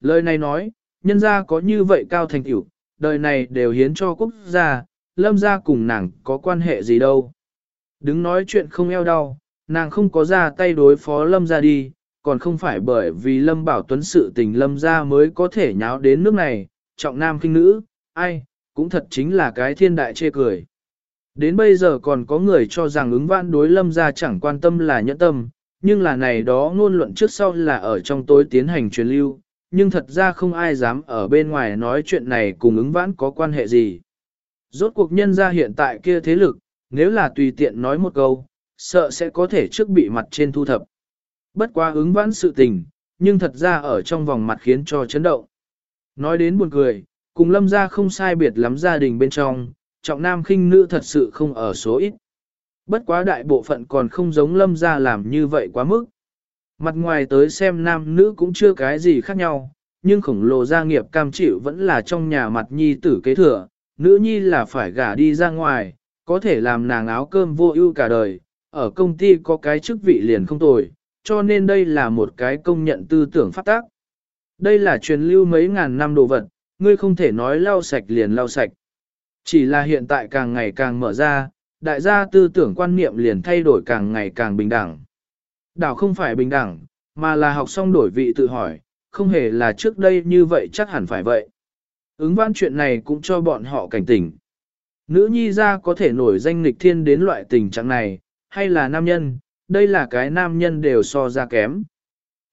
Lời này nói, nhân gia có như vậy cao thành tựu, đời này đều hiến cho quốc gia, lâm gia cùng nàng có quan hệ gì đâu. Đứng nói chuyện không eo đau, nàng không có ra tay đối phó lâm gia đi, còn không phải bởi vì lâm bảo tuấn sự tình lâm gia mới có thể nháo đến nước này, trọng nam kinh nữ, ai, cũng thật chính là cái thiên đại chê cười. Đến bây giờ còn có người cho rằng ứng vãn đối lâm gia chẳng quan tâm là nhẫn tâm, nhưng là này đó ngôn luận trước sau là ở trong tối tiến hành truyền lưu, nhưng thật ra không ai dám ở bên ngoài nói chuyện này cùng ứng vãn có quan hệ gì. Rốt cuộc nhân gia hiện tại kia thế lực, nếu là tùy tiện nói một câu, sợ sẽ có thể trước bị mặt trên thu thập. Bất quá ứng vãn sự tình, nhưng thật ra ở trong vòng mặt khiến cho chấn động. Nói đến buồn cười, cùng lâm gia không sai biệt lắm gia đình bên trong, trọng nam khinh nữ thật sự không ở số ít. Bất quá đại bộ phận còn không giống lâm gia làm như vậy quá mức. Mặt ngoài tới xem nam nữ cũng chưa cái gì khác nhau, nhưng khổng lồ gia nghiệp cam chịu vẫn là trong nhà mặt nhi tử kế thừa, nữ nhi là phải gả đi ra ngoài, có thể làm nàng áo cơm vô ưu cả đời, ở công ty có cái chức vị liền không tồi, cho nên đây là một cái công nhận tư tưởng phát tác. Đây là truyền lưu mấy ngàn năm đồ vật, ngươi không thể nói lau sạch liền lau sạch. Chỉ là hiện tại càng ngày càng mở ra, đại gia tư tưởng quan niệm liền thay đổi càng ngày càng bình đẳng. Đảo không phải bình đẳng, mà là học xong đổi vị tự hỏi, không hề là trước đây như vậy chắc hẳn phải vậy. Ứng văn chuyện này cũng cho bọn họ cảnh tỉnh. Nữ nhi ra có thể nổi danh lịch thiên đến loại tình trạng này, hay là nam nhân, đây là cái nam nhân đều so ra kém.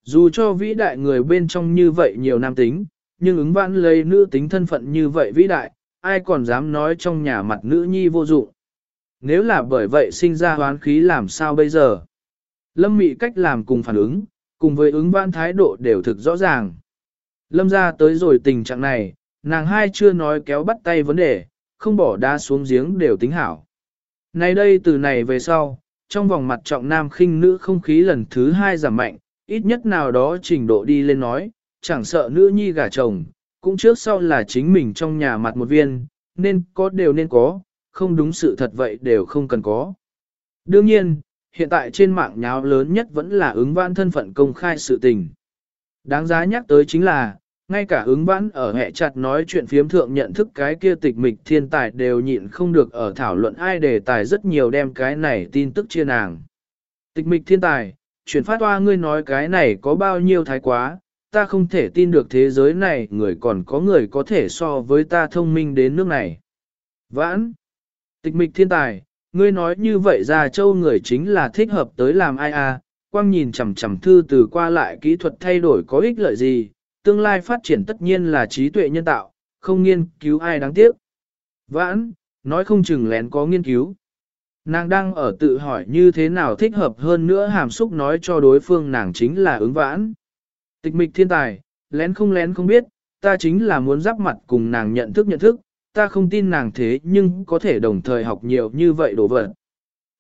Dù cho vĩ đại người bên trong như vậy nhiều nam tính, nhưng ứng vãn lấy nữ tính thân phận như vậy vĩ đại, ai còn dám nói trong nhà mặt nữ nhi vô dụng. Nếu là bởi vậy sinh ra hoán khí làm sao bây giờ? Lâm mị cách làm cùng phản ứng, cùng với ứng vãn thái độ đều thực rõ ràng. Lâm ra tới rồi tình trạng này, nàng hai chưa nói kéo bắt tay vấn đề, không bỏ đá xuống giếng đều tính hảo. Nay đây từ này về sau, trong vòng mặt trọng nam khinh nữ không khí lần thứ hai giảm mạnh, ít nhất nào đó trình độ đi lên nói, chẳng sợ nữ nhi gả chồng, cũng trước sau là chính mình trong nhà mặt một viên, nên có đều nên có, không đúng sự thật vậy đều không cần có. Đương nhiên, hiện tại trên mạng nháo lớn nhất vẫn là ứng vãn thân phận công khai sự tình. Đáng giá nhắc tới chính là, ngay cả ứng vãn ở hệ chặt nói chuyện phiếm thượng nhận thức cái kia tịch mịch thiên tài đều nhịn không được ở thảo luận ai đề tài rất nhiều đem cái này tin tức chia nàng. Tịch mịch thiên tài, chuyển phát hoa ngươi nói cái này có bao nhiêu thái quá, ta không thể tin được thế giới này người còn có người có thể so với ta thông minh đến nước này. Vãn, tịch mịch thiên tài, ngươi nói như vậy ra châu người chính là thích hợp tới làm ai à, quang nhìn chằm chằm thư từ qua lại kỹ thuật thay đổi có ích lợi gì, tương lai phát triển tất nhiên là trí tuệ nhân tạo, không nghiên cứu ai đáng tiếc. Vãn, nói không chừng lén có nghiên cứu. Nàng đang ở tự hỏi như thế nào thích hợp hơn nữa hàm xúc nói cho đối phương nàng chính là ứng vãn. Tịch mịch thiên tài, lén không lén không biết, ta chính là muốn giáp mặt cùng nàng nhận thức nhận thức, ta không tin nàng thế nhưng có thể đồng thời học nhiều như vậy đồ vật.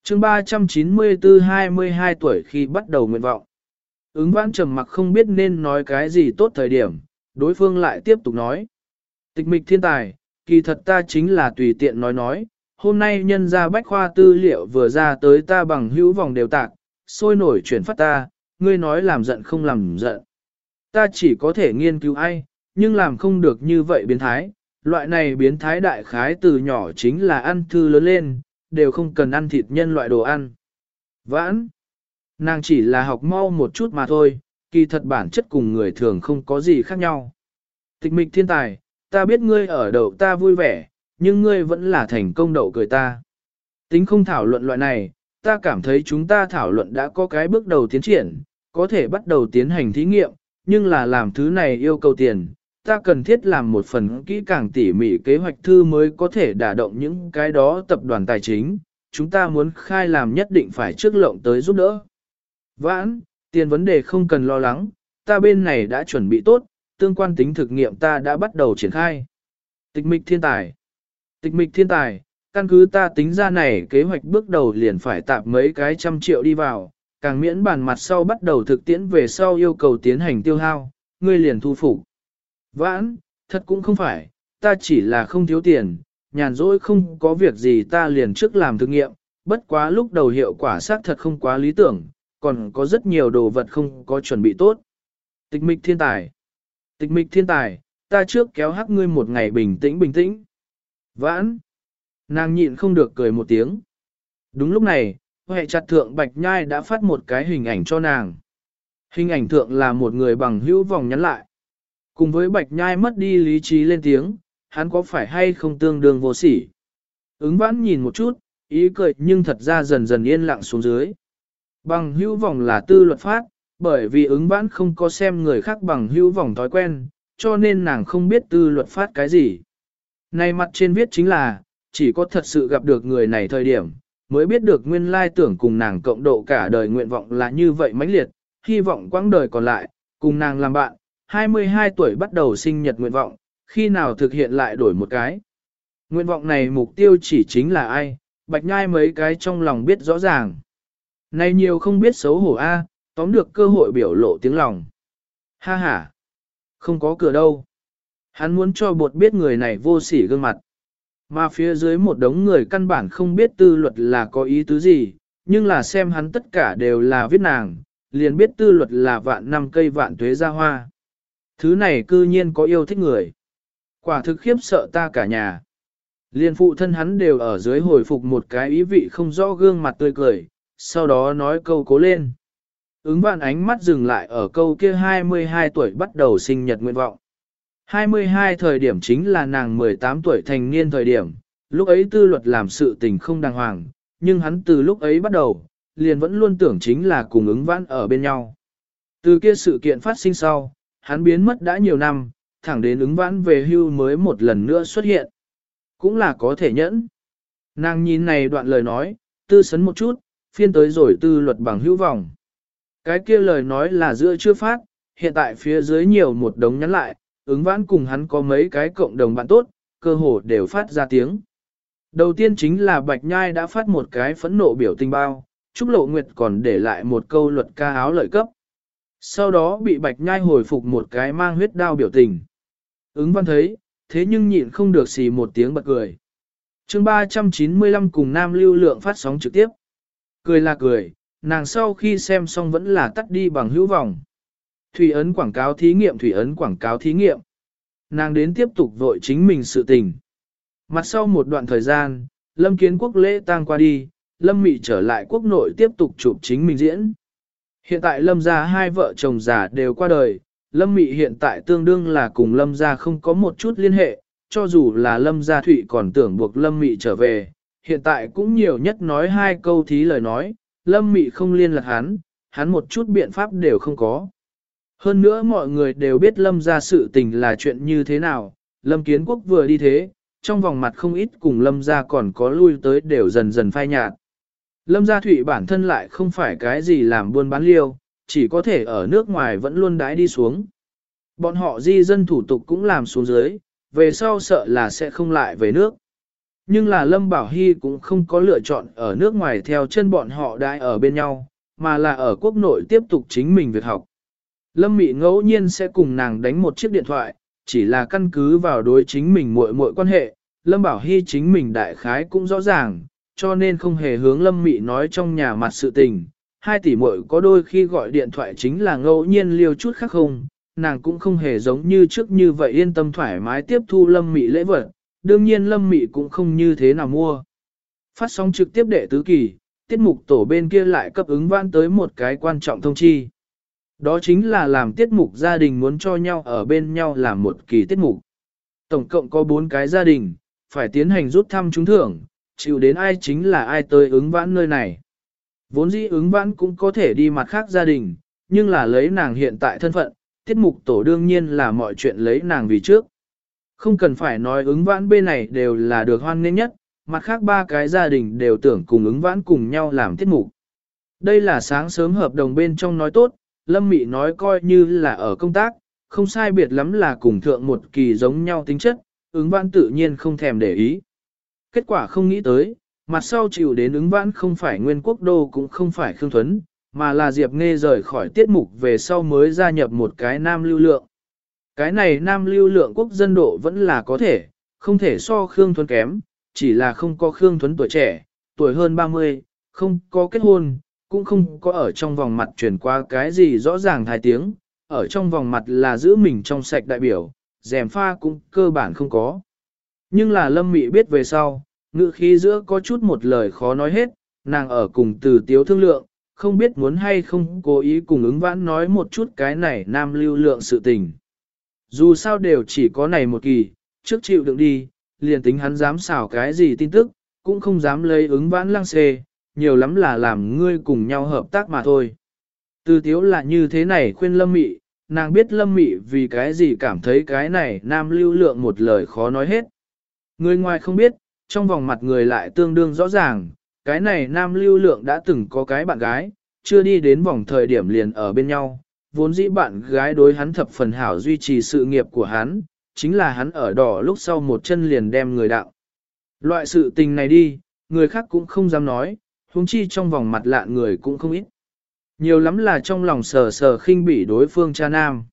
chương 394-22 tuổi khi bắt đầu nguyện vọng. Ứng vãn trầm mặc không biết nên nói cái gì tốt thời điểm, đối phương lại tiếp tục nói. Tịch mịch thiên tài, kỳ thật ta chính là tùy tiện nói nói, hôm nay nhân ra bách khoa tư liệu vừa ra tới ta bằng hữu vòng đều tạc, sôi nổi chuyển phát ta, ngươi nói làm giận không làm giận. Ta chỉ có thể nghiên cứu ai, nhưng làm không được như vậy biến thái, loại này biến thái đại khái từ nhỏ chính là ăn thư lớn lên, đều không cần ăn thịt nhân loại đồ ăn. Vãn, nàng chỉ là học mau một chút mà thôi, kỳ thật bản chất cùng người thường không có gì khác nhau. Tịch mịch thiên tài, ta biết ngươi ở đầu ta vui vẻ, nhưng ngươi vẫn là thành công đậu cười ta. Tính không thảo luận loại này, ta cảm thấy chúng ta thảo luận đã có cái bước đầu tiến triển, có thể bắt đầu tiến hành thí nghiệm, nhưng là làm thứ này yêu cầu tiền, ta cần thiết làm một phần kỹ càng tỉ mỉ kế hoạch thư mới có thể đả động những cái đó tập đoàn tài chính, chúng ta muốn khai làm nhất định phải trước lộng tới giúp đỡ. Vãn, tiền vấn đề không cần lo lắng, ta bên này đã chuẩn bị tốt, tương quan tính thực nghiệm ta đã bắt đầu triển khai. Tịch mịch thiên tài Tịch mịch thiên tài, căn cứ ta tính ra này kế hoạch bước đầu liền phải tạp mấy cái trăm triệu đi vào, càng miễn bàn mặt sau bắt đầu thực tiễn về sau yêu cầu tiến hành tiêu hao, ngươi liền thu phục. Vãn, thật cũng không phải, ta chỉ là không thiếu tiền, nhàn rỗi không có việc gì ta liền trước làm thử nghiệm, bất quá lúc đầu hiệu quả xác thật không quá lý tưởng, còn có rất nhiều đồ vật không có chuẩn bị tốt. Tịch mịch thiên tài. Tịch mịch thiên tài, ta trước kéo hắc ngươi một ngày bình tĩnh bình tĩnh. Vãn. Nàng nhịn không được cười một tiếng. Đúng lúc này, hệ chặt thượng bạch nhai đã phát một cái hình ảnh cho nàng. Hình ảnh thượng là một người bằng hữu vòng nhắn lại. Cùng với bạch nhai mất đi lý trí lên tiếng, hắn có phải hay không tương đương vô sỉ. Ứng vãn nhìn một chút, ý cười nhưng thật ra dần dần yên lặng xuống dưới. Bằng hữu vòng là tư luật phát, bởi vì ứng vãn không có xem người khác bằng hữu vòng thói quen, cho nên nàng không biết tư luật phát cái gì. Này mặt trên viết chính là, chỉ có thật sự gặp được người này thời điểm, mới biết được nguyên lai tưởng cùng nàng cộng độ cả đời nguyện vọng là như vậy mãnh liệt, hy vọng quãng đời còn lại, cùng nàng làm bạn, 22 tuổi bắt đầu sinh nhật nguyện vọng, khi nào thực hiện lại đổi một cái. Nguyện vọng này mục tiêu chỉ chính là ai, bạch nhai mấy cái trong lòng biết rõ ràng. Này nhiều không biết xấu hổ a, tóm được cơ hội biểu lộ tiếng lòng. Ha ha, không có cửa đâu. Hắn muốn cho bột biết người này vô sỉ gương mặt. Mà phía dưới một đống người căn bản không biết tư luật là có ý tứ gì, nhưng là xem hắn tất cả đều là viết nàng, liền biết tư luật là vạn năm cây vạn tuế ra hoa. Thứ này cư nhiên có yêu thích người. Quả thực khiếp sợ ta cả nhà. Liên phụ thân hắn đều ở dưới hồi phục một cái ý vị không rõ gương mặt tươi cười, sau đó nói câu cố lên. Ứng vạn ánh mắt dừng lại ở câu kia 22 tuổi bắt đầu sinh nhật nguyện vọng. 22 thời điểm chính là nàng 18 tuổi thành niên thời điểm, lúc ấy tư luật làm sự tình không đàng hoàng, nhưng hắn từ lúc ấy bắt đầu, liền vẫn luôn tưởng chính là cùng ứng vãn ở bên nhau. Từ kia sự kiện phát sinh sau, hắn biến mất đã nhiều năm, thẳng đến ứng vãn về hưu mới một lần nữa xuất hiện. Cũng là có thể nhẫn. Nàng nhìn này đoạn lời nói, tư sấn một chút, phiên tới rồi tư luật bằng hữu vòng. Cái kia lời nói là giữa chưa phát, hiện tại phía dưới nhiều một đống nhắn lại, ứng vãn cùng hắn có mấy cái cộng đồng bạn tốt, cơ hồ đều phát ra tiếng. Đầu tiên chính là Bạch Nhai đã phát một cái phẫn nộ biểu tình bao, Trúc Lộ Nguyệt còn để lại một câu luật ca áo lợi cấp. Sau đó bị Bạch Nhai hồi phục một cái mang huyết đao biểu tình. Ứng văn thấy, thế nhưng nhịn không được xì một tiếng bật cười. chương 395 cùng Nam Lưu Lượng phát sóng trực tiếp. Cười là cười, nàng sau khi xem xong vẫn là tắt đi bằng hữu vọng. Thủy ấn quảng cáo thí nghiệm thủy ấn quảng cáo thí nghiệm. Nàng đến tiếp tục vội chính mình sự tình. Mặt sau một đoạn thời gian, Lâm Kiến Quốc lễ tang qua đi, Lâm Mị trở lại quốc nội tiếp tục chụp chính mình diễn. Hiện tại Lâm gia hai vợ chồng già đều qua đời, Lâm Mị hiện tại tương đương là cùng Lâm gia không có một chút liên hệ, cho dù là Lâm gia Thụy còn tưởng buộc Lâm Mị trở về, hiện tại cũng nhiều nhất nói hai câu thí lời nói, Lâm Mị không liên lạc hắn, hắn một chút biện pháp đều không có. Hơn nữa mọi người đều biết Lâm gia sự tình là chuyện như thế nào, Lâm Kiến Quốc vừa đi thế, trong vòng mặt không ít cùng Lâm gia còn có lui tới đều dần dần phai nhạt. Lâm gia thụy bản thân lại không phải cái gì làm buôn bán liêu, chỉ có thể ở nước ngoài vẫn luôn đãi đi xuống. Bọn họ di dân thủ tục cũng làm xuống dưới, về sau sợ là sẽ không lại về nước. Nhưng là Lâm Bảo Hy cũng không có lựa chọn ở nước ngoài theo chân bọn họ đãi ở bên nhau, mà là ở quốc nội tiếp tục chính mình việc học. Lâm Mị ngẫu nhiên sẽ cùng nàng đánh một chiếc điện thoại, chỉ là căn cứ vào đối chính mình muội muội quan hệ, Lâm Bảo Hy chính mình đại khái cũng rõ ràng, cho nên không hề hướng Lâm Mị nói trong nhà mặt sự tình. Hai tỷ muội có đôi khi gọi điện thoại chính là ngẫu nhiên liêu chút khác không, nàng cũng không hề giống như trước như vậy yên tâm thoải mái tiếp thu Lâm Mị lễ vật, đương nhiên Lâm Mị cũng không như thế nào mua. Phát sóng trực tiếp đệ tứ kỳ, tiết mục tổ bên kia lại cấp ứng vãn tới một cái quan trọng thông chi. Đó chính là làm tiết mục gia đình muốn cho nhau ở bên nhau làm một kỳ tiết mục. Tổng cộng có 4 cái gia đình, phải tiến hành rút thăm trúng thưởng, chịu đến ai chính là ai tới ứng vãn nơi này. Vốn dĩ ứng vãn cũng có thể đi mặt khác gia đình, nhưng là lấy nàng hiện tại thân phận, tiết mục tổ đương nhiên là mọi chuyện lấy nàng vì trước. Không cần phải nói ứng vãn bên này đều là được hoan nghênh nhất, mặt khác ba cái gia đình đều tưởng cùng ứng vãn cùng nhau làm tiết mục. Đây là sáng sớm hợp đồng bên trong nói tốt, Lâm Mị nói coi như là ở công tác, không sai biệt lắm là cùng thượng một kỳ giống nhau tính chất, ứng vãn tự nhiên không thèm để ý. Kết quả không nghĩ tới, mặt sau chịu đến ứng vãn không phải nguyên quốc đô cũng không phải Khương Thuấn, mà là Diệp Nghe rời khỏi tiết mục về sau mới gia nhập một cái nam lưu lượng. Cái này nam lưu lượng quốc dân độ vẫn là có thể, không thể so Khương Thuấn kém, chỉ là không có Khương Thuấn tuổi trẻ, tuổi hơn 30, không có kết hôn, cũng không có ở trong vòng mặt truyền qua cái gì rõ ràng thai tiếng, ở trong vòng mặt là giữ mình trong sạch đại biểu, rèm pha cũng cơ bản không có. Nhưng là lâm mị biết về sau, ngữ khí giữa có chút một lời khó nói hết, nàng ở cùng từ tiếu thương lượng, không biết muốn hay không cố ý cùng ứng vãn nói một chút cái này nam lưu lượng sự tình. Dù sao đều chỉ có này một kỳ, trước chịu đựng đi, liền tính hắn dám xảo cái gì tin tức, cũng không dám lấy ứng vãn lăng xê, nhiều lắm là làm ngươi cùng nhau hợp tác mà thôi. Từ tiếu là như thế này khuyên lâm mị, nàng biết lâm mị vì cái gì cảm thấy cái này nam lưu lượng một lời khó nói hết. Người ngoài không biết, trong vòng mặt người lại tương đương rõ ràng, cái này nam lưu lượng đã từng có cái bạn gái, chưa đi đến vòng thời điểm liền ở bên nhau, vốn dĩ bạn gái đối hắn thập phần hảo duy trì sự nghiệp của hắn, chính là hắn ở đỏ lúc sau một chân liền đem người đạo. Loại sự tình này đi, người khác cũng không dám nói, huống chi trong vòng mặt lạ người cũng không ít. Nhiều lắm là trong lòng sờ sờ khinh bỉ đối phương cha nam.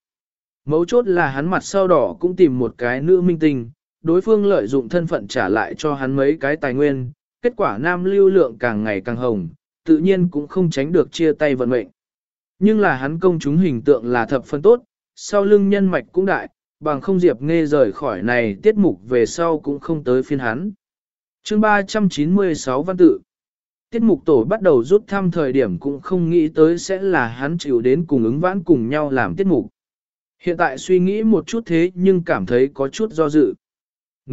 Mấu chốt là hắn mặt sau đỏ cũng tìm một cái nữ minh tinh, đối phương lợi dụng thân phận trả lại cho hắn mấy cái tài nguyên, kết quả nam lưu lượng càng ngày càng hồng, tự nhiên cũng không tránh được chia tay vận mệnh. Nhưng là hắn công chúng hình tượng là thập phân tốt, sau lưng nhân mạch cũng đại, bằng không diệp nghe rời khỏi này tiết mục về sau cũng không tới phiên hắn. chương 396 văn tự Tiết mục tổ bắt đầu rút thăm thời điểm cũng không nghĩ tới sẽ là hắn chịu đến cùng ứng vãn cùng nhau làm tiết mục. Hiện tại suy nghĩ một chút thế nhưng cảm thấy có chút do dự.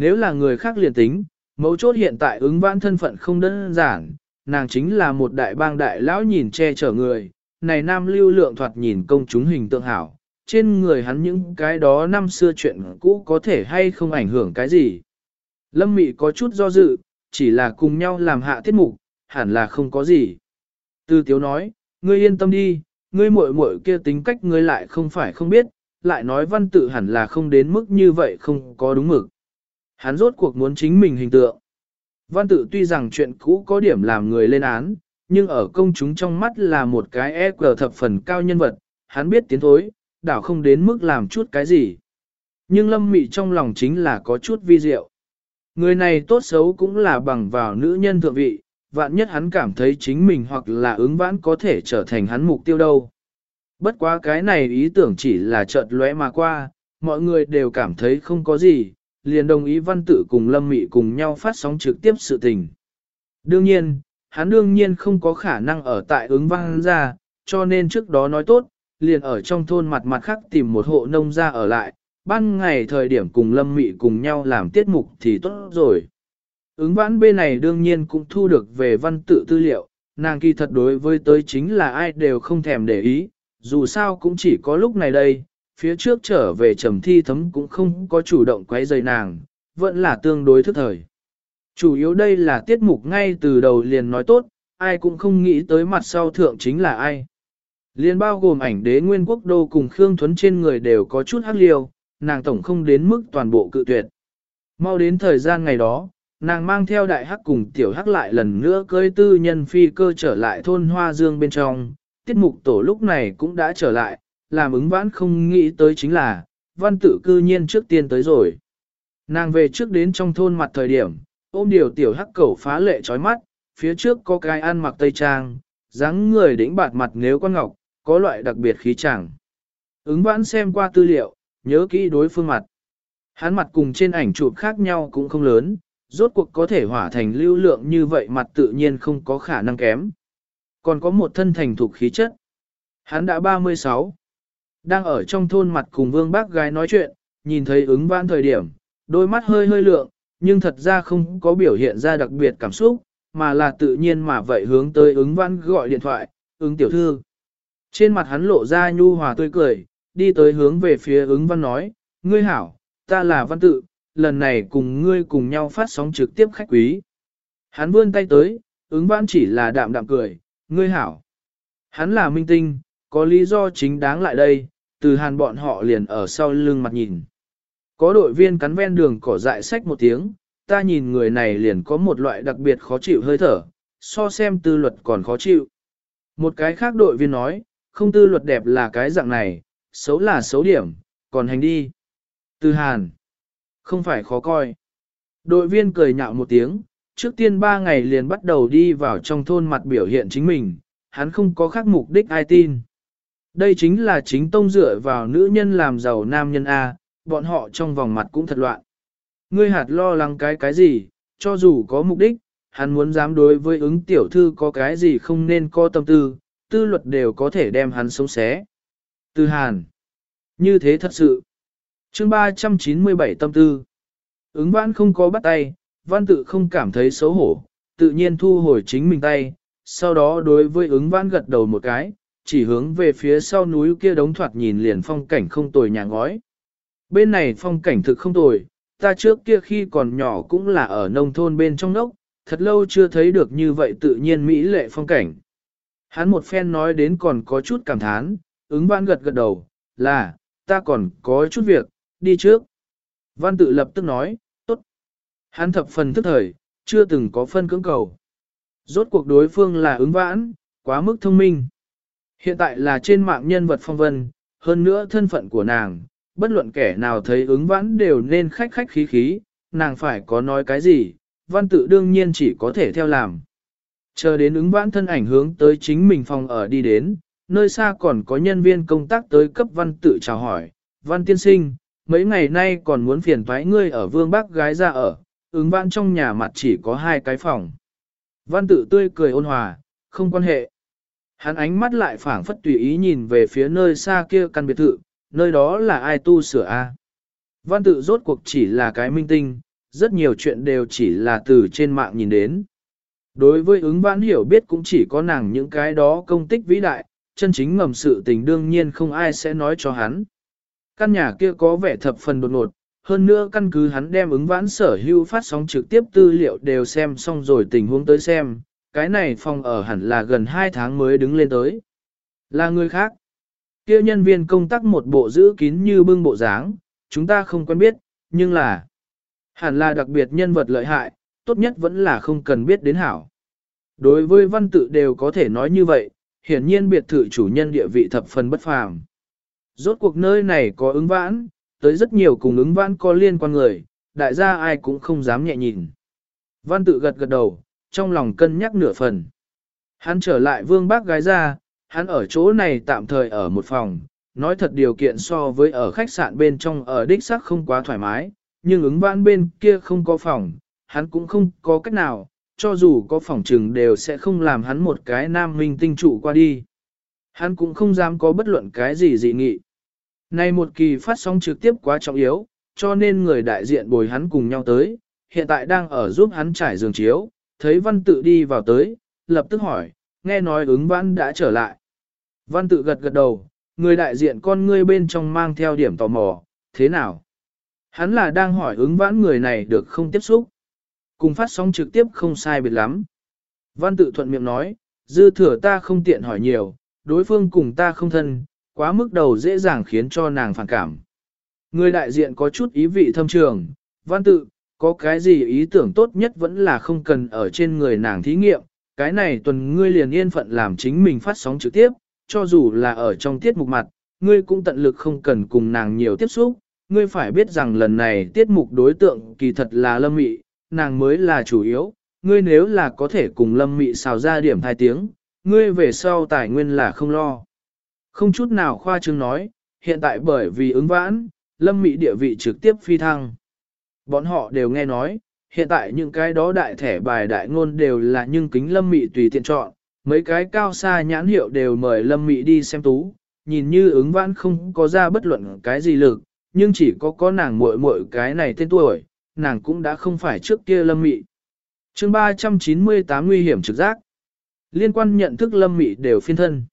Nếu là người khác liền tính, mấu chốt hiện tại ứng vãn thân phận không đơn giản, nàng chính là một đại bang đại lão nhìn che chở người, này nam lưu lượng thoạt nhìn công chúng hình tượng hảo, trên người hắn những cái đó năm xưa chuyện cũ có thể hay không ảnh hưởng cái gì. Lâm Mị có chút do dự, chỉ là cùng nhau làm hạ tiết mục, hẳn là không có gì. Tư Tiếu nói, ngươi yên tâm đi, ngươi muội muội kia tính cách ngươi lại không phải không biết, lại nói văn tự hẳn là không đến mức như vậy không có đúng mực. Hắn rốt cuộc muốn chính mình hình tượng. Văn tự tuy rằng chuyện cũ có điểm làm người lên án, nhưng ở công chúng trong mắt là một cái EQ thập phần cao nhân vật, hắn biết tiến thối, đảo không đến mức làm chút cái gì. Nhưng lâm mị trong lòng chính là có chút vi diệu. Người này tốt xấu cũng là bằng vào nữ nhân thượng vị, vạn nhất hắn cảm thấy chính mình hoặc là ứng vãn có thể trở thành hắn mục tiêu đâu. Bất quá cái này ý tưởng chỉ là chợt lóe mà qua, mọi người đều cảm thấy không có gì, liền đồng ý văn tự cùng lâm mị cùng nhau phát sóng trực tiếp sự tình. Đương nhiên, hắn đương nhiên không có khả năng ở tại ứng văn ra, cho nên trước đó nói tốt, liền ở trong thôn mặt mặt khác tìm một hộ nông gia ở lại, ban ngày thời điểm cùng lâm mị cùng nhau làm tiết mục thì tốt rồi. Ứng vãn bên này đương nhiên cũng thu được về văn tự tư liệu, nàng kỳ thật đối với tới chính là ai đều không thèm để ý, dù sao cũng chỉ có lúc này đây, phía trước trở về trầm thi thấm cũng không có chủ động quấy rầy nàng, vẫn là tương đối thức thời. Chủ yếu đây là tiết mục ngay từ đầu liền nói tốt, ai cũng không nghĩ tới mặt sau thượng chính là ai. Liên bao gồm ảnh đế nguyên quốc đô cùng Khương Thuấn trên người đều có chút hắc liêu, nàng tổng không đến mức toàn bộ cự tuyệt. Mau đến thời gian ngày đó, nàng mang theo đại hắc cùng tiểu hắc lại lần nữa cơi tư nhân phi cơ trở lại thôn Hoa Dương bên trong, tiết mục tổ lúc này cũng đã trở lại, làm ứng vãn không nghĩ tới chính là, văn tự cư nhiên trước tiên tới rồi. Nàng về trước đến trong thôn mặt thời điểm, ôm điều tiểu hắc cẩu phá lệ trói mắt, phía trước có cái ăn mặc tây trang, dáng người đĩnh bạt mặt nếu con ngọc, có loại đặc biệt khí chẳng. Ứng vãn xem qua tư liệu, nhớ kỹ đối phương mặt. Hắn mặt cùng trên ảnh chụp khác nhau cũng không lớn, rốt cuộc có thể hỏa thành lưu lượng như vậy mặt tự nhiên không có khả năng kém. Còn có một thân thành thục khí chất. Hắn đã 36. Đang ở trong thôn mặt cùng vương bác gái nói chuyện, nhìn thấy ứng vãn thời điểm, đôi mắt hơi hơi lượng, nhưng thật ra không có biểu hiện ra đặc biệt cảm xúc, mà là tự nhiên mà vậy hướng tới ứng vãn gọi điện thoại, ứng tiểu thư. Trên mặt hắn lộ ra nhu hòa tươi cười, đi tới hướng về phía ứng văn nói, ngươi hảo, ta là văn tự, lần này cùng ngươi cùng nhau phát sóng trực tiếp khách quý. Hắn vươn tay tới, ứng văn chỉ là đạm đạm cười, ngươi hảo. Hắn là minh tinh, có lý do chính đáng lại đây, từ hàn bọn họ liền ở sau lưng mặt nhìn. Có đội viên cắn ven đường cỏ dại sách một tiếng, ta nhìn người này liền có một loại đặc biệt khó chịu hơi thở, so xem tư luật còn khó chịu. Một cái khác đội viên nói, không tư luật đẹp là cái dạng này, xấu là xấu điểm, còn hành đi. Từ hàn, không phải khó coi. Đội viên cười nhạo một tiếng, trước tiên ba ngày liền bắt đầu đi vào trong thôn mặt biểu hiện chính mình, hắn không có khác mục đích ai tin. Đây chính là chính tông dựa vào nữ nhân làm giàu nam nhân A, bọn họ trong vòng mặt cũng thật loạn. Ngươi hạt lo lắng cái cái gì, cho dù có mục đích, hắn muốn dám đối với ứng tiểu thư có cái gì không nên có tâm tư, tư luật đều có thể đem hắn sống xé. Từ Hàn. Như thế thật sự. chương 397 tâm tư. Ứng vãn không có bắt tay, văn tự không cảm thấy xấu hổ, tự nhiên thu hồi chính mình tay, sau đó đối với ứng vãn gật đầu một cái, chỉ hướng về phía sau núi kia đống thoạt nhìn liền phong cảnh không tồi nhà ngói. Bên này phong cảnh thực không tồi, ta trước kia khi còn nhỏ cũng là ở nông thôn bên trong nốc, thật lâu chưa thấy được như vậy tự nhiên mỹ lệ phong cảnh. Hắn một phen nói đến còn có chút cảm thán, ứng văn gật gật đầu, là, ta còn có chút việc, đi trước. Văn tự lập tức nói, tốt. Hắn thập phần thức thời, chưa từng có phân cưỡng cầu. Rốt cuộc đối phương là ứng vãn, quá mức thông minh. Hiện tại là trên mạng nhân vật phong vân, hơn nữa thân phận của nàng, bất luận kẻ nào thấy ứng vãn đều nên khách khách khí khí, nàng phải có nói cái gì, văn tự đương nhiên chỉ có thể theo làm. Chờ đến ứng vãn thân ảnh hướng tới chính mình phòng ở đi đến, nơi xa còn có nhân viên công tác tới cấp văn tự chào hỏi, văn tiên sinh, mấy ngày nay còn muốn phiền thoái ngươi ở vương bác gái ra ở, ứng vãn trong nhà mặt chỉ có hai cái phòng. Văn tự tươi cười ôn hòa, không quan hệ. Hắn ánh mắt lại phảng phất tùy ý nhìn về phía nơi xa kia căn biệt thự, nơi đó là ai tu sửa a? Văn tự rốt cuộc chỉ là cái minh tinh, rất nhiều chuyện đều chỉ là từ trên mạng nhìn đến. Đối với ứng vãn hiểu biết cũng chỉ có nàng những cái đó công tích vĩ đại, chân chính ngầm sự tình đương nhiên không ai sẽ nói cho hắn. Căn nhà kia có vẻ thập phần đột ngột, hơn nữa căn cứ hắn đem ứng vãn sở hữu phát sóng trực tiếp tư liệu đều xem xong rồi tình huống tới xem, cái này phòng ở hẳn là gần 2 tháng mới đứng lên tới. Là người khác. kia nhân viên công tác một bộ giữ kín như bưng bộ dáng, chúng ta không quen biết, nhưng là hẳn là đặc biệt nhân vật lợi hại, tốt nhất vẫn là không cần biết đến hảo. Đối với văn tự đều có thể nói như vậy, hiển nhiên biệt thự chủ nhân địa vị thập phần bất phàm. Rốt cuộc nơi này có ứng vãn, tới rất nhiều cùng ứng vãn có liên quan người, đại gia ai cũng không dám nhẹ nhìn. Văn tự gật gật đầu, trong lòng cân nhắc nửa phần. Hắn trở lại vương bác gái ra, hắn ở chỗ này tạm thời ở một phòng, nói thật điều kiện so với ở khách sạn bên trong ở đích sắc không quá thoải mái, nhưng ứng vãn bên kia không có phòng, hắn cũng không có cách nào, cho dù có phòng trừng đều sẽ không làm hắn một cái nam minh tinh trụ qua đi. Hắn cũng không dám có bất luận cái gì dị nghị. Này một kỳ phát sóng trực tiếp quá trọng yếu, cho nên người đại diện bồi hắn cùng nhau tới, hiện tại đang ở giúp hắn trải giường chiếu, thấy văn tự đi vào tới, lập tức hỏi, nghe nói ứng vãn đã trở lại. Văn tự gật gật đầu, người đại diện con ngươi bên trong mang theo điểm tò mò, thế nào? Hắn là đang hỏi ứng vãn người này được không tiếp xúc. Cùng phát sóng trực tiếp không sai biệt lắm. Văn tự thuận miệng nói, dư thừa ta không tiện hỏi nhiều, đối phương cùng ta không thân, quá mức đầu dễ dàng khiến cho nàng phản cảm. Người đại diện có chút ý vị thâm trường, văn tự, có cái gì ý tưởng tốt nhất vẫn là không cần ở trên người nàng thí nghiệm, cái này tuần ngươi liền yên phận làm chính mình phát sóng trực tiếp, cho dù là ở trong tiết mục mặt, ngươi cũng tận lực không cần cùng nàng nhiều tiếp xúc, ngươi phải biết rằng lần này tiết mục đối tượng kỳ thật là lâm mị, nàng mới là chủ yếu, ngươi nếu là có thể cùng lâm mị xào ra điểm hai tiếng, ngươi về sau tài nguyên là không lo. Không chút nào khoa trương nói, hiện tại bởi vì ứng vãn, lâm mị địa vị trực tiếp phi thăng. Bọn họ đều nghe nói, hiện tại những cái đó đại thẻ bài đại ngôn đều là nhưng kính lâm mị tùy tiện chọn, mấy cái cao xa nhãn hiệu đều mời lâm mị đi xem tú, nhìn như ứng vãn không có ra bất luận cái gì lực, nhưng chỉ có có nàng muội muội cái này tên tuổi, nàng cũng đã không phải trước kia lâm mị. chương 398 nguy hiểm trực giác. Liên quan nhận thức lâm mị đều phiên thân.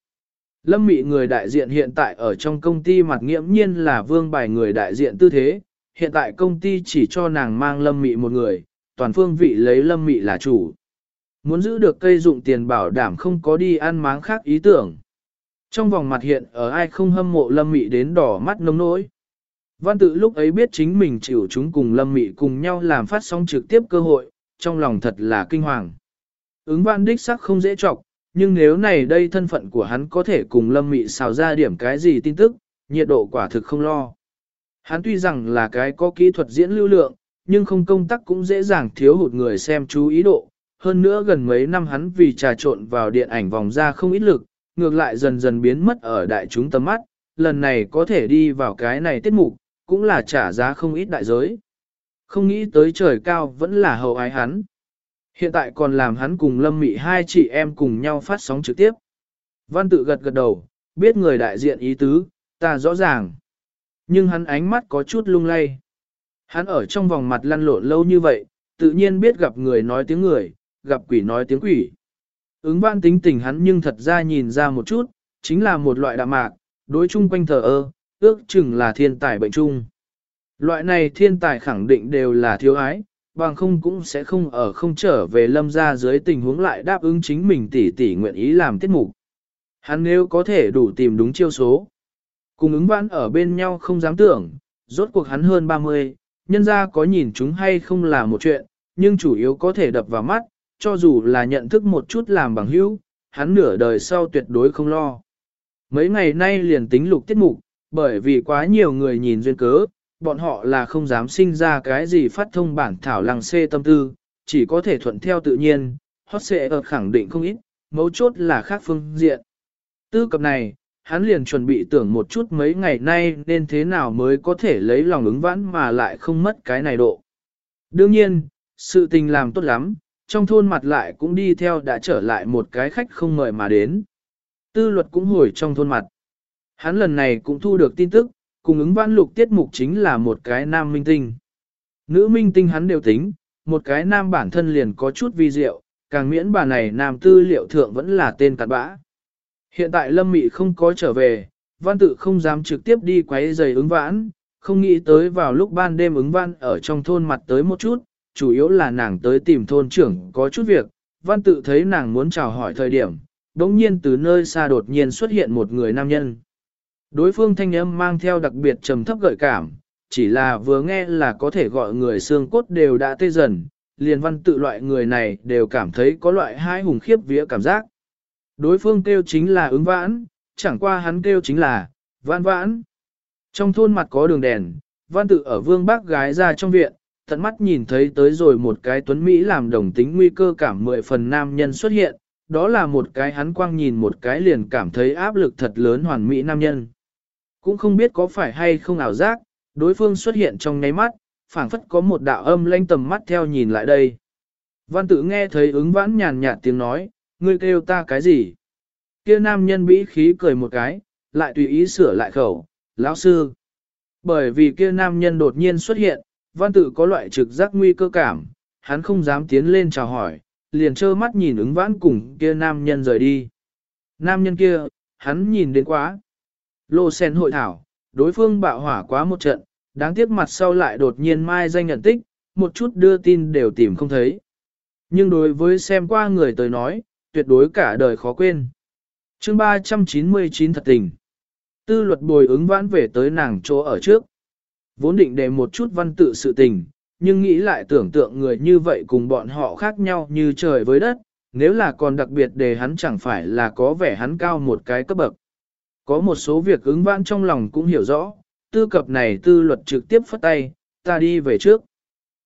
Lâm mị người đại diện hiện tại ở trong công ty mặt nghiễm nhiên là vương bài người đại diện tư thế, hiện tại công ty chỉ cho nàng mang lâm mị một người, toàn phương vị lấy lâm mị là chủ. Muốn giữ được cây dụng tiền bảo đảm không có đi ăn máng khác ý tưởng. Trong vòng mặt hiện ở ai không hâm mộ lâm mị đến đỏ mắt nông nỗi. Văn tự lúc ấy biết chính mình chịu chúng cùng lâm mị cùng nhau làm phát sóng trực tiếp cơ hội, trong lòng thật là kinh hoàng. Ứng văn đích sắc không dễ trọc, nhưng nếu này đây thân phận của hắn có thể cùng lâm mị xào ra điểm cái gì tin tức, nhiệt độ quả thực không lo. Hắn tuy rằng là cái có kỹ thuật diễn lưu lượng, nhưng không công tác cũng dễ dàng thiếu hụt người xem chú ý độ. Hơn nữa gần mấy năm hắn vì trà trộn vào điện ảnh vòng ra không ít lực, ngược lại dần dần biến mất ở đại chúng tầm mắt, lần này có thể đi vào cái này tiết mục, cũng là trả giá không ít đại giới. Không nghĩ tới trời cao vẫn là hậu ái hắn. Hiện tại còn làm hắn cùng Lâm Mị hai chị em cùng nhau phát sóng trực tiếp. Văn tự gật gật đầu, biết người đại diện ý tứ, ta rõ ràng. Nhưng hắn ánh mắt có chút lung lay. Hắn ở trong vòng mặt lăn lộn lâu như vậy, tự nhiên biết gặp người nói tiếng người, gặp quỷ nói tiếng quỷ. Ứng văn tính tình hắn nhưng thật ra nhìn ra một chút, chính là một loại đạm mạc, đối chung quanh thờ ơ, ước chừng là thiên tài bệnh chung. Loại này thiên tài khẳng định đều là thiếu ái, bằng không cũng sẽ không ở không trở về lâm ra dưới tình huống lại đáp ứng chính mình tỉ tỉ nguyện ý làm tiết mục. Hắn nếu có thể đủ tìm đúng chiêu số. Cùng ứng vãn ở bên nhau không dám tưởng, rốt cuộc hắn hơn 30, nhân ra có nhìn chúng hay không là một chuyện, nhưng chủ yếu có thể đập vào mắt, cho dù là nhận thức một chút làm bằng hữu, hắn nửa đời sau tuyệt đối không lo. Mấy ngày nay liền tính lục tiết mục, bởi vì quá nhiều người nhìn duyên cớ, bọn họ là không dám sinh ra cái gì phát thông bản thảo lăng xê tâm tư, chỉ có thể thuận theo tự nhiên, hot xệ ở khẳng định không ít, mấu chốt là khác phương diện. Tư cập này, hắn liền chuẩn bị tưởng một chút mấy ngày nay nên thế nào mới có thể lấy lòng ứng vãn mà lại không mất cái này độ. Đương nhiên, sự tình làm tốt lắm, trong thôn mặt lại cũng đi theo đã trở lại một cái khách không mời mà đến. Tư luật cũng hồi trong thôn mặt. Hắn lần này cũng thu được tin tức, cùng ứng vãn lục tiết mục chính là một cái nam minh tinh. Nữ minh tinh hắn đều tính, một cái nam bản thân liền có chút vi diệu, càng miễn bà này nam tư liệu thượng vẫn là tên cặn bã. Hiện tại Lâm Mị không có trở về, văn tự không dám trực tiếp đi quấy giày ứng vãn, không nghĩ tới vào lúc ban đêm ứng văn ở trong thôn mặt tới một chút, chủ yếu là nàng tới tìm thôn trưởng có chút việc, văn tự thấy nàng muốn chào hỏi thời điểm, đống nhiên từ nơi xa đột nhiên xuất hiện một người nam nhân. Đối phương thanh âm mang theo đặc biệt trầm thấp gợi cảm, chỉ là vừa nghe là có thể gọi người xương cốt đều đã tê dần, liền văn tự loại người này đều cảm thấy có loại hai hùng khiếp vía cảm giác. Đối phương kêu chính là ứng vãn, chẳng qua hắn kêu chính là vãn vãn. Trong thôn mặt có đường đèn, văn tự ở vương bác gái ra trong viện, tận mắt nhìn thấy tới rồi một cái tuấn Mỹ làm đồng tính nguy cơ cảm mười phần nam nhân xuất hiện, đó là một cái hắn quang nhìn một cái liền cảm thấy áp lực thật lớn hoàn mỹ nam nhân. Cũng không biết có phải hay không ảo giác, đối phương xuất hiện trong nháy mắt, phảng phất có một đạo âm lanh tầm mắt theo nhìn lại đây. Văn tử nghe thấy ứng vãn nhàn nhạt tiếng nói, ngươi kêu ta cái gì? Kia nam nhân bĩ khí cười một cái, lại tùy ý sửa lại khẩu, lão sư. Bởi vì kia nam nhân đột nhiên xuất hiện, văn tử có loại trực giác nguy cơ cảm, hắn không dám tiến lên chào hỏi, liền trơ mắt nhìn ứng vãn cùng kia nam nhân rời đi. Nam nhân kia, hắn nhìn đến quá. Lô sen hội thảo, đối phương bạo hỏa quá một trận, đáng tiếc mặt sau lại đột nhiên mai danh nhận tích, một chút đưa tin đều tìm không thấy. Nhưng đối với xem qua người tới nói, tuyệt đối cả đời khó quên. chương 399 thật tình. Tư luật bồi ứng vãn về tới nàng chỗ ở trước. Vốn định để một chút văn tự sự tình, nhưng nghĩ lại tưởng tượng người như vậy cùng bọn họ khác nhau như trời với đất, nếu là còn đặc biệt để hắn chẳng phải là có vẻ hắn cao một cái cấp bậc. Có một số việc ứng vãn trong lòng cũng hiểu rõ, tư cập này tư luật trực tiếp phất tay, ta đi về trước.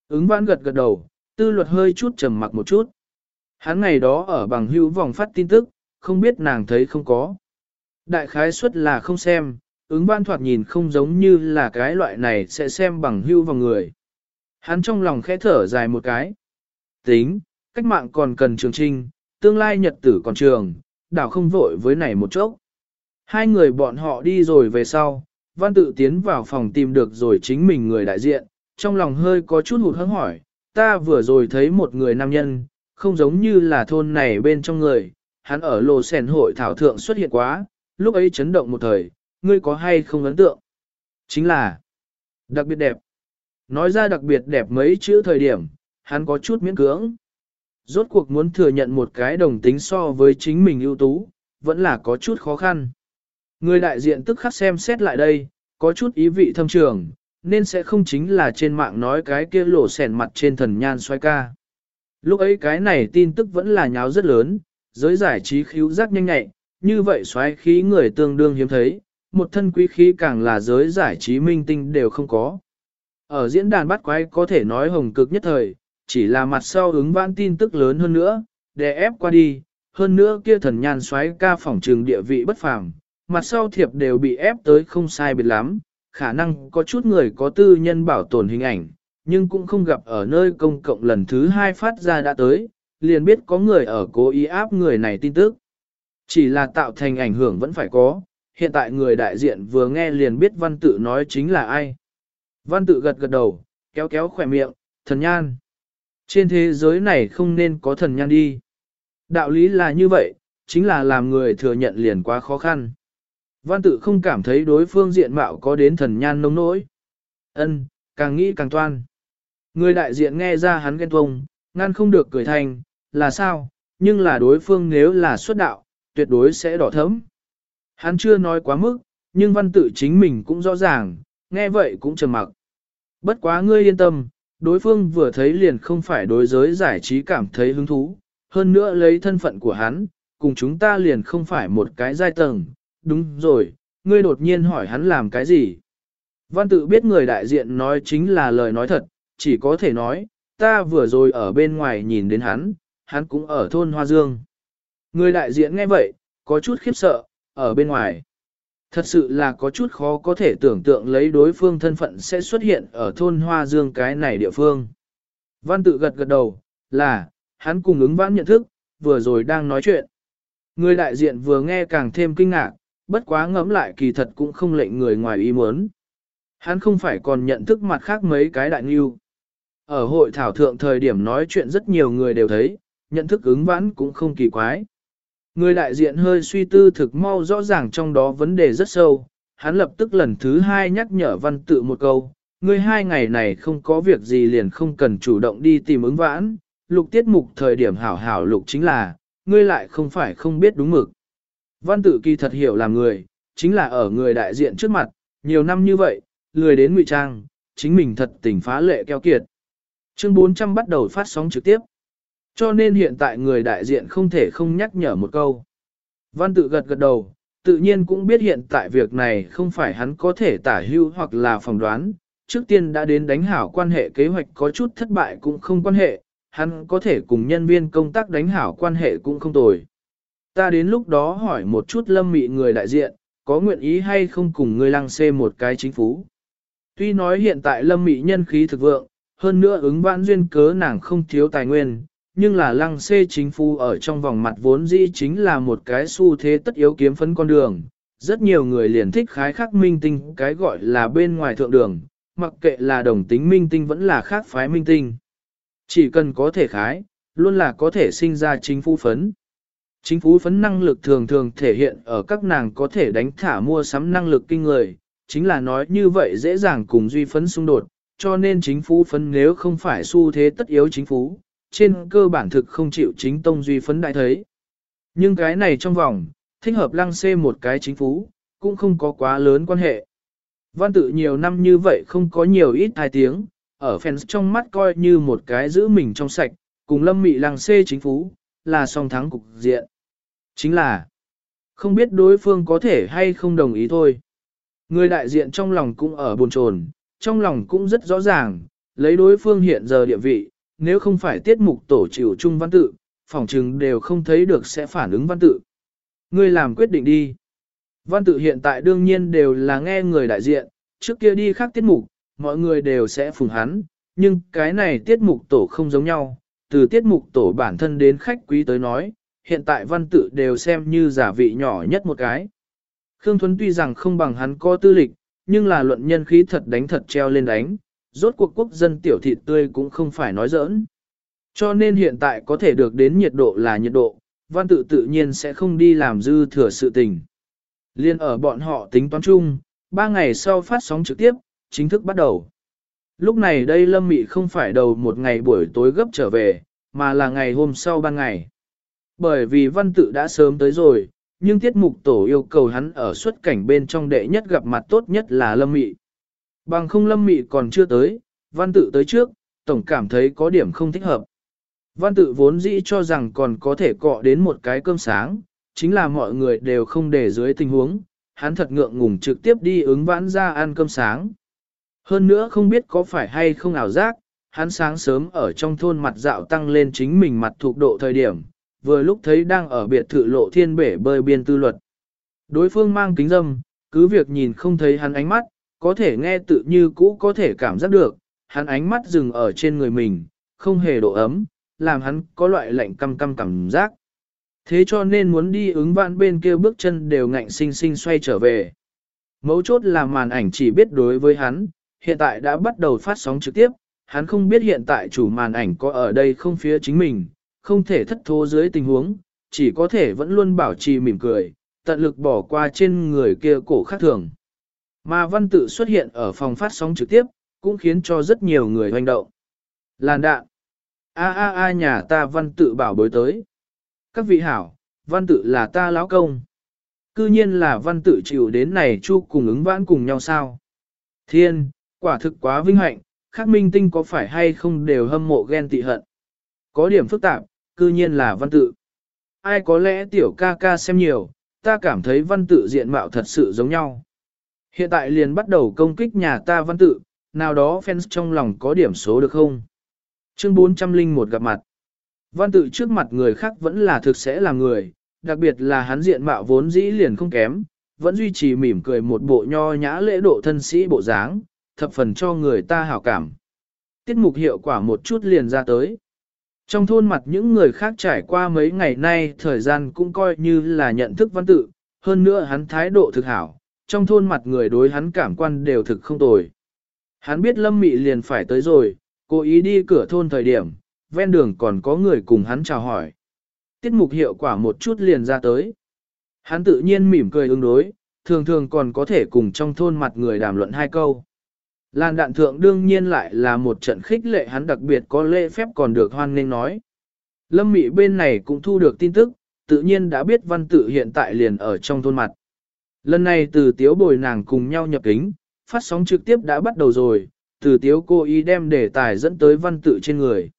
Ứng vãn gật gật đầu, tư luật hơi chút trầm mặc một chút. Hắn ngày đó ở bằng hữu vòng phát tin tức, không biết nàng thấy không có. Đại khái suất là không xem, ứng ban thoạt nhìn không giống như là cái loại này sẽ xem bằng hữu vòng người. Hắn trong lòng khẽ thở dài một cái. Tính, cách mạng còn cần trường trinh, tương lai nhật tử còn trường, đảo không vội với này một chốc. Hai người bọn họ đi rồi về sau, văn tự tiến vào phòng tìm được rồi chính mình người đại diện, trong lòng hơi có chút hụt hẫng hỏi, ta vừa rồi thấy một người nam nhân, không giống như là thôn này bên trong người, hắn ở lô sèn hội thảo thượng xuất hiện quá, lúc ấy chấn động một thời, ngươi có hay không ấn tượng? Chính là, đặc biệt đẹp. Nói ra đặc biệt đẹp mấy chữ thời điểm, hắn có chút miễn cưỡng. Rốt cuộc muốn thừa nhận một cái đồng tính so với chính mình ưu tú, vẫn là có chút khó khăn. Người đại diện tức khắc xem xét lại đây, có chút ý vị thâm trường, nên sẽ không chính là trên mạng nói cái kia lỗ sẻn mặt trên thần nhan xoay ca. Lúc ấy cái này tin tức vẫn là nháo rất lớn, giới giải trí khíu giác nhanh nhạy, như vậy xoáy khí người tương đương hiếm thấy, một thân quý khí càng là giới giải trí minh tinh đều không có. Ở diễn đàn bắt quái có thể nói hồng cực nhất thời, chỉ là mặt sau ứng vãn tin tức lớn hơn nữa, để ép qua đi, hơn nữa kia thần nhan xoáy ca phỏng trường địa vị bất phàm, mặt sau thiệp đều bị ép tới không sai biệt lắm, khả năng có chút người có tư nhân bảo tồn hình ảnh, nhưng cũng không gặp ở nơi công cộng lần thứ hai phát ra đã tới, liền biết có người ở cố ý áp người này tin tức. Chỉ là tạo thành ảnh hưởng vẫn phải có, hiện tại người đại diện vừa nghe liền biết văn tự nói chính là ai. Văn tự gật gật đầu, kéo kéo khỏe miệng, thần nhan. Trên thế giới này không nên có thần nhan đi. Đạo lý là như vậy, chính là làm người thừa nhận liền quá khó khăn. Văn tự không cảm thấy đối phương diện mạo có đến thần nhan nông nỗi. ân càng nghĩ càng toan. Người đại diện nghe ra hắn ghen tuông, ngăn không được cười thành, là sao, nhưng là đối phương nếu là xuất đạo, tuyệt đối sẽ đỏ thấm. Hắn chưa nói quá mức, nhưng văn tự chính mình cũng rõ ràng, nghe vậy cũng trầm mặc. Bất quá ngươi yên tâm, đối phương vừa thấy liền không phải đối giới giải trí cảm thấy hứng thú, hơn nữa lấy thân phận của hắn, cùng chúng ta liền không phải một cái giai tầng, đúng rồi, ngươi đột nhiên hỏi hắn làm cái gì. Văn tự biết người đại diện nói chính là lời nói thật, chỉ có thể nói, ta vừa rồi ở bên ngoài nhìn đến hắn, hắn cũng ở thôn Hoa Dương. Người đại diện nghe vậy, có chút khiếp sợ, ở bên ngoài. Thật sự là có chút khó có thể tưởng tượng lấy đối phương thân phận sẽ xuất hiện ở thôn Hoa Dương cái này địa phương. Văn tự gật gật đầu, là, hắn cùng ứng vãn nhận thức, vừa rồi đang nói chuyện. Người đại diện vừa nghe càng thêm kinh ngạc, bất quá ngẫm lại kỳ thật cũng không lệnh người ngoài ý muốn. Hắn không phải còn nhận thức mặt khác mấy cái đại nghiêu. Ở hội thảo thượng thời điểm nói chuyện rất nhiều người đều thấy, nhận thức ứng vãn cũng không kỳ quái. Người đại diện hơi suy tư thực mau rõ ràng trong đó vấn đề rất sâu, hắn lập tức lần thứ hai nhắc nhở văn tự một câu, ngươi hai ngày này không có việc gì liền không cần chủ động đi tìm ứng vãn, lục tiết mục thời điểm hảo hảo lục chính là, ngươi lại không phải không biết đúng mực. Văn tự kỳ thật hiểu là người, chính là ở người đại diện trước mặt, nhiều năm như vậy, lười đến ngụy trang, chính mình thật tình phá lệ keo kiệt. Chương 400 bắt đầu phát sóng trực tiếp. Cho nên hiện tại người đại diện không thể không nhắc nhở một câu. Văn tự gật gật đầu, tự nhiên cũng biết hiện tại việc này không phải hắn có thể tả hưu hoặc là phỏng đoán, trước tiên đã đến đánh hảo quan hệ kế hoạch có chút thất bại cũng không quan hệ, hắn có thể cùng nhân viên công tác đánh hảo quan hệ cũng không tồi. Ta đến lúc đó hỏi một chút lâm mị người đại diện, có nguyện ý hay không cùng người lăng xê một cái chính phủ. Tuy nói hiện tại lâm mị nhân khí thực vượng, hơn nữa ứng vãn duyên cớ nàng không thiếu tài nguyên, nhưng là lăng xê chính phu ở trong vòng mặt vốn dĩ chính là một cái xu thế tất yếu kiếm phấn con đường. Rất nhiều người liền thích khái khắc minh tinh cái gọi là bên ngoài thượng đường, mặc kệ là đồng tính minh tinh vẫn là khác phái minh tinh. Chỉ cần có thể khái, luôn là có thể sinh ra chính phu phấn. Chính phú phấn năng lực thường thường thể hiện ở các nàng có thể đánh thả mua sắm năng lực kinh người, chính là nói như vậy dễ dàng cùng duy phấn xung đột, cho nên chính phủ phấn nếu không phải xu thế tất yếu chính phủ, trên cơ bản thực không chịu chính tông duy phấn đại thấy. Nhưng cái này trong vòng, thích hợp lăng xê một cái chính phủ, cũng không có quá lớn quan hệ. Văn tự nhiều năm như vậy không có nhiều ít thai tiếng, ở fans trong mắt coi như một cái giữ mình trong sạch, cùng lâm mị lăng xê chính phủ, là song thắng cục diện. Chính là, không biết đối phương có thể hay không đồng ý thôi. Người đại diện trong lòng cũng ở buồn chồn, trong lòng cũng rất rõ ràng, lấy đối phương hiện giờ địa vị, nếu không phải tiết mục tổ chịu chung văn tự, phòng trừng đều không thấy được sẽ phản ứng văn tự. Ngươi làm quyết định đi. Văn tự hiện tại đương nhiên đều là nghe người đại diện, trước kia đi khác tiết mục, mọi người đều sẽ phùng hắn, nhưng cái này tiết mục tổ không giống nhau, từ tiết mục tổ bản thân đến khách quý tới nói, hiện tại văn tự đều xem như giả vị nhỏ nhất một cái. Khương Thuấn tuy rằng không bằng hắn có tư lịch, nhưng là luận nhân khí thật đánh thật treo lên đánh, rốt cuộc quốc dân tiểu thịt tươi cũng không phải nói giỡn. Cho nên hiện tại có thể được đến nhiệt độ là nhiệt độ, văn tự tự nhiên sẽ không đi làm dư thừa sự tình. Liên ở bọn họ tính toán chung, ba ngày sau phát sóng trực tiếp, chính thức bắt đầu. Lúc này đây Lâm Mị không phải đầu một ngày buổi tối gấp trở về, mà là ngày hôm sau ban ngày. Bởi vì văn tự đã sớm tới rồi, nhưng tiết mục tổ yêu cầu hắn ở xuất cảnh bên trong đệ nhất gặp mặt tốt nhất là Lâm Mị. Bằng không Lâm Mị còn chưa tới, văn tự tới trước, tổng cảm thấy có điểm không thích hợp. Văn tự vốn dĩ cho rằng còn có thể cọ đến một cái cơm sáng, chính là mọi người đều không để dưới tình huống, hắn thật ngượng ngùng trực tiếp đi ứng vãn ra ăn cơm sáng. Hơn nữa không biết có phải hay không ảo giác, hắn sáng sớm ở trong thôn mặt dạo tăng lên chính mình mặt thuộc độ thời điểm, vừa lúc thấy đang ở biệt thự lộ thiên bể bơi biên tư luật. Đối phương mang kính dâm, cứ việc nhìn không thấy hắn ánh mắt, có thể nghe tự như cũ có thể cảm giác được, hắn ánh mắt dừng ở trên người mình, không hề độ ấm, làm hắn có loại lạnh căm căm cảm giác. Thế cho nên muốn đi ứng vạn bên kia bước chân đều ngạnh sinh sinh xoay trở về. Mấu chốt là màn ảnh chỉ biết đối với hắn, hiện tại đã bắt đầu phát sóng trực tiếp, hắn không biết hiện tại chủ màn ảnh có ở đây không phía chính mình, không thể thất thố dưới tình huống, chỉ có thể vẫn luôn bảo trì mỉm cười, tận lực bỏ qua trên người kia cổ khác thường. Mà văn tự xuất hiện ở phòng phát sóng trực tiếp, cũng khiến cho rất nhiều người hoành động. Làn đạn. A a a nhà ta văn tự bảo bối tới. Các vị hảo, văn tự là ta lão công. Cư nhiên là văn tự chịu đến này chu cùng ứng vãn cùng nhau sao. Thiên, quả thực quá vinh hạnh, khắc minh tinh có phải hay không đều hâm mộ ghen tị hận. Có điểm phức tạp, cư nhiên là văn tự. Ai có lẽ tiểu ca ca xem nhiều, ta cảm thấy văn tự diện mạo thật sự giống nhau. Hiện tại liền bắt đầu công kích nhà ta văn tự, nào đó fans trong lòng có điểm số được không? Chương 401 gặp mặt. Văn tự trước mặt người khác vẫn là thực sẽ là người, đặc biệt là hắn diện mạo vốn dĩ liền không kém, vẫn duy trì mỉm cười một bộ nho nhã lễ độ thân sĩ bộ dáng, thập phần cho người ta hảo cảm. Tiết mục hiệu quả một chút liền ra tới. Trong thôn mặt những người khác trải qua mấy ngày nay thời gian cũng coi như là nhận thức văn tự, hơn nữa hắn thái độ thực hảo, trong thôn mặt người đối hắn cảm quan đều thực không tồi. Hắn biết lâm mị liền phải tới rồi, cố ý đi cửa thôn thời điểm, ven đường còn có người cùng hắn chào hỏi. Tiết mục hiệu quả một chút liền ra tới. Hắn tự nhiên mỉm cười ứng đối, thường thường còn có thể cùng trong thôn mặt người đàm luận hai câu. Làn đạn thượng đương nhiên lại là một trận khích lệ hắn đặc biệt có lễ phép còn được hoan nghênh nói. Lâm Mị bên này cũng thu được tin tức, tự nhiên đã biết văn tự hiện tại liền ở trong thôn mặt. Lần này từ tiếu bồi nàng cùng nhau nhập kính, phát sóng trực tiếp đã bắt đầu rồi, từ tiếu cô ý đem đề tài dẫn tới văn tự trên người.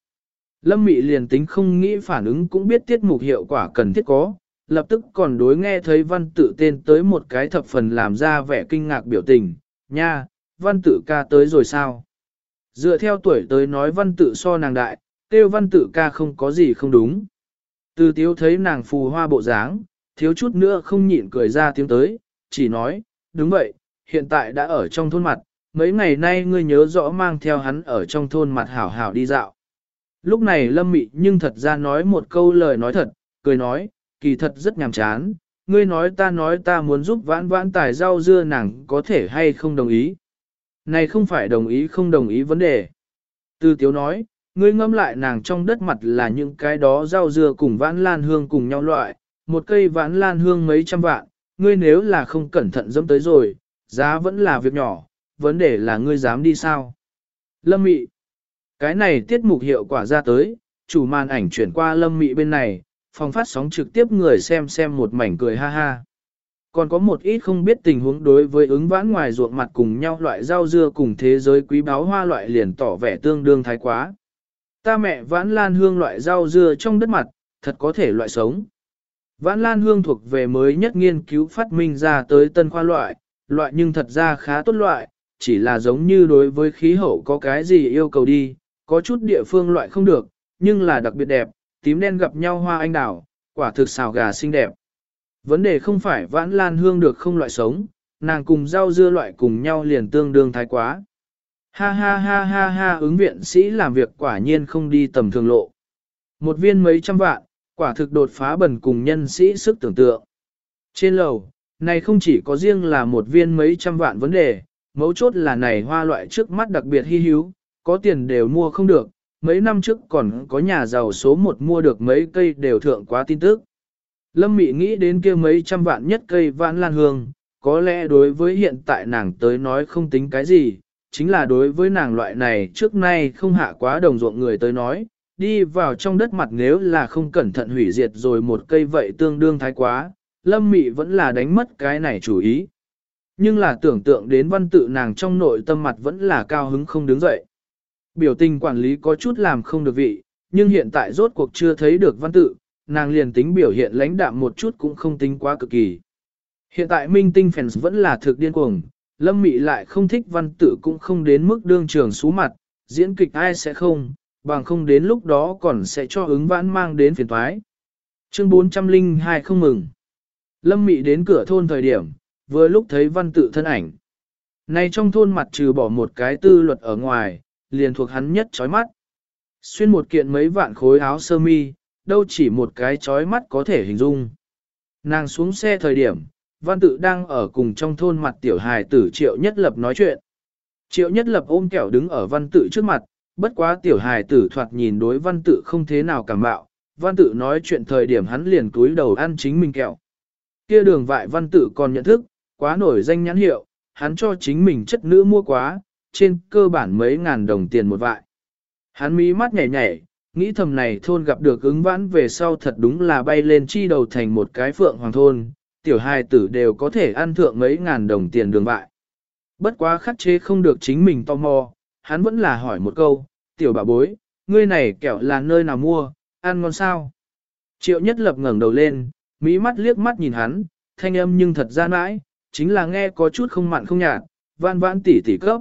Lâm Mị liền tính không nghĩ phản ứng cũng biết tiết mục hiệu quả cần thiết có, lập tức còn đối nghe thấy văn tự tên tới một cái thập phần làm ra vẻ kinh ngạc biểu tình, nha, văn tự ca tới rồi sao? Dựa theo tuổi tới nói văn tự so nàng đại, tiêu văn tự ca không có gì không đúng. Từ tiếu thấy nàng phù hoa bộ dáng, thiếu chút nữa không nhịn cười ra tiếng tới, chỉ nói, đúng vậy, hiện tại đã ở trong thôn mặt, mấy ngày nay ngươi nhớ rõ mang theo hắn ở trong thôn mặt hảo hảo đi dạo. Lúc này lâm mị nhưng thật ra nói một câu lời nói thật, cười nói, kỳ thật rất nhàm chán, ngươi nói ta nói ta muốn giúp vãn vãn tài rau dưa nàng có thể hay không đồng ý. Này không phải đồng ý không đồng ý vấn đề. Tư tiếu nói, ngươi ngâm lại nàng trong đất mặt là những cái đó rau dưa cùng vãn lan hương cùng nhau loại, một cây vãn lan hương mấy trăm vạn, ngươi nếu là không cẩn thận dẫm tới rồi, giá vẫn là việc nhỏ, vấn đề là ngươi dám đi sao. Lâm mị, cái này tiết mục hiệu quả ra tới, chủ màn ảnh chuyển qua lâm mị bên này, phòng phát sóng trực tiếp người xem xem một mảnh cười ha ha còn có một ít không biết tình huống đối với ứng vãn ngoài ruộng mặt cùng nhau loại rau dưa cùng thế giới quý báo hoa loại liền tỏ vẻ tương đương thái quá. Ta mẹ vãn lan hương loại rau dưa trong đất mặt, thật có thể loại sống. Vãn lan hương thuộc về mới nhất nghiên cứu phát minh ra tới tân khoa loại, loại nhưng thật ra khá tốt loại, chỉ là giống như đối với khí hậu có cái gì yêu cầu đi, có chút địa phương loại không được, nhưng là đặc biệt đẹp, tím đen gặp nhau hoa anh đào, quả thực xào gà xinh đẹp. Vấn đề không phải vãn lan hương được không loại sống, nàng cùng rau dưa loại cùng nhau liền tương đương thái quá. Ha ha ha ha ha ứng viện sĩ làm việc quả nhiên không đi tầm thường lộ. Một viên mấy trăm vạn, quả thực đột phá bẩn cùng nhân sĩ sức tưởng tượng. Trên lầu, này không chỉ có riêng là một viên mấy trăm vạn vấn đề, mấu chốt là này hoa loại trước mắt đặc biệt hy hữu, có tiền đều mua không được, mấy năm trước còn có nhà giàu số một mua được mấy cây đều thượng quá tin tức. Lâm Mị nghĩ đến kia mấy trăm vạn nhất cây vãn lan hương, có lẽ đối với hiện tại nàng tới nói không tính cái gì, chính là đối với nàng loại này trước nay không hạ quá đồng ruộng người tới nói, đi vào trong đất mặt nếu là không cẩn thận hủy diệt rồi một cây vậy tương đương thái quá, Lâm Mị vẫn là đánh mất cái này chủ ý. Nhưng là tưởng tượng đến văn tự nàng trong nội tâm mặt vẫn là cao hứng không đứng dậy. Biểu tình quản lý có chút làm không được vị, nhưng hiện tại rốt cuộc chưa thấy được văn tự, nàng liền tính biểu hiện lãnh đạm một chút cũng không tính quá cực kỳ. Hiện tại minh tinh fans vẫn là thực điên cuồng, lâm mị lại không thích văn tự cũng không đến mức đương trường xú mặt, diễn kịch ai sẽ không, bằng không đến lúc đó còn sẽ cho ứng vãn mang đến phiền thoái. Chương 402 không mừng. Lâm Mị đến cửa thôn thời điểm, vừa lúc thấy văn tự thân ảnh. Này trong thôn mặt trừ bỏ một cái tư luật ở ngoài, liền thuộc hắn nhất chói mắt. Xuyên một kiện mấy vạn khối áo sơ mi, đâu chỉ một cái chói mắt có thể hình dung. Nàng xuống xe thời điểm, văn tự đang ở cùng trong thôn mặt tiểu hài tử triệu nhất lập nói chuyện. Triệu nhất lập ôm kẹo đứng ở văn tự trước mặt, bất quá tiểu hài tử thoạt nhìn đối văn tự không thế nào cảm bạo, văn tự nói chuyện thời điểm hắn liền túi đầu ăn chính mình kẹo. Kia đường vại văn tự còn nhận thức, quá nổi danh nhãn hiệu, hắn cho chính mình chất nữ mua quá, trên cơ bản mấy ngàn đồng tiền một vại. Hắn mí mắt nhảy nhảy, nghĩ thầm này thôn gặp được ứng vãn về sau thật đúng là bay lên chi đầu thành một cái phượng hoàng thôn, tiểu hài tử đều có thể ăn thượng mấy ngàn đồng tiền đường vại. Bất quá khắc chế không được chính mình tò mò, hắn vẫn là hỏi một câu, tiểu bà bối, ngươi này kẹo là nơi nào mua, ăn ngon sao? Triệu nhất lập ngẩng đầu lên, mỹ mắt liếc mắt nhìn hắn, thanh âm nhưng thật ra mãi, chính là nghe có chút không mặn không nhạt, van vãn tỉ tỉ cấp.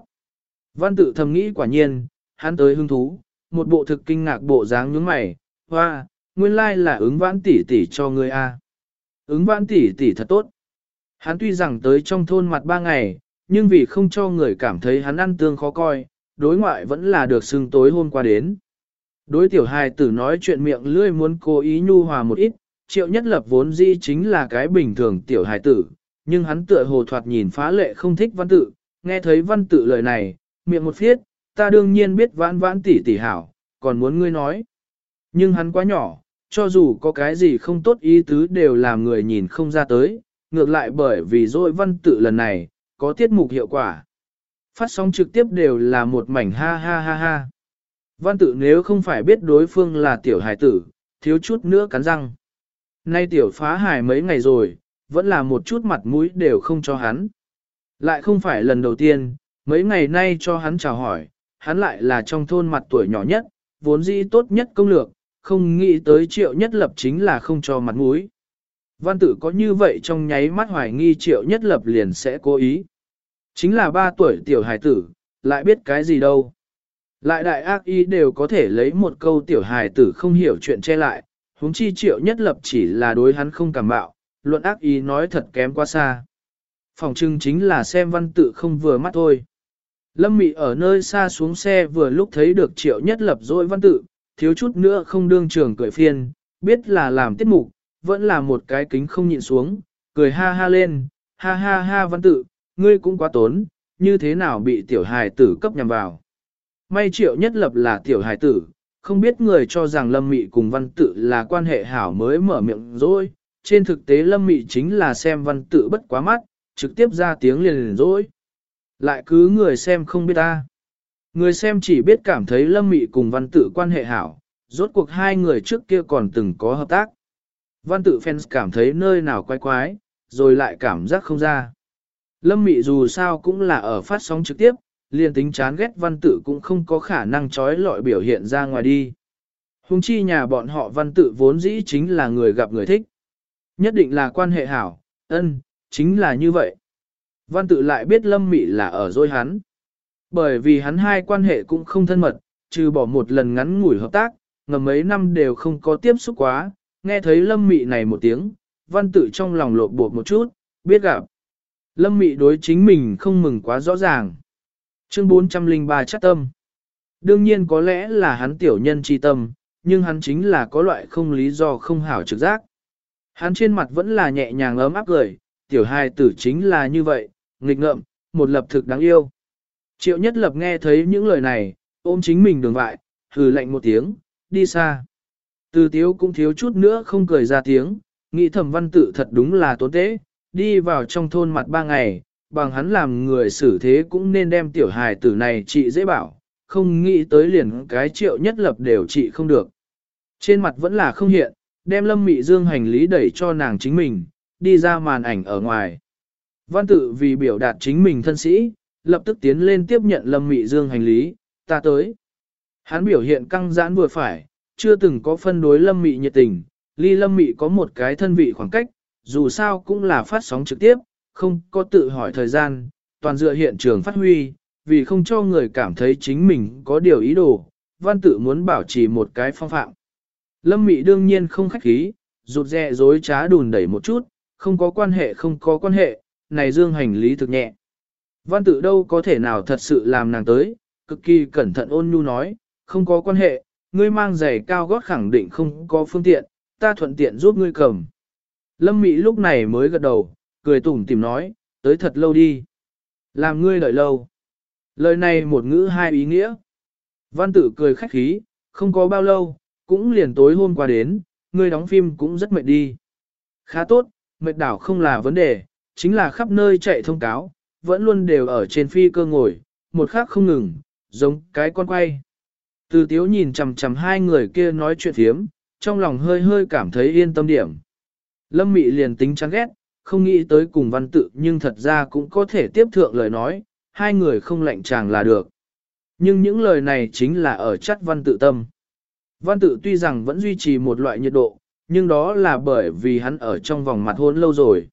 Văn tự thầm nghĩ quả nhiên, hắn tới hứng thú, một bộ thực kinh ngạc bộ dáng nhướng mày, hoa, nguyên lai là ứng vãn tỷ tỷ cho ngươi a. Ứng vãn tỷ tỷ thật tốt. Hắn tuy rằng tới trong thôn mặt ba ngày, nhưng vì không cho người cảm thấy hắn ăn tương khó coi, đối ngoại vẫn là được xưng tối hôm qua đến. Đối tiểu hài tử nói chuyện miệng lươi muốn cố ý nhu hòa một ít, triệu nhất lập vốn di chính là cái bình thường tiểu hài tử, nhưng hắn tựa hồ thoạt nhìn phá lệ không thích văn tự, nghe thấy văn tự lời này, miệng một phiết, ta đương nhiên biết vãn vãn tỷ tỷ hảo, còn muốn ngươi nói. Nhưng hắn quá nhỏ, cho dù có cái gì không tốt ý tứ đều làm người nhìn không ra tới, ngược lại bởi vì dội văn tự lần này, có tiết mục hiệu quả. Phát sóng trực tiếp đều là một mảnh ha ha ha ha. Văn tự nếu không phải biết đối phương là tiểu hải tử, thiếu chút nữa cắn răng. Nay tiểu phá hải mấy ngày rồi, vẫn là một chút mặt mũi đều không cho hắn. Lại không phải lần đầu tiên, mấy ngày nay cho hắn chào hỏi, hắn lại là trong thôn mặt tuổi nhỏ nhất, vốn dĩ tốt nhất công lược, không nghĩ tới triệu nhất lập chính là không cho mặt mũi. Văn tử có như vậy trong nháy mắt hoài nghi triệu nhất lập liền sẽ cố ý. Chính là ba tuổi tiểu hài tử, lại biết cái gì đâu. Lại đại ác ý đều có thể lấy một câu tiểu hài tử không hiểu chuyện che lại, huống chi triệu nhất lập chỉ là đối hắn không cảm bạo, luận ác ý nói thật kém quá xa. Phòng trưng chính là xem văn tự không vừa mắt thôi. Lâm Mị ở nơi xa xuống xe vừa lúc thấy được triệu nhất lập dối văn tự, thiếu chút nữa không đương trường cười phiên, biết là làm tiết mục, vẫn là một cái kính không nhịn xuống, cười ha ha lên, ha ha ha văn tự, ngươi cũng quá tốn, như thế nào bị tiểu hài tử cấp nhằm vào. May triệu nhất lập là tiểu hài tử, không biết người cho rằng lâm mị cùng văn tự là quan hệ hảo mới mở miệng rồi, trên thực tế lâm mị chính là xem văn tự bất quá mắt, trực tiếp ra tiếng liền liền rồi. Lại cứ người xem không biết ta. Người xem chỉ biết cảm thấy lâm mị cùng văn tự quan hệ hảo, rốt cuộc hai người trước kia còn từng có hợp tác. Văn tự fans cảm thấy nơi nào quái quái, rồi lại cảm giác không ra. Lâm mị dù sao cũng là ở phát sóng trực tiếp, liền tính chán ghét văn tự cũng không có khả năng trói lọi biểu hiện ra ngoài đi. Hùng chi nhà bọn họ văn tự vốn dĩ chính là người gặp người thích. Nhất định là quan hệ hảo, ân, chính là như vậy. Văn tự lại biết lâm mị là ở dối hắn. Bởi vì hắn hai quan hệ cũng không thân mật, trừ bỏ một lần ngắn ngủi hợp tác, ngầm mấy năm đều không có tiếp xúc quá, nghe thấy lâm mị này một tiếng, văn tự trong lòng lột bột một chút, biết gặp. Lâm mị đối chính mình không mừng quá rõ ràng. Chương 403 chắc tâm. Đương nhiên có lẽ là hắn tiểu nhân chi tâm, nhưng hắn chính là có loại không lý do không hảo trực giác. Hắn trên mặt vẫn là nhẹ nhàng ấm áp cười, tiểu hài tử chính là như vậy, nghịch ngợm, một lập thực đáng yêu. Triệu nhất lập nghe thấy những lời này, ôm chính mình đường vại, hừ lạnh một tiếng, đi xa. Từ tiếu cũng thiếu chút nữa không cười ra tiếng, nghĩ thẩm văn tự thật đúng là tốn tế, đi vào trong thôn mặt ba ngày, bằng hắn làm người xử thế cũng nên đem tiểu hài tử này trị dễ bảo, không nghĩ tới liền cái triệu nhất lập đều trị không được. Trên mặt vẫn là không hiện, đem lâm mị dương hành lý đẩy cho nàng chính mình, đi ra màn ảnh ở ngoài. Văn tự vì biểu đạt chính mình thân sĩ, lập tức tiến lên tiếp nhận lâm mị dương hành lý, ta tới. Hắn biểu hiện căng giãn vừa phải, chưa từng có phân đối lâm mị nhiệt tình, ly lâm mị có một cái thân vị khoảng cách, dù sao cũng là phát sóng trực tiếp, không có tự hỏi thời gian, toàn dựa hiện trường phát huy, vì không cho người cảm thấy chính mình có điều ý đồ, văn tự muốn bảo trì một cái phong phạm. Lâm Mị đương nhiên không khách khí, rụt rè dối trá đùn đẩy một chút, không có quan hệ không có quan hệ, này dương hành lý thực nhẹ. Văn tự đâu có thể nào thật sự làm nàng tới, cực kỳ cẩn thận ôn nhu nói, không có quan hệ, ngươi mang giày cao gót khẳng định không có phương tiện, ta thuận tiện giúp ngươi cầm. Lâm Mỹ lúc này mới gật đầu, cười tủm tìm nói, tới thật lâu đi. Làm ngươi đợi lâu. Lời này một ngữ hai ý nghĩa. Văn tử cười khách khí, không có bao lâu, cũng liền tối hôm qua đến, ngươi đóng phim cũng rất mệt đi. Khá tốt, mệt đảo không là vấn đề, chính là khắp nơi chạy thông cáo, vẫn luôn đều ở trên phi cơ ngồi, một khắc không ngừng, giống cái con quay. Từ tiếu nhìn chằm chằm hai người kia nói chuyện thiếm, trong lòng hơi hơi cảm thấy yên tâm điểm. Lâm Mị liền tính chán ghét, không nghĩ tới cùng văn tự nhưng thật ra cũng có thể tiếp thượng lời nói, hai người không lạnh chàng là được. Nhưng những lời này chính là ở chất văn tự tâm. Văn tự tuy rằng vẫn duy trì một loại nhiệt độ, nhưng đó là bởi vì hắn ở trong vòng mặt hôn lâu rồi.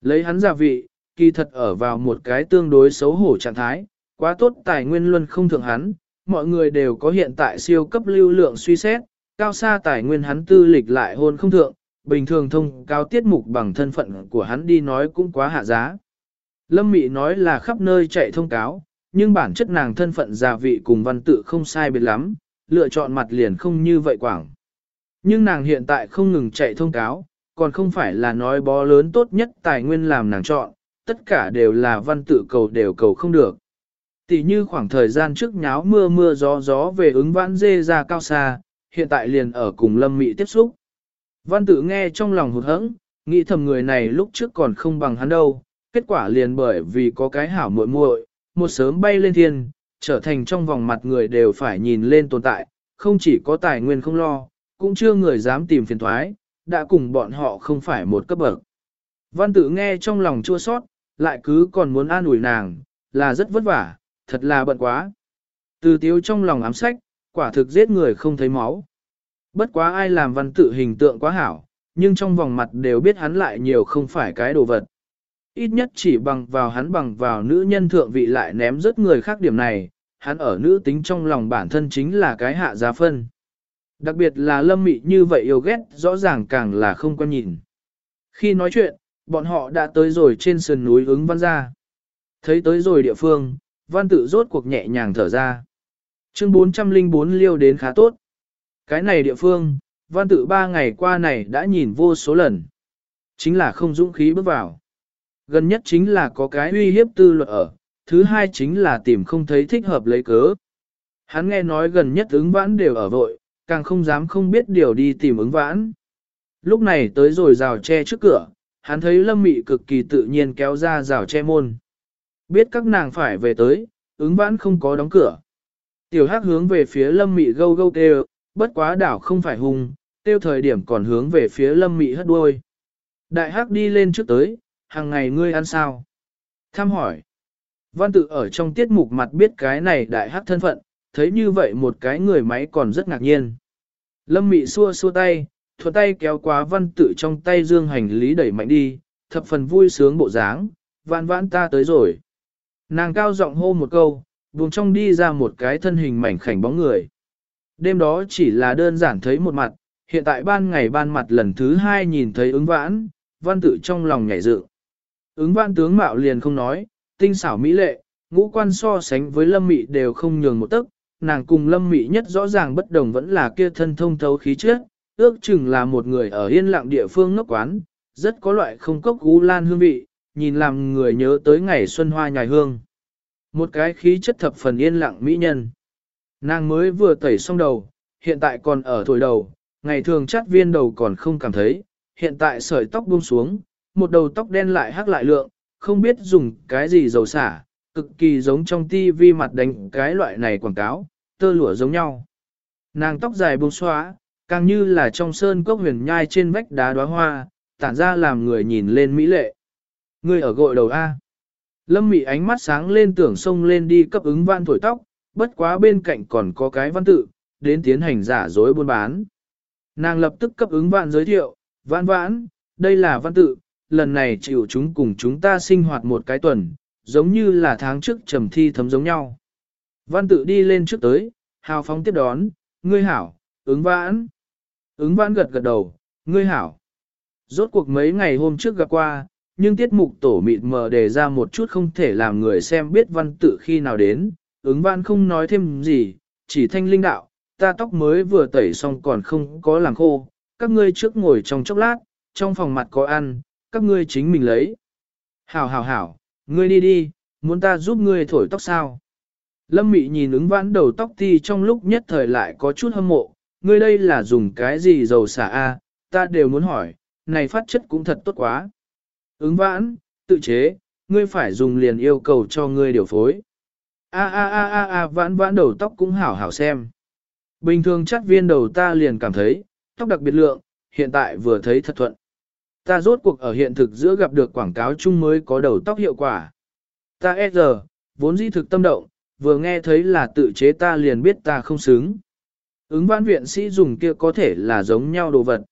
Lấy hắn ra vị, kỳ thật ở vào một cái tương đối xấu hổ trạng thái, quá tốt tài nguyên luân không thượng hắn, mọi người đều có hiện tại siêu cấp lưu lượng suy xét, cao xa tài nguyên hắn tư lịch lại hôn không thượng, bình thường thông cao tiết mục bằng thân phận của hắn đi nói cũng quá hạ giá. Lâm Mị nói là khắp nơi chạy thông cáo, nhưng bản chất nàng thân phận gia vị cùng văn tự không sai biệt lắm, lựa chọn mặt liền không như vậy quảng. Nhưng nàng hiện tại không ngừng chạy thông cáo, còn không phải là nói bó lớn tốt nhất tài nguyên làm nàng chọn, tất cả đều là văn tự cầu đều cầu không được. Tỷ như khoảng thời gian trước nháo mưa mưa gió gió về ứng vãn dê ra cao xa, hiện tại liền ở cùng lâm mị tiếp xúc. Văn tự nghe trong lòng hụt hẫng, nghĩ thầm người này lúc trước còn không bằng hắn đâu, kết quả liền bởi vì có cái hảo muội muội, một sớm bay lên thiên, trở thành trong vòng mặt người đều phải nhìn lên tồn tại, không chỉ có tài nguyên không lo, cũng chưa người dám tìm phiền thoái, đã cùng bọn họ không phải một cấp bậc. Văn tự nghe trong lòng chua sót, lại cứ còn muốn an ủi nàng, là rất vất vả, thật là bận quá. Từ tiếu trong lòng ám sách, quả thực giết người không thấy máu. Bất quá ai làm văn tự hình tượng quá hảo, nhưng trong vòng mặt đều biết hắn lại nhiều không phải cái đồ vật. Ít nhất chỉ bằng vào hắn bằng vào nữ nhân thượng vị lại ném rất người khác điểm này, hắn ở nữ tính trong lòng bản thân chính là cái hạ giá phân. Đặc biệt là lâm mị như vậy yêu ghét rõ ràng càng là không quan nhìn. Khi nói chuyện, bọn họ đã tới rồi trên sườn núi ứng văn ra. Thấy tới rồi địa phương, văn tự rốt cuộc nhẹ nhàng thở ra. Chương 404 liêu đến khá tốt. Cái này địa phương, văn tự ba ngày qua này đã nhìn vô số lần. Chính là không dũng khí bước vào. Gần nhất chính là có cái uy hiếp tư luật ở, thứ hai chính là tìm không thấy thích hợp lấy cớ. Hắn nghe nói gần nhất ứng vãn đều ở vội, càng không dám không biết điều đi tìm ứng vãn. Lúc này tới rồi rào che trước cửa, hắn thấy lâm mị cực kỳ tự nhiên kéo ra rào che môn. Biết các nàng phải về tới, ứng vãn không có đóng cửa. Tiểu hắc hướng về phía lâm mị gâu gâu tê bất quá đảo không phải hung, tiêu thời điểm còn hướng về phía lâm mị hất đuôi. Đại hắc đi lên trước tới, hàng ngày ngươi ăn sao? Tham hỏi. Văn tự ở trong tiết mục mặt biết cái này đại hắc thân phận, thấy như vậy một cái người máy còn rất ngạc nhiên. Lâm mị xua xua tay, thuận tay kéo quá văn tự trong tay dương hành lý đẩy mạnh đi, thập phần vui sướng bộ dáng, vãn vãn ta tới rồi. Nàng cao giọng hô một câu, vùng trong đi ra một cái thân hình mảnh khảnh bóng người. Đêm đó chỉ là đơn giản thấy một mặt, hiện tại ban ngày ban mặt lần thứ hai nhìn thấy ứng vãn, văn tự trong lòng nhảy dự. Ứng vãn tướng mạo liền không nói, tinh xảo mỹ lệ, ngũ quan so sánh với lâm mị đều không nhường một tấc, nàng cùng lâm mị nhất rõ ràng bất đồng vẫn là kia thân thông thấu khí trước, ước chừng là một người ở yên lặng địa phương ngốc quán, rất có loại không cốc gú lan hương vị, nhìn làm người nhớ tới ngày xuân hoa nhài hương. Một cái khí chất thập phần yên lặng mỹ nhân. Nàng mới vừa tẩy xong đầu, hiện tại còn ở thổi đầu, ngày thường chát viên đầu còn không cảm thấy, hiện tại sợi tóc buông xuống, một đầu tóc đen lại hắc lại lượng, không biết dùng cái gì dầu xả, cực kỳ giống trong tivi mặt đánh cái loại này quảng cáo, tơ lụa giống nhau. Nàng tóc dài buông xóa, càng như là trong sơn cốc huyền nhai trên vách đá đóa hoa, tản ra làm người nhìn lên mỹ lệ. Người ở gội đầu A. Lâm mị ánh mắt sáng lên tưởng sông lên đi cấp ứng văn thổi tóc, bất quá bên cạnh còn có cái văn tự, đến tiến hành giả dối buôn bán. Nàng lập tức cấp ứng vạn giới thiệu, vãn vãn, đây là văn tự, lần này chịu chúng cùng chúng ta sinh hoạt một cái tuần, giống như là tháng trước trầm thi thấm giống nhau. Văn tự đi lên trước tới, hào phóng tiếp đón, ngươi hảo, ứng vãn. Ứng vãn gật gật đầu, Ngươi hảo. Rốt cuộc mấy ngày hôm trước gặp qua, nhưng tiết mục tổ mịt mờ đề ra một chút không thể làm người xem biết văn tự khi nào đến, ứng vãn không nói thêm gì, chỉ thanh linh đạo, ta tóc mới vừa tẩy xong còn không có làm khô, các ngươi trước ngồi trong chốc lát, trong phòng mặt có ăn, các ngươi chính mình lấy. Hảo hảo hảo, ngươi đi đi, muốn ta giúp ngươi thổi tóc sao? Lâm Mị nhìn ứng vãn đầu tóc ti trong lúc nhất thời lại có chút hâm mộ, ngươi đây là dùng cái gì dầu xả a? ta đều muốn hỏi, này phát chất cũng thật tốt quá. Ứng vãn, tự chế, ngươi phải dùng liền yêu cầu cho ngươi điều phối. A a a a a vãn vãn đầu tóc cũng hảo hảo xem. Bình thường chắc viên đầu ta liền cảm thấy, tóc đặc biệt lượng, hiện tại vừa thấy thật thuận. Ta rốt cuộc ở hiện thực giữa gặp được quảng cáo chung mới có đầu tóc hiệu quả. Ta e giờ, vốn di thực tâm động, vừa nghe thấy là tự chế ta liền biết ta không xứng. Ứng vãn viện sĩ dùng kia có thể là giống nhau đồ vật.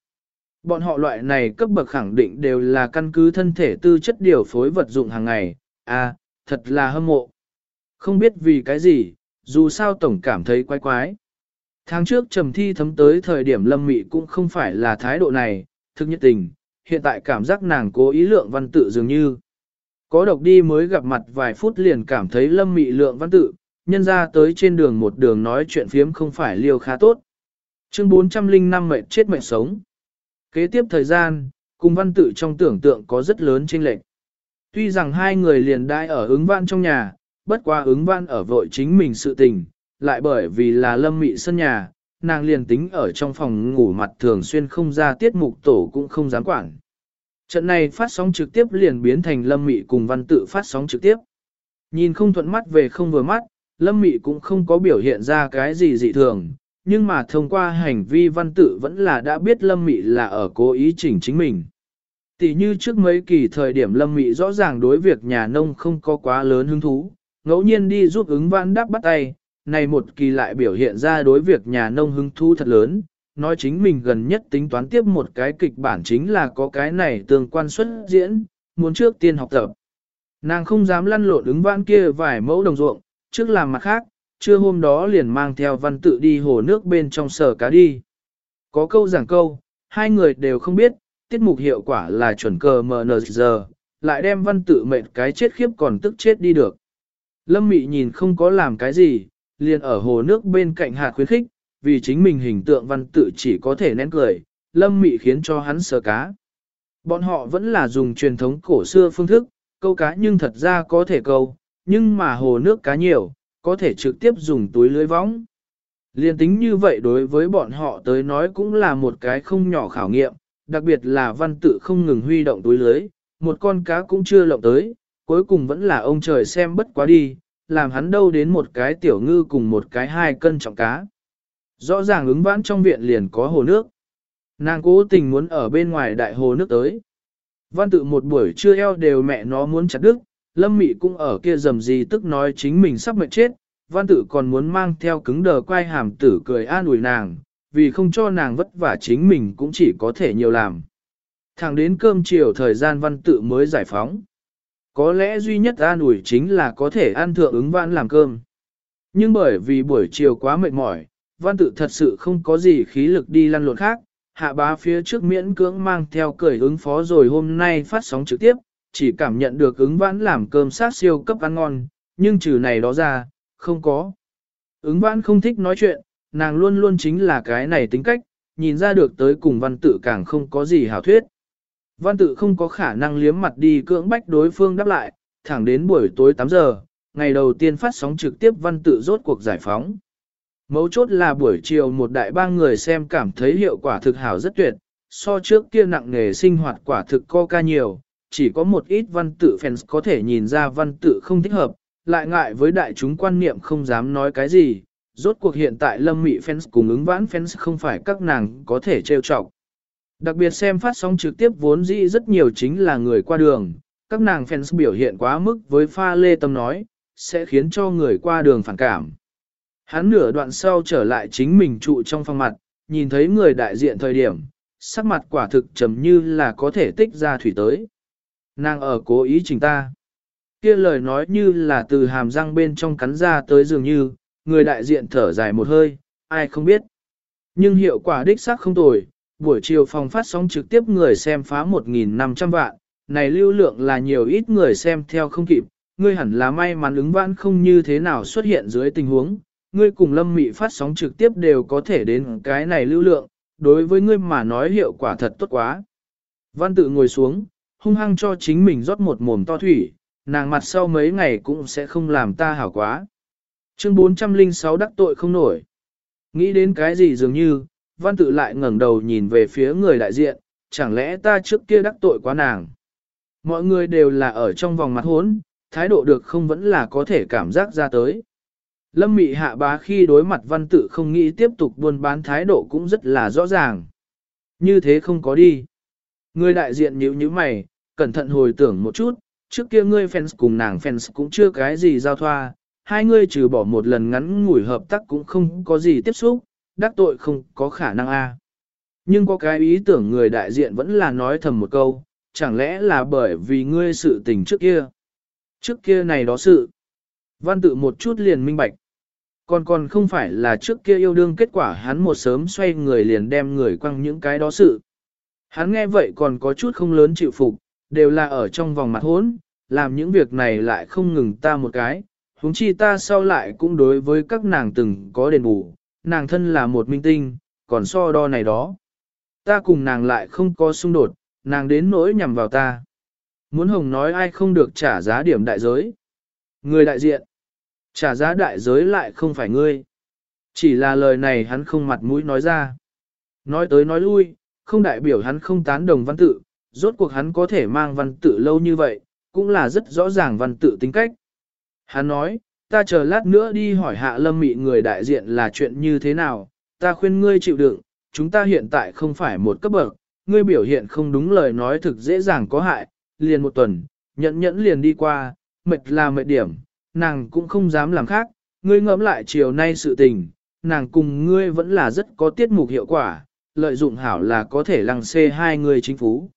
Bọn họ loại này cấp bậc khẳng định đều là căn cứ thân thể tư chất điều phối vật dụng hàng ngày, à, thật là hâm mộ. Không biết vì cái gì, dù sao tổng cảm thấy quái quái. Tháng trước trầm thi thấm tới thời điểm lâm mị cũng không phải là thái độ này, thực nhất tình, hiện tại cảm giác nàng cố ý lượng văn tự dường như. Có độc đi mới gặp mặt vài phút liền cảm thấy lâm mị lượng văn tự, nhân ra tới trên đường một đường nói chuyện phiếm không phải liêu khá tốt. Chương 405 mệnh chết mệnh sống. Kế tiếp thời gian, cùng văn tự trong tưởng tượng có rất lớn chênh lệch. Tuy rằng hai người liền đai ở ứng văn trong nhà, bất qua ứng văn ở vội chính mình sự tình, lại bởi vì là lâm mị sân nhà, nàng liền tính ở trong phòng ngủ mặt thường xuyên không ra tiết mục tổ cũng không dám quản. Trận này phát sóng trực tiếp liền biến thành lâm mị cùng văn tự phát sóng trực tiếp. Nhìn không thuận mắt về không vừa mắt, lâm mị cũng không có biểu hiện ra cái gì dị thường, nhưng mà thông qua hành vi văn tự vẫn là đã biết lâm mị là ở cố ý chỉnh chính mình. Tỷ như trước mấy kỳ thời điểm lâm mị rõ ràng đối việc nhà nông không có quá lớn hứng thú, ngẫu nhiên đi giúp ứng văn đáp bắt tay, này một kỳ lại biểu hiện ra đối việc nhà nông hứng thú thật lớn, nói chính mình gần nhất tính toán tiếp một cái kịch bản chính là có cái này tương quan xuất diễn, muốn trước tiên học tập. Nàng không dám lăn lộn ứng vãn kia vài mẫu đồng ruộng, trước làm mặt khác, trưa hôm đó liền mang theo văn tự đi hồ nước bên trong sở cá đi. Có câu giảng câu, hai người đều không biết, tiết mục hiệu quả là chuẩn cờ MNZ, lại đem văn tự mệnh cái chết khiếp còn tức chết đi được. Lâm Mị nhìn không có làm cái gì, liền ở hồ nước bên cạnh hạt khuyến khích, vì chính mình hình tượng văn tự chỉ có thể nén cười, Lâm Mị khiến cho hắn sờ cá. Bọn họ vẫn là dùng truyền thống cổ xưa phương thức, câu cá nhưng thật ra có thể câu, nhưng mà hồ nước cá nhiều, có thể trực tiếp dùng túi lưới võng. Liên tính như vậy đối với bọn họ tới nói cũng là một cái không nhỏ khảo nghiệm, đặc biệt là văn tự không ngừng huy động túi lưới, một con cá cũng chưa lộng tới, cuối cùng vẫn là ông trời xem bất quá đi, làm hắn đâu đến một cái tiểu ngư cùng một cái hai cân trọng cá. Rõ ràng ứng vãn trong viện liền có hồ nước. Nàng cố tình muốn ở bên ngoài đại hồ nước tới. Văn tự một buổi trưa eo đều mẹ nó muốn chặt đứt, Lâm Mị cũng ở kia dầm gì tức nói chính mình sắp mệt chết, văn tự còn muốn mang theo cứng đờ quay hàm tử cười an ủi nàng, vì không cho nàng vất vả chính mình cũng chỉ có thể nhiều làm. Thẳng đến cơm chiều thời gian văn tự mới giải phóng. Có lẽ duy nhất an ủi chính là có thể ăn thượng ứng vãn làm cơm. Nhưng bởi vì buổi chiều quá mệt mỏi, văn tự thật sự không có gì khí lực đi lăn lộn khác, hạ bá phía trước miễn cưỡng mang theo cười ứng phó rồi hôm nay phát sóng trực tiếp, chỉ cảm nhận được ứng vãn làm cơm sát siêu cấp ăn ngon, nhưng trừ này đó ra, không có. Ứng vãn không thích nói chuyện, nàng luôn luôn chính là cái này tính cách, nhìn ra được tới cùng văn tự càng không có gì hảo thuyết. Văn tự không có khả năng liếm mặt đi cưỡng bách đối phương đáp lại, thẳng đến buổi tối 8 giờ, ngày đầu tiên phát sóng trực tiếp văn tự rốt cuộc giải phóng. Mấu chốt là buổi chiều một đại ba người xem cảm thấy hiệu quả thực hảo rất tuyệt, so trước kia nặng nghề sinh hoạt quả thực co ca nhiều, chỉ có một ít văn tự fans có thể nhìn ra văn tự không thích hợp, lại ngại với đại chúng quan niệm không dám nói cái gì, rốt cuộc hiện tại lâm mị fans cùng ứng vãn fans không phải các nàng có thể trêu chọc. Đặc biệt xem phát sóng trực tiếp vốn dĩ rất nhiều chính là người qua đường, các nàng fans biểu hiện quá mức với pha lê tâm nói, sẽ khiến cho người qua đường phản cảm. Hắn nửa đoạn sau trở lại chính mình trụ trong phòng mặt, nhìn thấy người đại diện thời điểm, sắc mặt quả thực trầm như là có thể tích ra thủy tới. Nàng ở cố ý chỉnh ta. Kia lời nói như là từ hàm răng bên trong cắn ra tới dường như, người đại diện thở dài một hơi, ai không biết. Nhưng hiệu quả đích xác không tồi, buổi chiều phòng phát sóng trực tiếp người xem phá 1.500 vạn, này lưu lượng là nhiều ít người xem theo không kịp, ngươi hẳn là may mắn ứng vãn không như thế nào xuất hiện dưới tình huống, ngươi cùng lâm mị phát sóng trực tiếp đều có thể đến cái này lưu lượng, đối với ngươi mà nói hiệu quả thật tốt quá. Văn tự ngồi xuống, hung hăng cho chính mình rót một mồm to thủy, nàng mặt sau mấy ngày cũng sẽ không làm ta hảo quá. Chương 406 đắc tội không nổi. Nghĩ đến cái gì dường như, văn tự lại ngẩng đầu nhìn về phía người đại diện, chẳng lẽ ta trước kia đắc tội quá nàng. Mọi người đều là ở trong vòng mặt hốn, thái độ được không vẫn là có thể cảm giác ra tới. Lâm mị hạ bá khi đối mặt văn tự không nghĩ tiếp tục buôn bán thái độ cũng rất là rõ ràng. Như thế không có đi. Người đại diện nhíu như mày, cẩn thận hồi tưởng một chút, trước kia ngươi fans cùng nàng fans cũng chưa cái gì giao thoa, hai ngươi trừ bỏ một lần ngắn ngủi hợp tác cũng không có gì tiếp xúc, đắc tội không có khả năng a. Nhưng có cái ý tưởng người đại diện vẫn là nói thầm một câu, chẳng lẽ là bởi vì ngươi sự tình trước kia. Trước kia này đó sự. Văn tự một chút liền minh bạch. Còn còn không phải là trước kia yêu đương kết quả hắn một sớm xoay người liền đem người quăng những cái đó sự. Hắn nghe vậy còn có chút không lớn chịu phục, đều là ở trong vòng mặt hốn, làm những việc này lại không ngừng ta một cái, huống chi ta sau lại cũng đối với các nàng từng có đền bù, nàng thân là một minh tinh, còn so đo này đó. Ta cùng nàng lại không có xung đột, nàng đến nỗi nhằm vào ta. Muốn hồng nói ai không được trả giá điểm đại giới. Người đại diện, trả giá đại giới lại không phải ngươi. Chỉ là lời này hắn không mặt mũi nói ra. Nói tới nói lui, không đại biểu hắn không tán đồng văn tự, rốt cuộc hắn có thể mang văn tự lâu như vậy, cũng là rất rõ ràng văn tự tính cách. Hắn nói, ta chờ lát nữa đi hỏi hạ lâm mị người đại diện là chuyện như thế nào, ta khuyên ngươi chịu đựng, chúng ta hiện tại không phải một cấp bậc, ngươi biểu hiện không đúng lời nói thực dễ dàng có hại, liền một tuần, nhẫn nhẫn liền đi qua, mệt là mệt điểm, nàng cũng không dám làm khác, ngươi ngẫm lại chiều nay sự tình, nàng cùng ngươi vẫn là rất có tiết mục hiệu quả, lợi dụng hảo là có thể lăng xê hai người chính phủ.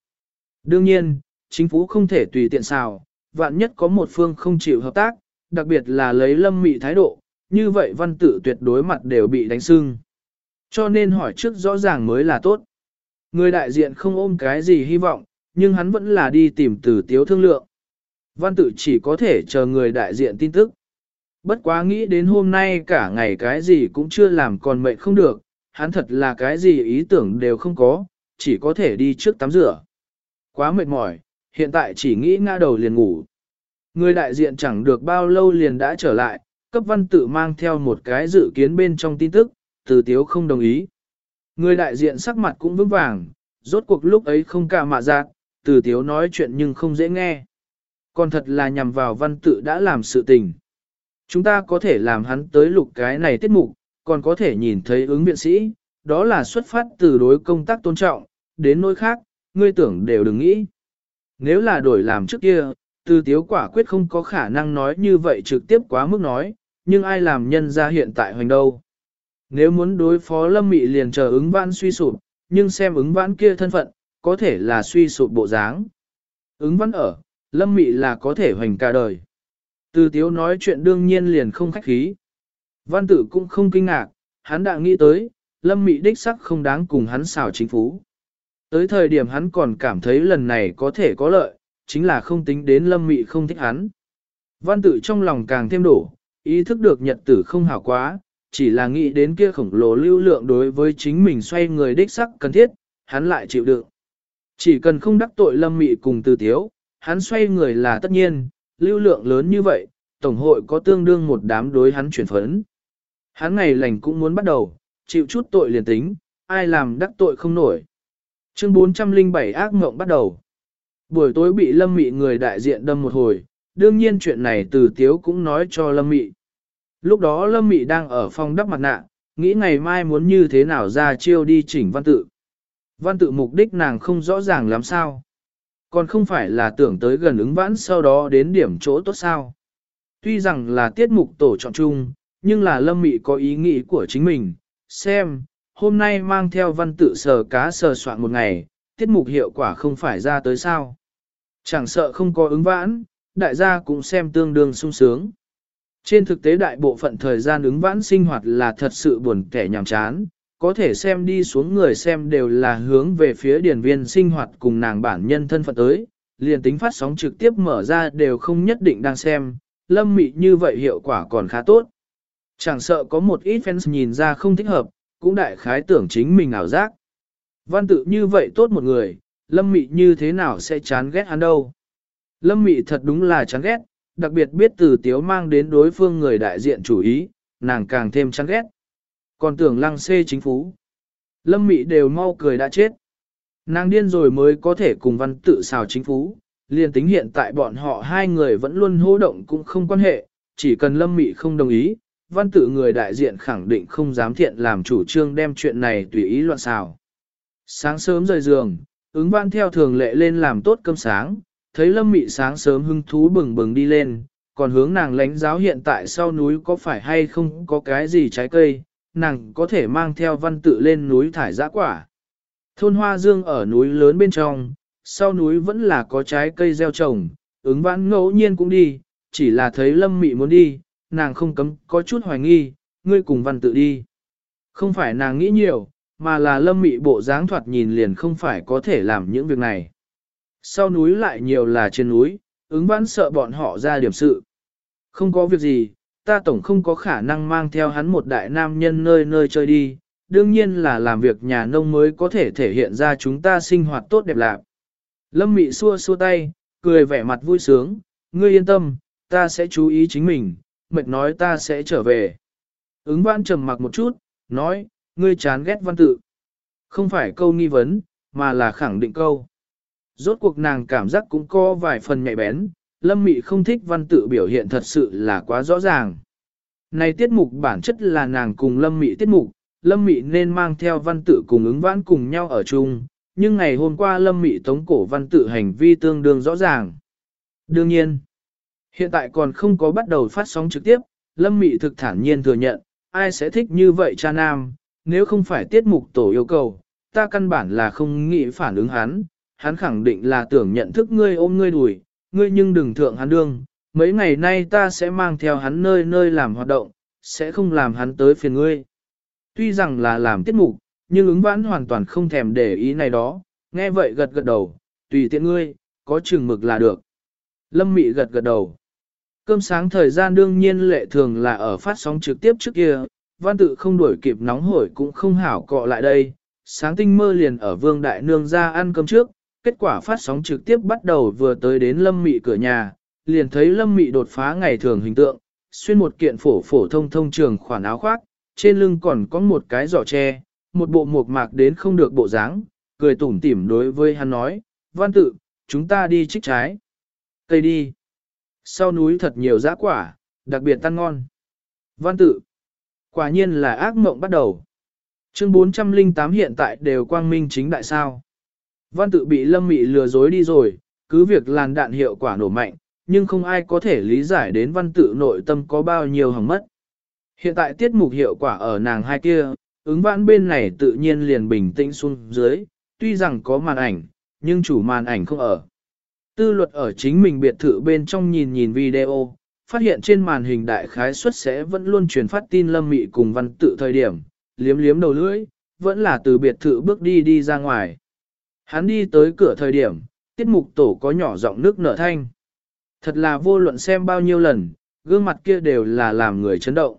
Đương nhiên, chính phủ không thể tùy tiện xào, vạn nhất có một phương không chịu hợp tác, đặc biệt là lấy lâm mị thái độ, như vậy văn tự tuyệt đối mặt đều bị đánh sưng. Cho nên hỏi trước rõ ràng mới là tốt. Người đại diện không ôm cái gì hy vọng, nhưng hắn vẫn là đi tìm từ tiếu thương lượng. Văn tự chỉ có thể chờ người đại diện tin tức. Bất quá nghĩ đến hôm nay cả ngày cái gì cũng chưa làm còn mệnh không được, hắn thật là cái gì ý tưởng đều không có, chỉ có thể đi trước tắm rửa. Quá mệt mỏi, hiện tại chỉ nghĩ ngã đầu liền ngủ. Người đại diện chẳng được bao lâu liền đã trở lại, cấp văn tự mang theo một cái dự kiến bên trong tin tức, từ tiếu không đồng ý. Người đại diện sắc mặt cũng vững vàng, rốt cuộc lúc ấy không cả mạ giác, từ tiếu nói chuyện nhưng không dễ nghe. Còn thật là nhằm vào văn tự đã làm sự tình. Chúng ta có thể làm hắn tới lục cái này tiết mục, còn có thể nhìn thấy ứng biện sĩ, đó là xuất phát từ đối công tác tôn trọng, đến nỗi khác, ngươi tưởng đều đừng nghĩ. Nếu là đổi làm trước kia, từ tiếu quả quyết không có khả năng nói như vậy trực tiếp quá mức nói, nhưng ai làm nhân ra hiện tại hoành đâu. Nếu muốn đối phó lâm mị liền chờ ứng vãn suy sụp, nhưng xem ứng vãn kia thân phận, có thể là suy sụp bộ dáng. Ứng vãn ở, lâm mị là có thể hoành cả đời. Từ tiếu nói chuyện đương nhiên liền không khách khí. Văn tử cũng không kinh ngạc, hắn đã nghĩ tới, lâm mị đích sắc không đáng cùng hắn xảo chính phủ. Tới thời điểm hắn còn cảm thấy lần này có thể có lợi, chính là không tính đến lâm mị không thích hắn. Văn tử trong lòng càng thêm đổ, ý thức được nhật tử không hảo quá, chỉ là nghĩ đến kia khổng lồ lưu lượng đối với chính mình xoay người đích sắc cần thiết, hắn lại chịu đựng. Chỉ cần không đắc tội lâm mị cùng từ thiếu hắn xoay người là tất nhiên, lưu lượng lớn như vậy, Tổng hội có tương đương một đám đối hắn chuyển phấn. Hắn ngày lành cũng muốn bắt đầu, chịu chút tội liền tính, ai làm đắc tội không nổi. Chương 407 ác mộng bắt đầu. Buổi tối bị Lâm Mị người đại diện đâm một hồi, đương nhiên chuyện này từ tiếu cũng nói cho Lâm Mị. Lúc đó Lâm Mị đang ở phòng đắp mặt nạ, nghĩ ngày mai muốn như thế nào ra chiêu đi chỉnh văn tự. Văn tự mục đích nàng không rõ ràng làm sao. Còn không phải là tưởng tới gần ứng vãn sau đó đến điểm chỗ tốt sao. Tuy rằng là tiết mục tổ chọn chung, nhưng là Lâm Mị có ý nghĩ của chính mình. Xem, hôm nay mang theo văn tự sờ cá sờ soạn một ngày, tiết mục hiệu quả không phải ra tới sao. Chẳng sợ không có ứng vãn, đại gia cũng xem tương đương sung sướng. Trên thực tế đại bộ phận thời gian ứng vãn sinh hoạt là thật sự buồn kẻ nhàm chán, có thể xem đi xuống người xem đều là hướng về phía điển viên sinh hoạt cùng nàng bản nhân thân phận tới, liền tính phát sóng trực tiếp mở ra đều không nhất định đang xem, lâm mị như vậy hiệu quả còn khá tốt. Chẳng sợ có một ít fans nhìn ra không thích hợp, cũng đại khái tưởng chính mình ảo giác. Văn tự như vậy tốt một người, lâm mị như thế nào sẽ chán ghét hắn đâu. Lâm mị thật đúng là chán ghét, đặc biệt biết từ tiếu mang đến đối phương người đại diện chủ ý, nàng càng thêm chán ghét. Còn tưởng lăng xê chính Phú, Lâm mị đều mau cười đã chết. Nàng điên rồi mới có thể cùng văn tự xào chính Phú. liền tính hiện tại bọn họ hai người vẫn luôn hô động cũng không quan hệ, chỉ cần lâm mị không đồng ý, văn tự người đại diện khẳng định không dám thiện làm chủ trương đem chuyện này tùy ý loạn xào. Sáng sớm rời giường, ứng văn theo thường lệ lên làm tốt cơm sáng, thấy lâm mị sáng sớm hưng thú bừng bừng đi lên, còn hướng nàng lánh giáo hiện tại sau núi có phải hay không có cái gì trái cây, nàng có thể mang theo văn tự lên núi thải giã quả. Thôn Hoa Dương ở núi lớn bên trong, sau núi vẫn là có trái cây gieo trồng, ứng vãn ngẫu nhiên cũng đi, chỉ là thấy lâm mị muốn đi, nàng không cấm có chút hoài nghi, ngươi cùng văn tự đi. Không phải nàng nghĩ nhiều, mà là lâm mị bộ dáng thoạt nhìn liền không phải có thể làm những việc này. Sau núi lại nhiều là trên núi, ứng vãn sợ bọn họ ra điểm sự. Không có việc gì, ta tổng không có khả năng mang theo hắn một đại nam nhân nơi nơi chơi đi, đương nhiên là làm việc nhà nông mới có thể thể hiện ra chúng ta sinh hoạt tốt đẹp lạc. Lâm Mị xua xua tay, cười vẻ mặt vui sướng, ngươi yên tâm, ta sẽ chú ý chính mình, mệt nói ta sẽ trở về. Ứng vãn trầm mặc một chút, nói, ngươi chán ghét văn tự. Không phải câu nghi vấn, mà là khẳng định câu. Rốt cuộc nàng cảm giác cũng có vài phần nhạy bén, Lâm Mị không thích văn tự biểu hiện thật sự là quá rõ ràng. Này tiết mục bản chất là nàng cùng Lâm Mị tiết mục, Lâm Mị nên mang theo văn tự cùng ứng vãn cùng nhau ở chung, nhưng ngày hôm qua Lâm Mị tống cổ văn tự hành vi tương đương rõ ràng. Đương nhiên, hiện tại còn không có bắt đầu phát sóng trực tiếp, Lâm Mị thực thản nhiên thừa nhận, ai sẽ thích như vậy cha nam, nếu không phải tiết mục tổ yêu cầu, ta căn bản là không nghĩ phản ứng hắn, hắn khẳng định là tưởng nhận thức ngươi ôm ngươi đùi, ngươi nhưng đừng thượng hắn đương, mấy ngày nay ta sẽ mang theo hắn nơi nơi làm hoạt động, sẽ không làm hắn tới phiền ngươi. Tuy rằng là làm tiết mục, nhưng ứng vãn hoàn toàn không thèm để ý này đó, nghe vậy gật gật đầu, tùy tiện ngươi, có chừng mực là được. Lâm Mị gật gật đầu. Cơm sáng thời gian đương nhiên lệ thường là ở phát sóng trực tiếp trước kia, văn tự không đuổi kịp nóng hổi cũng không hảo cọ lại đây. Sáng tinh mơ liền ở vương đại nương ra ăn cơm trước, kết quả phát sóng trực tiếp bắt đầu vừa tới đến lâm mị cửa nhà, liền thấy lâm mị đột phá ngày thường hình tượng, xuyên một kiện phổ phổ thông thông trường khoản áo khoác, trên lưng còn có một cái giỏ tre, một bộ mộc mạc đến không được bộ dáng, cười tủm tỉm đối với hắn nói, văn tự, chúng ta đi trích trái. Cây đi. Sau núi thật nhiều giá quả, đặc biệt tan ngon. Văn tự. Quả nhiên là ác mộng bắt đầu. Chương 408 hiện tại đều quang minh chính đại sao. Văn tự bị lâm mị lừa dối đi rồi, cứ việc làn đạn hiệu quả nổ mạnh, nhưng không ai có thể lý giải đến văn tự nội tâm có bao nhiêu hỏng mất. Hiện tại tiết mục hiệu quả ở nàng hai kia, ứng vãn bên này tự nhiên liền bình tĩnh xuống dưới, tuy rằng có màn ảnh, nhưng chủ màn ảnh không ở. Tư luật ở chính mình biệt thự bên trong nhìn nhìn video, phát hiện trên màn hình đại khái suất sẽ vẫn luôn truyền phát tin lâm mị cùng văn tự thời điểm, liếm liếm đầu lưỡi, vẫn là từ biệt thự bước đi đi ra ngoài. Hắn đi tới cửa thời điểm, tiết mục tổ có nhỏ giọng nước nở thanh. Thật là vô luận xem bao nhiêu lần, gương mặt kia đều là làm người chấn động.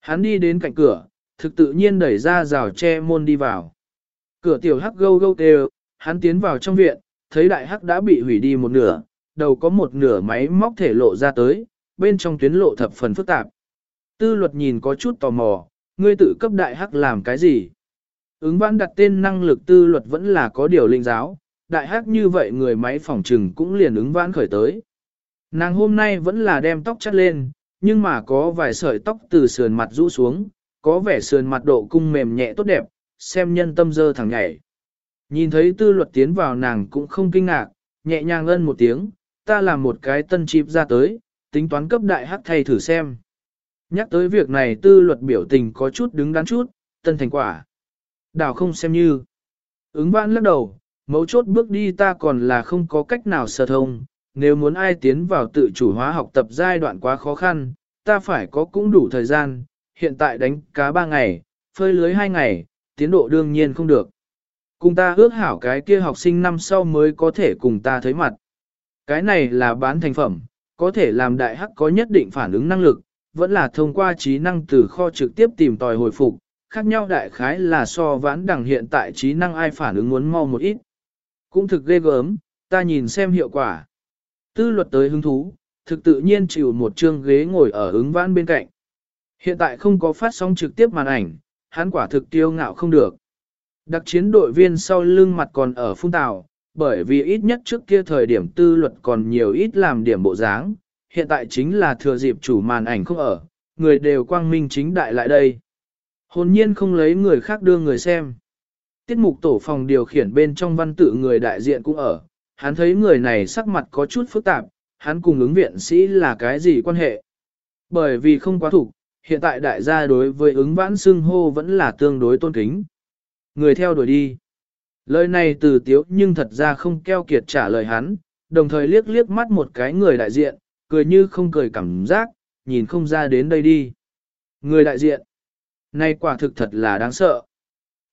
Hắn đi đến cạnh cửa, thực tự nhiên đẩy ra rào che môn đi vào. Cửa tiểu hắc gâu gâu kêu, hắn tiến vào trong viện, thấy đại hắc đã bị hủy đi một nửa, đầu có một nửa máy móc thể lộ ra tới, bên trong tuyến lộ thập phần phức tạp. Tư luật nhìn có chút tò mò, ngươi tự cấp đại hắc làm cái gì? Ứng văn đặt tên năng lực tư luật vẫn là có điều linh giáo, đại hắc như vậy người máy phòng trừng cũng liền ứng vãn khởi tới. Nàng hôm nay vẫn là đem tóc chắt lên, nhưng mà có vài sợi tóc từ sườn mặt rũ xuống, có vẻ sườn mặt độ cung mềm nhẹ tốt đẹp, xem nhân tâm dơ thẳng nhảy. Nhìn thấy tư luật tiến vào nàng cũng không kinh ngạc, nhẹ nhàng ân một tiếng, ta làm một cái tân chip ra tới, tính toán cấp đại hắc thay thử xem. Nhắc tới việc này tư luật biểu tình có chút đứng đắn chút, tân thành quả. Đảo không xem như. Ứng vãn lắc đầu, mấu chốt bước đi ta còn là không có cách nào sở thông, nếu muốn ai tiến vào tự chủ hóa học tập giai đoạn quá khó khăn, ta phải có cũng đủ thời gian, hiện tại đánh cá 3 ngày, phơi lưới 2 ngày, tiến độ đương nhiên không được. Cùng ta ước hảo cái kia học sinh năm sau mới có thể cùng ta thấy mặt. Cái này là bán thành phẩm, có thể làm đại hắc có nhất định phản ứng năng lực, vẫn là thông qua trí năng từ kho trực tiếp tìm tòi hồi phục, khác nhau đại khái là so vãn đẳng hiện tại trí năng ai phản ứng muốn mau một ít. Cũng thực ghê gớm, ta nhìn xem hiệu quả. Tư luật tới hứng thú, thực tự nhiên chịu một chương ghế ngồi ở ứng vãn bên cạnh. Hiện tại không có phát sóng trực tiếp màn ảnh, hắn quả thực tiêu ngạo không được. Đặc chiến đội viên sau lưng mặt còn ở phun tàu, bởi vì ít nhất trước kia thời điểm tư luật còn nhiều ít làm điểm bộ dáng, hiện tại chính là thừa dịp chủ màn ảnh không ở, người đều quang minh chính đại lại đây. Hồn nhiên không lấy người khác đưa người xem. Tiết mục tổ phòng điều khiển bên trong văn tự người đại diện cũng ở, hắn thấy người này sắc mặt có chút phức tạp, hắn cùng ứng viện sĩ là cái gì quan hệ. Bởi vì không quá thủ, hiện tại đại gia đối với ứng vãn xưng hô vẫn là tương đối tôn kính. Người theo đuổi đi. Lời này từ tiếu nhưng thật ra không keo kiệt trả lời hắn, đồng thời liếc liếc mắt một cái người đại diện, cười như không cười cảm giác, nhìn không ra đến đây đi. Người đại diện. Này quả thực thật là đáng sợ.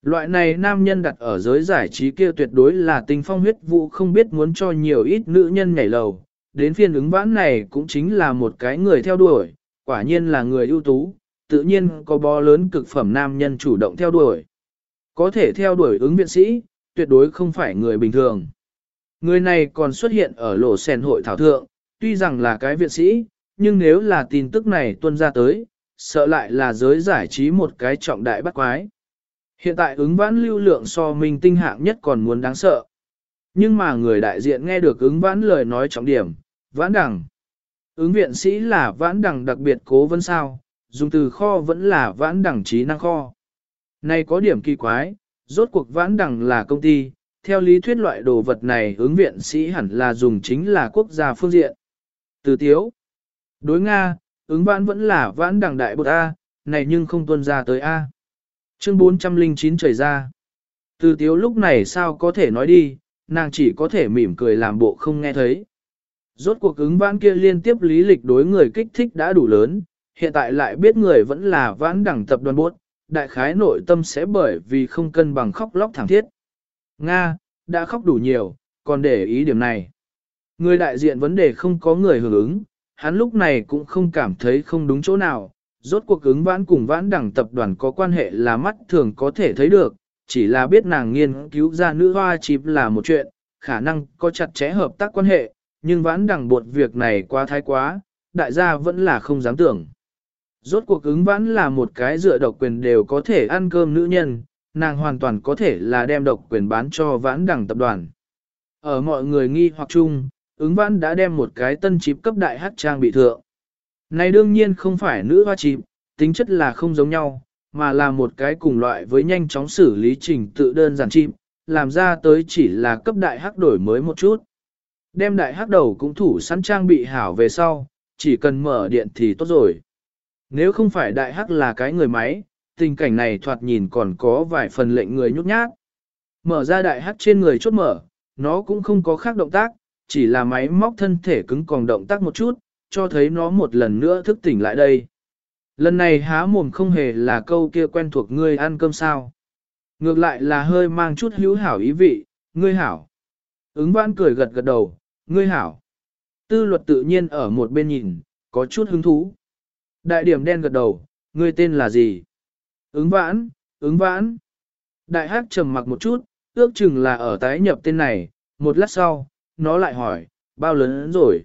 Loại này nam nhân đặt ở giới giải trí kia tuyệt đối là tình phong huyết vụ không biết muốn cho nhiều ít nữ nhân nhảy lầu. Đến phiên ứng vãn này cũng chính là một cái người theo đuổi, quả nhiên là người ưu tú, tự nhiên có bó lớn cực phẩm nam nhân chủ động theo đuổi. Có thể theo đuổi ứng viện sĩ, tuyệt đối không phải người bình thường. Người này còn xuất hiện ở lộ sen hội thảo thượng, tuy rằng là cái viện sĩ, nhưng nếu là tin tức này tuân ra tới, sợ lại là giới giải trí một cái trọng đại bắt quái. Hiện tại ứng vãn lưu lượng so minh tinh hạng nhất còn muốn đáng sợ. Nhưng mà người đại diện nghe được ứng vãn lời nói trọng điểm, vãn đẳng. Ứng viện sĩ là vãn đẳng đặc biệt cố vấn sao, dùng từ kho vẫn là vãn đẳng trí năng kho. Này có điểm kỳ quái, rốt cuộc vãn đẳng là công ty, theo lý thuyết loại đồ vật này ứng viện sĩ hẳn là dùng chính là quốc gia phương diện. Từ tiếu. Đối Nga, ứng vãn vẫn là vãn đẳng đại bột A, này nhưng không tuân ra tới A. Chương 409 trời ra. Từ tiếu lúc này sao có thể nói đi, nàng chỉ có thể mỉm cười làm bộ không nghe thấy. Rốt cuộc ứng vãn kia liên tiếp lý lịch đối người kích thích đã đủ lớn, hiện tại lại biết người vẫn là vãn đẳng tập đoàn bốt, đại khái nội tâm sẽ bởi vì không cân bằng khóc lóc thảm thiết. Nga, đã khóc đủ nhiều, còn để ý điểm này. Người đại diện vấn đề không có người hưởng ứng, hắn lúc này cũng không cảm thấy không đúng chỗ nào, rốt cuộc ứng vãn cùng vãn đẳng tập đoàn có quan hệ là mắt thường có thể thấy được, chỉ là biết nàng nghiên cứu ra nữ hoa chịp là một chuyện, khả năng có chặt chẽ hợp tác quan hệ, nhưng vãn đẳng buộc việc này quá thái quá, đại gia vẫn là không dám tưởng. Rốt cuộc ứng vãn là một cái dựa độc quyền đều có thể ăn cơm nữ nhân, nàng hoàn toàn có thể là đem độc quyền bán cho vãn đẳng tập đoàn. Ở mọi người nghi hoặc chung, ứng vãn đã đem một cái tân chip cấp đại hát trang bị thượng. Này đương nhiên không phải nữ hoa chip, tính chất là không giống nhau, mà là một cái cùng loại với nhanh chóng xử lý trình tự đơn giản chip, làm ra tới chỉ là cấp đại hắc đổi mới một chút. Đem đại hắc đầu cũng thủ sẵn trang bị hảo về sau, chỉ cần mở điện thì tốt rồi. Nếu không phải đại hắc là cái người máy, tình cảnh này thoạt nhìn còn có vài phần lệnh người nhút nhát. Mở ra đại hắc trên người chốt mở, nó cũng không có khác động tác, chỉ là máy móc thân thể cứng còn động tác một chút, cho thấy nó một lần nữa thức tỉnh lại đây. Lần này há mồm không hề là câu kia quen thuộc ngươi ăn cơm sao. Ngược lại là hơi mang chút hữu hảo ý vị, ngươi hảo. Ứng vãn cười gật gật đầu, ngươi hảo. Tư luật tự nhiên ở một bên nhìn, có chút hứng thú. Đại điểm đen gật đầu, ngươi tên là gì? Ứng vãn, ứng vãn. Đại hắc trầm mặc một chút, ước chừng là ở tái nhập tên này, một lát sau, nó lại hỏi, bao lớn rồi?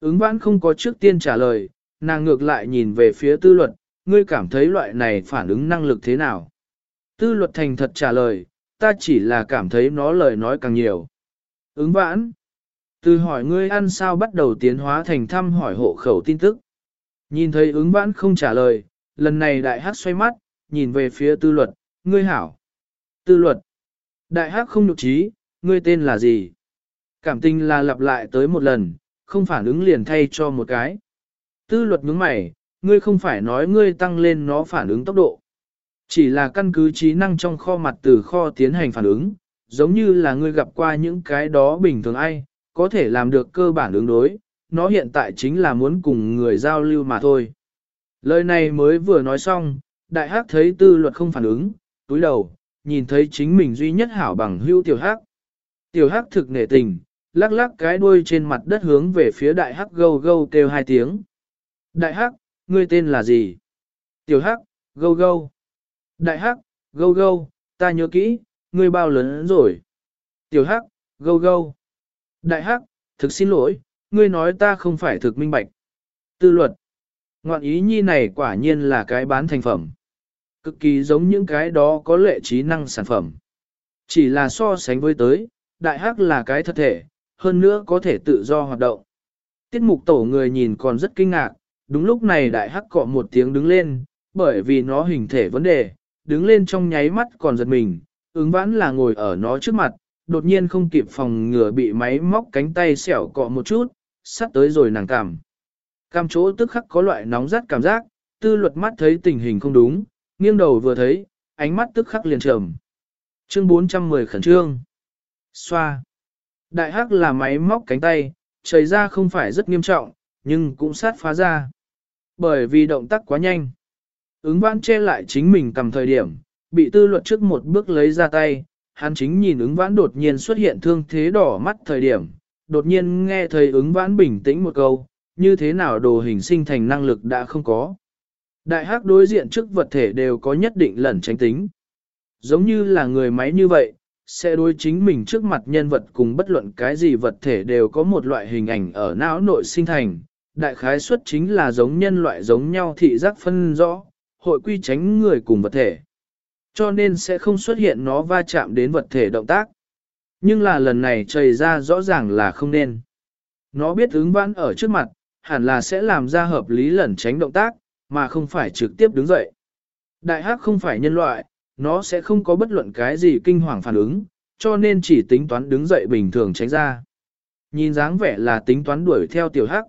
Ứng vãn không có trước tiên trả lời, nàng ngược lại nhìn về phía tư luật, ngươi cảm thấy loại này phản ứng năng lực thế nào? Tư luật thành thật trả lời, ta chỉ là cảm thấy nó lời nói càng nhiều. Ứng vãn. Từ hỏi ngươi ăn sao bắt đầu tiến hóa thành thăm hỏi hộ khẩu tin tức. Nhìn thấy ứng vãn không trả lời, lần này đại hát xoay mắt, nhìn về phía tư luật, ngươi hảo. Tư luật. Đại hát không nhục trí, ngươi tên là gì? Cảm tình là lặp lại tới một lần, không phản ứng liền thay cho một cái. Tư luật nhướng mày, ngươi không phải nói ngươi tăng lên nó phản ứng tốc độ. Chỉ là căn cứ trí năng trong kho mặt từ kho tiến hành phản ứng, giống như là ngươi gặp qua những cái đó bình thường ai, có thể làm được cơ bản ứng đối, nó hiện tại chính là muốn cùng người giao lưu mà thôi. Lời này mới vừa nói xong, đại hắc thấy tư luật không phản ứng, túi đầu, nhìn thấy chính mình duy nhất hảo bằng hưu tiểu hắc. Tiểu hắc thực nể tình, lắc lắc cái đuôi trên mặt đất hướng về phía đại hắc gâu gâu kêu hai tiếng. Đại hắc, ngươi tên là gì? Tiểu hắc, gâu gâu. Đại hắc, gâu gâu, ta nhớ kỹ, ngươi bao lớn rồi. Tiểu hắc, gâu gâu. Đại hắc, thực xin lỗi, ngươi nói ta không phải thực minh bạch. Tư luật. Ngoạn ý nhi này quả nhiên là cái bán thành phẩm. Cực kỳ giống những cái đó có lệ trí năng sản phẩm. Chỉ là so sánh với tới, đại hắc là cái thật thể, hơn nữa có thể tự do hoạt động. Tiết mục tổ người nhìn còn rất kinh ngạc, đúng lúc này đại hắc cọ một tiếng đứng lên, bởi vì nó hình thể vấn đề, đứng lên trong nháy mắt còn giật mình, ứng vãn là ngồi ở nó trước mặt, đột nhiên không kịp phòng ngừa bị máy móc cánh tay xẻo cọ một chút, sắp tới rồi nàng cảm. Cam chỗ tức khắc có loại nóng rát cảm giác, tư luật mắt thấy tình hình không đúng, nghiêng đầu vừa thấy, ánh mắt tức khắc liền trầm. Chương 410 khẩn trương. Xoa. Đại hắc là máy móc cánh tay, chảy ra không phải rất nghiêm trọng, nhưng cũng sát phá ra. Bởi vì động tác quá nhanh. Ứng vãn che lại chính mình cầm thời điểm, bị tư luật trước một bước lấy ra tay, hắn chính nhìn ứng vãn đột nhiên xuất hiện thương thế đỏ mắt thời điểm, đột nhiên nghe thấy ứng vãn bình tĩnh một câu, như thế nào đồ hình sinh thành năng lực đã không có. Đại hắc đối diện trước vật thể đều có nhất định lẩn tránh tính. Giống như là người máy như vậy, sẽ đối chính mình trước mặt nhân vật cùng bất luận cái gì vật thể đều có một loại hình ảnh ở não nội sinh thành. Đại khái suất chính là giống nhân loại giống nhau thị giác phân rõ, hội quy tránh người cùng vật thể. Cho nên sẽ không xuất hiện nó va chạm đến vật thể động tác. Nhưng là lần này chảy ra rõ ràng là không nên. Nó biết ứng vãn ở trước mặt, hẳn là sẽ làm ra hợp lý lẩn tránh động tác, mà không phải trực tiếp đứng dậy. Đại hắc không phải nhân loại, nó sẽ không có bất luận cái gì kinh hoàng phản ứng, cho nên chỉ tính toán đứng dậy bình thường tránh ra. Nhìn dáng vẻ là tính toán đuổi theo tiểu hắc.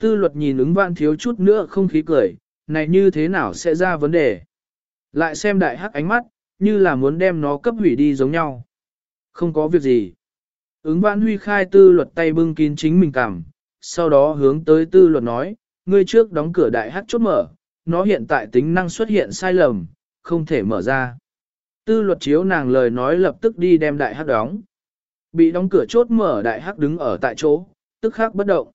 Tư luật nhìn ứng vãn thiếu chút nữa không khí cười, này như thế nào sẽ ra vấn đề. Lại xem đại hắc ánh mắt, như là muốn đem nó cấp hủy đi giống nhau. Không có việc gì. Ứng vãn huy khai tư luật tay bưng kín chính mình cảm, sau đó hướng tới tư luật nói, ngươi trước đóng cửa đại hát chốt mở, nó hiện tại tính năng xuất hiện sai lầm, không thể mở ra. Tư luật chiếu nàng lời nói lập tức đi đem đại hát đóng. Bị đóng cửa chốt mở đại hát đứng ở tại chỗ, tức khắc bất động.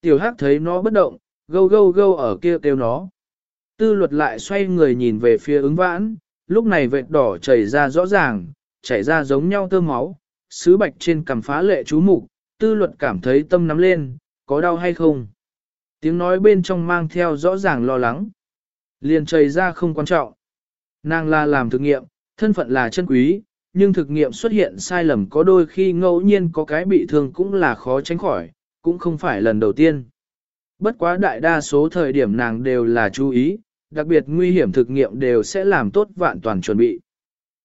Tiểu hát thấy nó bất động, gâu gâu gâu ở kia kêu nó. Tư luật lại xoay người nhìn về phía ứng vãn, lúc này vệt đỏ chảy ra rõ ràng, chảy ra giống nhau tơ máu, sứ bạch trên cằm phá lệ chú mục, tư luật cảm thấy tâm nắm lên, có đau hay không? Tiếng nói bên trong mang theo rõ ràng lo lắng. Liền chảy ra không quan trọng. Nàng là làm thực nghiệm, thân phận là chân quý, nhưng thực nghiệm xuất hiện sai lầm có đôi khi ngẫu nhiên có cái bị thương cũng là khó tránh khỏi, cũng không phải lần đầu tiên. Bất quá đại đa số thời điểm nàng đều là chú ý, đặc biệt nguy hiểm thực nghiệm đều sẽ làm tốt vạn toàn chuẩn bị.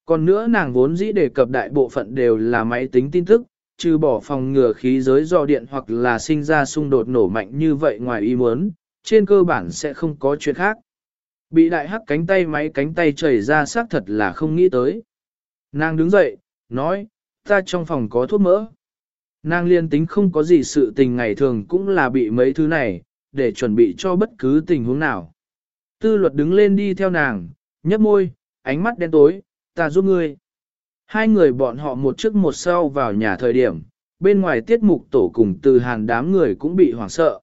Còn nữa nàng vốn dĩ đề cập đại bộ phận đều là máy tính tin tức, trừ bỏ phòng ngừa khí giới do điện hoặc là sinh ra xung đột nổ mạnh như vậy ngoài ý muốn, trên cơ bản sẽ không có chuyện khác. Bị đại hắc cánh tay máy cánh tay chảy ra xác thật là không nghĩ tới. Nàng đứng dậy, nói, ta trong phòng có thuốc mỡ. Nàng liên tính không có gì sự tình ngày thường cũng là bị mấy thứ này, để chuẩn bị cho bất cứ tình huống nào. Tư luật đứng lên đi theo nàng, nhấp môi, ánh mắt đen tối, ta giúp ngươi. Hai người bọn họ một trước một sau vào nhà thời điểm, bên ngoài tiết mục tổ cùng từ hàn đám người cũng bị hoảng sợ.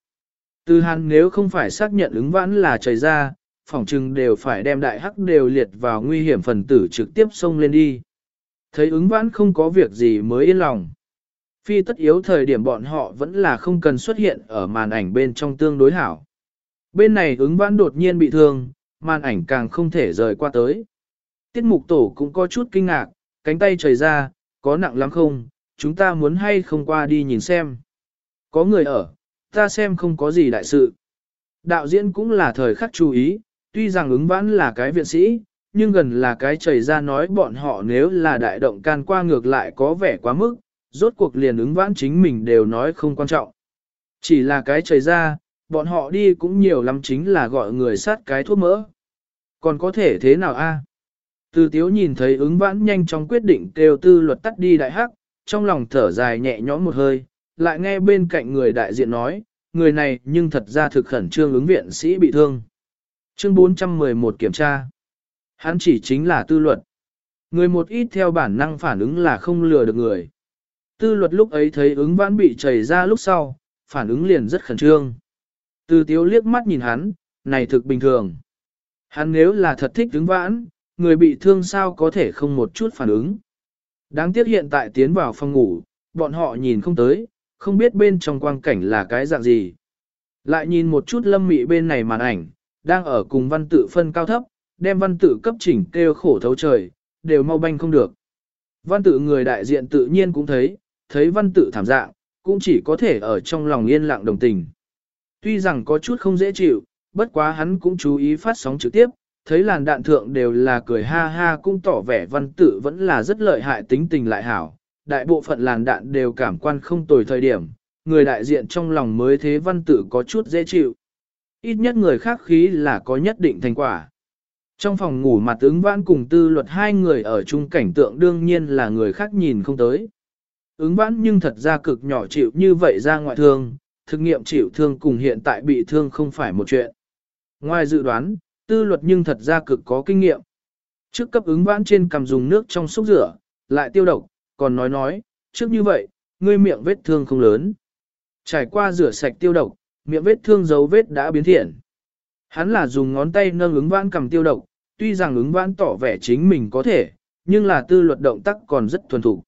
Từ hàn nếu không phải xác nhận ứng vãn là trời ra, phỏng chừng đều phải đem đại hắc đều liệt vào nguy hiểm phần tử trực tiếp xông lên đi. Thấy ứng vãn không có việc gì mới yên lòng. Phi tất yếu thời điểm bọn họ vẫn là không cần xuất hiện ở màn ảnh bên trong tương đối hảo. Bên này ứng vãn đột nhiên bị thương, màn ảnh càng không thể rời qua tới. Tiết mục tổ cũng có chút kinh ngạc, cánh tay trời ra, có nặng lắm không, chúng ta muốn hay không qua đi nhìn xem. Có người ở, ta xem không có gì đại sự. Đạo diễn cũng là thời khắc chú ý, tuy rằng ứng vãn là cái viện sĩ, nhưng gần là cái chảy ra nói bọn họ nếu là đại động can qua ngược lại có vẻ quá mức, rốt cuộc liền ứng vãn chính mình đều nói không quan trọng. Chỉ là cái chảy ra, bọn họ đi cũng nhiều lắm chính là gọi người sát cái thuốc mỡ. Còn có thể thế nào a? Từ tiếu nhìn thấy ứng vãn nhanh chóng quyết định kêu tư luật tắt đi đại hắc, trong lòng thở dài nhẹ nhõm một hơi, lại nghe bên cạnh người đại diện nói, người này nhưng thật ra thực khẩn trương ứng viện sĩ bị thương. Chương 411 kiểm tra. Hắn chỉ chính là tư luật. Người một ít theo bản năng phản ứng là không lừa được người. Tư luật lúc ấy thấy ứng vãn bị chảy ra lúc sau, phản ứng liền rất khẩn trương. Từ tiếu liếc mắt nhìn hắn, này thực bình thường. Hắn nếu là thật thích ứng vãn, người bị thương sao có thể không một chút phản ứng. Đáng tiếc hiện tại tiến vào phòng ngủ, bọn họ nhìn không tới, không biết bên trong quang cảnh là cái dạng gì. Lại nhìn một chút lâm mị bên này màn ảnh, đang ở cùng văn tự phân cao thấp, đem văn tự cấp chỉnh kêu khổ thấu trời, đều mau banh không được. Văn tự người đại diện tự nhiên cũng thấy, thấy văn tự thảm dạng, cũng chỉ có thể ở trong lòng yên lặng đồng tình. Tuy rằng có chút không dễ chịu, bất quá hắn cũng chú ý phát sóng trực tiếp, thấy làn đạn thượng đều là cười ha ha cũng tỏ vẻ văn tự vẫn là rất lợi hại tính tình lại hảo. Đại bộ phận làn đạn đều cảm quan không tồi thời điểm, người đại diện trong lòng mới thế văn tự có chút dễ chịu. Ít nhất người khác khí là có nhất định thành quả. Trong phòng ngủ mặt ứng vãn cùng tư luật hai người ở chung cảnh tượng đương nhiên là người khác nhìn không tới. Ứng vãn nhưng thật ra cực nhỏ chịu như vậy ra ngoại thương, thực nghiệm chịu thương cùng hiện tại bị thương không phải một chuyện. Ngoài dự đoán, tư luật nhưng thật ra cực có kinh nghiệm. Trước cấp ứng vãn trên cầm dùng nước trong xúc rửa, lại tiêu độc, còn nói nói, trước như vậy, ngươi miệng vết thương không lớn. Trải qua rửa sạch tiêu độc, miệng vết thương dấu vết đã biến thiện. Hắn là dùng ngón tay nâng ứng vãn cầm tiêu độc, tuy rằng ứng vãn tỏ vẻ chính mình có thể, nhưng là tư luật động tác còn rất thuần thủ.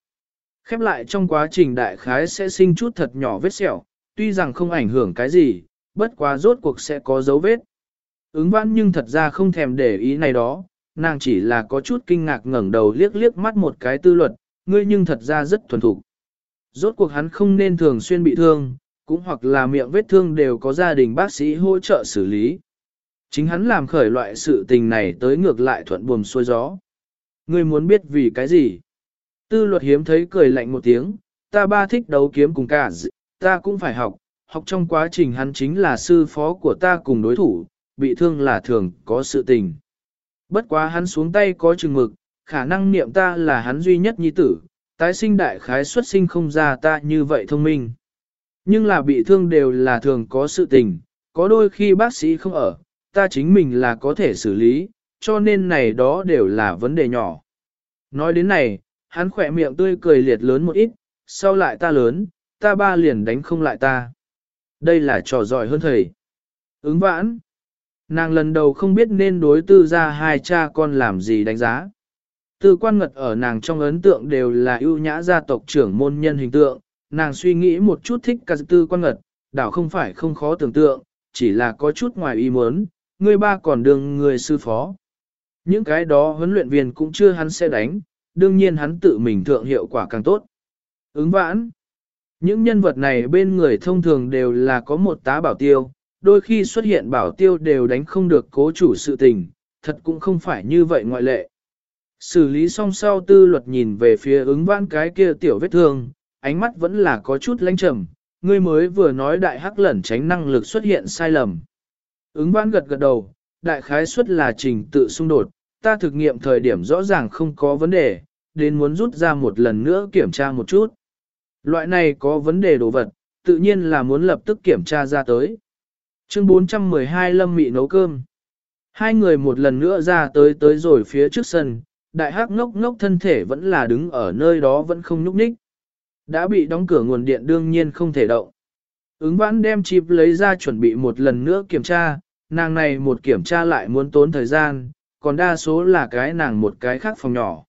Khép lại trong quá trình đại khái sẽ sinh chút thật nhỏ vết sẹo, tuy rằng không ảnh hưởng cái gì, bất quá rốt cuộc sẽ có dấu vết. Ứng vãn nhưng thật ra không thèm để ý này đó, nàng chỉ là có chút kinh ngạc ngẩng đầu liếc liếc mắt một cái tư luật, ngươi nhưng thật ra rất thuần thục. Rốt cuộc hắn không nên thường xuyên bị thương, cũng hoặc là miệng vết thương đều có gia đình bác sĩ hỗ trợ xử lý. Chính hắn làm khởi loại sự tình này tới ngược lại thuận buồm xuôi gió. Ngươi muốn biết vì cái gì? Tư luật hiếm thấy cười lạnh một tiếng, ta ba thích đấu kiếm cùng cả ta cũng phải học, học trong quá trình hắn chính là sư phó của ta cùng đối thủ, bị thương là thường có sự tình. Bất quá hắn xuống tay có chừng mực, khả năng niệm ta là hắn duy nhất nhi tử, tái sinh đại khái xuất sinh không ra ta như vậy thông minh. Nhưng là bị thương đều là thường có sự tình, có đôi khi bác sĩ không ở, ta chính mình là có thể xử lý, cho nên này đó đều là vấn đề nhỏ. Nói đến này, hắn khỏe miệng tươi cười liệt lớn một ít, sau lại ta lớn, ta ba liền đánh không lại ta. Đây là trò giỏi hơn thầy. Ứng vãn. Nàng lần đầu không biết nên đối tư ra hai cha con làm gì đánh giá. Tư quan ngật ở nàng trong ấn tượng đều là ưu nhã gia tộc trưởng môn nhân hình tượng, nàng suy nghĩ một chút thích cả tư quan ngật, đảo không phải không khó tưởng tượng, chỉ là có chút ngoài ý muốn, người ba còn đương người sư phó. Những cái đó huấn luyện viên cũng chưa hắn sẽ đánh, đương nhiên hắn tự mình thượng hiệu quả càng tốt. Ứng vãn. Những nhân vật này bên người thông thường đều là có một tá bảo tiêu, đôi khi xuất hiện bảo tiêu đều đánh không được cố chủ sự tình, thật cũng không phải như vậy ngoại lệ. Xử lý xong sau tư luật nhìn về phía ứng vãn cái kia tiểu vết thương, ánh mắt vẫn là có chút lãnh trầm, ngươi mới vừa nói đại hắc lẩn tránh năng lực xuất hiện sai lầm. Ứng vãn gật gật đầu, đại khái suất là trình tự xung đột, ta thực nghiệm thời điểm rõ ràng không có vấn đề, đến muốn rút ra một lần nữa kiểm tra một chút. Loại này có vấn đề đồ vật, tự nhiên là muốn lập tức kiểm tra ra tới. Chương 412 Lâm Mị nấu cơm. Hai người một lần nữa ra tới tới rồi phía trước sân, đại hắc ngốc ngốc thân thể vẫn là đứng ở nơi đó vẫn không nhúc nhích. Đã bị đóng cửa nguồn điện đương nhiên không thể động. Ứng vãn đem chip lấy ra chuẩn bị một lần nữa kiểm tra, nàng này một kiểm tra lại muốn tốn thời gian, còn đa số là cái nàng một cái khác phòng nhỏ.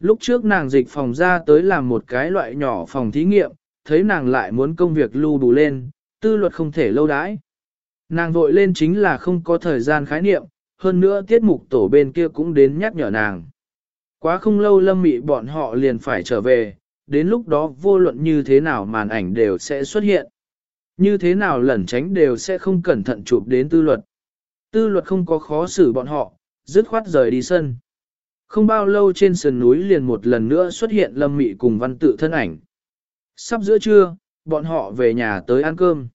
Lúc trước nàng dịch phòng ra tới làm một cái loại nhỏ phòng thí nghiệm, thấy nàng lại muốn công việc lưu đủ lên, tư luật không thể lâu đãi. Nàng vội lên chính là không có thời gian khái niệm, hơn nữa tiết mục tổ bên kia cũng đến nhắc nhở nàng. Quá không lâu lâm mị bọn họ liền phải trở về, đến lúc đó vô luận như thế nào màn ảnh đều sẽ xuất hiện. Như thế nào lẩn tránh đều sẽ không cẩn thận chụp đến tư luật. Tư luật không có khó xử bọn họ, dứt khoát rời đi sân. Không bao lâu trên sườn núi liền một lần nữa xuất hiện lâm mị cùng văn tự thân ảnh. Sắp giữa trưa, bọn họ về nhà tới ăn cơm.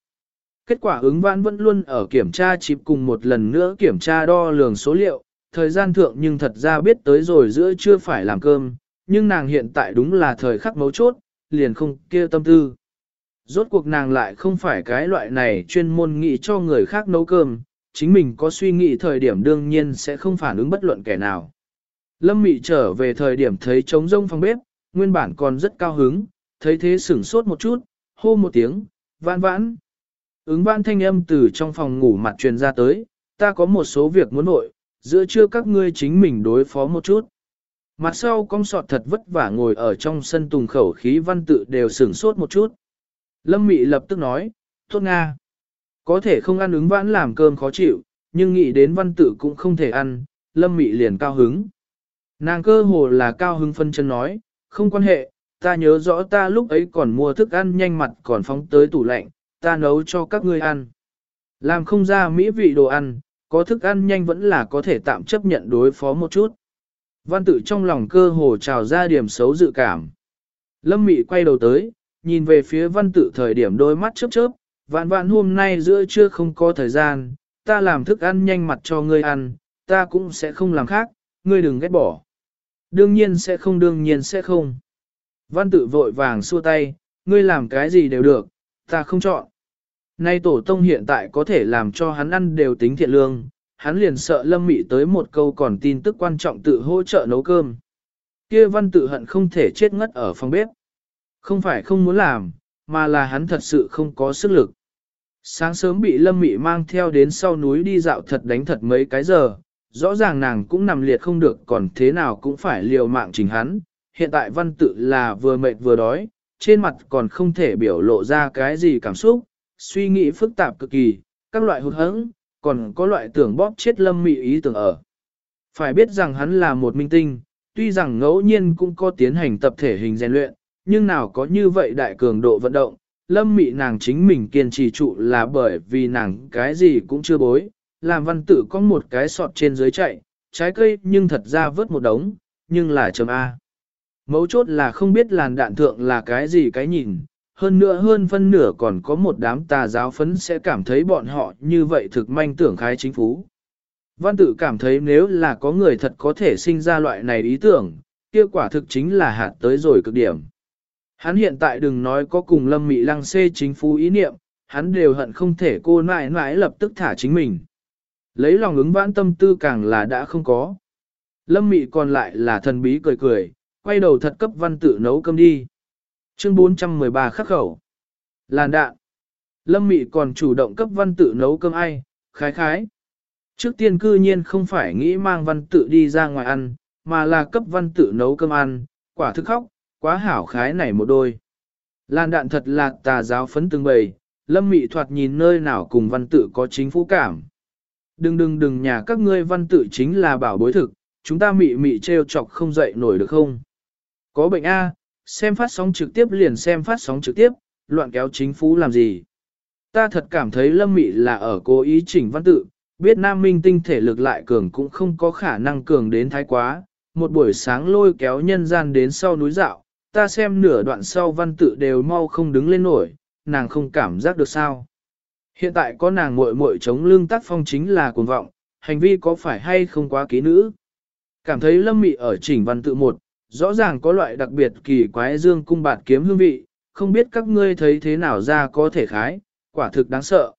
Kết quả ứng vãn vẫn luôn ở kiểm tra chip cùng một lần nữa kiểm tra đo lường số liệu, thời gian thượng nhưng thật ra biết tới rồi giữa chưa phải làm cơm, nhưng nàng hiện tại đúng là thời khắc mấu chốt, liền không kia tâm tư. Rốt cuộc nàng lại không phải cái loại này chuyên môn nghĩ cho người khác nấu cơm, chính mình có suy nghĩ thời điểm đương nhiên sẽ không phản ứng bất luận kẻ nào. Lâm Mị trở về thời điểm thấy trống rông phòng bếp, nguyên bản còn rất cao hứng, thấy thế sửng sốt một chút, hô một tiếng, vãn vãn. Ứng vãn thanh âm từ trong phòng ngủ mặt truyền ra tới, ta có một số việc muốn nội, giữa trưa các ngươi chính mình đối phó một chút. Mặt sau con sọt thật vất vả ngồi ở trong sân tùng khẩu khí văn tự đều sửng sốt một chút. Lâm Mị lập tức nói, tốt Nga. Có thể không ăn ứng vãn làm cơm khó chịu, nhưng nghĩ đến văn tự cũng không thể ăn, Lâm Mị liền cao hứng. Nàng cơ hồ là cao hứng phân chân nói, không quan hệ, ta nhớ rõ ta lúc ấy còn mua thức ăn nhanh mặt còn phóng tới tủ lạnh, ta nấu cho các ngươi ăn. Làm không ra mỹ vị đồ ăn, có thức ăn nhanh vẫn là có thể tạm chấp nhận đối phó một chút. Văn tự trong lòng cơ hồ trào ra điểm xấu dự cảm. Lâm Mị quay đầu tới, nhìn về phía văn tự thời điểm đôi mắt chớp chớp, vạn vạn hôm nay giữa trưa không có thời gian, ta làm thức ăn nhanh mặt cho ngươi ăn, ta cũng sẽ không làm khác, ngươi đừng ghét bỏ. Đương nhiên sẽ không đương nhiên sẽ không. Văn tự vội vàng xua tay, ngươi làm cái gì đều được, ta không chọn. Nay tổ tông hiện tại có thể làm cho hắn ăn đều tính thiện lương, hắn liền sợ lâm mị tới một câu còn tin tức quan trọng tự hỗ trợ nấu cơm. Kia văn tự hận không thể chết ngất ở phòng bếp. Không phải không muốn làm, mà là hắn thật sự không có sức lực. Sáng sớm bị lâm mị mang theo đến sau núi đi dạo thật đánh thật mấy cái giờ, rõ ràng nàng cũng nằm liệt không được còn thế nào cũng phải liều mạng trình hắn. Hiện tại văn tự là vừa mệt vừa đói, trên mặt còn không thể biểu lộ ra cái gì cảm xúc, suy nghĩ phức tạp cực kỳ, các loại hụt hẫng, còn có loại tưởng bóp chết lâm mị ý tưởng ở. Phải biết rằng hắn là một minh tinh, tuy rằng ngẫu nhiên cũng có tiến hành tập thể hình rèn luyện, nhưng nào có như vậy đại cường độ vận động, lâm mị nàng chính mình kiên trì trụ là bởi vì nàng cái gì cũng chưa bối, làm văn tử có một cái sọt trên dưới chạy, trái cây nhưng thật ra vớt một đống, nhưng là chấm A. Mấu chốt là không biết làn đạn thượng là cái gì cái nhìn, hơn nữa hơn phân nửa còn có một đám tà giáo phấn sẽ cảm thấy bọn họ như vậy thực manh tưởng khái chính phú. Văn tử cảm thấy nếu là có người thật có thể sinh ra loại này ý tưởng, kia quả thực chính là hạt tới rồi cực điểm. Hắn hiện tại đừng nói có cùng lâm mị lăng xê chính phú ý niệm, hắn đều hận không thể cô mãi mãi lập tức thả chính mình. Lấy lòng ứng vãn tâm tư càng là đã không có. Lâm mị còn lại là thần bí cười cười, quay đầu thật cấp văn tự nấu cơm đi. Chương 413 khắc khẩu. Làn đạn. Lâm mị còn chủ động cấp văn tự nấu cơm ai, khái khái. Trước tiên cư nhiên không phải nghĩ mang văn tự đi ra ngoài ăn, mà là cấp văn tự nấu cơm ăn, quả thức khóc, quá hảo khái này một đôi. Làn đạn thật là tà giáo phấn từng bầy, lâm mị thoạt nhìn nơi nào cùng văn tự có chính phú cảm. Đừng đừng đừng nhà các ngươi văn tự chính là bảo bối thực, chúng ta mị mị treo chọc không dậy nổi được không? Có bệnh A, xem phát sóng trực tiếp liền xem phát sóng trực tiếp, loạn kéo chính phủ làm gì? Ta thật cảm thấy lâm mị là ở cố ý chỉnh văn tự, biết nam minh tinh thể lực lại cường cũng không có khả năng cường đến thái quá, một buổi sáng lôi kéo nhân gian đến sau núi dạo, ta xem nửa đoạn sau văn tự đều mau không đứng lên nổi, nàng không cảm giác được sao. Hiện tại có nàng muội muội chống lưng tác phong chính là cuồng vọng, hành vi có phải hay không quá ký nữ. Cảm thấy lâm mị ở chỉnh văn tự một, rõ ràng có loại đặc biệt kỳ quái dương cung bạt kiếm hương vị, không biết các ngươi thấy thế nào ra có thể khái, quả thực đáng sợ.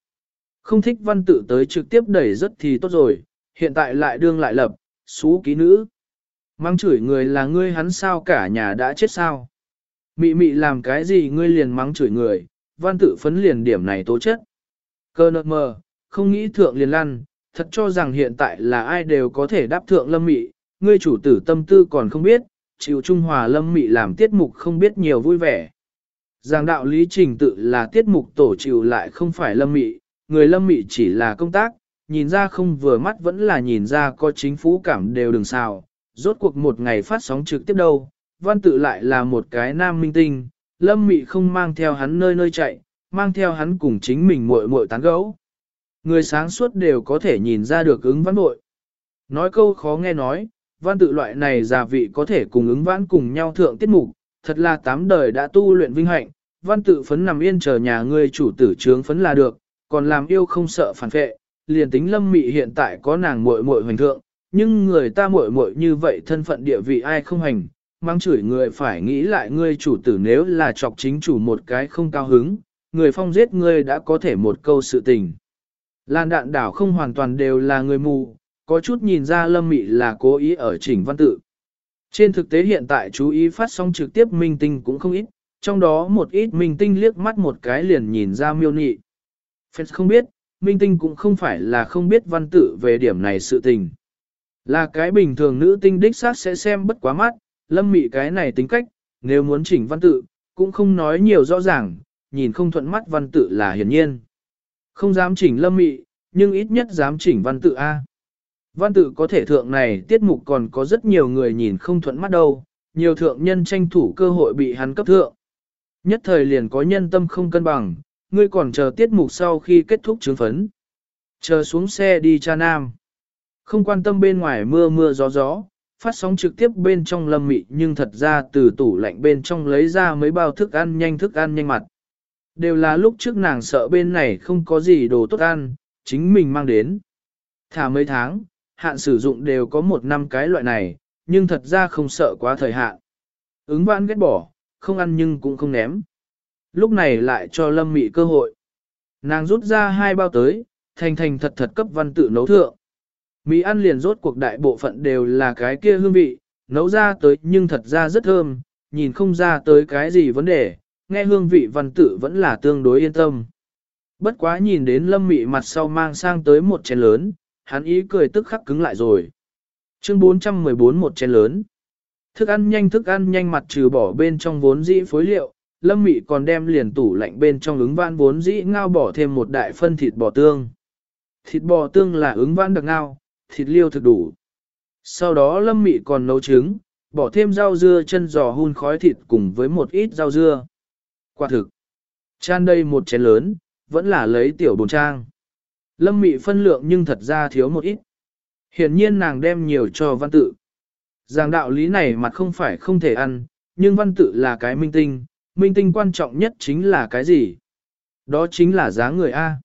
Không thích văn tự tới trực tiếp đẩy rất thì tốt rồi, hiện tại lại đương lại lập, xú ký nữ. Mang chửi người là ngươi hắn sao cả nhà đã chết sao. Mị mị làm cái gì ngươi liền mắng chửi người, văn tự phấn liền điểm này tố chất. Cơ nợ mờ, không nghĩ thượng liền lăn, thật cho rằng hiện tại là ai đều có thể đáp thượng lâm mị, ngươi chủ tử tâm tư còn không biết, chịu Trung Hòa lâm mị làm tiết mục không biết nhiều vui vẻ. Giảng đạo lý trình tự là tiết mục tổ chịu lại không phải lâm mị, người lâm mị chỉ là công tác, nhìn ra không vừa mắt vẫn là nhìn ra có chính phủ cảm đều đừng xào, rốt cuộc một ngày phát sóng trực tiếp đâu, văn tự lại là một cái nam minh tinh, lâm mị không mang theo hắn nơi nơi chạy, mang theo hắn cùng chính mình muội muội tán gẫu. Người sáng suốt đều có thể nhìn ra được ứng văn bội. Nói câu khó nghe nói, văn tự loại này già vị có thể cùng ứng vãn cùng nhau thượng tiết mục, thật là tám đời đã tu luyện vinh hạnh, văn tự phấn nằm yên chờ nhà ngươi chủ tử trướng phấn là được, còn làm yêu không sợ phản vệ, liền tính lâm mị hiện tại có nàng muội muội hoành thượng, nhưng người ta muội muội như vậy thân phận địa vị ai không hành, mang chửi người phải nghĩ lại ngươi chủ tử nếu là chọc chính chủ một cái không cao hứng, người phong giết ngươi đã có thể một câu sự tình. Lan đạn đảo không hoàn toàn đều là người mù, có chút nhìn ra lâm mị là cố ý ở chỉnh văn tự, Trên thực tế hiện tại chú ý phát sóng trực tiếp minh tinh cũng không ít, trong đó một ít minh tinh liếc mắt một cái liền nhìn ra miêu nị. Fans không biết, minh tinh cũng không phải là không biết văn tự về điểm này sự tình. Là cái bình thường nữ tinh đích xác sẽ xem bất quá mắt, lâm mị cái này tính cách, nếu muốn chỉnh văn tự, cũng không nói nhiều rõ ràng, nhìn không thuận mắt văn tự là hiển nhiên. Không dám chỉnh lâm mị, nhưng ít nhất dám chỉnh văn tự A. Văn tự có thể thượng này tiết mục còn có rất nhiều người nhìn không thuận mắt đâu, nhiều thượng nhân tranh thủ cơ hội bị hắn cấp thượng. Nhất thời liền có nhân tâm không cân bằng, ngươi còn chờ tiết mục sau khi kết thúc chứng phấn. Chờ xuống xe đi cha nam. Không quan tâm bên ngoài mưa mưa gió gió, phát sóng trực tiếp bên trong lâm mị nhưng thật ra từ tủ lạnh bên trong lấy ra mấy bao thức ăn nhanh thức ăn nhanh mặt. Đều là lúc trước nàng sợ bên này không có gì đồ tốt ăn, chính mình mang đến. Thả mấy tháng, hạn sử dụng đều có một năm cái loại này, nhưng thật ra không sợ quá thời hạn. Ứng vãn ghét bỏ, không ăn nhưng cũng không ném. Lúc này lại cho lâm mị cơ hội. Nàng rút ra hai bao tới, thành thành thật thật cấp văn tự nấu thượng. Mì ăn liền rốt cuộc đại bộ phận đều là cái kia hương vị, nấu ra tới nhưng thật ra rất thơm, nhìn không ra tới cái gì vấn đề, nghe hương vị văn tự vẫn là tương đối yên tâm. Bất quá nhìn đến lâm mị mặt sau mang sang tới một chén lớn, hắn ý cười tức khắc cứng lại rồi. Chương 414 một chén lớn. Thức ăn nhanh thức ăn nhanh mặt trừ bỏ bên trong vốn dĩ phối liệu, lâm mị còn đem liền tủ lạnh bên trong ứng vãn vốn dĩ ngao bỏ thêm một đại phân thịt bò tương. Thịt bò tương là ứng vãn đặc ngao, thịt liêu thực đủ. Sau đó lâm mị còn nấu trứng, bỏ thêm rau dưa chân giò hun khói thịt cùng với một ít rau dưa. Quả thực, chan đây một chén lớn, vẫn là lấy tiểu bồn trang. Lâm mị phân lượng nhưng thật ra thiếu một ít. Hiển nhiên nàng đem nhiều cho văn tự. Giảng đạo lý này mặt không phải không thể ăn, nhưng văn tự là cái minh tinh, minh tinh quan trọng nhất chính là cái gì? Đó chính là giá người A.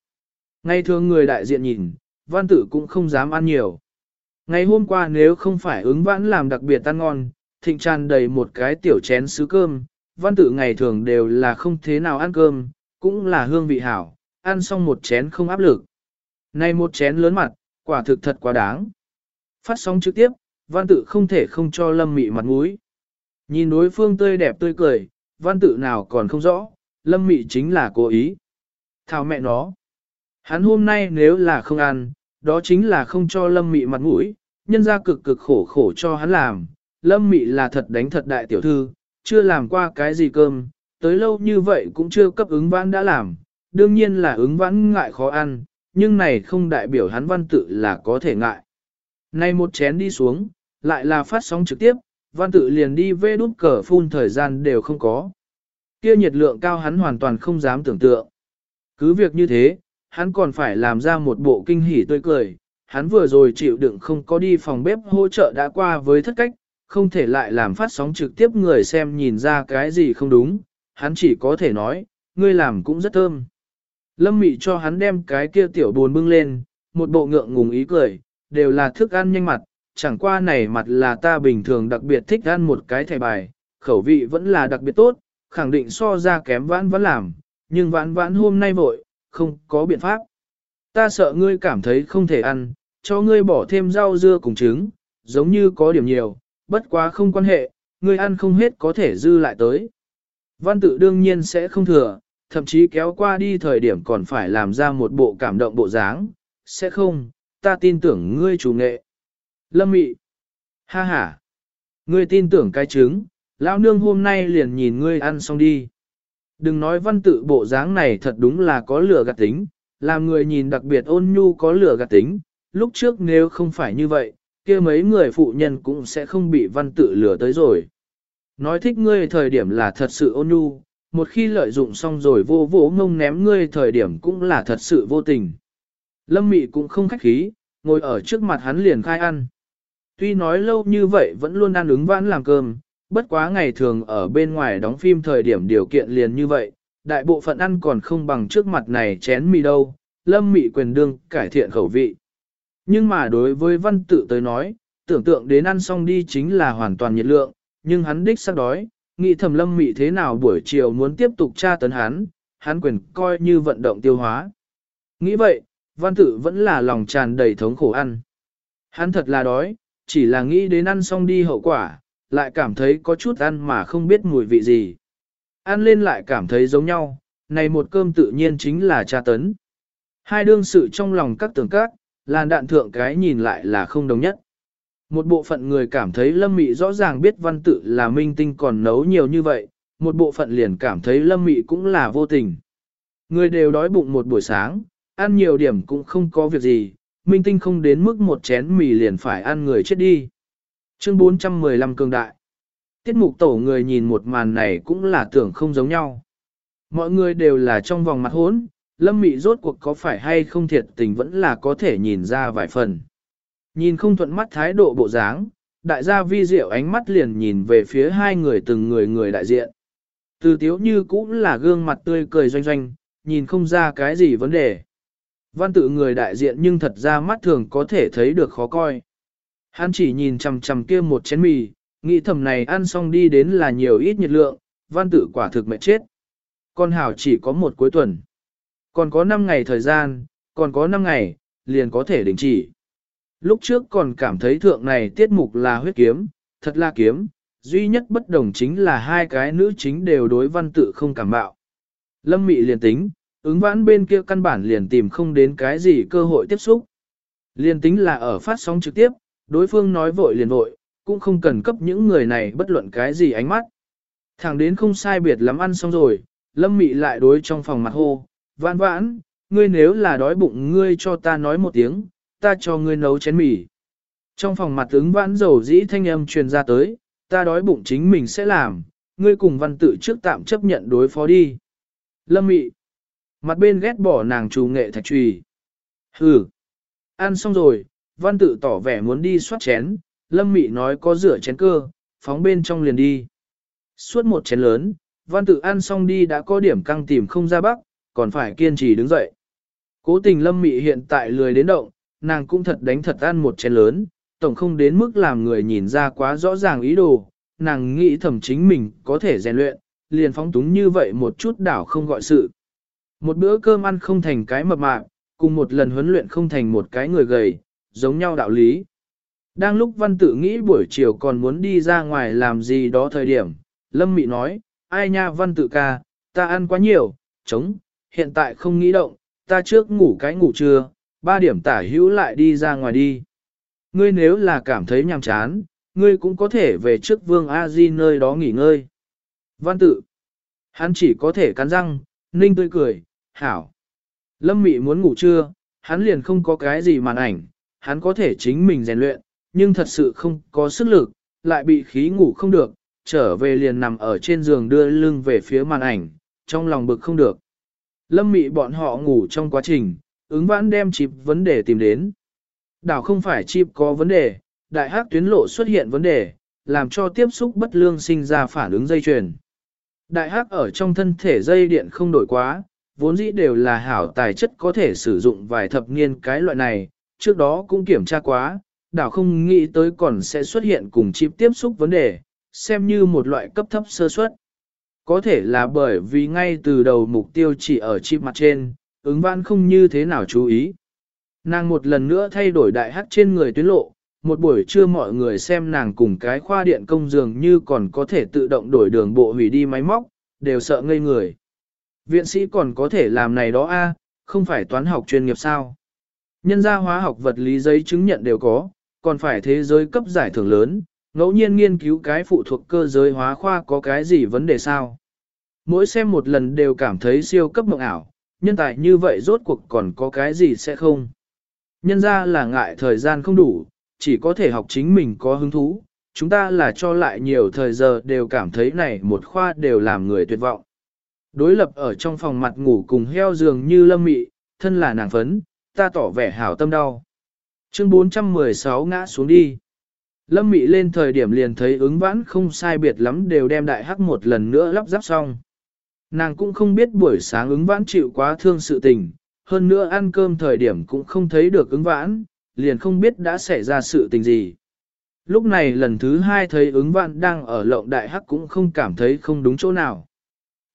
Ngay thường người đại diện nhìn, văn tự cũng không dám ăn nhiều. Ngày hôm qua nếu không phải ứng vãn làm đặc biệt ăn ngon, thịnh tràn đầy một cái tiểu chén sứ cơm, văn tự ngày thường đều là không thế nào ăn cơm, cũng là hương vị hảo, ăn xong một chén không áp lực. Này một chén lớn mặt, quả thực thật quá đáng. Phát sóng trực tiếp, văn tự không thể không cho lâm mị mặt mũi. Nhìn đối phương tươi đẹp tươi cười, văn tự nào còn không rõ, lâm mị chính là cố ý. Thảo mẹ nó. Hắn hôm nay nếu là không ăn, đó chính là không cho lâm mị mặt mũi, nhân ra cực cực khổ khổ cho hắn làm. Lâm mị là thật đánh thật đại tiểu thư, chưa làm qua cái gì cơm, tới lâu như vậy cũng chưa cấp ứng vãn đã làm, đương nhiên là ứng vãn ngại khó ăn, nhưng này không đại biểu hắn văn tự là có thể ngại. Nay một chén đi xuống, lại là phát sóng trực tiếp, văn tự liền đi vê đút cờ phun thời gian đều không có. Kia nhiệt lượng cao hắn hoàn toàn không dám tưởng tượng. Cứ việc như thế, hắn còn phải làm ra một bộ kinh hỉ tươi cười. Hắn vừa rồi chịu đựng không có đi phòng bếp hỗ trợ đã qua với thất cách, không thể lại làm phát sóng trực tiếp người xem nhìn ra cái gì không đúng. Hắn chỉ có thể nói, ngươi làm cũng rất thơm. Lâm Mị cho hắn đem cái kia tiểu buồn bưng lên, một bộ ngượng ngùng ý cười, đều là thức ăn nhanh mặt, chẳng qua này mặt là ta bình thường đặc biệt thích ăn một cái thẻ bài, khẩu vị vẫn là đặc biệt tốt, khẳng định so ra kém vãn vẫn làm, nhưng vãn vãn hôm nay vội, không có biện pháp. Ta sợ ngươi cảm thấy không thể ăn, cho ngươi bỏ thêm rau dưa cùng trứng, giống như có điểm nhiều, bất quá không quan hệ, ngươi ăn không hết có thể dư lại tới. Văn tự đương nhiên sẽ không thừa, thậm chí kéo qua đi thời điểm còn phải làm ra một bộ cảm động bộ dáng, sẽ không, ta tin tưởng ngươi chủ nghệ. Lâm mị, ha ha, ngươi tin tưởng cái trứng, lão nương hôm nay liền nhìn ngươi ăn xong đi. Đừng nói văn tự bộ dáng này thật đúng là có lửa gạt tính, làm người nhìn đặc biệt ôn nhu có lửa gạt tính, lúc trước nếu không phải như vậy, kia mấy người phụ nhân cũng sẽ không bị văn tự lửa tới rồi. Nói thích ngươi thời điểm là thật sự ôn nhu, một khi lợi dụng xong rồi vô vỗ ngông ném ngươi thời điểm cũng là thật sự vô tình. Lâm mị cũng không khách khí, ngồi ở trước mặt hắn liền khai ăn. Tuy nói lâu như vậy vẫn luôn ăn ứng vãn làm cơm, bất quá ngày thường ở bên ngoài đóng phim thời điểm điều kiện liền như vậy, đại bộ phận ăn còn không bằng trước mặt này chén mì đâu, lâm mị quyền đương cải thiện khẩu vị. Nhưng mà đối với văn tự tới nói, tưởng tượng đến ăn xong đi chính là hoàn toàn nhiệt lượng, nhưng hắn đích sắc đói, nghĩ thầm lâm mị thế nào buổi chiều muốn tiếp tục tra tấn hắn, hắn quyền coi như vận động tiêu hóa. Nghĩ vậy, văn tự vẫn là lòng tràn đầy thống khổ ăn. Hắn thật là đói, chỉ là nghĩ đến ăn xong đi hậu quả, lại cảm thấy có chút ăn mà không biết mùi vị gì. Ăn lên lại cảm thấy giống nhau, này một cơm tự nhiên chính là tra tấn. Hai đương sự trong lòng các tường các, làn đạn thượng cái nhìn lại là không đồng nhất. Một bộ phận người cảm thấy Lâm Mị rõ ràng biết văn tự là minh tinh còn nấu nhiều như vậy, một bộ phận liền cảm thấy Lâm Mị cũng là vô tình. Người đều đói bụng một buổi sáng, ăn nhiều điểm cũng không có việc gì, minh tinh không đến mức một chén mì liền phải ăn người chết đi. Chương 415 cường đại. Tiết mục tổ người nhìn một màn này cũng là tưởng không giống nhau. Mọi người đều là trong vòng mặt hốn, lâm mị rốt cuộc có phải hay không thiệt tình vẫn là có thể nhìn ra vài phần. Nhìn không thuận mắt thái độ bộ dáng, đại gia vi diệu ánh mắt liền nhìn về phía hai người từng người người đại diện. Từ tiếu như cũng là gương mặt tươi cười doanh doanh, nhìn không ra cái gì vấn đề. Văn tự người đại diện nhưng thật ra mắt thường có thể thấy được khó coi. Hắn chỉ nhìn chằm chằm kia một chén mì, nghĩ thầm này ăn xong đi đến là nhiều ít nhiệt lượng, văn tự quả thực mệt chết. Con hảo chỉ có một cuối tuần. Còn có 5 ngày thời gian, còn có 5 ngày, liền có thể đình chỉ. Lúc trước còn cảm thấy thượng này tiết mục là huyết kiếm, thật là kiếm, duy nhất bất đồng chính là hai cái nữ chính đều đối văn tự không cảm bạo. Lâm mị liền tính, ứng vãn bên kia căn bản liền tìm không đến cái gì cơ hội tiếp xúc. Liền tính là ở phát sóng trực tiếp, đối phương nói vội liền vội, cũng không cần cấp những người này bất luận cái gì ánh mắt. Thẳng đến không sai biệt lắm ăn xong rồi, lâm mị lại đối trong phòng mặt hô, vãn vãn, ngươi nếu là đói bụng ngươi cho ta nói một tiếng, ta cho ngươi nấu chén mì. Trong phòng mặt ứng vãn dầu dĩ thanh âm truyền ra tới, ta đói bụng chính mình sẽ làm, ngươi cùng văn tự trước tạm chấp nhận đối phó đi. Lâm mị, mặt bên ghét bỏ nàng trù nghệ thạch trùy. Hừ, ăn xong rồi, văn tự tỏ vẻ muốn đi soát chén, lâm mị nói có rửa chén cơ, phóng bên trong liền đi. Suốt một chén lớn, văn tự ăn xong đi đã có điểm căng tìm không ra bắc, còn phải kiên trì đứng dậy. Cố tình lâm mị hiện tại lười đến động, nàng cũng thật đánh thật ăn một chén lớn, tổng không đến mức làm người nhìn ra quá rõ ràng ý đồ, nàng nghĩ thầm chính mình có thể rèn luyện, liền phóng túng như vậy một chút đảo không gọi sự. Một bữa cơm ăn không thành cái mập mạp, cùng một lần huấn luyện không thành một cái người gầy, giống nhau đạo lý. Đang lúc văn tự nghĩ buổi chiều còn muốn đi ra ngoài làm gì đó thời điểm, Lâm Mị nói, ai nha văn tự ca, ta ăn quá nhiều, chống, hiện tại không nghĩ động, ta trước ngủ cái ngủ trưa, ba điểm tả hữu lại đi ra ngoài đi. Ngươi nếu là cảm thấy nhàm chán, ngươi cũng có thể về trước vương A-di nơi đó nghỉ ngơi. Văn tự, hắn chỉ có thể cắn răng, ninh tươi cười, hảo. Lâm mị muốn ngủ trưa, hắn liền không có cái gì màn ảnh, hắn có thể chính mình rèn luyện, nhưng thật sự không có sức lực, lại bị khí ngủ không được, trở về liền nằm ở trên giường đưa lưng về phía màn ảnh, trong lòng bực không được. Lâm mị bọn họ ngủ trong quá trình, ứng vãn đem chip vấn đề tìm đến. Đảo không phải chip có vấn đề, đại hắc tuyến lộ xuất hiện vấn đề, làm cho tiếp xúc bất lương sinh ra phản ứng dây chuyền. Đại hắc ở trong thân thể dây điện không đổi quá, vốn dĩ đều là hảo tài chất có thể sử dụng vài thập niên cái loại này, trước đó cũng kiểm tra quá, đảo không nghĩ tới còn sẽ xuất hiện cùng chip tiếp xúc vấn đề, xem như một loại cấp thấp sơ suất. Có thể là bởi vì ngay từ đầu mục tiêu chỉ ở chip mặt trên, ứng Vãn không như thế nào chú ý. Nàng một lần nữa thay đổi đại hắc trên người tuyến lộ, một buổi trưa mọi người xem nàng cùng cái khoa điện công dường như còn có thể tự động đổi đường bộ hủy đi máy móc, đều sợ ngây người. Viện sĩ còn có thể làm này đó a, không phải toán học chuyên nghiệp sao. Nhân gia hóa học vật lý giấy chứng nhận đều có, còn phải thế giới cấp giải thưởng lớn, ngẫu nhiên nghiên cứu cái phụ thuộc cơ giới hóa khoa có cái gì vấn đề sao. Mỗi xem một lần đều cảm thấy siêu cấp mộng ảo, nhân tài như vậy rốt cuộc còn có cái gì sẽ không. Nhân ra là ngại thời gian không đủ, chỉ có thể học chính mình có hứng thú, chúng ta là cho lại nhiều thời giờ đều cảm thấy này một khoa đều làm người tuyệt vọng. Đối lập ở trong phòng mặt ngủ cùng heo giường như lâm mị, thân là nàng phấn, ta tỏ vẻ hảo tâm đau. Chương 416 ngã xuống đi. Lâm mị lên thời điểm liền thấy ứng vãn không sai biệt lắm đều đem đại hắc một lần nữa lắp ráp xong. Nàng cũng không biết buổi sáng ứng vãn chịu quá thương sự tình, hơn nữa ăn cơm thời điểm cũng không thấy được ứng vãn, liền không biết đã xảy ra sự tình gì. Lúc này lần thứ hai thấy ứng vãn đang ở lộng đại hắc cũng không cảm thấy không đúng chỗ nào.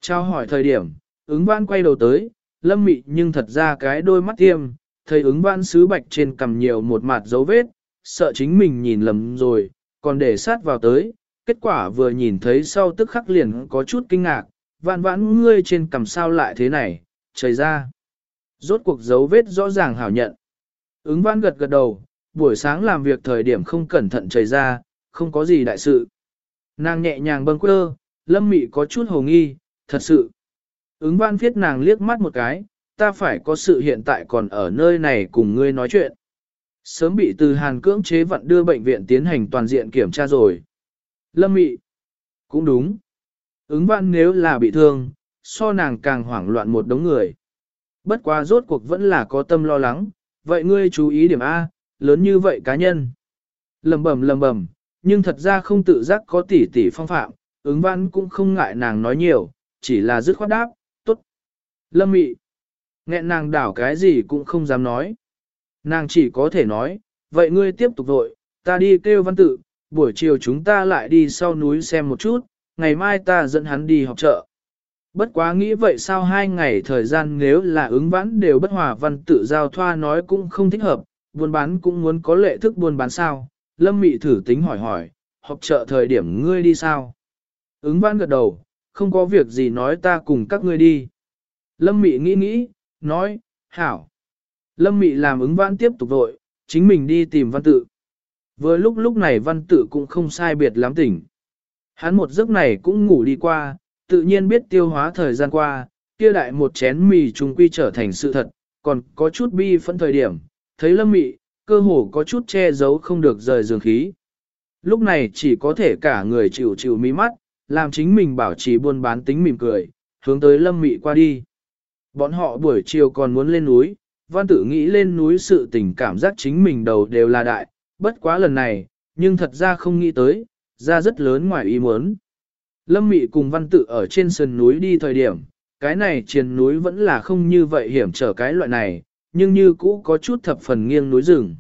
Trao hỏi thời điểm, ứng vãn quay đầu tới, lâm mị nhưng thật ra cái đôi mắt tiêm, thấy ứng vãn sứ bạch trên cầm nhiều một mặt dấu vết, sợ chính mình nhìn lầm rồi, còn để sát vào tới, kết quả vừa nhìn thấy sau tức khắc liền có chút kinh ngạc, vạn vãn ngươi trên cầm sao lại thế này, trời ra. Rốt cuộc dấu vết rõ ràng hảo nhận. Ứng vãn gật gật đầu, buổi sáng làm việc thời điểm không cẩn thận trời ra, không có gì đại sự. Nàng nhẹ nhàng bâng quơ, lâm mị có chút hồ nghi, thật sự. Ứng văn viết nàng liếc mắt một cái, ta phải có sự hiện tại còn ở nơi này cùng ngươi nói chuyện. Sớm bị từ Hàn cưỡng chế vận đưa bệnh viện tiến hành toàn diện kiểm tra rồi. Lâm mị. Cũng đúng. Ứng văn nếu là bị thương, so nàng càng hoảng loạn một đống người. Bất quá rốt cuộc vẫn là có tâm lo lắng, vậy ngươi chú ý điểm A, lớn như vậy cá nhân. Lầm bầm lầm bầm, nhưng thật ra không tự giác có tỷ tỷ phong phạm, ứng văn cũng không ngại nàng nói nhiều, chỉ là dứt khoát đáp, tốt. Lâm mị, nghẹn nàng đảo cái gì cũng không dám nói. Nàng chỉ có thể nói, vậy ngươi tiếp tục vội, ta đi kêu văn tự, buổi chiều chúng ta lại đi sau núi xem một chút, ngày mai ta dẫn hắn đi học chợ. Bất quá nghĩ vậy sao hai ngày thời gian nếu là ứng vãn đều bất hòa văn tự giao thoa nói cũng không thích hợp, buôn bán cũng muốn có lệ thức buôn bán sao. Lâm Mị thử tính hỏi hỏi, học chợ thời điểm ngươi đi sao? Ứng vãn gật đầu, không có việc gì nói ta cùng các ngươi đi. Lâm Mị nghĩ nghĩ, nói, hảo. Lâm Mị làm ứng vãn tiếp tục vội, chính mình đi tìm văn tự. Vừa lúc lúc này văn tự cũng không sai biệt lắm tỉnh. Hắn một giấc này cũng ngủ đi qua, tự nhiên biết tiêu hóa thời gian qua, kia đại một chén mì trùng quy trở thành sự thật, còn có chút bi phẫn thời điểm, thấy lâm mị, cơ hồ có chút che giấu không được rời giường khí. Lúc này chỉ có thể cả người chịu chịu mí mắt, làm chính mình bảo trì buôn bán tính mỉm cười, hướng tới lâm mị qua đi. Bọn họ buổi chiều còn muốn lên núi, văn tử nghĩ lên núi sự tình cảm giác chính mình đầu đều là đại, bất quá lần này, nhưng thật ra không nghĩ tới, ra rất lớn ngoài ý muốn. Lâm Mị cùng văn tự ở trên sườn núi đi thời điểm, cái này trên núi vẫn là không như vậy hiểm trở cái loại này, nhưng như cũ có chút thập phần nghiêng núi rừng.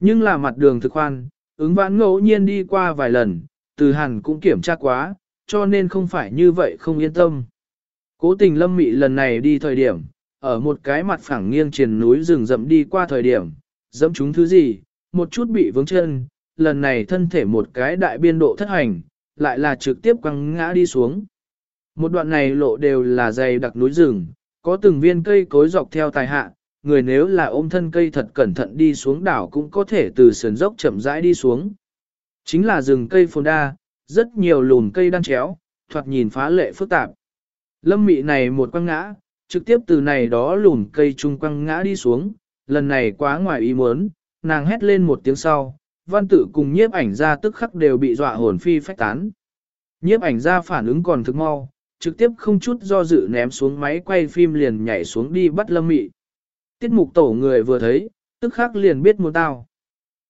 Nhưng là mặt đường thực khoan, ứng vãn ngẫu nhiên đi qua vài lần, từ hẳn cũng kiểm tra quá, cho nên không phải như vậy không yên tâm. Cố tình lâm mị lần này đi thời điểm, ở một cái mặt phẳng nghiêng trên núi rừng rậm đi qua thời điểm, dẫm chúng thứ gì, một chút bị vướng chân, lần này thân thể một cái đại biên độ thất hành, lại là trực tiếp quăng ngã đi xuống. Một đoạn này lộ đều là dày đặc núi rừng, có từng viên cây cối dọc theo tài hạ, người nếu là ôm thân cây thật cẩn thận đi xuống đảo cũng có thể từ sườn dốc chậm rãi đi xuống. Chính là rừng cây phồn đa, rất nhiều lùn cây đang chéo, thoạt nhìn phá lệ phức tạp. Lâm mị này một quăng ngã, trực tiếp từ này đó lùn cây trung quăng ngã đi xuống, lần này quá ngoài ý muốn, nàng hét lên một tiếng sau, văn tử cùng nhiếp ảnh ra tức khắc đều bị dọa hồn phi phách tán. Nhiếp ảnh ra phản ứng còn thực mau, trực tiếp không chút do dự ném xuống máy quay phim liền nhảy xuống đi bắt lâm mị. Tiết mục tổ người vừa thấy, tức khắc liền biết muốn tao.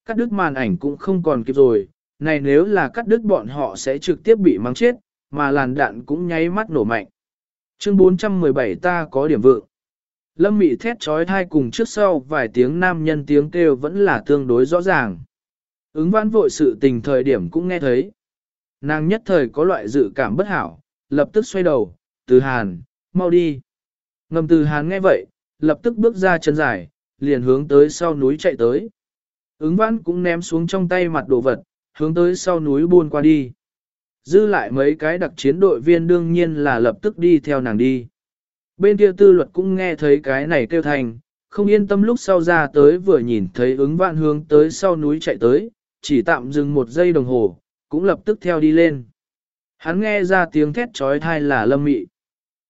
Cắt đứt màn ảnh cũng không còn kịp rồi, này nếu là cắt đứt bọn họ sẽ trực tiếp bị mắng chết, mà làn đạn cũng nháy mắt nổ mạnh. Chương 417 ta có điểm vượng. Lâm mị thét trói thai cùng trước sau vài tiếng nam nhân tiếng kêu vẫn là tương đối rõ ràng. Ứng văn vội sự tình thời điểm cũng nghe thấy. Nàng nhất thời có loại dự cảm bất hảo, lập tức xoay đầu, từ hàn, mau đi. Ngầm từ hàn nghe vậy, lập tức bước ra chân dài, liền hướng tới sau núi chạy tới. Ứng văn cũng ném xuống trong tay mặt đồ vật, hướng tới sau núi buôn qua đi. Dư lại mấy cái đặc chiến đội viên đương nhiên là lập tức đi theo nàng đi. Bên kia tư luật cũng nghe thấy cái này kêu thành, không yên tâm lúc sau ra tới vừa nhìn thấy ứng vạn hướng tới sau núi chạy tới, chỉ tạm dừng một giây đồng hồ, cũng lập tức theo đi lên. Hắn nghe ra tiếng thét trói thai là lâm mị.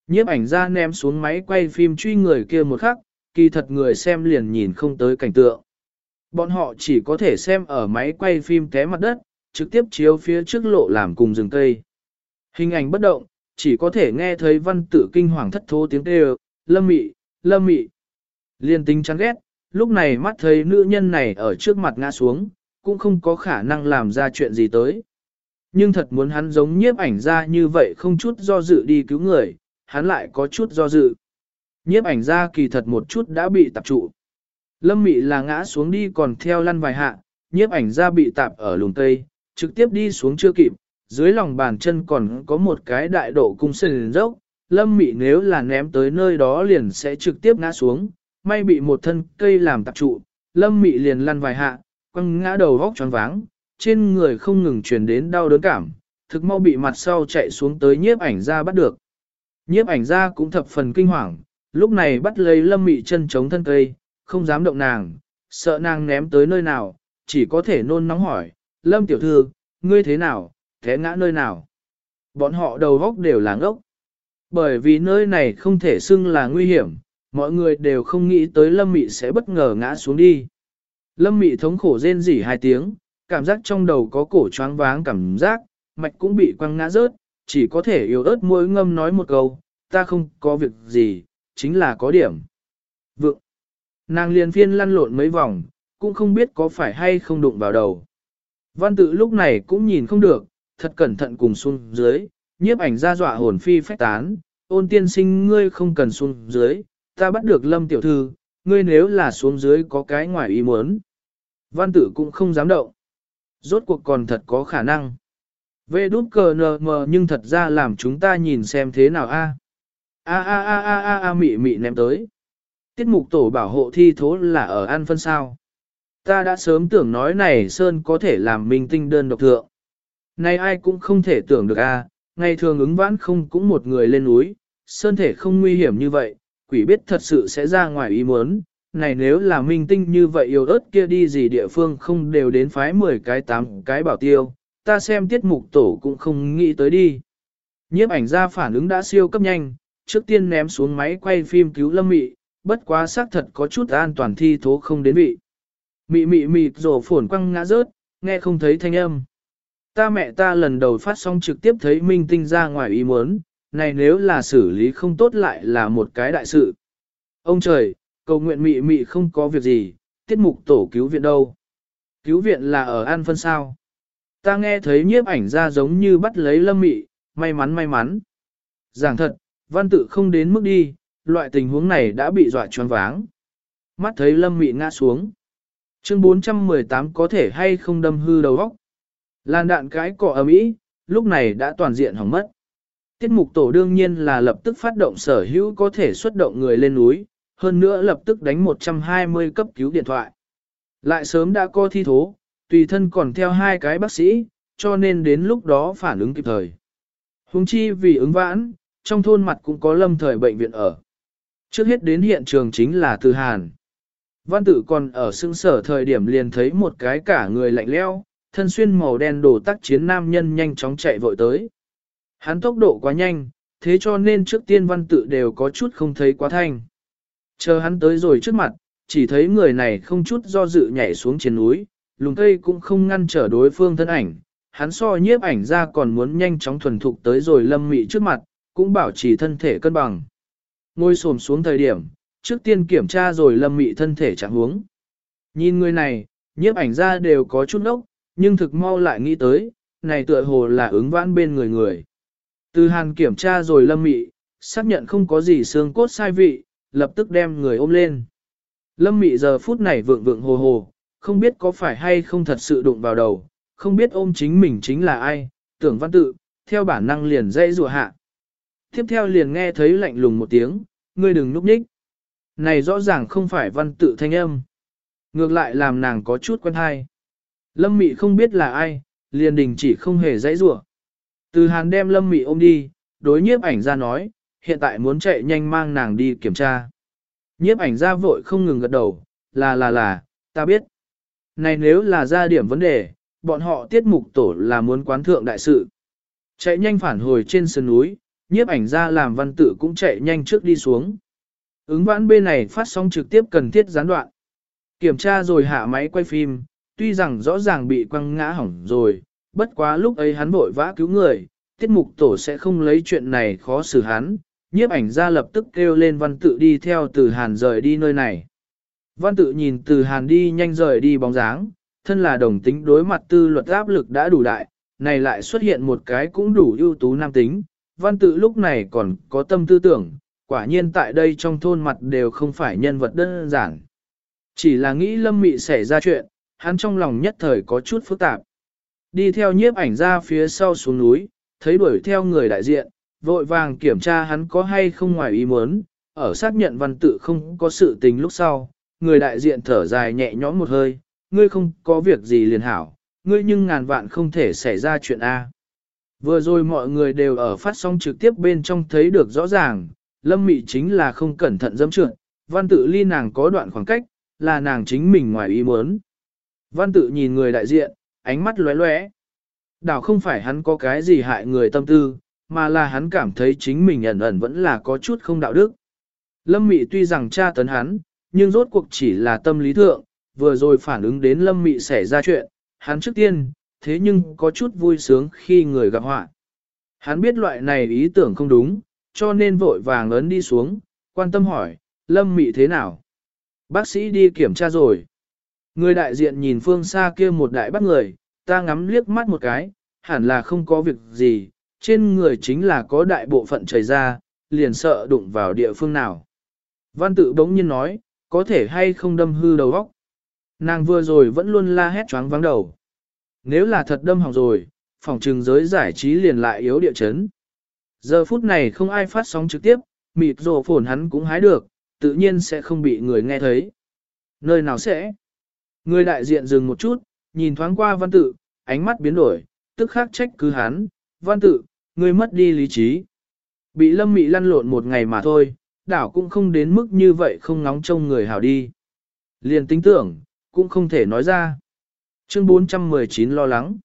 Nhiếp ảnh ra ném xuống máy quay phim truy người kia một khắc, kỳ thật người xem liền nhìn không tới cảnh tượng. Bọn họ chỉ có thể xem ở máy quay phim té mặt đất, trực tiếp chiếu phía trước lộ làm cùng rừng cây. Hình ảnh bất động, chỉ có thể nghe thấy văn tử kinh hoàng thất thố tiếng kêu, lâm mị, lâm mị. Liên tính chán ghét, lúc này mắt thấy nữ nhân này ở trước mặt ngã xuống, cũng không có khả năng làm ra chuyện gì tới. Nhưng thật muốn hắn giống nhiếp ảnh ra như vậy không chút do dự đi cứu người, hắn lại có chút do dự. Nhiếp ảnh ra kỳ thật một chút đã bị tập trụ. Lâm mị là ngã xuống đi còn theo lăn vài hạ, nhiếp ảnh ra bị tạp ở lùng tây, trực tiếp đi xuống chưa kịp, dưới lòng bàn chân còn có một cái đại độ cung sừng dốc, lâm mị nếu là ném tới nơi đó liền sẽ trực tiếp ngã xuống, may bị một thân cây làm tạp trụ, lâm mị liền lăn vài hạ, quăng ngã đầu vóc tròn váng, trên người không ngừng truyền đến đau đớn cảm, thực mau bị mặt sau chạy xuống tới nhiếp ảnh ra bắt được. Nhiếp ảnh ra cũng thập phần kinh hoàng, lúc này bắt lấy lâm mị chân chống thân cây, không dám động nàng, sợ nàng ném tới nơi nào, chỉ có thể nôn nóng hỏi, lâm tiểu thư, ngươi thế nào, thế ngã nơi nào. Bọn họ đầu góc đều là ngốc. Bởi vì nơi này không thể xưng là nguy hiểm, mọi người đều không nghĩ tới lâm mị sẽ bất ngờ ngã xuống đi. Lâm mị thống khổ rên rỉ hai tiếng, cảm giác trong đầu có cổ choáng váng cảm giác, mạch cũng bị quăng ngã rớt, chỉ có thể yếu ớt môi ngâm nói một câu, ta không có việc gì, chính là có điểm. Vượng. Nàng liền phiên lăn lộn mấy vòng, cũng không biết có phải hay không đụng vào đầu. Văn tự lúc này cũng nhìn không được, thật cẩn thận cùng xuống dưới, nhiếp ảnh ra dọa hồn phi phách tán, ôn tiên sinh ngươi không cần xuống dưới, ta bắt được lâm tiểu thư, ngươi nếu là xuống dưới có cái ngoài ý muốn. Văn tử cũng không dám động. Rốt cuộc còn thật có khả năng. Vê đút cờ nờ mờ nhưng thật ra làm chúng ta nhìn xem thế nào a. A a a a a a mị mị ném tới. Tiết mục tổ bảo hộ thi thố là ở ăn phân sao. Ta đã sớm tưởng nói này Sơn có thể làm minh tinh đơn độc thượng. Này ai cũng không thể tưởng được a, ngày thường ứng vãn không cũng một người lên núi, Sơn thể không nguy hiểm như vậy, quỷ biết thật sự sẽ ra ngoài ý muốn. Này nếu là minh tinh như vậy yêu ớt kia đi gì địa phương không đều đến phái 10 cái 8 cái bảo tiêu, ta xem tiết mục tổ cũng không nghĩ tới đi. Nhiếp ảnh ra phản ứng đã siêu cấp nhanh, trước tiên ném xuống máy quay phim cứu lâm mị, bất quá xác thật có chút an toàn thi thố không đến vị. Mị mị mịt rổ phổn quăng ngã rớt, nghe không thấy thanh âm. Ta mẹ ta lần đầu phát sóng trực tiếp thấy minh tinh ra ngoài ý muốn, này nếu là xử lý không tốt lại là một cái đại sự. Ông trời, cầu nguyện mị mị không có việc gì, tiết mục tổ cứu viện đâu. Cứu viện là ở An Phân sao. Ta nghe thấy nhiếp ảnh ra giống như bắt lấy lâm mị, may mắn may mắn. Giảng thật, văn tự không đến mức đi, loại tình huống này đã bị dọa choáng váng. Mắt thấy lâm mị ngã xuống. Chương 418 có thể hay không đâm hư đầu óc. Lan đạn cái cọ ấm ý, lúc này đã toàn diện hỏng mất. Tiết mục tổ đương nhiên là lập tức phát động sở hữu có thể xuất động người lên núi, hơn nữa lập tức đánh 120 cấp cứu điện thoại. Lại sớm đã có thi thố, tùy thân còn theo hai cái bác sĩ, cho nên đến lúc đó phản ứng kịp thời. Hùng chi vì ứng vãn, trong thôn mặt cũng có lâm thời bệnh viện ở. Trước hết đến hiện trường chính là Từ Hàn. Văn tử còn ở xương sở thời điểm liền thấy một cái cả người lạnh leo, thân xuyên màu đen đồ tác chiến nam nhân nhanh chóng chạy vội tới. Hắn tốc độ quá nhanh, thế cho nên trước tiên văn tự đều có chút không thấy quá thanh. Chờ hắn tới rồi trước mặt, chỉ thấy người này không chút do dự nhảy xuống trên núi, lùng cây cũng không ngăn trở đối phương thân ảnh. Hắn so nhiếp ảnh ra còn muốn nhanh chóng thuần thục tới rồi lâm mị trước mặt, cũng bảo trì thân thể cân bằng. Ngồi xổm xuống thời điểm, trước tiên kiểm tra rồi lâm mị thân thể trạng huống. Nhìn người này, nhiếp ảnh ra đều có chút ốc, nhưng thực mau lại nghĩ tới, này tựa hồ là ứng vãn bên người người. Từ hàn kiểm tra rồi lâm mị, xác nhận không có gì xương cốt sai vị, lập tức đem người ôm lên. Lâm mị giờ phút này vượng vượng hồ hồ, không biết có phải hay không thật sự đụng vào đầu, không biết ôm chính mình chính là ai, tưởng văn tự, theo bản năng liền dây rùa hạ. Tiếp theo liền nghe thấy lạnh lùng một tiếng, ngươi đừng núp nhích. Này rõ ràng không phải văn tự thanh âm. Ngược lại làm nàng có chút quen hay. Lâm mị không biết là ai, liền đình chỉ không hề dãy rủa. Từ hàn đem lâm mị ôm đi, đối nhiếp ảnh ra nói, hiện tại muốn chạy nhanh mang nàng đi kiểm tra. Nhiếp ảnh ra vội không ngừng gật đầu, là là là, ta biết. Này nếu là ra điểm vấn đề, bọn họ tiết mục tổ là muốn quán thượng đại sự. Chạy nhanh phản hồi trên sườn núi, nhiếp ảnh ra làm văn tự cũng chạy nhanh trước đi xuống. Ứng vãn bên này phát sóng trực tiếp cần thiết gián đoạn. Kiểm tra rồi hạ máy quay phim, tuy rằng rõ ràng bị quăng ngã hỏng rồi, bất quá lúc ấy hắn vội vã cứu người, tiết mục tổ sẽ không lấy chuyện này khó xử hắn, nhiếp ảnh ra lập tức kêu lên văn tự đi theo từ hàn rời đi nơi này. Văn tự nhìn từ hàn đi nhanh rời đi bóng dáng, thân là đồng tính đối mặt tư luật áp lực đã đủ đại, này lại xuất hiện một cái cũng đủ ưu tú nam tính, văn tự lúc này còn có tâm tư tưởng, quả nhiên tại đây trong thôn mặt đều không phải nhân vật đơn giản. Chỉ là nghĩ lâm mị xảy ra chuyện, hắn trong lòng nhất thời có chút phức tạp. Đi theo nhiếp ảnh ra phía sau xuống núi, thấy đuổi theo người đại diện, vội vàng kiểm tra hắn có hay không ngoài ý muốn, ở xác nhận văn tự không có sự tình lúc sau, người đại diện thở dài nhẹ nhõm một hơi, ngươi không có việc gì liền hảo, ngươi nhưng ngàn vạn không thể xảy ra chuyện A. Vừa rồi mọi người đều ở phát sóng trực tiếp bên trong thấy được rõ ràng, lâm mị chính là không cẩn thận dẫm trượt, văn tự ly nàng có đoạn khoảng cách, là nàng chính mình ngoài ý muốn. Văn tự nhìn người đại diện, ánh mắt lóe lóe. Đảo không phải hắn có cái gì hại người tâm tư, mà là hắn cảm thấy chính mình ẩn ẩn vẫn là có chút không đạo đức. Lâm Mị tuy rằng tra tấn hắn, nhưng rốt cuộc chỉ là tâm lý thượng, vừa rồi phản ứng đến Lâm Mị xảy ra chuyện, hắn trước tiên, thế nhưng có chút vui sướng khi người gặp họa. Hắn biết loại này ý tưởng không đúng, cho nên vội vàng lớn đi xuống, quan tâm hỏi, Lâm Mị thế nào? Bác sĩ đi kiểm tra rồi. Người đại diện nhìn phương xa kia một đại bắt người, ta ngắm liếc mắt một cái, hẳn là không có việc gì, trên người chính là có đại bộ phận chảy ra, liền sợ đụng vào địa phương nào. Văn tự bỗng nhiên nói, có thể hay không đâm hư đầu óc. Nàng vừa rồi vẫn luôn la hét choáng vắng đầu. Nếu là thật đâm hỏng rồi, phòng trường giới giải trí liền lại yếu địa chấn. Giờ phút này không ai phát sóng trực tiếp, mịt rồ phồn hắn cũng hái được, tự nhiên sẽ không bị người nghe thấy. Nơi nào sẽ? Người đại diện dừng một chút, nhìn thoáng qua văn tự, ánh mắt biến đổi, tức khắc trách cứ hắn, văn tự, người mất đi lý trí. Bị lâm mị lăn lộn một ngày mà thôi, đảo cũng không đến mức như vậy không ngóng trông người hảo đi. Liền tính tưởng, cũng không thể nói ra. Chương 419 lo lắng.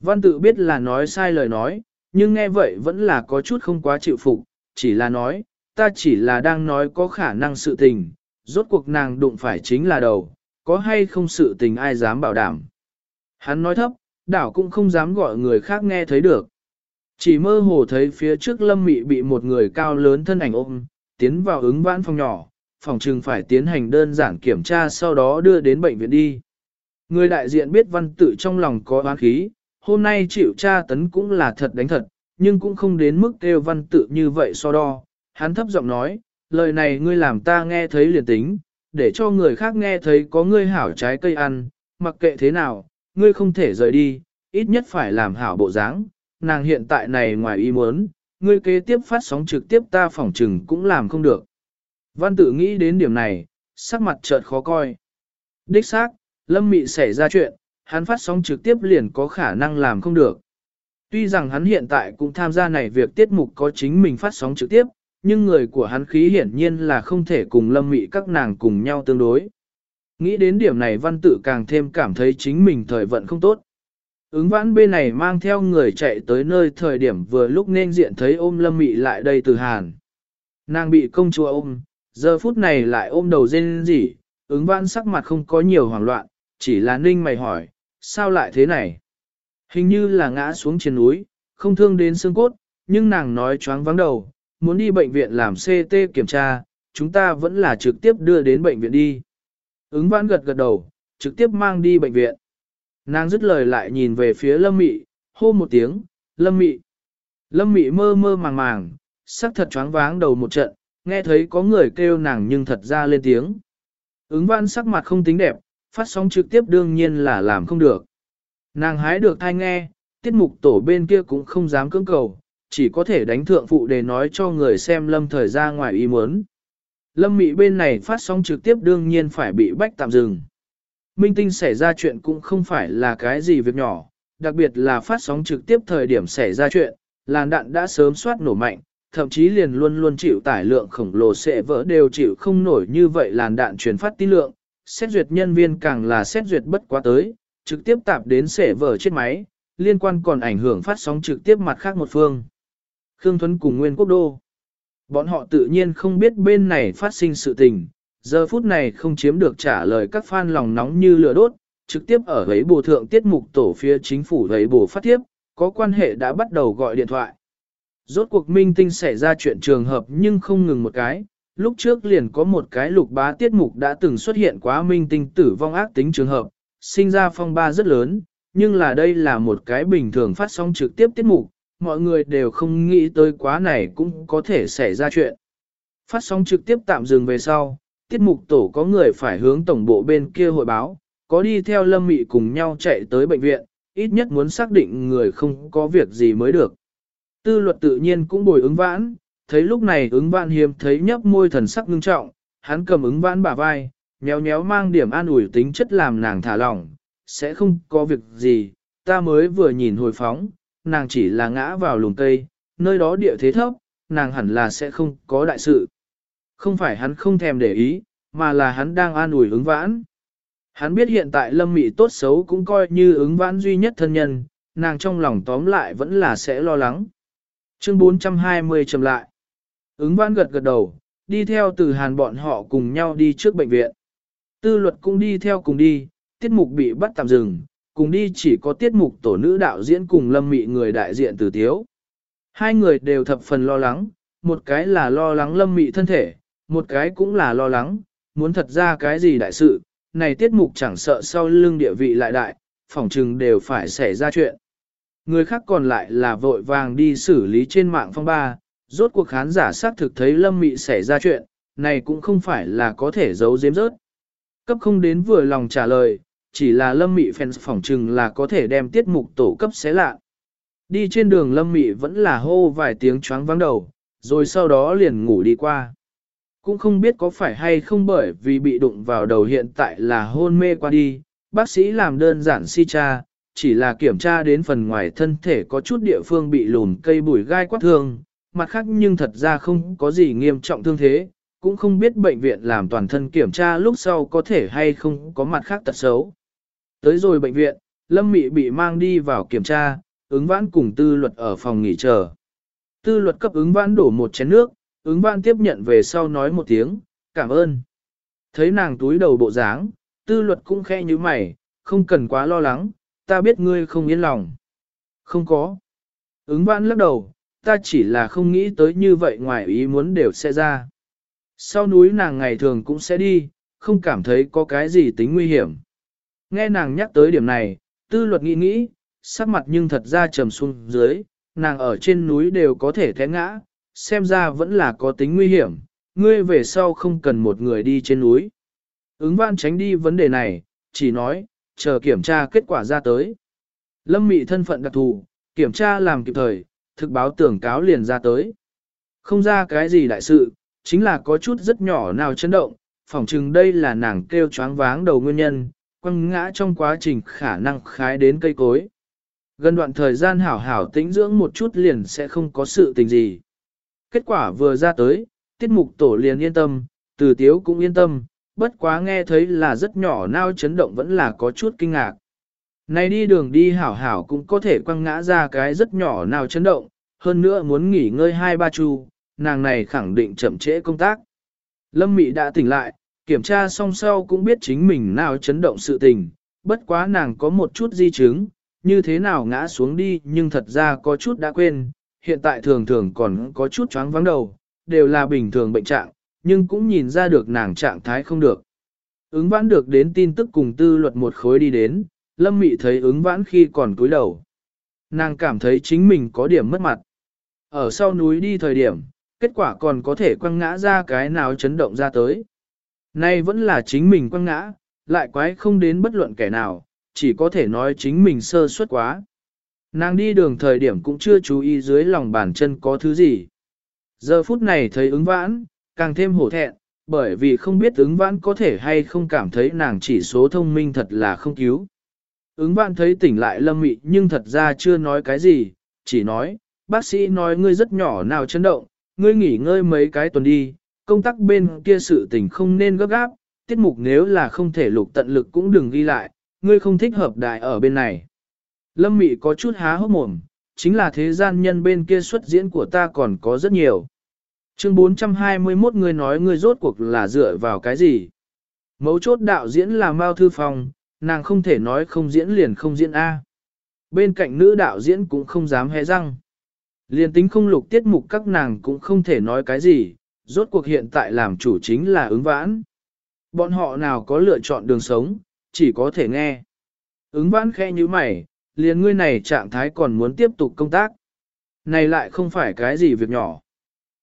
Văn tự biết là nói sai lời nói, nhưng nghe vậy vẫn là có chút không quá chịu phục, chỉ là nói, ta chỉ là đang nói có khả năng sự tình, rốt cuộc nàng đụng phải chính là đầu, có hay không sự tình ai dám bảo đảm. Hắn nói thấp, đảo cũng không dám gọi người khác nghe thấy được. Chỉ mơ hồ thấy phía trước lâm mị bị một người cao lớn thân ảnh ôm, tiến vào ứng vãn phòng nhỏ, phòng trừng phải tiến hành đơn giản kiểm tra sau đó đưa đến bệnh viện đi. Người đại diện biết văn tự trong lòng có oán khí, hôm nay chịu tra tấn cũng là thật đánh thật, nhưng cũng không đến mức kêu văn tự như vậy so đo. Hắn thấp giọng nói, lời này ngươi làm ta nghe thấy liền tính, để cho người khác nghe thấy có ngươi hảo trái cây ăn, mặc kệ thế nào, ngươi không thể rời đi, ít nhất phải làm hảo bộ dáng. nàng hiện tại này ngoài ý muốn, ngươi kế tiếp phát sóng trực tiếp ta phỏng trừng cũng làm không được. Văn tự nghĩ đến điểm này, sắc mặt chợt khó coi. Đích xác, Lâm Mị xảy ra chuyện, hắn phát sóng trực tiếp liền có khả năng làm không được. Tuy rằng hắn hiện tại cũng tham gia này việc tiết mục có chính mình phát sóng trực tiếp, nhưng người của hắn khí hiển nhiên là không thể cùng Lâm Mị các nàng cùng nhau tương đối. Nghĩ đến điểm này văn tự càng thêm cảm thấy chính mình thời vận không tốt. Ứng vãn bên này mang theo người chạy tới nơi thời điểm vừa lúc nên diện thấy ôm lâm mị lại đây từ Hàn. Nàng bị công chúa ôm, giờ phút này lại ôm đầu dên gì, ứng vãn sắc mặt không có nhiều hoảng loạn, chỉ là ninh mày hỏi, sao lại thế này? Hình như là ngã xuống trên núi, không thương đến xương cốt, nhưng nàng nói choáng vắng đầu, muốn đi bệnh viện làm CT kiểm tra, chúng ta vẫn là trực tiếp đưa đến bệnh viện đi. Ứng vãn gật gật đầu, trực tiếp mang đi bệnh viện. Nàng dứt lời lại nhìn về phía lâm mị, hô một tiếng, lâm mị. Lâm mị mơ mơ màng màng, sắc thật choáng váng đầu một trận, nghe thấy có người kêu nàng nhưng thật ra lên tiếng. Ứng văn sắc mặt không tính đẹp, phát sóng trực tiếp đương nhiên là làm không được. Nàng hái được thai nghe, tiết mục tổ bên kia cũng không dám cưỡng cầu, chỉ có thể đánh thượng phụ để nói cho người xem lâm thời ra ngoài ý muốn. Lâm mị bên này phát sóng trực tiếp đương nhiên phải bị bách tạm dừng. Minh tinh xảy ra chuyện cũng không phải là cái gì việc nhỏ, đặc biệt là phát sóng trực tiếp thời điểm xảy ra chuyện, làn đạn đã sớm soát nổ mạnh, thậm chí liền luôn luôn chịu tải lượng khổng lồ sẽ vỡ đều chịu không nổi như vậy làn đạn truyền phát tin lượng, xét duyệt nhân viên càng là xét duyệt bất quá tới, trực tiếp tạp đến sẽ vỡ chết máy, liên quan còn ảnh hưởng phát sóng trực tiếp mặt khác một phương. Khương Thuấn cùng Nguyên Quốc Đô. Bọn họ tự nhiên không biết bên này phát sinh sự tình, giờ phút này không chiếm được trả lời các fan lòng nóng như lửa đốt, trực tiếp ở ấy bổ thượng tiết mục tổ phía chính phủ ấy bổ phát tiếp, có quan hệ đã bắt đầu gọi điện thoại. Rốt cuộc minh tinh xảy ra chuyện trường hợp nhưng không ngừng một cái, lúc trước liền có một cái lục bá tiết mục đã từng xuất hiện quá minh tinh tử vong ác tính trường hợp, sinh ra phong ba rất lớn, nhưng là đây là một cái bình thường phát sóng trực tiếp tiết mục, mọi người đều không nghĩ tới quá này cũng có thể xảy ra chuyện. Phát sóng trực tiếp tạm dừng về sau, tiết mục tổ có người phải hướng tổng bộ bên kia hội báo, có đi theo lâm mị cùng nhau chạy tới bệnh viện, ít nhất muốn xác định người không có việc gì mới được. Tư luật tự nhiên cũng bồi ứng vãn, thấy lúc này ứng vãn hiếm thấy nhấp môi thần sắc ngưng trọng, hắn cầm ứng vãn bả vai, nhéo nhéo mang điểm an ủi tính chất làm nàng thả lỏng, sẽ không có việc gì, ta mới vừa nhìn hồi phóng, nàng chỉ là ngã vào lùm cây, nơi đó địa thế thấp, nàng hẳn là sẽ không có đại sự. Không phải hắn không thèm để ý, mà là hắn đang an ủi ứng vãn. Hắn biết hiện tại lâm mị tốt xấu cũng coi như ứng vãn duy nhất thân nhân, nàng trong lòng tóm lại vẫn là sẽ lo lắng. Chương 420 trầm lại. Ứng vãn gật gật đầu, đi theo từ hàn bọn họ cùng nhau đi trước bệnh viện. Tư luật cũng đi theo cùng đi, tiết mục bị bắt tạm dừng, cùng đi chỉ có tiết mục tổ nữ đạo diễn cùng lâm mị người đại diện từ tiếu. Hai người đều thập phần lo lắng, một cái là lo lắng lâm mị thân thể, một cái cũng là lo lắng, muốn thật ra cái gì đại sự, này tiết mục chẳng sợ sau lưng địa vị lại đại, phỏng chừng đều phải xảy ra chuyện. Người khác còn lại là vội vàng đi xử lý trên mạng phong ba, rốt cuộc khán giả xác thực thấy lâm mị xảy ra chuyện, này cũng không phải là có thể giấu giếm rớt. Cấp không đến vừa lòng trả lời, chỉ là lâm mị fans phỏng chừng là có thể đem tiết mục tổ cấp xé lạ. Đi trên đường lâm mị vẫn là hô vài tiếng choáng vắng đầu, rồi sau đó liền ngủ đi qua. Cũng không biết có phải hay không bởi vì bị đụng vào đầu hiện tại là hôn mê qua đi, bác sĩ làm đơn giản si cha, chỉ là kiểm tra đến phần ngoài thân thể có chút địa phương bị lùn cây bùi gai quát thương, mặt khác nhưng thật ra không có gì nghiêm trọng thương thế, cũng không biết bệnh viện làm toàn thân kiểm tra lúc sau có thể hay không có mặt khác tật xấu. Tới rồi bệnh viện, Lâm Mị bị mang đi vào kiểm tra, ứng vãn cùng tư luật ở phòng nghỉ chờ. Tư luật cấp ứng vãn đổ một chén nước, ứng vãn tiếp nhận về sau nói một tiếng, cảm ơn. Thấy nàng túi đầu bộ dáng, tư luật cũng khe như mày, không cần quá lo lắng, ta biết ngươi không yên lòng. Không có. Ứng vãn lắc đầu, ta chỉ là không nghĩ tới như vậy ngoài ý muốn đều sẽ ra. Sau núi nàng ngày thường cũng sẽ đi, không cảm thấy có cái gì tính nguy hiểm. Nghe nàng nhắc tới điểm này, tư luật nghĩ nghĩ, sắc mặt nhưng thật ra trầm xuống dưới, nàng ở trên núi đều có thể té ngã, xem ra vẫn là có tính nguy hiểm, ngươi về sau không cần một người đi trên núi. Ứng văn tránh đi vấn đề này, chỉ nói, chờ kiểm tra kết quả ra tới. Lâm mị thân phận đặc thù, kiểm tra làm kịp thời, thực báo tưởng cáo liền ra tới. Không ra cái gì đại sự, chính là có chút rất nhỏ nào chấn động, phỏng chừng đây là nàng kêu choáng váng đầu nguyên nhân, quăng ngã trong quá trình khả năng khái đến cây cối. Gần đoạn thời gian hảo hảo tĩnh dưỡng một chút liền sẽ không có sự tình gì. Kết quả vừa ra tới, tiết mục tổ liền yên tâm, từ tiếu cũng yên tâm, bất quá nghe thấy là rất nhỏ nao chấn động vẫn là có chút kinh ngạc. Này đi đường đi hảo hảo cũng có thể quăng ngã ra cái rất nhỏ nào chấn động, hơn nữa muốn nghỉ ngơi hai ba chu, nàng này khẳng định chậm trễ công tác. Lâm Mị đã tỉnh lại, kiểm tra xong sau cũng biết chính mình nào chấn động sự tình, bất quá nàng có một chút di chứng, như thế nào ngã xuống đi nhưng thật ra có chút đã quên, hiện tại thường thường còn có chút choáng vắng đầu, đều là bình thường bệnh trạng, nhưng cũng nhìn ra được nàng trạng thái không được. Ứng vãn được đến tin tức cùng tư luật một khối đi đến, Lâm Mị thấy ứng vãn khi còn cúi đầu. Nàng cảm thấy chính mình có điểm mất mặt. Ở sau núi đi thời điểm, kết quả còn có thể quăng ngã ra cái nào chấn động ra tới. Nay vẫn là chính mình quăng ngã, lại quái không đến bất luận kẻ nào, chỉ có thể nói chính mình sơ suất quá. Nàng đi đường thời điểm cũng chưa chú ý dưới lòng bàn chân có thứ gì. Giờ phút này thấy ứng vãn, càng thêm hổ thẹn, bởi vì không biết ứng vãn có thể hay không cảm thấy nàng chỉ số thông minh thật là không cứu. Ứng vãn thấy tỉnh lại lâm mị nhưng thật ra chưa nói cái gì, chỉ nói, bác sĩ nói ngươi rất nhỏ nào chấn động, ngươi nghỉ ngơi mấy cái tuần đi, công tác bên kia sự tình không nên gấp gáp, tiết mục nếu là không thể lục tận lực cũng đừng ghi lại, ngươi không thích hợp đại ở bên này. Lâm Mị có chút há hốc mồm, chính là thế gian nhân bên kia xuất diễn của ta còn có rất nhiều. Chương 421 ngươi nói ngươi rốt cuộc là dựa vào cái gì? Mấu chốt đạo diễn là Mao Thư Phong, nàng không thể nói không diễn liền không diễn A. Bên cạnh nữ đạo diễn cũng không dám hé răng. Liền tính không lục tiết mục các nàng cũng không thể nói cái gì, rốt cuộc hiện tại làm chủ chính là ứng vãn. Bọn họ nào có lựa chọn đường sống, chỉ có thể nghe. Ứng vãn khe như mày, liền ngươi này trạng thái còn muốn tiếp tục công tác. Này lại không phải cái gì việc nhỏ.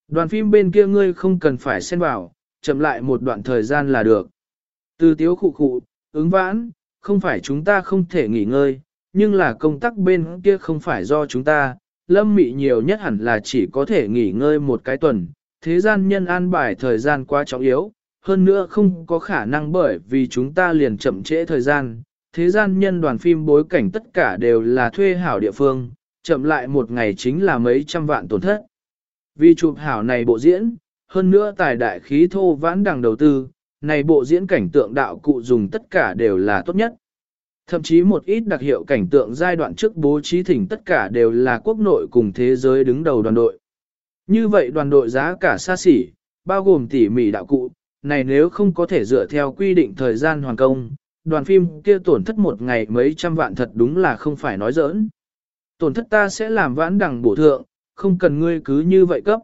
Đoàn phim bên kia ngươi không cần phải xen vào, chậm lại một đoạn thời gian là được. Từ tiếu khụ khụ, ứng vãn, không phải chúng ta không thể nghỉ ngơi, nhưng là công tác bên kia không phải do chúng ta, lâm mị nhiều nhất hẳn là chỉ có thể nghỉ ngơi một cái tuần, thế gian nhân an bài thời gian quá trọng yếu, hơn nữa không có khả năng bởi vì chúng ta liền chậm trễ thời gian, thế gian nhân đoàn phim bối cảnh tất cả đều là thuê hảo địa phương, Chậm lại một ngày chính là mấy trăm vạn tổn thất. Vì chụp hảo này bộ diễn, hơn nữa tài đại khí thô vãn đằng đầu tư, này bộ diễn cảnh tượng đạo cụ dùng tất cả đều là tốt nhất. Thậm chí một ít đặc hiệu cảnh tượng giai đoạn trước bố trí thỉnh tất cả đều là quốc nội cùng thế giới đứng đầu đoàn đội. Như vậy đoàn đội giá cả xa xỉ, bao gồm tỉ mỉ đạo cụ, này nếu không có thể dựa theo quy định thời gian hoàn công, đoàn phim kia tổn thất một ngày mấy trăm vạn thật đúng là không phải nói giỡn. Tổn thất ta sẽ làm vãn đẳng bổ thượng, không cần ngươi cứ như vậy cấp.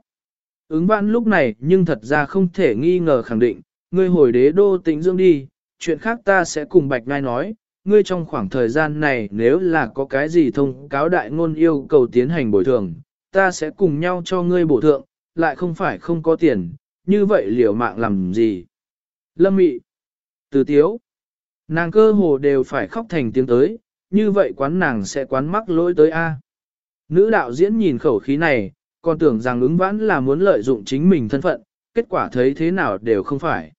Ứng vãn lúc này nhưng thật ra không thể nghi ngờ khẳng định, ngươi hồi đế đô tĩnh dưỡng đi, chuyện khác ta sẽ cùng Bạch Ngai nói, ngươi trong khoảng thời gian này nếu là có cái gì thông cáo đại ngôn yêu cầu tiến hành bồi thường, ta sẽ cùng nhau cho ngươi bổ thượng, lại không phải không có tiền, như vậy liều mạng làm gì. Lâm mị, từ tiếu, nàng cơ hồ đều phải khóc thành tiếng tới, như vậy quán nàng sẽ quán mắc lỗi tới A. Nữ đạo diễn nhìn khẩu khí này, còn tưởng rằng ứng vãn là muốn lợi dụng chính mình thân phận, kết quả thấy thế nào đều không phải.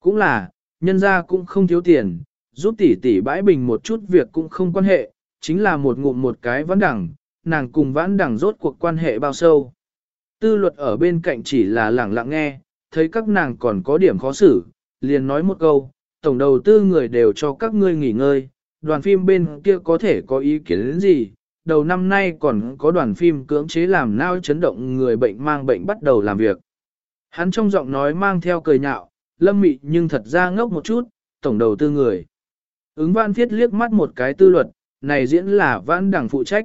Cũng là, nhân ra cũng không thiếu tiền, giúp tỷ tỷ bãi bình một chút việc cũng không quan hệ, chính là một ngụm một cái vấn đẳng, nàng cùng vãn đẳng rốt cuộc quan hệ bao sâu. Tư luật ở bên cạnh chỉ là lẳng lặng nghe, thấy các nàng còn có điểm khó xử, liền nói một câu, tổng đầu tư người đều cho các ngươi nghỉ ngơi, đoàn phim bên kia có thể có ý kiến đến gì, đầu năm nay còn có đoàn phim cưỡng chế làm nao chấn động người bệnh mang bệnh bắt đầu làm việc. Hắn trong giọng nói mang theo cười nhạo, lâm mị nhưng thật ra ngốc một chút, tổng đầu tư người. Ứng văn thiết liếc mắt một cái tư luật, này diễn là vãn đẳng phụ trách.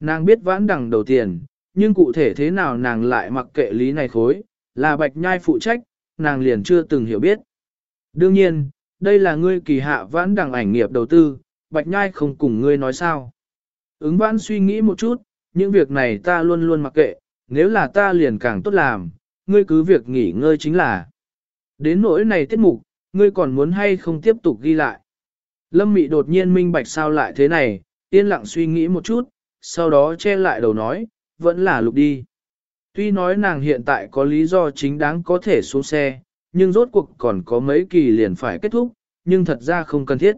Nàng biết vãn đẳng đầu tiền, nhưng cụ thể thế nào nàng lại mặc kệ lý này khối, là bạch nhai phụ trách, nàng liền chưa từng hiểu biết. Đương nhiên, đây là ngươi kỳ hạ vãn đẳng ảnh nghiệp đầu tư, bạch nhai không cùng ngươi nói sao. Ứng vãn suy nghĩ một chút, những việc này ta luôn luôn mặc kệ, nếu là ta liền càng tốt làm, ngươi cứ việc nghỉ ngơi chính là. Đến nỗi này tiết mục, ngươi còn muốn hay không tiếp tục ghi lại. Lâm Mị đột nhiên minh bạch sao lại thế này, yên lặng suy nghĩ một chút, sau đó che lại đầu nói, vẫn là lục đi. Tuy nói nàng hiện tại có lý do chính đáng có thể xuống xe, nhưng rốt cuộc còn có mấy kỳ liền phải kết thúc, nhưng thật ra không cần thiết.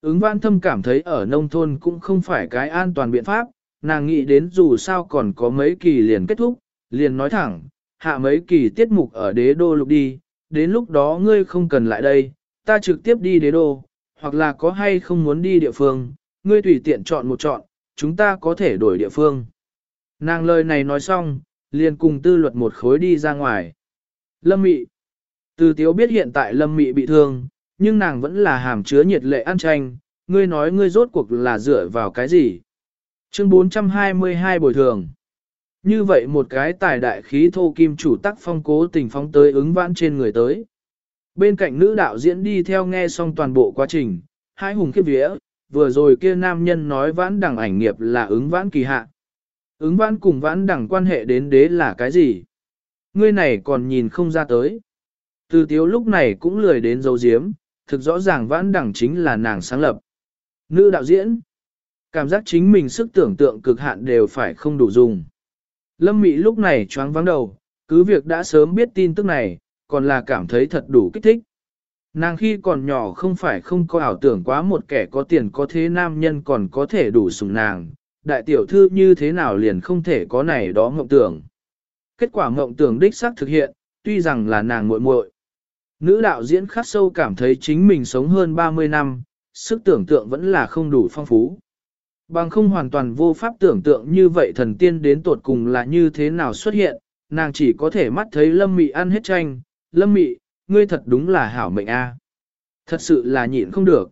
Ứng văn thâm cảm thấy ở nông thôn cũng không phải cái an toàn biện pháp, nàng nghĩ đến dù sao còn có mấy kỳ liền kết thúc, liền nói thẳng, hạ mấy kỳ tiết mục ở đế đô lục đi, đến lúc đó ngươi không cần lại đây, ta trực tiếp đi đế đô, hoặc là có hay không muốn đi địa phương, ngươi tùy tiện chọn một chọn, chúng ta có thể đổi địa phương. Nàng lời này nói xong, liền cùng tư luật một khối đi ra ngoài. Lâm Mị Từ tiếu biết hiện tại Lâm Mị bị thương, nhưng nàng vẫn là hàm chứa nhiệt lệ ăn tranh, ngươi nói ngươi rốt cuộc là dựa vào cái gì. Chương 422 bồi thường. Như vậy một cái tài đại khí thô kim chủ tắc phong cố tình phóng tới ứng vãn trên người tới. Bên cạnh nữ đạo diễn đi theo nghe xong toàn bộ quá trình, hai hùng khiếp vía, vừa rồi kia nam nhân nói vãn đẳng ảnh nghiệp là ứng vãn kỳ hạ. Ứng vãn cùng vãn đẳng quan hệ đến đế là cái gì? Ngươi này còn nhìn không ra tới. Từ tiếu lúc này cũng lười đến dấu diếm, thực rõ ràng vãn đẳng chính là nàng sáng lập. Nữ đạo diễn, cảm giác chính mình sức tưởng tượng cực hạn đều phải không đủ dùng. Lâm Mị lúc này choáng vắng đầu, cứ việc đã sớm biết tin tức này, còn là cảm thấy thật đủ kích thích. Nàng khi còn nhỏ không phải không có ảo tưởng quá một kẻ có tiền có thế nam nhân còn có thể đủ sủng nàng, đại tiểu thư như thế nào liền không thể có này đó mộng tưởng. Kết quả mộng tưởng đích xác thực hiện, tuy rằng là nàng muội muội. Nữ đạo diễn khắc sâu cảm thấy chính mình sống hơn 30 năm, sức tưởng tượng vẫn là không đủ phong phú. Bằng không hoàn toàn vô pháp tưởng tượng như vậy thần tiên đến tột cùng là như thế nào xuất hiện, nàng chỉ có thể mắt thấy lâm mị ăn hết tranh, lâm mị, ngươi thật đúng là hảo mệnh a, à. Thật sự là nhịn không được.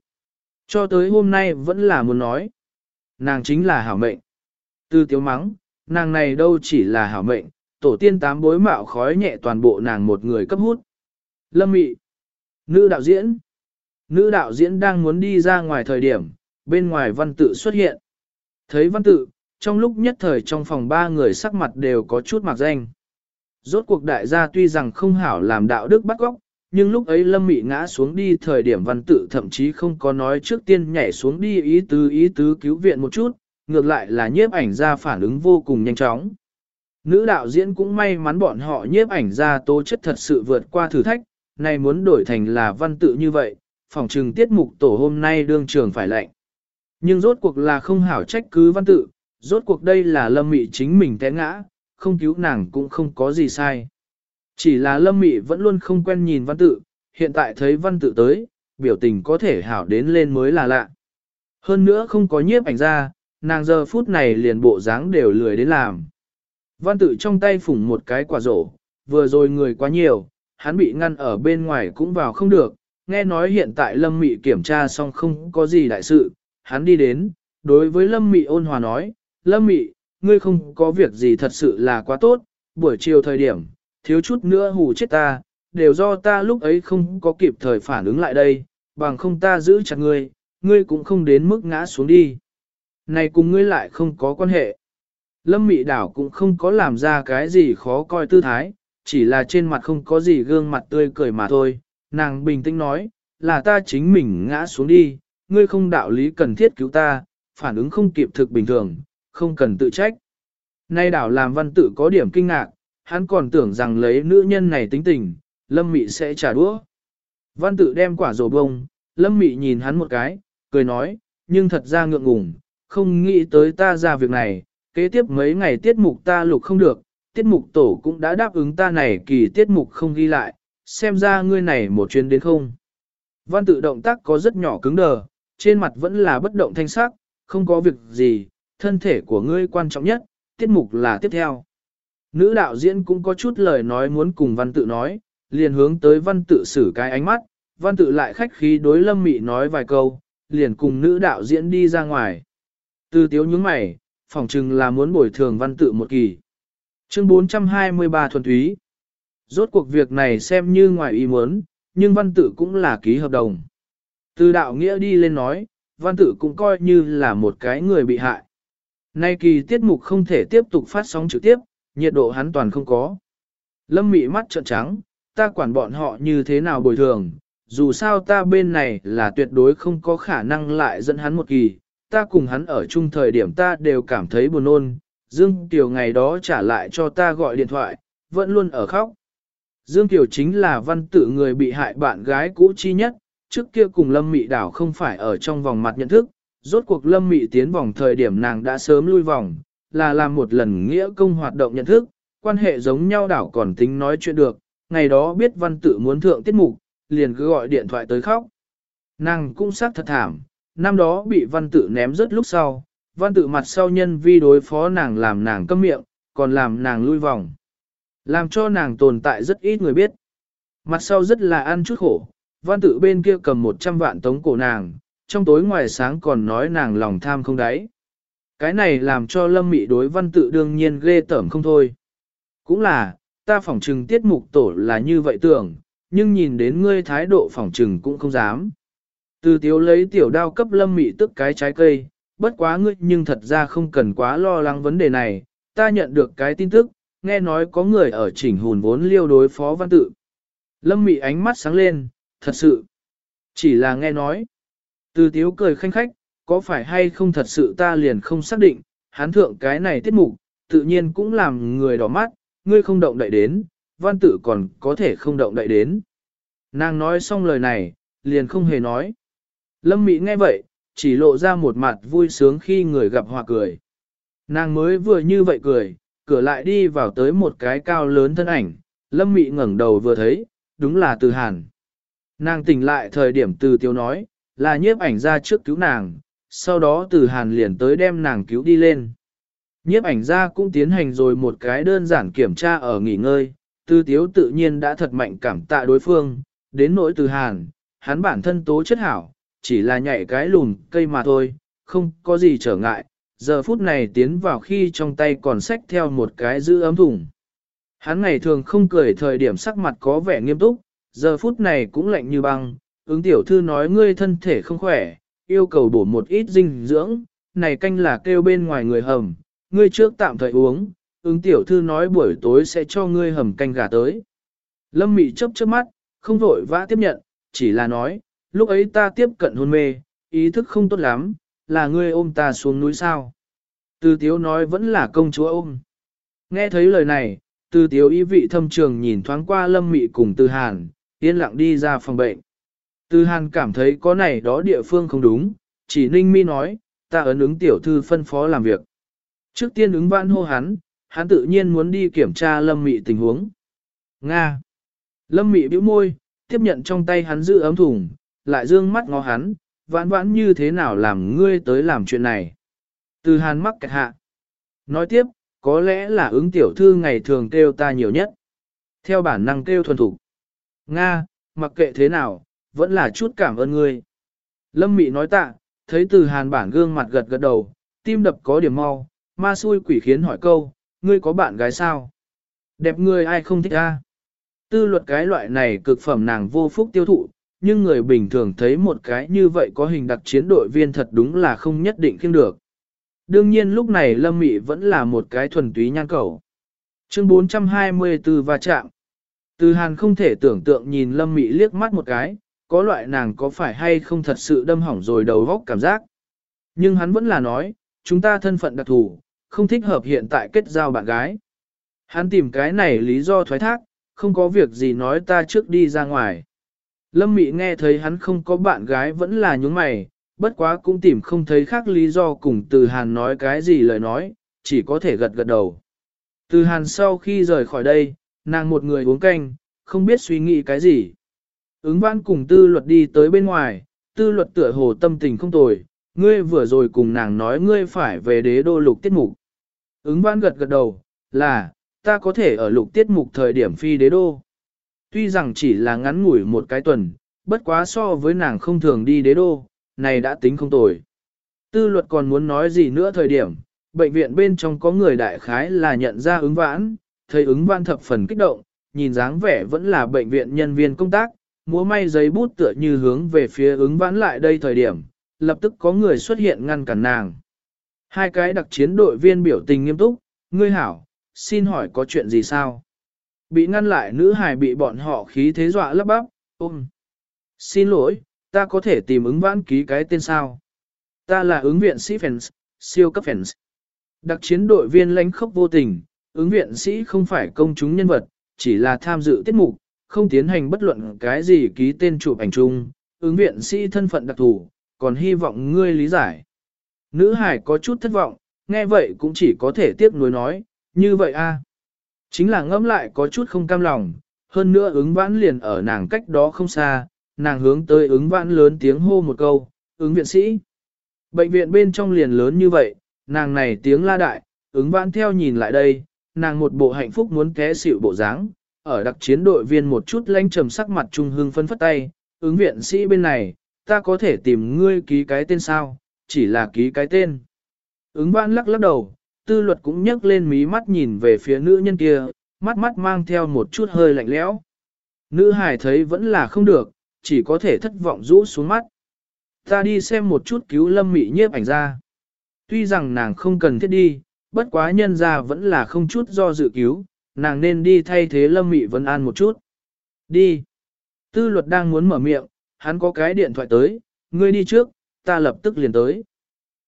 Cho tới hôm nay vẫn là muốn nói. Nàng chính là hảo mệnh. Từ tiếu mắng, nàng này đâu chỉ là hảo mệnh, tổ tiên tám bối mạo khói nhẹ toàn bộ nàng một người cấp hút. Lâm mị. Nữ đạo diễn. Nữ đạo diễn đang muốn đi ra ngoài thời điểm, bên ngoài văn tự xuất hiện. Thấy văn tự, trong lúc nhất thời trong phòng ba người sắc mặt đều có chút mặc danh. Rốt cuộc đại gia tuy rằng không hảo làm đạo đức bắt góc, nhưng lúc ấy lâm mị ngã xuống đi thời điểm văn tự thậm chí không có nói trước tiên nhảy xuống đi ý tứ ý tứ cứu viện một chút, ngược lại là nhiếp ảnh ra phản ứng vô cùng nhanh chóng. Nữ đạo diễn cũng may mắn bọn họ nhiếp ảnh ra tố chất thật sự vượt qua thử thách, này muốn đổi thành là văn tự như vậy, phòng trừng tiết mục tổ hôm nay đương trường phải lệnh. Nhưng rốt cuộc là không hảo trách cứ văn tự, rốt cuộc đây là lâm mị chính mình té ngã, không cứu nàng cũng không có gì sai. Chỉ là lâm mị vẫn luôn không quen nhìn văn tự, hiện tại thấy văn tự tới, biểu tình có thể hảo đến lên mới là lạ. Hơn nữa không có nhiếp ảnh ra, nàng giờ phút này liền bộ dáng đều lười đến làm. Văn tự trong tay phủng một cái quả rổ, vừa rồi người quá nhiều, hắn bị ngăn ở bên ngoài cũng vào không được, nghe nói hiện tại Lâm Mị kiểm tra xong không có gì đại sự, hắn đi đến, đối với Lâm Mị ôn hòa nói, Lâm Mị, ngươi không có việc gì thật sự là quá tốt, buổi chiều thời điểm, thiếu chút nữa hù chết ta, đều do ta lúc ấy không có kịp thời phản ứng lại đây, bằng không ta giữ chặt ngươi, ngươi cũng không đến mức ngã xuống đi. Này cùng ngươi lại không có quan hệ. Lâm Mị Đảo cũng không có làm ra cái gì khó coi tư thái, chỉ là trên mặt không có gì gương mặt tươi cười mà thôi. Nàng bình tĩnh nói, là ta chính mình ngã xuống đi, ngươi không đạo lý cần thiết cứu ta, phản ứng không kịp thực bình thường, không cần tự trách. Nay đảo làm văn tự có điểm kinh ngạc, hắn còn tưởng rằng lấy nữ nhân này tính tình, Lâm Mị sẽ trả đũa. Văn tự đem quả rổ bông, Lâm Mị nhìn hắn một cái, cười nói, nhưng thật ra ngượng ngùng, không nghĩ tới ta ra việc này, kế tiếp mấy ngày tiết mục ta lục không được, tiết mục tổ cũng đã đáp ứng ta này kỳ tiết mục không ghi lại, xem ra ngươi này một chuyến đến không. Văn tự động tác có rất nhỏ cứng đờ, trên mặt vẫn là bất động thanh sắc, không có việc gì, thân thể của ngươi quan trọng nhất, tiết mục là tiếp theo. Nữ đạo diễn cũng có chút lời nói muốn cùng văn tự nói, liền hướng tới văn tự xử cái ánh mắt, văn tự lại khách khí đối lâm mị nói vài câu, liền cùng nữ đạo diễn đi ra ngoài. Từ tiếu nhướng mày, phỏng chừng là muốn bồi thường văn tự một kỳ. Chương 423 thuần túy. Rốt cuộc việc này xem như ngoài ý muốn, nhưng văn tự cũng là ký hợp đồng. Từ đạo nghĩa đi lên nói, văn tự cũng coi như là một cái người bị hại. Nay kỳ tiết mục không thể tiếp tục phát sóng trực tiếp, nhiệt độ hắn toàn không có. Lâm mị mắt trợn trắng, ta quản bọn họ như thế nào bồi thường, dù sao ta bên này là tuyệt đối không có khả năng lại dẫn hắn một kỳ, ta cùng hắn ở chung thời điểm ta đều cảm thấy buồn nôn, Dương Tiểu ngày đó trả lại cho ta gọi điện thoại, vẫn luôn ở khóc. Dương Tiểu chính là văn tự người bị hại bạn gái cũ chi nhất, trước kia cùng Lâm Mị đảo không phải ở trong vòng mặt nhận thức, rốt cuộc Lâm Mị tiến vòng thời điểm nàng đã sớm lui vòng, là làm một lần nghĩa công hoạt động nhận thức, quan hệ giống nhau đảo còn tính nói chuyện được, ngày đó biết văn tự muốn thượng tiết mục, liền cứ gọi điện thoại tới khóc. Nàng cũng xác thật thảm, năm đó bị văn tự ném rất lúc sau, văn tự mặt sau nhân vi đối phó nàng làm nàng câm miệng, còn làm nàng lui vòng. Làm cho nàng tồn tại rất ít người biết. Mặt sau rất là ăn chút khổ, văn tự bên kia cầm 100 vạn tống cổ nàng, trong tối ngoài sáng còn nói nàng lòng tham không đáy. Cái này làm cho lâm mị đối văn tự đương nhiên ghê tởm không thôi. Cũng là, ta phỏng trừng tiết mục tổ là như vậy tưởng, nhưng nhìn đến ngươi thái độ phỏng trừng cũng không dám. Từ tiếu lấy tiểu đao cấp lâm mị tức cái trái cây, bất quá ngươi nhưng thật ra không cần quá lo lắng vấn đề này, ta nhận được cái tin tức, nghe nói có người ở chỉnh hùn vốn liêu đối phó văn tự. Lâm mị ánh mắt sáng lên, thật sự, chỉ là nghe nói. Từ tiếu cười khanh khách, có phải hay không thật sự ta liền không xác định, hán thượng cái này tiết mục, tự nhiên cũng làm người đỏ mắt, ngươi không động đậy đến, văn tử còn có thể không động đậy đến. Nàng nói xong lời này, liền không hề nói. Lâm mỹ nghe vậy, chỉ lộ ra một mặt vui sướng khi người gặp hòa cười. Nàng mới vừa như vậy cười, cửa lại đi vào tới một cái cao lớn thân ảnh, Lâm Mị ngẩng đầu vừa thấy, đúng là Từ Hàn. Nàng tỉnh lại thời điểm Từ Tiêu nói, là nhiếp ảnh ra trước cứu nàng, sau đó Từ Hàn liền tới đem nàng cứu đi lên. Nhiếp ảnh ra cũng tiến hành rồi một cái đơn giản kiểm tra ở nghỉ ngơi, Tư Tiếu tự nhiên đã thật mạnh cảm tạ đối phương, đến nỗi Từ Hàn, hắn bản thân tố chất hảo, chỉ là nhảy cái lùn cây mà thôi, không có gì trở ngại, giờ phút này tiến vào khi trong tay còn xách theo một cái giữ ấm thùng. Hắn ngày thường không cười thời điểm sắc mặt có vẻ nghiêm túc, giờ phút này cũng lạnh như băng, ứng tiểu thư nói ngươi thân thể không khỏe, yêu cầu bổ một ít dinh dưỡng, này canh là kêu bên ngoài người hầm, ngươi trước tạm thời uống, ứng tiểu thư nói buổi tối sẽ cho ngươi hầm canh gà tới. Lâm Mị chấp chớp mắt, không vội vã tiếp nhận, chỉ là nói, lúc ấy ta tiếp cận hôn mê, ý thức không tốt lắm, là ngươi ôm ta xuống núi sao. Từ tiếu nói vẫn là công chúa ôm. Nghe thấy lời này, từ tiếu ý vị thâm trường nhìn thoáng qua lâm mị cùng từ hàn, yên lặng đi ra phòng bệnh. Từ hàn cảm thấy có này đó địa phương không đúng, chỉ ninh mi nói, ta ấn ứng tiểu thư phân phó làm việc. Trước tiên ứng vãn hô hắn, hắn tự nhiên muốn đi kiểm tra lâm mị tình huống. Nga. Lâm mị bĩu môi, tiếp nhận trong tay hắn giữ ấm thùng, lại dương mắt ngó hắn, vãn vãn như thế nào làm ngươi tới làm chuyện này. Từ hàn mắc kẹt hạ. Nói tiếp, có lẽ là ứng tiểu thư ngày thường kêu ta nhiều nhất. Theo bản năng kêu thuần thủ. Nga, mặc kệ thế nào, vẫn là chút cảm ơn ngươi. Lâm Mị nói tạ, thấy từ hàn bản gương mặt gật gật đầu, tim đập có điểm mau, ma xui quỷ khiến hỏi câu, ngươi có bạn gái sao? Đẹp người ai không thích a? Tư luật cái loại này cực phẩm nàng vô phúc tiêu thụ, nhưng người bình thường thấy một cái như vậy có hình đặc chiến đội viên thật đúng là không nhất định khiêm được. Đương nhiên lúc này Lâm Mị vẫn là một cái thuần túy nhan cầu. Chương 424 va chạm. Từ Hàn không thể tưởng tượng nhìn Lâm Mị liếc mắt một cái, có loại nàng có phải hay không thật sự đâm hỏng rồi đầu góc cảm giác. Nhưng hắn vẫn là nói, chúng ta thân phận đặc thù, không thích hợp hiện tại kết giao bạn gái. Hắn tìm cái này lý do thoái thác, không có việc gì nói ta trước đi ra ngoài. Lâm Mị nghe thấy hắn không có bạn gái vẫn là nhúng mày, bất quá cũng tìm không thấy khác lý do cùng từ hàn nói cái gì lời nói, chỉ có thể gật gật đầu. Từ hàn sau khi rời khỏi đây, nàng một người uống canh, không biết suy nghĩ cái gì. Ứng văn cùng tư luật đi tới bên ngoài, tư luật tựa hồ tâm tình không tồi, ngươi vừa rồi cùng nàng nói ngươi phải về đế đô lục tiết mục. Ứng văn gật gật đầu, là, ta có thể ở lục tiết mục thời điểm phi đế đô. Tuy rằng chỉ là ngắn ngủi một cái tuần, bất quá so với nàng không thường đi đế đô, này đã tính không tồi. Tư luật còn muốn nói gì nữa thời điểm, bệnh viện bên trong có người đại khái là nhận ra ứng vãn, thấy ứng vãn thập phần kích động, nhìn dáng vẻ vẫn là bệnh viện nhân viên công tác, múa may giấy bút tựa như hướng về phía ứng vãn lại đây thời điểm, lập tức có người xuất hiện ngăn cản nàng. Hai cái đặc chiến đội viên biểu tình nghiêm túc, ngươi hảo, xin hỏi có chuyện gì sao? Bị ngăn lại nữ hài bị bọn họ khí thế dọa lấp bắp, ôm. Xin lỗi, ta có thể tìm ứng vãn ký cái tên sao? Ta là ứng viện sĩ fans, siêu cấp fans. Đặc chiến đội viên lãnh khốc vô tình, ứng viện sĩ không phải công chúng nhân vật, chỉ là tham dự tiết mục, không tiến hành bất luận cái gì ký tên chụp ảnh chung, ứng viện sĩ thân phận đặc thù, còn hy vọng ngươi lý giải. Nữ hải có chút thất vọng, nghe vậy cũng chỉ có thể tiếc nuối nói, như vậy a Chính là ngẫm lại có chút không cam lòng, hơn nữa ứng vãn liền ở nàng cách đó không xa, nàng hướng tới ứng vãn lớn tiếng hô một câu, ứng viện sĩ. Bệnh viện bên trong liền lớn như vậy, nàng này tiếng la đại, ứng vãn theo nhìn lại đây, nàng một bộ hạnh phúc muốn té xịu bộ dáng, ở đặc chiến đội viên một chút lanh trầm sắc mặt trung hương phân phất tay, ứng viện sĩ bên này, ta có thể tìm ngươi ký cái tên sao, chỉ là ký cái tên. Ứng vãn lắc lắc đầu, tư luật cũng nhấc lên mí mắt nhìn về phía nữ nhân kia, mắt mắt mang theo một chút hơi lạnh lẽo. Nữ hải thấy vẫn là không được, chỉ có thể thất vọng rũ xuống mắt. Ta đi xem một chút cứu lâm mị nhiếp ảnh ra. Tuy rằng nàng không cần thiết đi, bất quá nhân ra vẫn là không chút do dự cứu, nàng nên đi thay thế lâm mị Vân an một chút. Đi. Tư luật đang muốn mở miệng, hắn có cái điện thoại tới, ngươi đi trước, ta lập tức liền tới.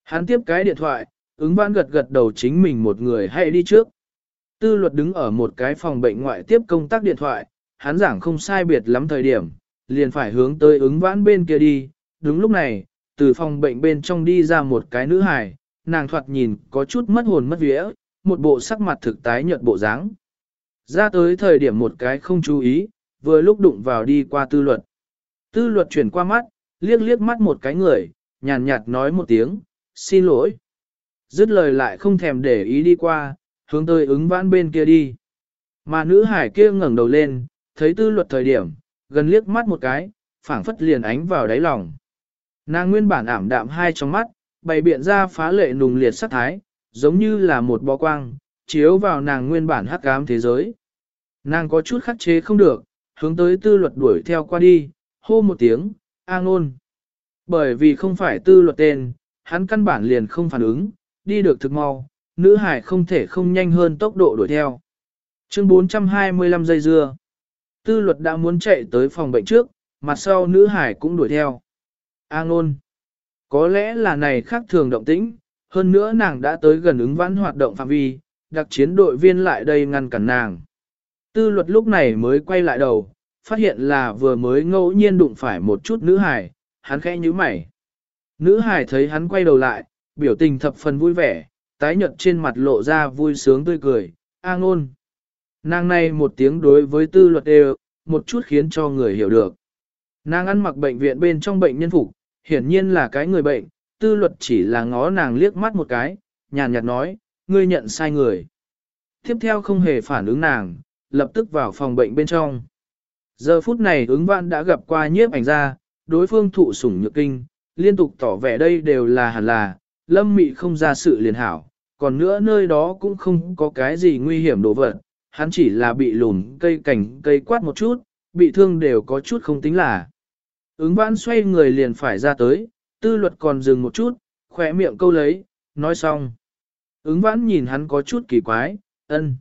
Hắn tiếp cái điện thoại, ứng văn gật gật đầu chính mình một người hay đi trước. Tư luật đứng ở một cái phòng bệnh ngoại tiếp công tác điện thoại, hắn giảng không sai biệt lắm thời điểm, liền phải hướng tới ứng vãn bên kia đi. Đúng lúc này, từ phòng bệnh bên trong đi ra một cái nữ hài, nàng thoạt nhìn có chút mất hồn mất vía, một bộ sắc mặt thực tái nhợt bộ dáng. Ra tới thời điểm một cái không chú ý, vừa lúc đụng vào đi qua tư luật. Tư luật chuyển qua mắt, liếc liếc mắt một cái người, nhàn nhạt nói một tiếng, xin lỗi. Dứt lời lại không thèm để ý đi qua, hướng tới ứng vãn bên kia đi. Mà nữ hải kia ngẩng đầu lên, thấy tư luật thời điểm, gần liếc mắt một cái, phảng phất liền ánh vào đáy lòng. Nàng nguyên bản ảm đạm hai trong mắt, bày biện ra phá lệ nùng liệt sắc thái, giống như là một bó quang, chiếu vào nàng nguyên bản hắc ám thế giới. Nàng có chút khắc chế không được, hướng tới tư luật đuổi theo qua đi, hô một tiếng, A ngôn. Bởi vì không phải tư luật tên, hắn căn bản liền không phản ứng, đi được thực mau, nữ hải không thể không nhanh hơn tốc độ đuổi theo. Chương 425 giây dưa. Tư luật đã muốn chạy tới phòng bệnh trước, mặt sau nữ hải cũng đuổi theo. A ngôn. Có lẽ là này khác thường động tĩnh, hơn nữa nàng đã tới gần ứng vãn hoạt động phạm vi, đặc chiến đội viên lại đây ngăn cản nàng. Tư luật lúc này mới quay lại đầu, phát hiện là vừa mới ngẫu nhiên đụng phải một chút nữ hải, hắn khẽ nhíu mày. Nữ hải thấy hắn quay đầu lại, biểu tình thập phần vui vẻ, tái nhợt trên mặt lộ ra vui sướng tươi cười, A ngôn. Nàng này một tiếng đối với tư luật đều, một chút khiến cho người hiểu được. Nàng ăn mặc bệnh viện bên trong bệnh nhân phục, hiển nhiên là cái người bệnh, tư luật chỉ là ngó nàng liếc mắt một cái, nhàn nhạt nói, ngươi nhận sai người. Tiếp theo không hề phản ứng nàng, lập tức vào phòng bệnh bên trong. Giờ phút này ứng vạn đã gặp qua nhiếp ảnh ra, đối phương thụ sủng nhược kinh, liên tục tỏ vẻ đây đều là hẳn là, lâm mị không ra sự liền hảo, còn nữa nơi đó cũng không có cái gì nguy hiểm đổ vật, hắn chỉ là bị lùn cây cảnh cây quát một chút, bị thương đều có chút không tính là. Ứng vãn xoay người liền phải ra tới, tư luật còn dừng một chút, khỏe miệng câu lấy, nói xong. Ứng vãn nhìn hắn có chút kỳ quái, ân.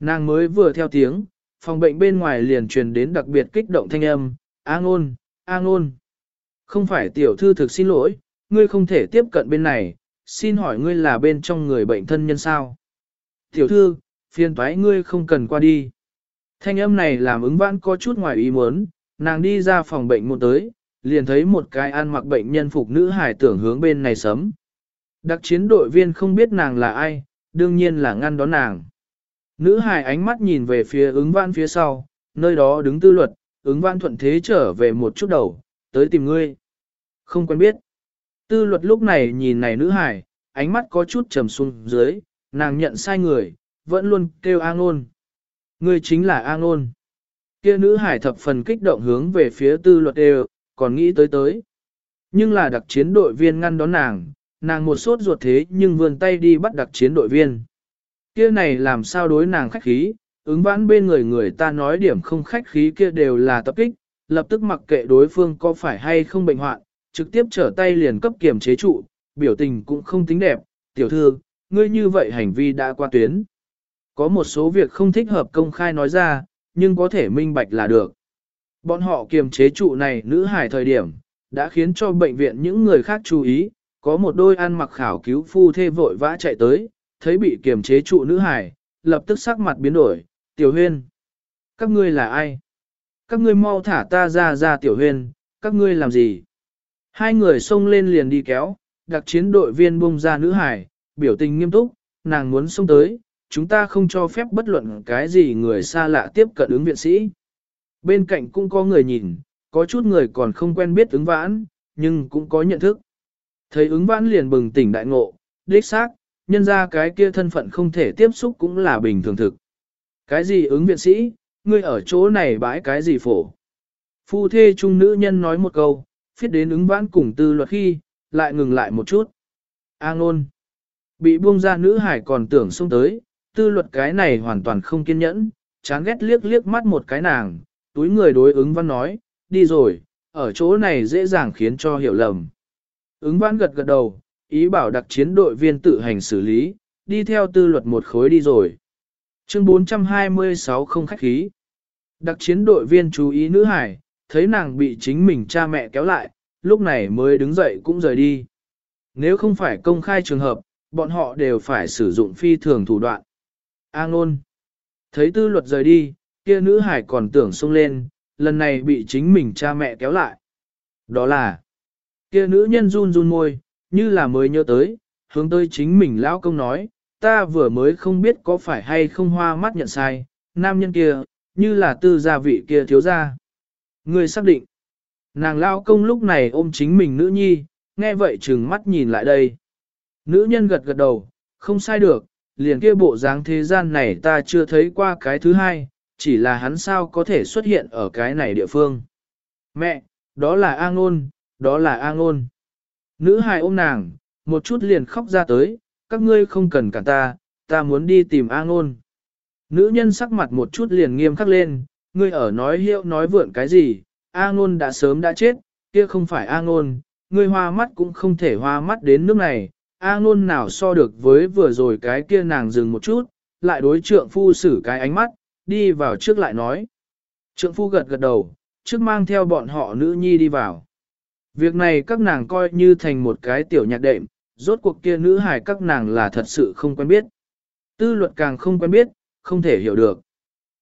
Nàng mới vừa theo tiếng, phòng bệnh bên ngoài liền truyền đến đặc biệt kích động thanh âm, A ngôn, A ngôn. Không phải tiểu thư thực xin lỗi, ngươi không thể tiếp cận bên này, xin hỏi ngươi là bên trong người bệnh thân nhân sao? Tiểu thư, phiền toái ngươi không cần qua đi. Thanh âm này làm ứng vãn có chút ngoài ý muốn, nàng đi ra phòng bệnh một tới, liền thấy một cái ăn mặc bệnh nhân phục nữ hải tưởng hướng bên này sấm. Đặc chiến đội viên không biết nàng là ai, đương nhiên là ngăn đón nàng. Nữ hải ánh mắt nhìn về phía ứng vãn phía sau, nơi đó đứng tư luật, ứng vãn thuận thế trở về một chút đầu, tới tìm ngươi. Không quen biết. Tư luật lúc này nhìn này nữ hải, ánh mắt có chút trầm xuống dưới, nàng nhận sai người, vẫn luôn kêu A ngôn. Ngươi chính là A ngôn. Kia nữ hải thập phần kích động hướng về phía tư luật đều, còn nghĩ tới tới. Nhưng là đặc chiến đội viên ngăn đón nàng, nàng một sốt ruột thế nhưng vươn tay đi bắt đặc chiến đội viên. Kia này làm sao đối nàng khách khí, ứng vãn bên người người ta nói điểm không khách khí kia đều là tập kích, lập tức mặc kệ đối phương có phải hay không bệnh hoạn, trực tiếp trở tay liền cấp kiểm chế trụ, biểu tình cũng không tính đẹp, tiểu thư, ngươi như vậy hành vi đã qua tuyến. Có một số việc không thích hợp công khai nói ra, nhưng có thể minh bạch là được. Bọn họ kiềm chế trụ này nữ hải thời điểm, đã khiến cho bệnh viện những người khác chú ý, có một đôi ăn mặc khảo cứu phu thê vội vã chạy tới, thấy bị kiềm chế trụ nữ hải, lập tức sắc mặt biến đổi, tiểu huyên. Các ngươi là ai? Các ngươi mau thả ta ra ra tiểu huyên, các ngươi làm gì? Hai người xông lên liền đi kéo, đặc chiến đội viên bung ra nữ hải, biểu tình nghiêm túc, nàng muốn xông tới, chúng ta không cho phép bất luận cái gì người xa lạ tiếp cận ứng viện sĩ. Bên cạnh cũng có người nhìn, có chút người còn không quen biết ứng vãn, nhưng cũng có nhận thức. Thấy ứng vãn liền bừng tỉnh đại ngộ, đích xác, nhân ra cái kia thân phận không thể tiếp xúc cũng là bình thường thực. Cái gì ứng viện sĩ, ngươi ở chỗ này bãi cái gì phổ. Phu thê trung nữ nhân nói một câu, phiết đến ứng vãn cùng tư luật khi, lại ngừng lại một chút. A ngôn. Bị buông ra nữ hải còn tưởng xông tới, tư luật cái này hoàn toàn không kiên nhẫn, chán ghét liếc liếc mắt một cái nàng, túi người đối ứng văn nói, đi rồi, ở chỗ này dễ dàng khiến cho hiểu lầm. Ứng vãn gật gật đầu, ý bảo đặc chiến đội viên tự hành xử lý, đi theo tư luật một khối đi rồi. Chương 426 không khách khí. Đặc chiến đội viên chú ý nữ hải, thấy nàng bị chính mình cha mẹ kéo lại, lúc này mới đứng dậy cũng rời đi. Nếu không phải công khai trường hợp, bọn họ đều phải sử dụng phi thường thủ đoạn. A ngôn. Thấy tư luật rời đi, kia nữ hải còn tưởng sung lên, lần này bị chính mình cha mẹ kéo lại. Đó là, kia nữ nhân run run môi, như là mới nhớ tới, hướng tới chính mình lão công nói, ta vừa mới không biết có phải hay không hoa mắt nhận sai, nam nhân kia, như là tư gia vị kia thiếu gia. Người xác định, nàng lão công lúc này ôm chính mình nữ nhi, nghe vậy trừng mắt nhìn lại đây. Nữ nhân gật gật đầu, không sai được, liền kia bộ dáng thế gian này ta chưa thấy qua cái thứ hai, chỉ là hắn sao có thể xuất hiện ở cái này địa phương. Mẹ, đó là A ngôn, đó là A ngôn. Nữ hài ôm nàng, một chút liền khóc ra tới, các ngươi không cần cả ta, ta muốn đi tìm A ngôn. Nữ nhân sắc mặt một chút liền nghiêm khắc lên, ngươi ở nói hiệu nói vượn cái gì, A ngôn đã sớm đã chết, kia không phải A ngôn, ngươi hoa mắt cũng không thể hoa mắt đến nước này, A ngôn nào so được với vừa rồi cái kia nàng dừng một chút, lại đối trượng phu xử cái ánh mắt, đi vào trước lại nói. Trượng phu gật gật đầu, trước mang theo bọn họ nữ nhi đi vào. Việc này các nàng coi như thành một cái tiểu nhạc đệm, rốt cuộc kia nữ hài các nàng là thật sự không quen biết. Tư luật càng không quen biết, không thể hiểu được.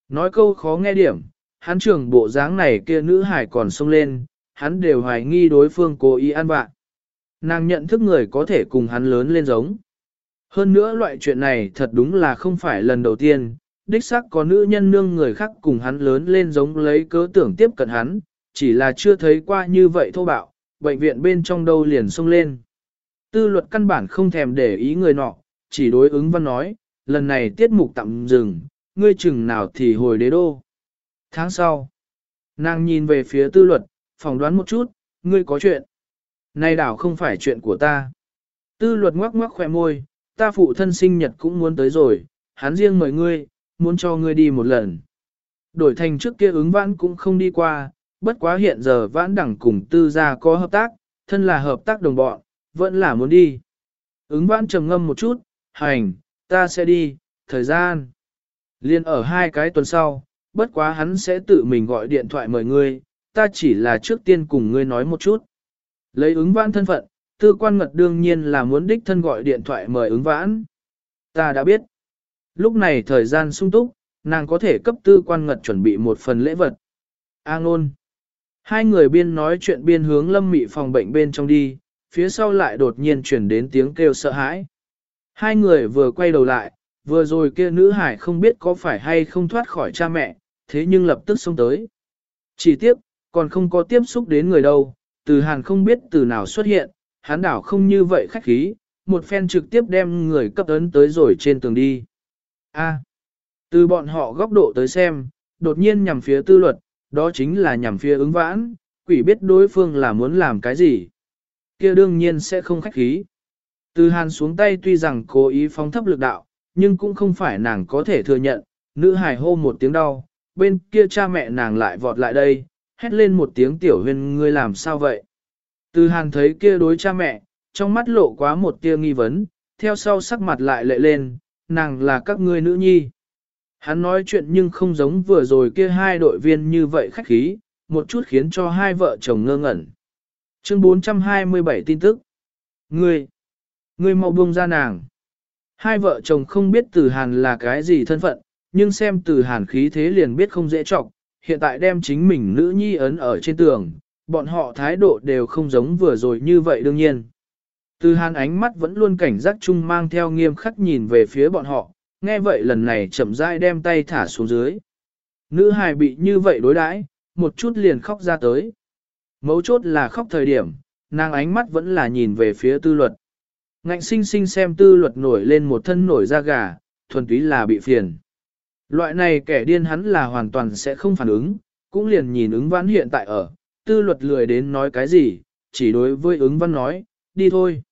Nói câu khó nghe điểm, hắn trưởng bộ dáng này kia nữ hải còn sông lên, hắn đều hoài nghi đối phương cố ý ăn vạ. Nàng nhận thức người có thể cùng hắn lớn lên giống. Hơn nữa loại chuyện này thật đúng là không phải lần đầu tiên, đích xác có nữ nhân nương người khác cùng hắn lớn lên giống lấy cớ tưởng tiếp cận hắn, chỉ là chưa thấy qua như vậy thô bạo, bệnh viện bên trong đâu liền xông lên. Tư luật căn bản không thèm để ý người nọ, chỉ đối ứng văn nói, lần này tiết mục tạm dừng, ngươi chừng nào thì hồi đế đô. Tháng sau, nàng nhìn về phía tư luật, phỏng đoán một chút, ngươi có chuyện. Này đảo không phải chuyện của ta. Tư luật ngoắc ngoắc khỏe môi, ta phụ thân sinh nhật cũng muốn tới rồi, hắn riêng mời ngươi, muốn cho ngươi đi một lần. Đổi thành trước kia ứng vãn cũng không đi qua, bất quá hiện giờ vãn đẳng cùng tư gia có hợp tác, thân là hợp tác đồng bọn, vẫn là muốn đi. Ứng vãn trầm ngâm một chút, hành, ta sẽ đi, thời gian. Liên ở hai cái tuần sau, bất quá hắn sẽ tự mình gọi điện thoại mời ngươi, ta chỉ là trước tiên cùng ngươi nói một chút. Lấy ứng vãn thân phận, tư quan ngật đương nhiên là muốn đích thân gọi điện thoại mời ứng vãn. Ta đã biết. Lúc này thời gian sung túc, nàng có thể cấp tư quan ngật chuẩn bị một phần lễ vật. A ngôn. Hai người biên nói chuyện biên hướng lâm mị phòng bệnh bên trong đi, phía sau lại đột nhiên chuyển đến tiếng kêu sợ hãi. Hai người vừa quay đầu lại, vừa rồi kia nữ hải không biết có phải hay không thoát khỏi cha mẹ, thế nhưng lập tức xông tới. Chỉ tiếp còn không có tiếp xúc đến người đâu, từ hàn không biết từ nào xuất hiện, hắn đảo không như vậy khách khí, một phen trực tiếp đem người cấp ấn tới rồi trên tường đi. A. từ bọn họ góc độ tới xem, đột nhiên nhằm phía tư luật, đó chính là nhằm phía ứng vãn, quỷ biết đối phương là muốn làm cái gì. kia đương nhiên sẽ không khách khí. Từ hàn xuống tay tuy rằng cố ý phóng thấp lực đạo, nhưng cũng không phải nàng có thể thừa nhận, nữ hài hô một tiếng đau, bên kia cha mẹ nàng lại vọt lại đây, hét lên một tiếng tiểu huyên ngươi làm sao vậy. Từ hàn thấy kia đối cha mẹ, trong mắt lộ quá một tia nghi vấn, theo sau sắc mặt lại lệ lên, nàng là các ngươi nữ nhi. Hắn nói chuyện nhưng không giống vừa rồi kia hai đội viên như vậy khách khí, một chút khiến cho hai vợ chồng ngơ ngẩn. Chương 427 tin tức. Ngươi, ngươi mau buông ra nàng. Hai vợ chồng không biết từ hàn là cái gì thân phận, nhưng xem từ hàn khí thế liền biết không dễ trọng, hiện tại đem chính mình nữ nhi ấn ở trên tường, bọn họ thái độ đều không giống vừa rồi như vậy đương nhiên. Từ hàn ánh mắt vẫn luôn cảnh giác chung mang theo nghiêm khắc nhìn về phía bọn họ, nghe vậy lần này chậm rãi đem tay thả xuống dưới. Nữ hài bị như vậy đối đãi, một chút liền khóc ra tới. Mấu chốt là khóc thời điểm, nàng ánh mắt vẫn là nhìn về phía tư luật. Ngạnh sinh sinh xem tư luật nổi lên một thân nổi da gà, thuần túy là bị phiền. Loại này kẻ điên hắn là hoàn toàn sẽ không phản ứng, cũng liền nhìn ứng vãn hiện tại ở, tư luật lười đến nói cái gì, chỉ đối với ứng văn nói, đi thôi.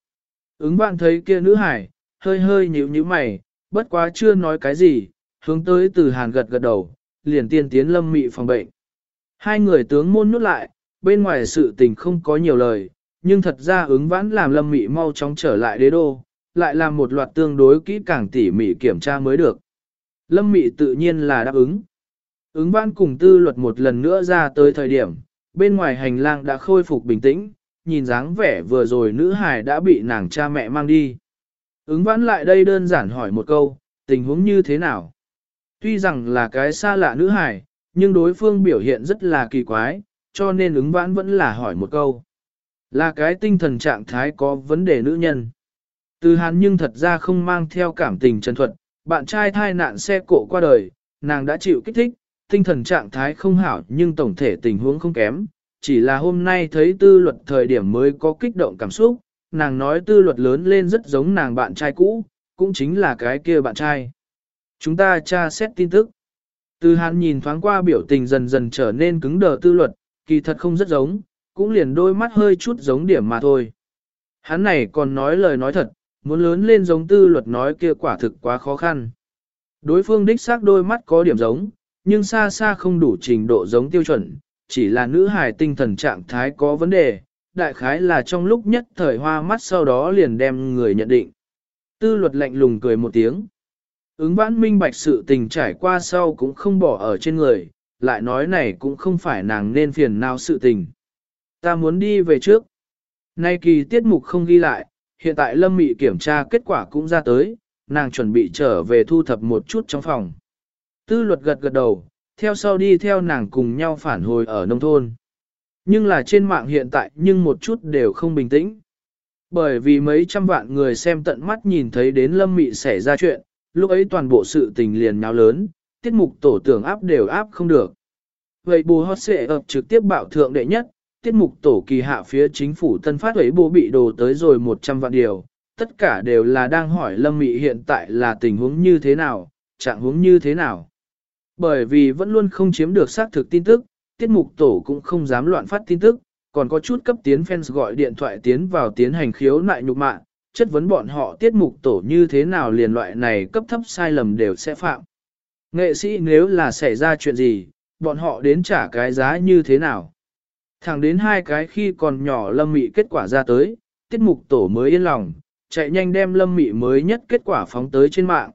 Ứng văn thấy kia nữ hải, hơi hơi nhíu nhíu mày, bất quá chưa nói cái gì, hướng tới từ hàn gật gật đầu, liền tiên tiến lâm mị phòng bệnh. Hai người tướng môn nút lại, bên ngoài sự tình không có nhiều lời, nhưng thật ra ứng vãn làm lâm mị mau chóng trở lại đế đô, lại làm một loạt tương đối kỹ càng tỉ mỉ kiểm tra mới được. Lâm mị tự nhiên là đáp ứng. Ứng vãn cùng tư luật một lần nữa ra tới thời điểm, bên ngoài hành lang đã khôi phục bình tĩnh, nhìn dáng vẻ vừa rồi nữ hài đã bị nàng cha mẹ mang đi. Ứng vãn lại đây đơn giản hỏi một câu, tình huống như thế nào? Tuy rằng là cái xa lạ nữ hải, nhưng đối phương biểu hiện rất là kỳ quái, cho nên ứng vãn vẫn là hỏi một câu. Là cái tinh thần trạng thái có vấn đề nữ nhân. Từ hắn nhưng thật ra không mang theo cảm tình chân thuật, bạn trai thai nạn xe cộ qua đời, nàng đã chịu kích thích, tinh thần trạng thái không hảo nhưng tổng thể tình huống không kém. Chỉ là hôm nay thấy tư luật thời điểm mới có kích động cảm xúc, nàng nói tư luật lớn lên rất giống nàng bạn trai cũ, cũng chính là cái kia bạn trai. Chúng ta tra xét tin tức. Từ hắn nhìn thoáng qua biểu tình dần dần trở nên cứng đờ tư luật, kỳ thật không rất giống, cũng liền đôi mắt hơi chút giống điểm mà thôi. Hắn này còn nói lời nói thật, muốn lớn lên giống tư luật nói kia quả thực quá khó khăn. Đối phương đích xác đôi mắt có điểm giống, nhưng xa xa không đủ trình độ giống tiêu chuẩn, chỉ là nữ hài tinh thần trạng thái có vấn đề, đại khái là trong lúc nhất thời hoa mắt sau đó liền đem người nhận định. Tư luật lạnh lùng cười một tiếng. Ứng vãn minh bạch sự tình trải qua sau cũng không bỏ ở trên người, lại nói này cũng không phải nàng nên phiền nào sự tình. Ta muốn đi về trước. Nay kỳ tiết mục không ghi lại, hiện tại lâm mị kiểm tra kết quả cũng ra tới, nàng chuẩn bị trở về thu thập một chút trong phòng. Tư luật gật gật đầu, theo sau đi theo nàng cùng nhau phản hồi ở nông thôn. Nhưng là trên mạng hiện tại nhưng một chút đều không bình tĩnh. Bởi vì mấy trăm vạn người xem tận mắt nhìn thấy đến lâm mị xảy ra chuyện, lúc ấy toàn bộ sự tình liền nháo lớn, tiết mục tổ tưởng áp đều áp không được. Vậy bù hot sẽ ập trực tiếp bảo thượng đệ nhất, tiết mục tổ kỳ hạ phía chính phủ tân phát ấy bố bị đồ tới rồi 100 vạn điều, tất cả đều là đang hỏi lâm mị hiện tại là tình huống như thế nào, trạng huống như thế nào. Bởi vì vẫn luôn không chiếm được xác thực tin tức, tiết mục tổ cũng không dám loạn phát tin tức, còn có chút cấp tiến fans gọi điện thoại tiến vào tiến hành khiếu nại nhục mạ, chất vấn bọn họ tiết mục tổ như thế nào liền loại này cấp thấp sai lầm đều sẽ phạm. Nghệ sĩ nếu là xảy ra chuyện gì, bọn họ đến trả cái giá như thế nào. Thẳng đến hai cái khi còn nhỏ lâm mị kết quả ra tới, tiết mục tổ mới yên lòng, chạy nhanh đem lâm mị mới nhất kết quả phóng tới trên mạng.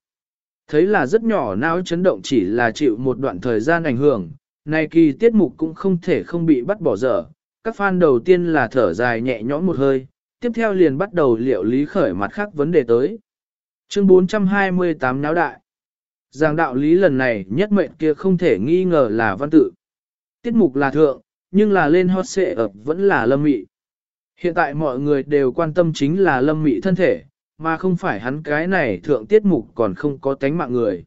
Thấy là rất nhỏ não chấn động chỉ là chịu một đoạn thời gian ảnh hưởng, này kỳ tiết mục cũng không thể không bị bắt bỏ dở. Các fan đầu tiên là thở dài nhẹ nhõm một hơi, tiếp theo liền bắt đầu liệu lý khởi mặt khác vấn đề tới. Chương 428 náo đại. Giảng đạo lý lần này nhất mệnh kia không thể nghi ngờ là văn tự. Tiết mục là thượng, nhưng là lên hot xệ ập vẫn là lâm mị. Hiện tại mọi người đều quan tâm chính là lâm mị thân thể, mà không phải hắn cái này thượng tiết mục còn không có tánh mạng người.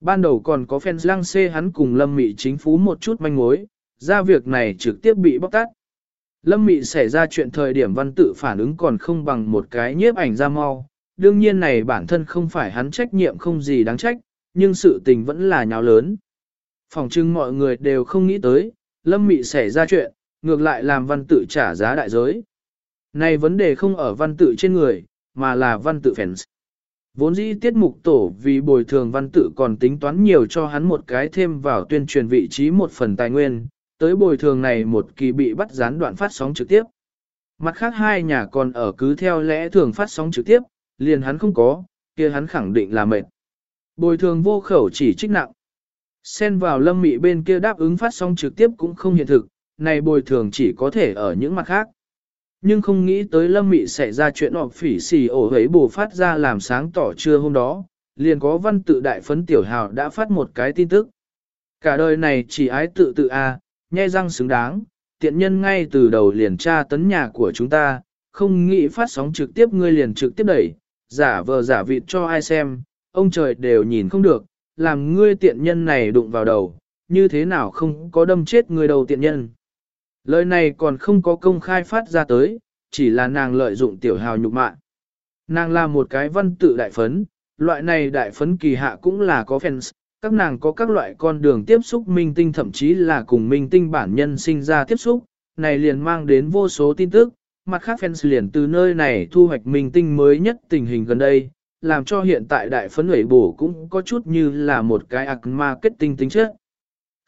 Ban đầu còn có fans lăng xê hắn cùng lâm mị chính phú một chút manh mối, ra việc này trực tiếp bị bóc tát. Lâm mị xảy ra chuyện thời điểm văn tự phản ứng còn không bằng một cái nhiếp ảnh ra mau, đương nhiên này bản thân không phải hắn trách nhiệm không gì đáng trách, nhưng sự tình vẫn là nháo lớn. Phòng trưng mọi người đều không nghĩ tới, lâm mị xảy ra chuyện, ngược lại làm văn tự trả giá đại giới. Này vấn đề không ở văn tự trên người, mà là văn tự fans. Vốn dĩ tiết mục tổ vì bồi thường văn tự còn tính toán nhiều cho hắn một cái thêm vào tuyên truyền vị trí một phần tài nguyên, tới bồi thường này một kỳ bị bắt gián đoạn phát sóng trực tiếp. Mặt khác hai nhà còn ở cứ theo lẽ thường phát sóng trực tiếp, liền hắn không có, kia hắn khẳng định là mệt. Bồi thường vô khẩu chỉ trích nặng. Xen vào lâm mị bên kia đáp ứng phát sóng trực tiếp cũng không hiện thực, này bồi thường chỉ có thể ở những mặt khác. Nhưng không nghĩ tới lâm mị sẽ ra chuyện họp phỉ xì ổ ấy bù phát ra làm sáng tỏ trưa hôm đó, liền có văn tự đại phấn tiểu hào đã phát một cái tin tức. Cả đời này chỉ ái tự tự a, à, nhe răng xứng đáng, tiện nhân ngay từ đầu liền tra tấn nhà của chúng ta, không nghĩ phát sóng trực tiếp ngươi liền trực tiếp đẩy, giả vờ giả vịt cho ai xem, ông trời đều nhìn không được, làm ngươi tiện nhân này đụng vào đầu, như thế nào không có đâm chết người đầu tiện nhân. Lời này còn không có công khai phát ra tới, chỉ là nàng lợi dụng tiểu hào nhục mạ. Nàng là một cái văn tự đại phấn, loại này đại phấn kỳ hạ cũng là có fans, các nàng có các loại con đường tiếp xúc minh tinh thậm chí là cùng minh tinh bản nhân sinh ra tiếp xúc, này liền mang đến vô số tin tức, mặt khác fans liền từ nơi này thu hoạch minh tinh mới nhất tình hình gần đây, làm cho hiện tại đại phấn ủy bổ cũng có chút như là một cái ạc marketing tính chất.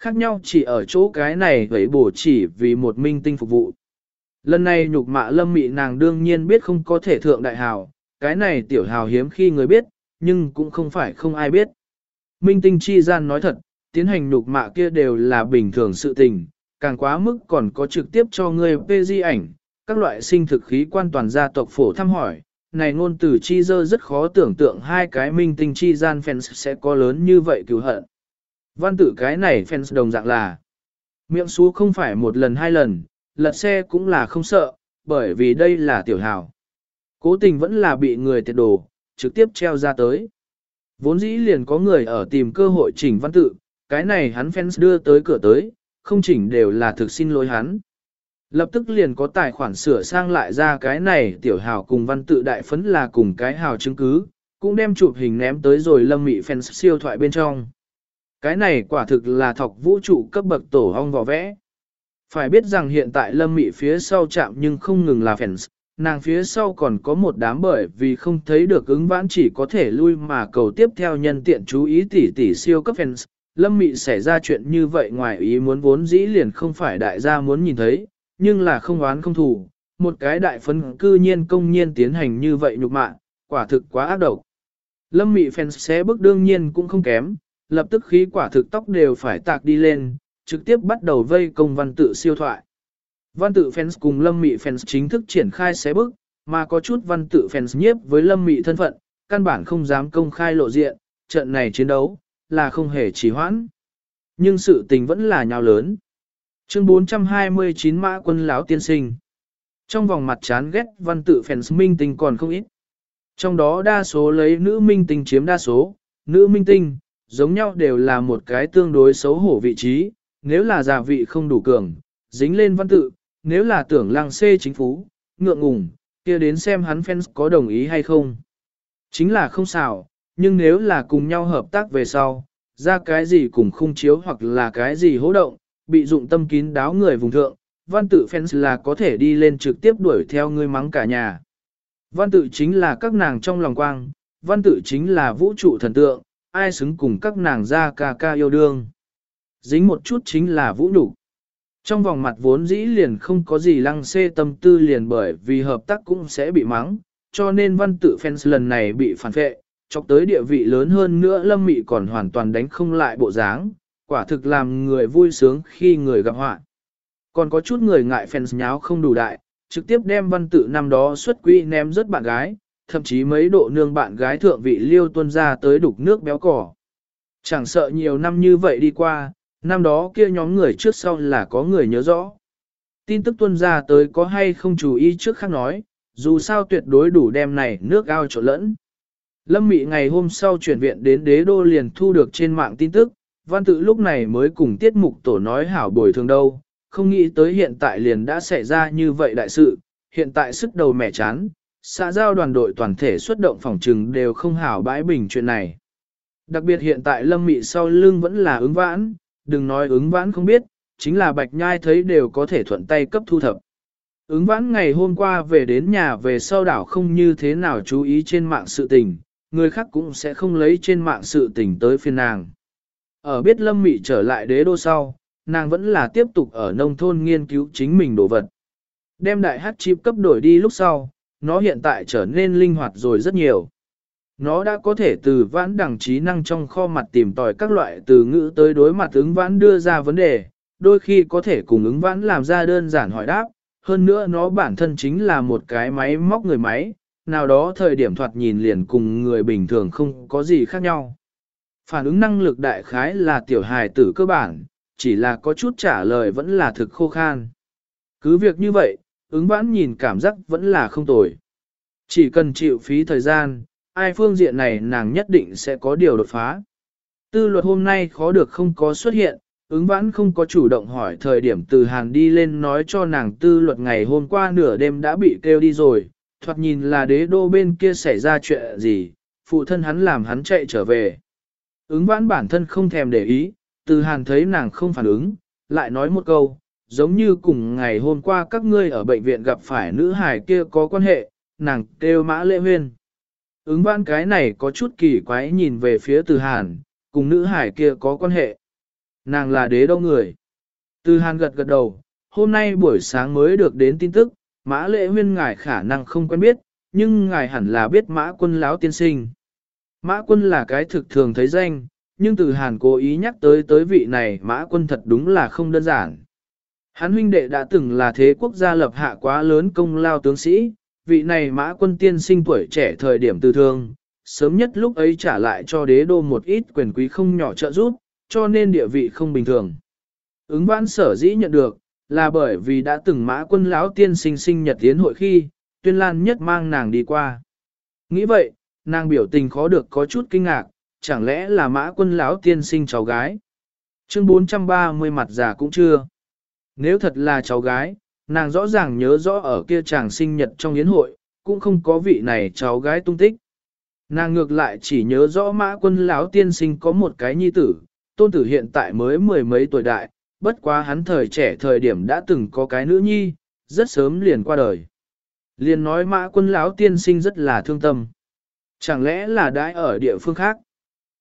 Khác nhau chỉ ở chỗ cái này ủy bổ chỉ vì một minh tinh phục vụ. Lần này nhục mạ lâm mị nàng đương nhiên biết không có thể thượng đại hào, cái này tiểu hào hiếm khi người biết, nhưng cũng không phải không ai biết. Minh tinh chi gian nói thật, tiến hành nhục mạ kia đều là bình thường sự tình, càng quá mức còn có trực tiếp cho người phê di ảnh, các loại sinh thực khí quan toàn gia tộc phổ thăm hỏi. Này ngôn từ chi dơ rất khó tưởng tượng hai cái minh tinh chi gian fans sẽ có lớn như vậy cứu hận. Văn tử cái này fans đồng dạng là miệng xú không phải một lần hai lần, lật xe cũng là không sợ, bởi vì đây là tiểu hào. Cố tình vẫn là bị người tiệt đồ, trực tiếp treo ra tới. Vốn dĩ liền có người ở tìm cơ hội chỉnh văn tự, cái này hắn fans đưa tới cửa tới, không chỉnh đều là thực xin lỗi hắn. Lập tức liền có tài khoản sửa sang lại ra cái này tiểu hào cùng văn tự đại phấn là cùng cái hào chứng cứ, cũng đem chụp hình ném tới rồi lâm mị fans siêu thoại bên trong. Cái này quả thực là thọc vũ trụ cấp bậc tổ hong vò vẽ. Phải biết rằng hiện tại lâm mị phía sau chạm nhưng không ngừng là fans, nàng phía sau còn có một đám bởi vì không thấy được ứng vãn chỉ có thể lui mà cầu tiếp theo nhân tiện chú ý tỷ tỷ siêu cấp fans. Lâm mị xảy ra chuyện như vậy ngoài ý muốn vốn dĩ liền không phải đại gia muốn nhìn thấy, nhưng là không oán không thù, một cái đại phấn cư nhiên công nhiên tiến hành như vậy nhục mạ, quả thực quá ác độc. Lâm mị fans xé bước đương nhiên cũng không kém, lập tức khí quả thực tóc đều phải tạc đi lên, trực tiếp bắt đầu vây công văn tự siêu thoại. Văn tự fans cùng lâm mị fans chính thức triển khai xé bức, mà có chút văn tự fans nhiếp với lâm mị thân phận, căn bản không dám công khai lộ diện, trận này chiến đấu, là không hề trì hoãn. Nhưng sự tình vẫn là nhào lớn. Chương 429 Mã quân lão tiên sinh. Trong vòng mặt chán ghét văn tự fans minh tinh còn không ít. Trong đó đa số lấy nữ minh tinh chiếm đa số, nữ minh tinh, giống nhau đều là một cái tương đối xấu hổ vị trí, nếu là giả vị không đủ cường, dính lên văn tự, nếu là tưởng lăng xê chính phú, ngượng ngùng, kia đến xem hắn fans có đồng ý hay không. Chính là không xảo, nhưng nếu là cùng nhau hợp tác về sau, ra cái gì cùng khung chiếu hoặc là cái gì hỗ động, bị dụng tâm kín đáo người vùng thượng, văn tự fans là có thể đi lên trực tiếp đuổi theo người mắng cả nhà. Văn tự chính là các nàng trong lòng quang, văn tự chính là vũ trụ thần tượng, ai xứng cùng các nàng ra ca ca yêu đương. Dính một chút chính là vũ nhục Trong vòng mặt vốn dĩ liền không có gì lăng xê tâm tư liền bởi vì hợp tác cũng sẽ bị mắng, cho nên văn tự fans lần này bị phản phệ, chọc tới địa vị lớn hơn nữa lâm mị còn hoàn toàn đánh không lại bộ dáng, quả thực làm người vui sướng khi người gặp họa. Còn có chút người ngại fans nháo không đủ đại, trực tiếp đem văn tự năm đó xuất quỹ ném rất bạn gái, thậm chí mấy độ nương bạn gái thượng vị liêu tuân ra tới đục nước béo cỏ. Chẳng sợ nhiều năm như vậy đi qua, năm đó kia nhóm người trước sau là có người nhớ rõ. Tin tức tuân ra tới có hay không chú ý trước khác nói, dù sao tuyệt đối đủ đem này nước ao trộn lẫn. Lâm Mị ngày hôm sau chuyển viện đến đế đô liền thu được trên mạng tin tức, văn tự lúc này mới cùng tiết mục tổ nói hảo bồi thường đâu, không nghĩ tới hiện tại liền đã xảy ra như vậy đại sự, hiện tại sức đầu mẻ chán, xã giao đoàn đội toàn thể xuất động phòng trừng đều không hảo bãi bình chuyện này. Đặc biệt hiện tại lâm mị sau lưng vẫn là ứng vãn, đừng nói ứng vãn không biết, chính là bạch nhai thấy đều có thể thuận tay cấp thu thập. Ứng vãn ngày hôm qua về đến nhà về sau đảo không như thế nào chú ý trên mạng sự tình, người khác cũng sẽ không lấy trên mạng sự tình tới phiên nàng. Ở biết lâm mị trở lại đế đô sau, nàng vẫn là tiếp tục ở nông thôn nghiên cứu chính mình đồ vật. Đem đại hát chip cấp đổi đi lúc sau, nó hiện tại trở nên linh hoạt rồi rất nhiều. Nó đã có thể từ vãn đẳng trí năng trong kho mặt tìm tòi các loại từ ngữ tới đối mặt ứng vãn đưa ra vấn đề, đôi khi có thể cùng ứng vãn làm ra đơn giản hỏi đáp, hơn nữa nó bản thân chính là một cái máy móc người máy, nào đó thời điểm thoạt nhìn liền cùng người bình thường không có gì khác nhau. Phản ứng năng lực đại khái là tiểu hài tử cơ bản, chỉ là có chút trả lời vẫn là thực khô khan. Cứ việc như vậy, ứng vãn nhìn cảm giác vẫn là không tồi. Chỉ cần chịu phí thời gian, ai phương diện này nàng nhất định sẽ có điều đột phá. Tư luật hôm nay khó được không có xuất hiện, ứng vãn không có chủ động hỏi thời điểm từ hàng đi lên nói cho nàng tư luật ngày hôm qua nửa đêm đã bị kêu đi rồi, thoạt nhìn là đế đô bên kia xảy ra chuyện gì, phụ thân hắn làm hắn chạy trở về. Ứng vãn bản thân không thèm để ý, từ hàng thấy nàng không phản ứng, lại nói một câu, giống như cùng ngày hôm qua các ngươi ở bệnh viện gặp phải nữ hài kia có quan hệ, nàng kêu mã lệ huyên. Ứng văn cái này có chút kỳ quái nhìn về phía từ hàn, cùng nữ hải kia có quan hệ. Nàng là đế đâu người. Từ hàn gật gật đầu, hôm nay buổi sáng mới được đến tin tức, mã lệ huyên ngài khả năng không quen biết, nhưng ngài hẳn là biết mã quân lão tiên sinh. Mã quân là cái thực thường thấy danh, nhưng từ hàn cố ý nhắc tới tới vị này mã quân thật đúng là không đơn giản. Hắn huynh đệ đã từng là thế quốc gia lập hạ quá lớn công lao tướng sĩ, vị này mã quân tiên sinh tuổi trẻ thời điểm tư thương, sớm nhất lúc ấy trả lại cho đế đô một ít quyền quý không nhỏ trợ giúp, cho nên địa vị không bình thường. Ứng vãn sở dĩ nhận được, là bởi vì đã từng mã quân lão tiên sinh sinh nhật tiến hội khi, tuyên lan nhất mang nàng đi qua. Nghĩ vậy, nàng biểu tình khó được có chút kinh ngạc, chẳng lẽ là mã quân lão tiên sinh cháu gái. Chương 430 mặt già cũng chưa. Nếu thật là cháu gái, nàng rõ ràng nhớ rõ ở kia chàng sinh nhật trong yến hội, cũng không có vị này cháu gái tung tích. Nàng ngược lại chỉ nhớ rõ mã quân lão tiên sinh có một cái nhi tử, tôn tử hiện tại mới mười mấy tuổi đại, bất quá hắn thời trẻ thời điểm đã từng có cái nữ nhi, rất sớm liền qua đời. Liền nói mã quân lão tiên sinh rất là thương tâm. Chẳng lẽ là đãi ở địa phương khác?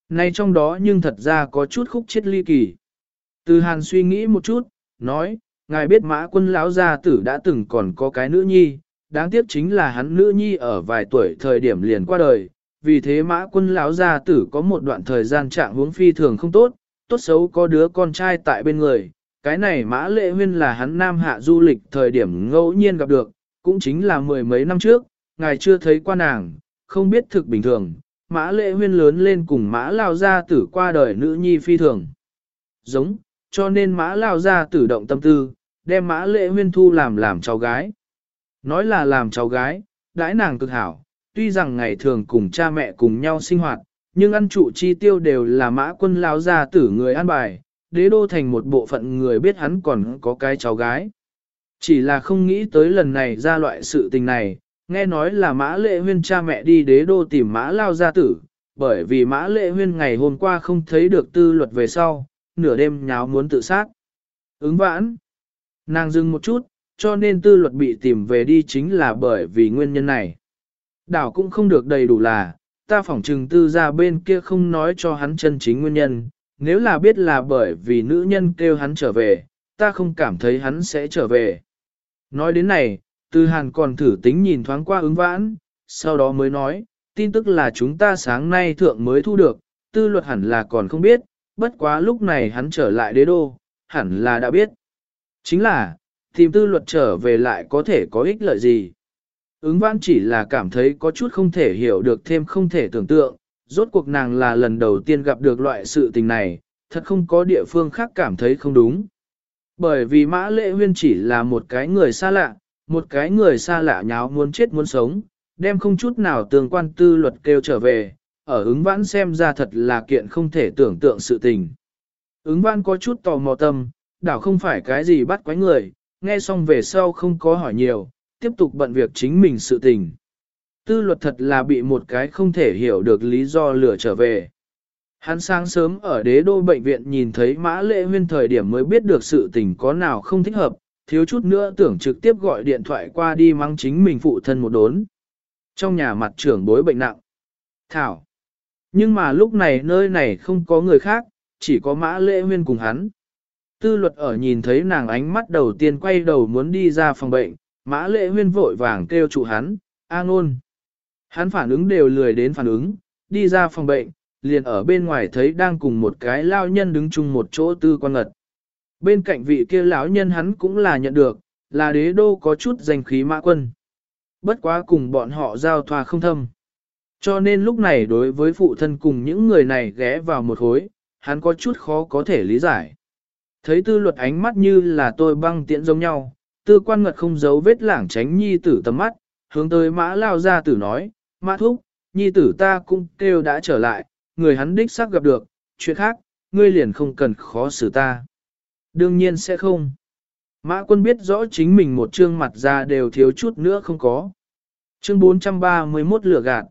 Nay trong đó nhưng thật ra có chút khúc chết ly kỳ. Từ hàn suy nghĩ một chút, nói, ngài biết mã quân lão gia tử đã từng còn có cái nữ nhi, đáng tiếc chính là hắn nữ nhi ở vài tuổi thời điểm liền qua đời, vì thế mã quân lão gia tử có một đoạn thời gian trạng huống phi thường không tốt, tốt xấu có đứa con trai tại bên người, cái này mã lệ huyên là hắn nam hạ du lịch thời điểm ngẫu nhiên gặp được, cũng chính là mười mấy năm trước, ngài chưa thấy qua nàng, không biết thực bình thường, mã lệ huyên lớn lên cùng mã lao gia tử qua đời nữ nhi phi thường. Giống, cho nên mã lao gia tử động tâm tư, đem mã lệ huyên thu làm làm cháu gái. Nói là làm cháu gái, đãi nàng cực hảo, tuy rằng ngày thường cùng cha mẹ cùng nhau sinh hoạt, nhưng ăn trụ chi tiêu đều là mã quân lao ra tử người ăn bài, đế đô thành một bộ phận người biết hắn còn có cái cháu gái. Chỉ là không nghĩ tới lần này ra loại sự tình này, nghe nói là mã lệ huyên cha mẹ đi đế đô tìm mã lao gia tử, bởi vì mã lệ huyên ngày hôm qua không thấy được tư luật về sau, nửa đêm nháo muốn tự sát. Ứng vãn, nàng dừng một chút, cho nên tư luật bị tìm về đi chính là bởi vì nguyên nhân này. Đảo cũng không được đầy đủ là, ta phỏng trừng tư ra bên kia không nói cho hắn chân chính nguyên nhân, nếu là biết là bởi vì nữ nhân kêu hắn trở về, ta không cảm thấy hắn sẽ trở về. Nói đến này, tư hàn còn thử tính nhìn thoáng qua ứng vãn, sau đó mới nói, tin tức là chúng ta sáng nay thượng mới thu được, tư luật hẳn là còn không biết, bất quá lúc này hắn trở lại đế đô, hẳn là đã biết. Chính là, tìm tư luật trở về lại có thể có ích lợi gì. Ứng vãn chỉ là cảm thấy có chút không thể hiểu được thêm không thể tưởng tượng, rốt cuộc nàng là lần đầu tiên gặp được loại sự tình này, thật không có địa phương khác cảm thấy không đúng. Bởi vì mã lệ huyên chỉ là một cái người xa lạ, một cái người xa lạ nháo muốn chết muốn sống, đem không chút nào tương quan tư luật kêu trở về, ở ứng vãn xem ra thật là kiện không thể tưởng tượng sự tình. Ứng vãn có chút tò mò tâm, đảo không phải cái gì bắt quái người, nghe xong về sau không có hỏi nhiều, tiếp tục bận việc chính mình sự tình. Tư luật thật là bị một cái không thể hiểu được lý do lừa trở về. Hắn sáng sớm ở đế đô bệnh viện nhìn thấy mã lệ huyên thời điểm mới biết được sự tình có nào không thích hợp, thiếu chút nữa tưởng trực tiếp gọi điện thoại qua đi mang chính mình phụ thân một đốn. Trong nhà mặt trưởng bối bệnh nặng. Thảo. Nhưng mà lúc này nơi này không có người khác, chỉ có mã lệ huyên cùng hắn. Tư luật ở nhìn thấy nàng ánh mắt đầu tiên quay đầu muốn đi ra phòng bệnh, mã lệ huyên vội vàng kêu trụ hắn, A ngôn. Hắn phản ứng đều lười đến phản ứng, đi ra phòng bệnh, liền ở bên ngoài thấy đang cùng một cái lao nhân đứng chung một chỗ tư quan ngật. Bên cạnh vị kia lão nhân hắn cũng là nhận được, là đế đô có chút danh khí mã quân. Bất quá cùng bọn họ giao thoa không thâm. Cho nên lúc này đối với phụ thân cùng những người này ghé vào một hối, hắn có chút khó có thể lý giải. Thấy tư luật ánh mắt như là tôi băng tiễn giống nhau, tư quan ngật không giấu vết lảng tránh nhi tử tầm mắt, hướng tới mã lao ra tử nói, mã thúc, nhi tử ta cũng kêu đã trở lại, người hắn đích xác gặp được, chuyện khác, ngươi liền không cần khó xử ta. Đương nhiên sẽ không. Mã quân biết rõ chính mình một trương mặt ra đều thiếu chút nữa không có. Chương 431 lửa gạt.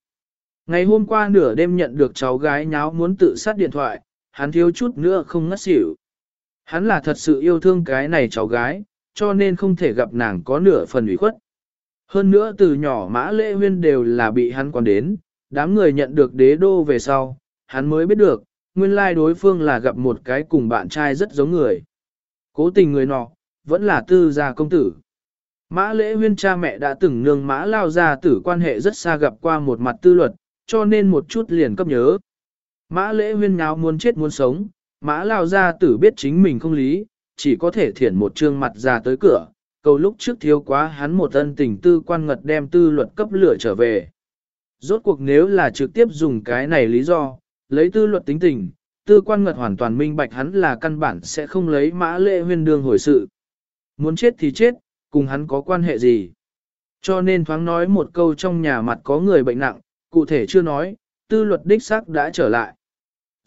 Ngày hôm qua nửa đêm nhận được cháu gái nháo muốn tự sát điện thoại, hắn thiếu chút nữa không ngất xỉu. Hắn là thật sự yêu thương cái này cháu gái, cho nên không thể gặp nàng có nửa phần ủy khuất. Hơn nữa từ nhỏ mã lễ huyên đều là bị hắn quan đến, đám người nhận được đế đô về sau, hắn mới biết được, nguyên lai đối phương là gặp một cái cùng bạn trai rất giống người. Cố tình người nọ, vẫn là tư gia công tử. Mã lễ huyên cha mẹ đã từng nương mã lao ra tử quan hệ rất xa gặp qua một mặt tư luật, cho nên một chút liền cấp nhớ. Mã lễ huyên nháo muốn chết muốn sống, mã lao ra tử biết chính mình không lý, chỉ có thể thiển một trương mặt ra tới cửa, cầu lúc trước thiếu quá hắn một ân tình tư quan ngật đem tư luật cấp lửa trở về. Rốt cuộc nếu là trực tiếp dùng cái này lý do, lấy tư luật tính tình, tư quan ngật hoàn toàn minh bạch hắn là căn bản sẽ không lấy mã lệ huyên đương hồi sự. Muốn chết thì chết, cùng hắn có quan hệ gì. Cho nên thoáng nói một câu trong nhà mặt có người bệnh nặng, cụ thể chưa nói, tư luật đích xác đã trở lại.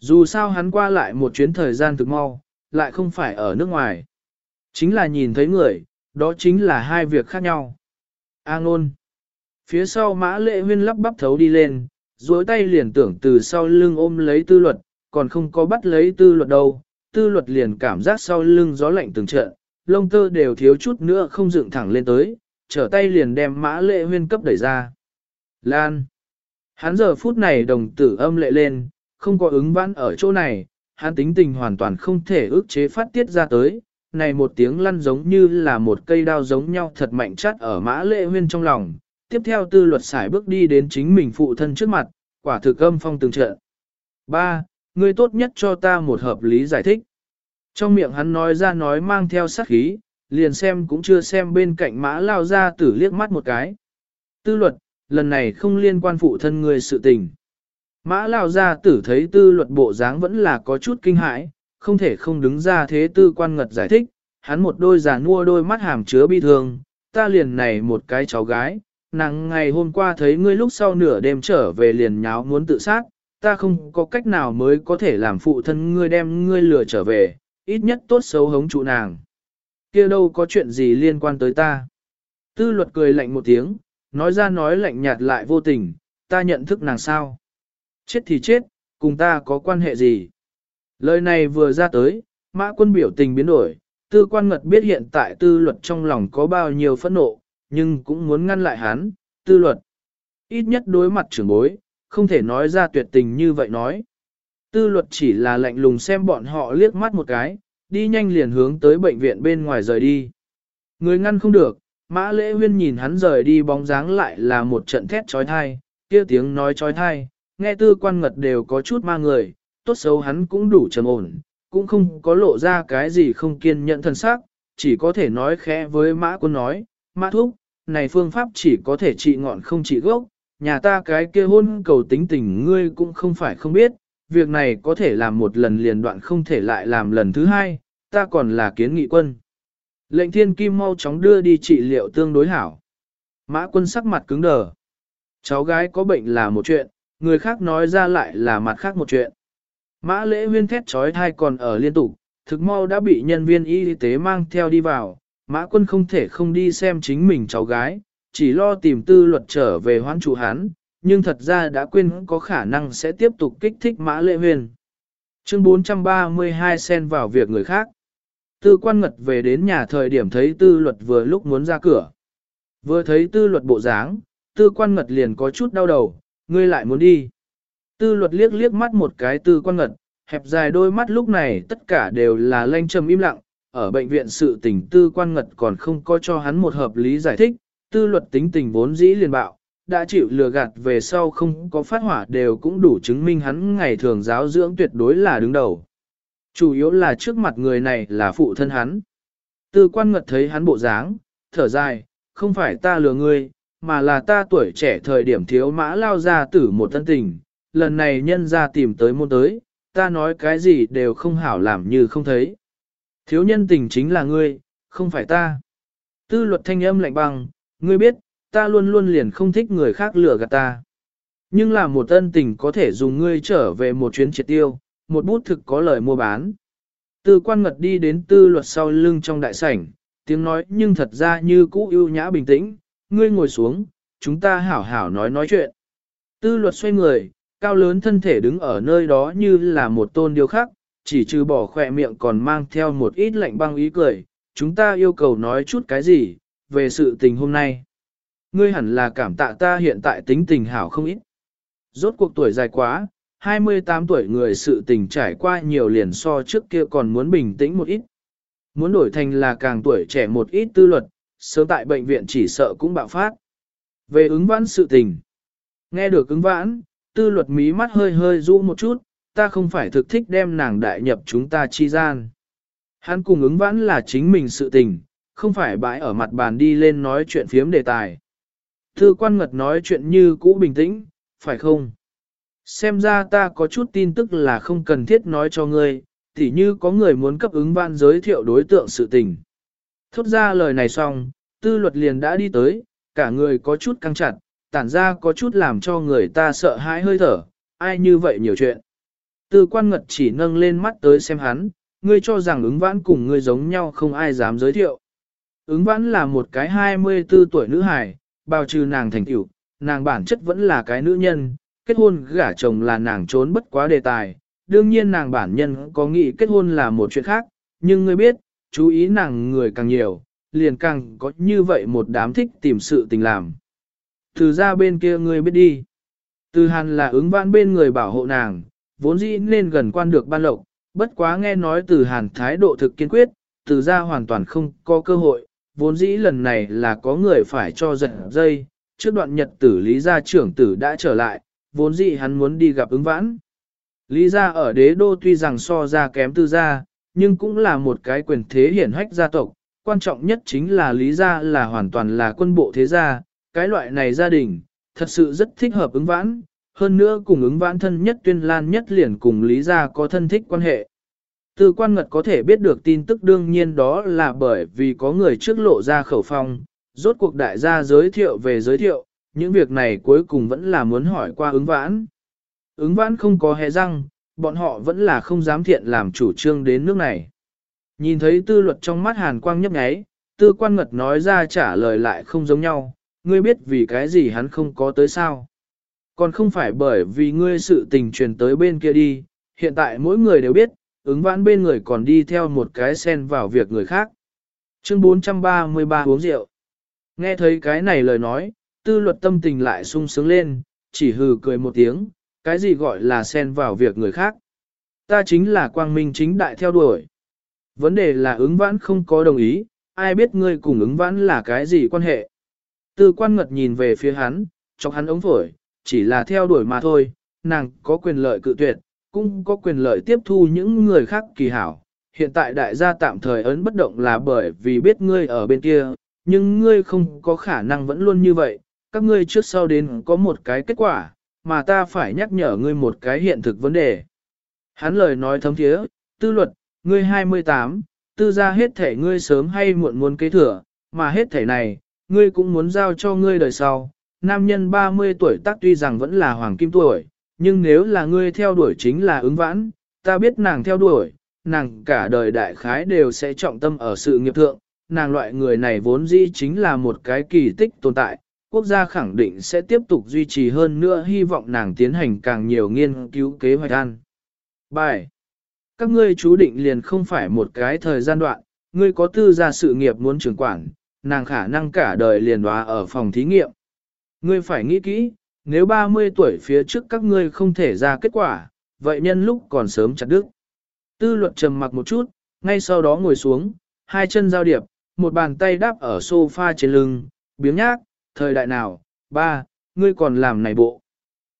Dù sao hắn qua lại một chuyến thời gian thực mau, lại không phải ở nước ngoài. Chính là nhìn thấy người, đó chính là hai việc khác nhau. A ngôn. Phía sau mã lệ huyên lắp bắp thấu đi lên, duỗi tay liền tưởng từ sau lưng ôm lấy tư luật, còn không có bắt lấy tư luật đâu. Tư luật liền cảm giác sau lưng gió lạnh từng trận, lông tơ đều thiếu chút nữa không dựng thẳng lên tới, trở tay liền đem mã lệ huyên cấp đẩy ra. Lan. Hắn giờ phút này đồng tử âm lệ lên, không có ứng vãn ở chỗ này, hắn tính tình hoàn toàn không thể ức chế phát tiết ra tới, này một tiếng lăn giống như là một cây đao giống nhau thật mạnh chắt ở mã lệ huyên trong lòng. Tiếp theo tư luật xài bước đi đến chính mình phụ thân trước mặt, quả thực âm phong từng trận. Ba, Ngươi tốt nhất cho ta một hợp lý giải thích. Trong miệng hắn nói ra nói mang theo sát khí, liền xem cũng chưa xem bên cạnh mã lao ra tử liếc mắt một cái. Tư luật, lần này không liên quan phụ thân người sự tình. Mã lao ra tử thấy tư luật bộ dáng vẫn là có chút kinh hãi, không thể không đứng ra thế tư quan ngật giải thích, hắn một đôi giả mua đôi mắt hàm chứa bi thương, ta liền này một cái cháu gái, nàng ngày hôm qua thấy ngươi lúc sau nửa đêm trở về liền nháo muốn tự sát, ta không có cách nào mới có thể làm phụ thân ngươi đem ngươi lừa trở về, ít nhất tốt xấu hống trụ nàng. kia đâu có chuyện gì liên quan tới ta. Tư luật cười lạnh một tiếng, nói ra nói lạnh nhạt lại vô tình, ta nhận thức nàng sao. Chết thì chết, cùng ta có quan hệ gì. Lời này vừa ra tới, mã quân biểu tình biến đổi, tư quan ngật biết hiện tại tư luật trong lòng có bao nhiêu phẫn nộ, nhưng cũng muốn ngăn lại hắn, tư luật. Ít nhất đối mặt trưởng bối, không thể nói ra tuyệt tình như vậy nói. Tư luật chỉ là lạnh lùng xem bọn họ liếc mắt một cái, đi nhanh liền hướng tới bệnh viện bên ngoài rời đi. Người ngăn không được, mã lễ huyên nhìn hắn rời đi bóng dáng lại là một trận thét trói thai, kia tiếng nói trói thai, nghe tư quan ngật đều có chút ma người, tốt xấu hắn cũng đủ trầm ổn, cũng không có lộ ra cái gì không kiên nhẫn thân xác, chỉ có thể nói khẽ với mã quân nói, mã thúc, này phương pháp chỉ có thể trị ngọn không trị gốc, nhà ta cái kia hôn cầu tính tình ngươi cũng không phải không biết, việc này có thể làm một lần liền đoạn không thể lại làm lần thứ hai, ta còn là kiến nghị quân. Lệnh thiên kim mau chóng đưa đi trị liệu tương đối hảo. Mã quân sắc mặt cứng đờ. Cháu gái có bệnh là một chuyện, người khác nói ra lại là mặt khác một chuyện. Mã lễ huyên thét trói thai còn ở liên tục, thực mau đã bị nhân viên y tế mang theo đi vào, mã quân không thể không đi xem chính mình cháu gái, chỉ lo tìm tư luật trở về hoán chủ hắn, nhưng thật ra đã quên có khả năng sẽ tiếp tục kích thích mã lễ huyên. Chương 432 xen vào việc người khác. Tư quan ngật về đến nhà thời điểm thấy tư luật vừa lúc muốn ra cửa. Vừa thấy tư luật bộ dáng, tư quan ngật liền có chút đau đầu, ngươi lại muốn đi. Tư luật liếc liếc mắt một cái tư quan ngật, hẹp dài đôi mắt lúc này tất cả đều là lanh trầm im lặng, ở bệnh viện sự tình tư quan ngật còn không có cho hắn một hợp lý giải thích, tư luật tính tình vốn dĩ liền bạo, đã chịu lừa gạt về sau không có phát hỏa đều cũng đủ chứng minh hắn ngày thường giáo dưỡng tuyệt đối là đứng đầu. Chủ yếu là trước mặt người này là phụ thân hắn. Tư quan ngật thấy hắn bộ dáng, thở dài, không phải ta lừa ngươi, mà là ta tuổi trẻ thời điểm thiếu mã lao ra tử một thân tình, lần này nhân ra tìm tới môn tới, ta nói cái gì đều không hảo làm như không thấy. Thiếu nhân tình chính là ngươi, không phải ta. Tư luật thanh âm lạnh băng, ngươi biết, ta luôn luôn liền không thích người khác lừa gạt ta. Nhưng là một ân tình có thể dùng ngươi trở về một chuyến triệt tiêu, một bút thực có lời mua bán. Tư quan ngật đi đến tư luật sau lưng trong đại sảnh, tiếng nói nhưng thật ra như cũ ưu nhã bình tĩnh, ngươi ngồi xuống, chúng ta hảo hảo nói nói chuyện. Tư luật xoay người, cao lớn thân thể đứng ở nơi đó như là một tôn điêu khắc, chỉ trừ bỏ khỏe miệng còn mang theo một ít lạnh băng ý cười, chúng ta yêu cầu nói chút cái gì, về sự tình hôm nay. Ngươi hẳn là cảm tạ ta hiện tại tính tình hảo không ít. Rốt cuộc tuổi dài quá, 28 tuổi người sự tình trải qua nhiều liền so trước kia còn muốn bình tĩnh một ít. Muốn đổi thành là càng tuổi trẻ một ít tư luật, sớm tại bệnh viện chỉ sợ cũng bạo phát. Về ứng vãn sự tình. Nghe được ứng vãn, tư luật mí mắt hơi hơi rũ một chút, ta không phải thực thích đem nàng đại nhập chúng ta chi gian. Hắn cùng ứng vãn là chính mình sự tình, không phải bãi ở mặt bàn đi lên nói chuyện phiếm đề tài. Thư quan ngật nói chuyện như cũ bình tĩnh, phải không? Xem ra ta có chút tin tức là không cần thiết nói cho ngươi, tỉ như có người muốn cấp ứng vãn giới thiệu đối tượng sự tình. Thốt ra lời này xong, tư luật liền đã đi tới, cả người có chút căng chặt, tản ra có chút làm cho người ta sợ hãi hơi thở, ai như vậy nhiều chuyện. Tư quan ngật chỉ nâng lên mắt tới xem hắn, ngươi cho rằng ứng vãn cùng ngươi giống nhau không ai dám giới thiệu. Ứng vãn là một cái 24 tuổi nữ hài, bao trừ nàng thành tiểu, nàng bản chất vẫn là cái nữ nhân, kết hôn gả chồng là nàng trốn bất quá đề tài. Đương nhiên nàng bản nhân có nghĩ kết hôn là một chuyện khác, nhưng ngươi biết, chú ý nàng người càng nhiều, liền càng có như vậy một đám thích tìm sự tình làm. Từ ra bên kia ngươi biết đi. Từ hàn là ứng vãn bên người bảo hộ nàng, vốn dĩ nên gần quan được ban lộc, bất quá nghe nói từ hàn thái độ thực kiên quyết, từ ra hoàn toàn không có cơ hội, vốn dĩ lần này là có người phải cho giật dây, trước đoạn nhật tử lý gia trưởng tử đã trở lại, vốn dĩ hắn muốn đi gặp ứng vãn. Lý gia ở đế đô tuy rằng so ra kém tư gia, nhưng cũng là một cái quyền thế hiển hách gia tộc, quan trọng nhất chính là lý gia là hoàn toàn là quân bộ thế gia, cái loại này gia đình, thật sự rất thích hợp ứng vãn, hơn nữa cùng ứng vãn thân nhất tuyên lan nhất liền cùng lý gia có thân thích quan hệ. Từ quan ngật có thể biết được tin tức đương nhiên đó là bởi vì có người trước lộ ra khẩu phong, rốt cuộc đại gia giới thiệu về giới thiệu, những việc này cuối cùng vẫn là muốn hỏi qua ứng vãn. Ứng vãn không có hề răng, bọn họ vẫn là không dám thiện làm chủ trương đến nước này. Nhìn thấy tư luật trong mắt hàn quang nhấp nháy, tư quan ngật nói ra trả lời lại không giống nhau, ngươi biết vì cái gì hắn không có tới sao. Còn không phải bởi vì ngươi sự tình truyền tới bên kia đi, hiện tại mỗi người đều biết, ứng vãn bên người còn đi theo một cái sen vào việc người khác. Chương 433 uống rượu. Nghe thấy cái này lời nói, tư luật tâm tình lại sung sướng lên, chỉ hừ cười một tiếng, cái gì gọi là xen vào việc người khác. Ta chính là quang minh chính đại theo đuổi. Vấn đề là ứng vãn không có đồng ý, ai biết ngươi cùng ứng vãn là cái gì quan hệ. Tư quan ngật nhìn về phía hắn, chọc hắn ống phổi, chỉ là theo đuổi mà thôi, nàng có quyền lợi cự tuyệt, cũng có quyền lợi tiếp thu những người khác kỳ hảo. Hiện tại đại gia tạm thời ấn bất động là bởi vì biết ngươi ở bên kia, nhưng ngươi không có khả năng vẫn luôn như vậy, các ngươi trước sau đến có một cái kết quả, mà ta phải nhắc nhở ngươi một cái hiện thực vấn đề. Hắn lời nói thấm thiế, tư luật, ngươi 28, tư ra hết thể ngươi sớm hay muộn muốn kế thừa, mà hết thể này, ngươi cũng muốn giao cho ngươi đời sau. Nam nhân 30 tuổi tác tuy rằng vẫn là hoàng kim tuổi, nhưng nếu là ngươi theo đuổi chính là ứng vãn, ta biết nàng theo đuổi, nàng cả đời đại khái đều sẽ trọng tâm ở sự nghiệp thượng, nàng loại người này vốn dĩ chính là một cái kỳ tích tồn tại, quốc gia khẳng định sẽ tiếp tục duy trì hơn nữa hy vọng nàng tiến hành càng nhiều nghiên cứu kế hoạch an. Bài Các ngươi chú định liền không phải một cái thời gian đoạn, ngươi có tư gia sự nghiệp muốn trưởng quản, nàng khả năng cả đời liền hóa ở phòng thí nghiệm. Ngươi phải nghĩ kỹ, nếu 30 tuổi phía trước các ngươi không thể ra kết quả, vậy nhân lúc còn sớm chặt đứt. Tư luật trầm mặc một chút, ngay sau đó ngồi xuống, hai chân giao điệp, một bàn tay đáp ở sofa trên lưng, biếng nhác, thời đại nào, ba, ngươi còn làm này bộ.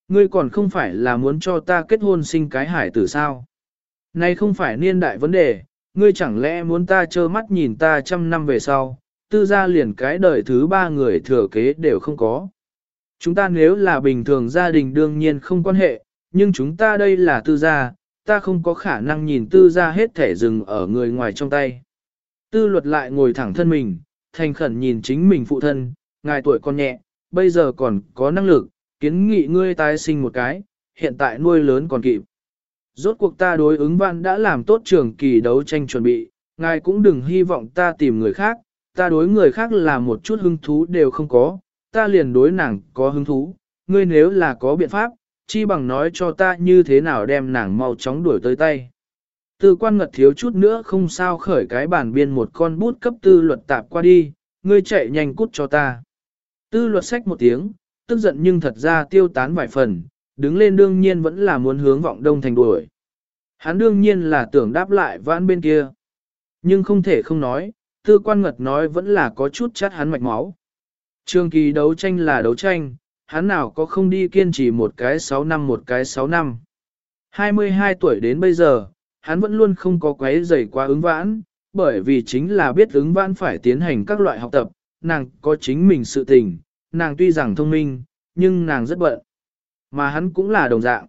Ngươi còn không phải là muốn cho ta kết hôn sinh cái hải tử sao. Này không phải niên đại vấn đề, ngươi chẳng lẽ muốn ta trơ mắt nhìn ta trăm năm về sau, tư gia liền cái đời thứ ba người thừa kế đều không có. Chúng ta nếu là bình thường gia đình đương nhiên không quan hệ, nhưng chúng ta đây là tư gia, ta không có khả năng nhìn tư gia hết thể dừng ở người ngoài trong tay. Tư luật lại ngồi thẳng thân mình, thành khẩn nhìn chính mình phụ thân, ngài tuổi còn nhẹ, bây giờ còn có năng lực, kiến nghị ngươi tái sinh một cái, hiện tại nuôi lớn còn kịp. Rốt cuộc ta đối ứng văn đã làm tốt trường kỳ đấu tranh chuẩn bị, ngài cũng đừng hy vọng ta tìm người khác, ta đối người khác là một chút hứng thú đều không có, ta liền đối nàng có hứng thú, ngươi nếu là có biện pháp, chi bằng nói cho ta như thế nào đem nàng mau chóng đuổi tới tay. Tư quan ngật thiếu chút nữa không sao khởi cái bản biên một con bút cấp tư luật tạp qua đi, ngươi chạy nhanh cút cho ta. Tư luật sách một tiếng, tức giận nhưng thật ra tiêu tán vài phần, đứng lên đương nhiên vẫn là muốn hướng vọng đông thành đuổi. Hắn đương nhiên là tưởng đáp lại vãn bên kia. Nhưng không thể không nói, tư quan ngật nói vẫn là có chút chát hắn mạch máu. Trường kỳ đấu tranh là đấu tranh, hắn nào có không đi kiên trì một cái 6 năm một cái 6 năm. 22 tuổi đến bây giờ, hắn vẫn luôn không có quấy rầy qua ứng vãn, bởi vì chính là biết ứng vãn phải tiến hành các loại học tập, nàng có chính mình sự tình, nàng tuy rằng thông minh, nhưng nàng rất bận. Mà hắn cũng là đồng dạng.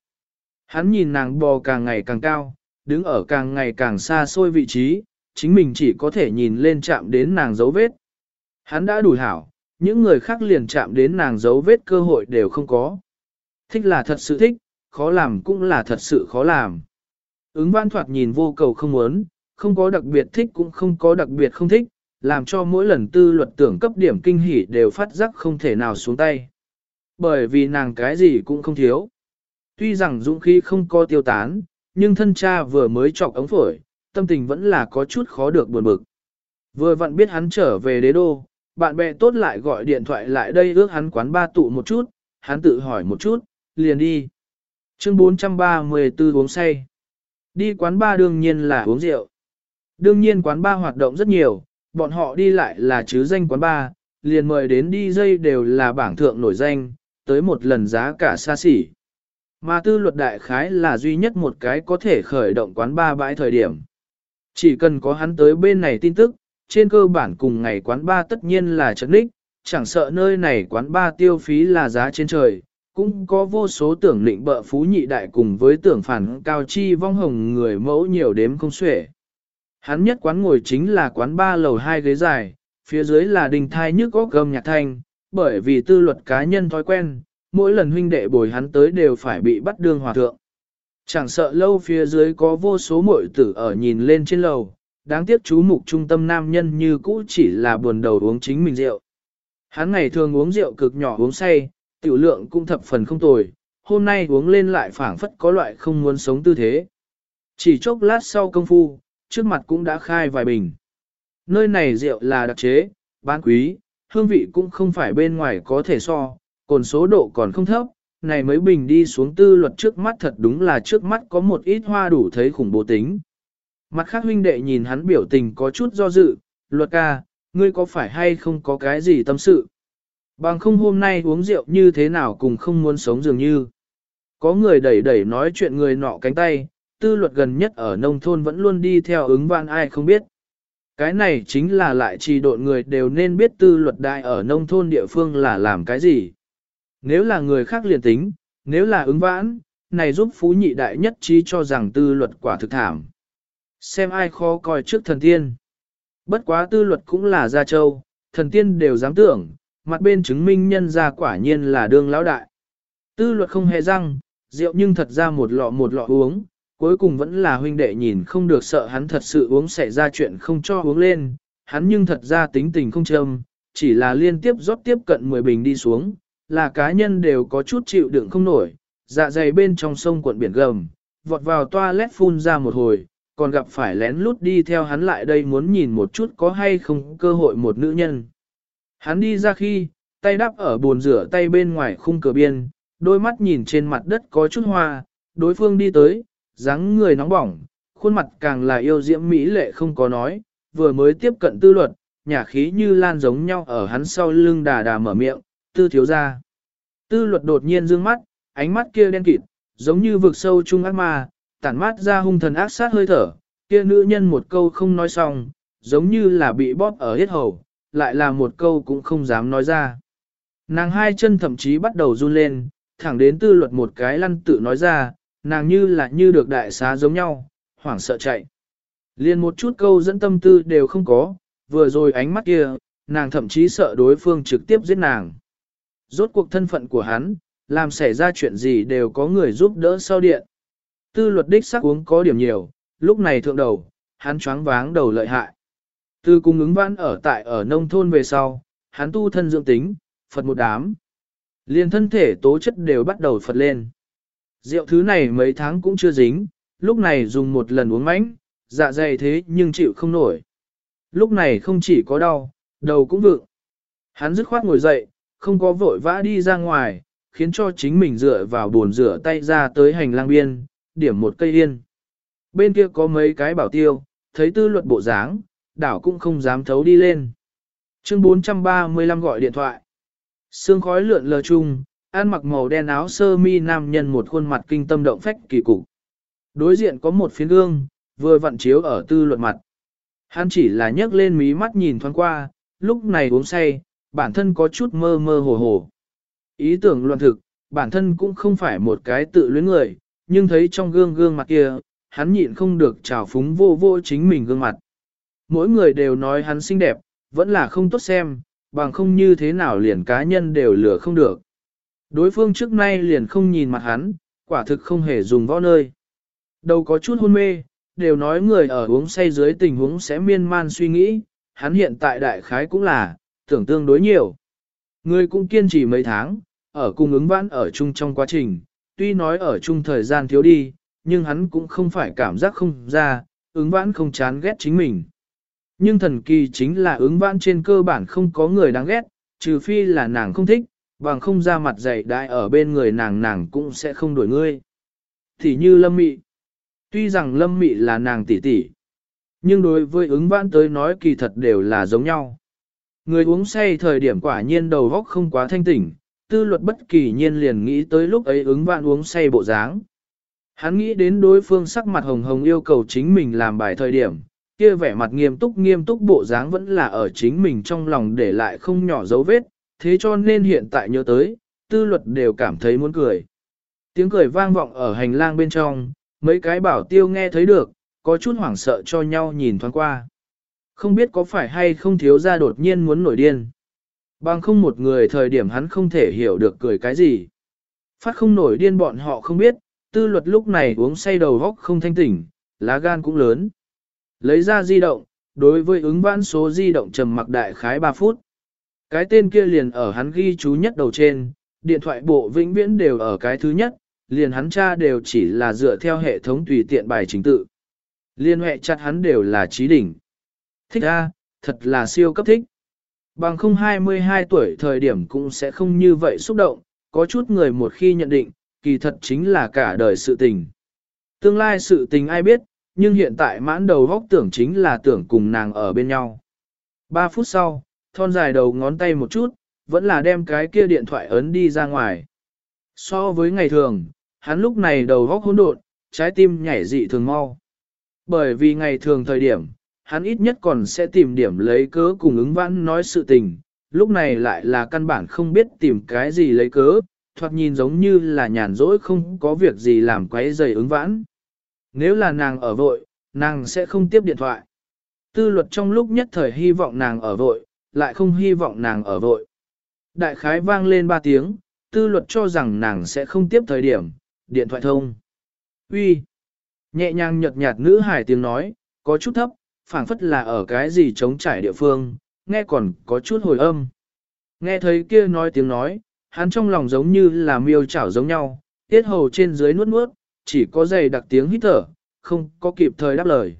Hắn nhìn nàng bò càng ngày càng cao, đứng ở càng ngày càng xa xôi vị trí, chính mình chỉ có thể nhìn lên chạm đến nàng dấu vết. Hắn đã đủ hảo, những người khác liền chạm đến nàng dấu vết cơ hội đều không có. Thích là thật sự thích, khó làm cũng là thật sự khó làm. Ứng văn thoạt nhìn vô cầu không muốn, không có đặc biệt thích cũng không có đặc biệt không thích, làm cho mỗi lần tư luật tưởng cấp điểm kinh hỉ đều phát giác không thể nào xuống tay. Bởi vì nàng cái gì cũng không thiếu. Tuy rằng dũng khí không có tiêu tán, nhưng thân cha vừa mới chọc ống phổi, tâm tình vẫn là có chút khó được buồn bực. Vừa vặn biết hắn trở về đế đô, bạn bè tốt lại gọi điện thoại lại đây ước hắn quán ba tụ một chút, hắn tự hỏi một chút, liền đi. Chương 434 uống say. Đi quán ba đương nhiên là uống rượu. Đương nhiên quán ba hoạt động rất nhiều, bọn họ đi lại là chứ danh quán ba, liền mời đến đi dây đều là bảng thượng nổi danh, tới một lần giá cả xa xỉ. Mà tư luật đại khái là duy nhất một cái có thể khởi động quán ba bãi thời điểm. Chỉ cần có hắn tới bên này tin tức, trên cơ bản cùng ngày quán ba tất nhiên là chất ních, chẳng sợ nơi này quán ba tiêu phí là giá trên trời, cũng có vô số tưởng lĩnh bợ phú nhị đại cùng với tưởng phản cao chi vong hồng người mẫu nhiều đếm không xuể. Hắn nhất quán ngồi chính là quán ba lầu hai ghế dài, phía dưới là đình thai nhức góc gầm nhạc thanh, bởi vì tư luật cá nhân thói quen, mỗi lần huynh đệ bồi hắn tới đều phải bị bắt đương hòa thượng. Chẳng sợ lâu phía dưới có vô số muội tử ở nhìn lên trên lầu, đáng tiếc chú mục trung tâm nam nhân như cũ chỉ là buồn đầu uống chính mình rượu. Hắn ngày thường uống rượu cực nhỏ uống say, tiểu lượng cũng thập phần không tồi, hôm nay uống lên lại phảng phất có loại không muốn sống tư thế. Chỉ chốc lát sau công phu, trước mặt cũng đã khai vài bình. Nơi này rượu là đặc chế, bán quý, hương vị cũng không phải bên ngoài có thể so, còn số độ còn không thấp, này mấy bình đi xuống tư luật trước mắt thật đúng là trước mắt có một ít hoa đủ thấy khủng bố tính. Mặt khác huynh đệ nhìn hắn biểu tình có chút do dự, luật ca, ngươi có phải hay không có cái gì tâm sự? Bằng không hôm nay uống rượu như thế nào cùng không muốn sống dường như. Có người đẩy đẩy nói chuyện người nọ cánh tay, tư luật gần nhất ở nông thôn vẫn luôn đi theo ứng vạn ai không biết. Cái này chính là lại trì độn người đều nên biết tư luật đại ở nông thôn địa phương là làm cái gì. Nếu là người khác liền tính, nếu là ứng vãn, này giúp phú nhị đại nhất trí cho rằng tư luật quả thực thảm. Xem ai khó coi trước thần tiên. Bất quá tư luật cũng là gia châu, thần tiên đều dám tưởng, mặt bên chứng minh nhân ra quả nhiên là đương lão đại. Tư luật không hề răng, rượu nhưng thật ra một lọ một lọ uống, cuối cùng vẫn là huynh đệ nhìn không được sợ hắn thật sự uống xảy ra chuyện không cho uống lên, hắn nhưng thật ra tính tình không châm, chỉ là liên tiếp rót tiếp cận 10 bình đi xuống, là cá nhân đều có chút chịu đựng không nổi, dạ dày bên trong sông cuộn biển gầm, vọt vào toilet phun ra một hồi, còn gặp phải lén lút đi theo hắn lại đây muốn nhìn một chút có hay không cơ hội một nữ nhân. Hắn đi ra khi, tay đắp ở bồn rửa tay bên ngoài khung cửa biên, đôi mắt nhìn trên mặt đất có chút hoa, đối phương đi tới, dáng người nóng bỏng, khuôn mặt càng là yêu diễm mỹ lệ không có nói, vừa mới tiếp cận tư luật, nhà khí như lan giống nhau ở hắn sau lưng đà đà mở miệng, tư thiếu ra. Tư luật đột nhiên dương mắt, ánh mắt kia đen kịt, giống như vực sâu trung ác ma, tản mát ra hung thần ác sát hơi thở, kia nữ nhân một câu không nói xong, giống như là bị bóp ở hết hầu, lại là một câu cũng không dám nói ra. Nàng hai chân thậm chí bắt đầu run lên, thẳng đến tư luật một cái lăn tự nói ra, nàng như là như được đại xá giống nhau, hoảng sợ chạy. Liên một chút câu dẫn tâm tư đều không có, vừa rồi ánh mắt kia, nàng thậm chí sợ đối phương trực tiếp giết nàng. Rốt cuộc thân phận của hắn, làm xảy ra chuyện gì đều có người giúp đỡ sau điện. Tư luật đích sắc uống có điểm nhiều, lúc này thượng đầu, hắn choáng váng đầu lợi hại. tư cung ứng vãn ở tại ở nông thôn về sau, hắn tu thân dưỡng tính, Phật một đám. Liên thân thể tố chất đều bắt đầu Phật lên. Rượu thứ này mấy tháng cũng chưa dính, lúc này dùng một lần uống mánh, dạ dày thế nhưng chịu không nổi. Lúc này không chỉ có đau, đầu cũng vượng. Hắn dứt khoát ngồi dậy, không có vội vã đi ra ngoài, khiến cho chính mình dựa vào bồn rửa tay ra tới hành lang biên, điểm một cây yên. Bên kia có mấy cái bảo tiêu, thấy tư luật bộ dáng, đảo cũng không dám thấu đi lên. Chương 435 gọi điện thoại. Sương khói lượn lờ chung, ăn mặc màu đen áo sơ mi nam nhân một khuôn mặt kinh tâm động phách kỳ cục. Đối diện có một phiến gương, vừa vặn chiếu ở tư luận mặt. Hắn chỉ là nhấc lên mí mắt nhìn thoáng qua, lúc này uống say, bản thân có chút mơ mơ hồ hồ. Ý tưởng luận thực, bản thân cũng không phải một cái tự luyến người, nhưng thấy trong gương gương mặt kia, hắn nhịn không được trào phúng vô vô chính mình gương mặt. Mỗi người đều nói hắn xinh đẹp, vẫn là không tốt xem, bằng không như thế nào liền cá nhân đều lừa không được. Đối phương trước nay liền không nhìn mặt hắn, quả thực không hề dùng võ nơi. Đầu có chút hôn mê, đều nói người ở uống say dưới tình huống sẽ miên man suy nghĩ, hắn hiện tại đại khái cũng là, tưởng tương đối nhiều. Người cũng kiên trì mấy tháng, ở cùng ứng vãn ở chung trong quá trình, tuy nói ở chung thời gian thiếu đi, nhưng hắn cũng không phải cảm giác không ra, ứng vãn không chán ghét chính mình. Nhưng thần kỳ chính là ứng vãn trên cơ bản không có người đáng ghét, trừ phi là nàng không thích, bằng không ra mặt dày đại ở bên người nàng nàng cũng sẽ không đổi ngươi. Thì như lâm mị. Tuy rằng lâm mị là nàng tỷ tỷ, nhưng đối với ứng vãn tới nói kỳ thật đều là giống nhau. Người uống say thời điểm quả nhiên đầu góc không quá thanh tỉnh, tư luật bất kỳ nhiên liền nghĩ tới lúc ấy ứng vãn uống say bộ dáng. Hắn nghĩ đến đối phương sắc mặt hồng hồng yêu cầu chính mình làm bài thời điểm, kia vẻ mặt nghiêm túc nghiêm túc bộ dáng vẫn là ở chính mình trong lòng để lại không nhỏ dấu vết, thế cho nên hiện tại nhớ tới, tư luật đều cảm thấy muốn cười. Tiếng cười vang vọng ở hành lang bên trong, mấy cái bảo tiêu nghe thấy được, có chút hoảng sợ cho nhau nhìn thoáng qua. Không biết có phải hay không thiếu ra đột nhiên muốn nổi điên. Bằng không một người thời điểm hắn không thể hiểu được cười cái gì. Phát không nổi điên bọn họ không biết, tư luật lúc này uống say đầu góc không thanh tỉnh, lá gan cũng lớn. Lấy ra di động, đối với ứng vãn số di động trầm mặc đại khái 3 phút. Cái tên kia liền ở hắn ghi chú nhất đầu trên, điện thoại bộ vĩnh viễn đều ở cái thứ nhất, liền hắn cha đều chỉ là dựa theo hệ thống tùy tiện bài chính tự. Liên hệ chặt hắn đều là trí đỉnh. Thích a, thật là siêu cấp thích. Bằng không 22 tuổi thời điểm cũng sẽ không như vậy xúc động, có chút người một khi nhận định, kỳ thật chính là cả đời sự tình. Tương lai sự tình ai biết, nhưng hiện tại mãn đầu góc tưởng chính là tưởng cùng nàng ở bên nhau. 3 phút sau, thon dài đầu ngón tay một chút, vẫn là đem cái kia điện thoại ấn đi ra ngoài. So với ngày thường, hắn lúc này đầu góc hỗn độn, trái tim nhảy dị thường mau. Bởi vì ngày thường thời điểm, hắn ít nhất còn sẽ tìm điểm lấy cớ cùng ứng vãn nói sự tình, lúc này lại là căn bản không biết tìm cái gì lấy cớ, thoạt nhìn giống như là nhàn rỗi không có việc gì làm quấy rầy ứng vãn. Nếu là nàng ở vội, nàng sẽ không tiếp điện thoại. Tư luật trong lúc nhất thời hy vọng nàng ở vội, lại không hy vọng nàng ở vội. Đại khái vang lên ba tiếng, tư luật cho rằng nàng sẽ không tiếp thời điểm, điện thoại thông. Uy, Nhẹ nhàng nhợt nhạt nữ hải tiếng nói, có chút thấp, phảng phất là ở cái gì chống trải địa phương, nghe còn có chút hồi âm. Nghe thấy kia nói tiếng nói, hắn trong lòng giống như là miêu chảo giống nhau, tiết hầu trên dưới nuốt nuốt, chỉ có dày đặc tiếng hít thở, không có kịp thời đáp lời.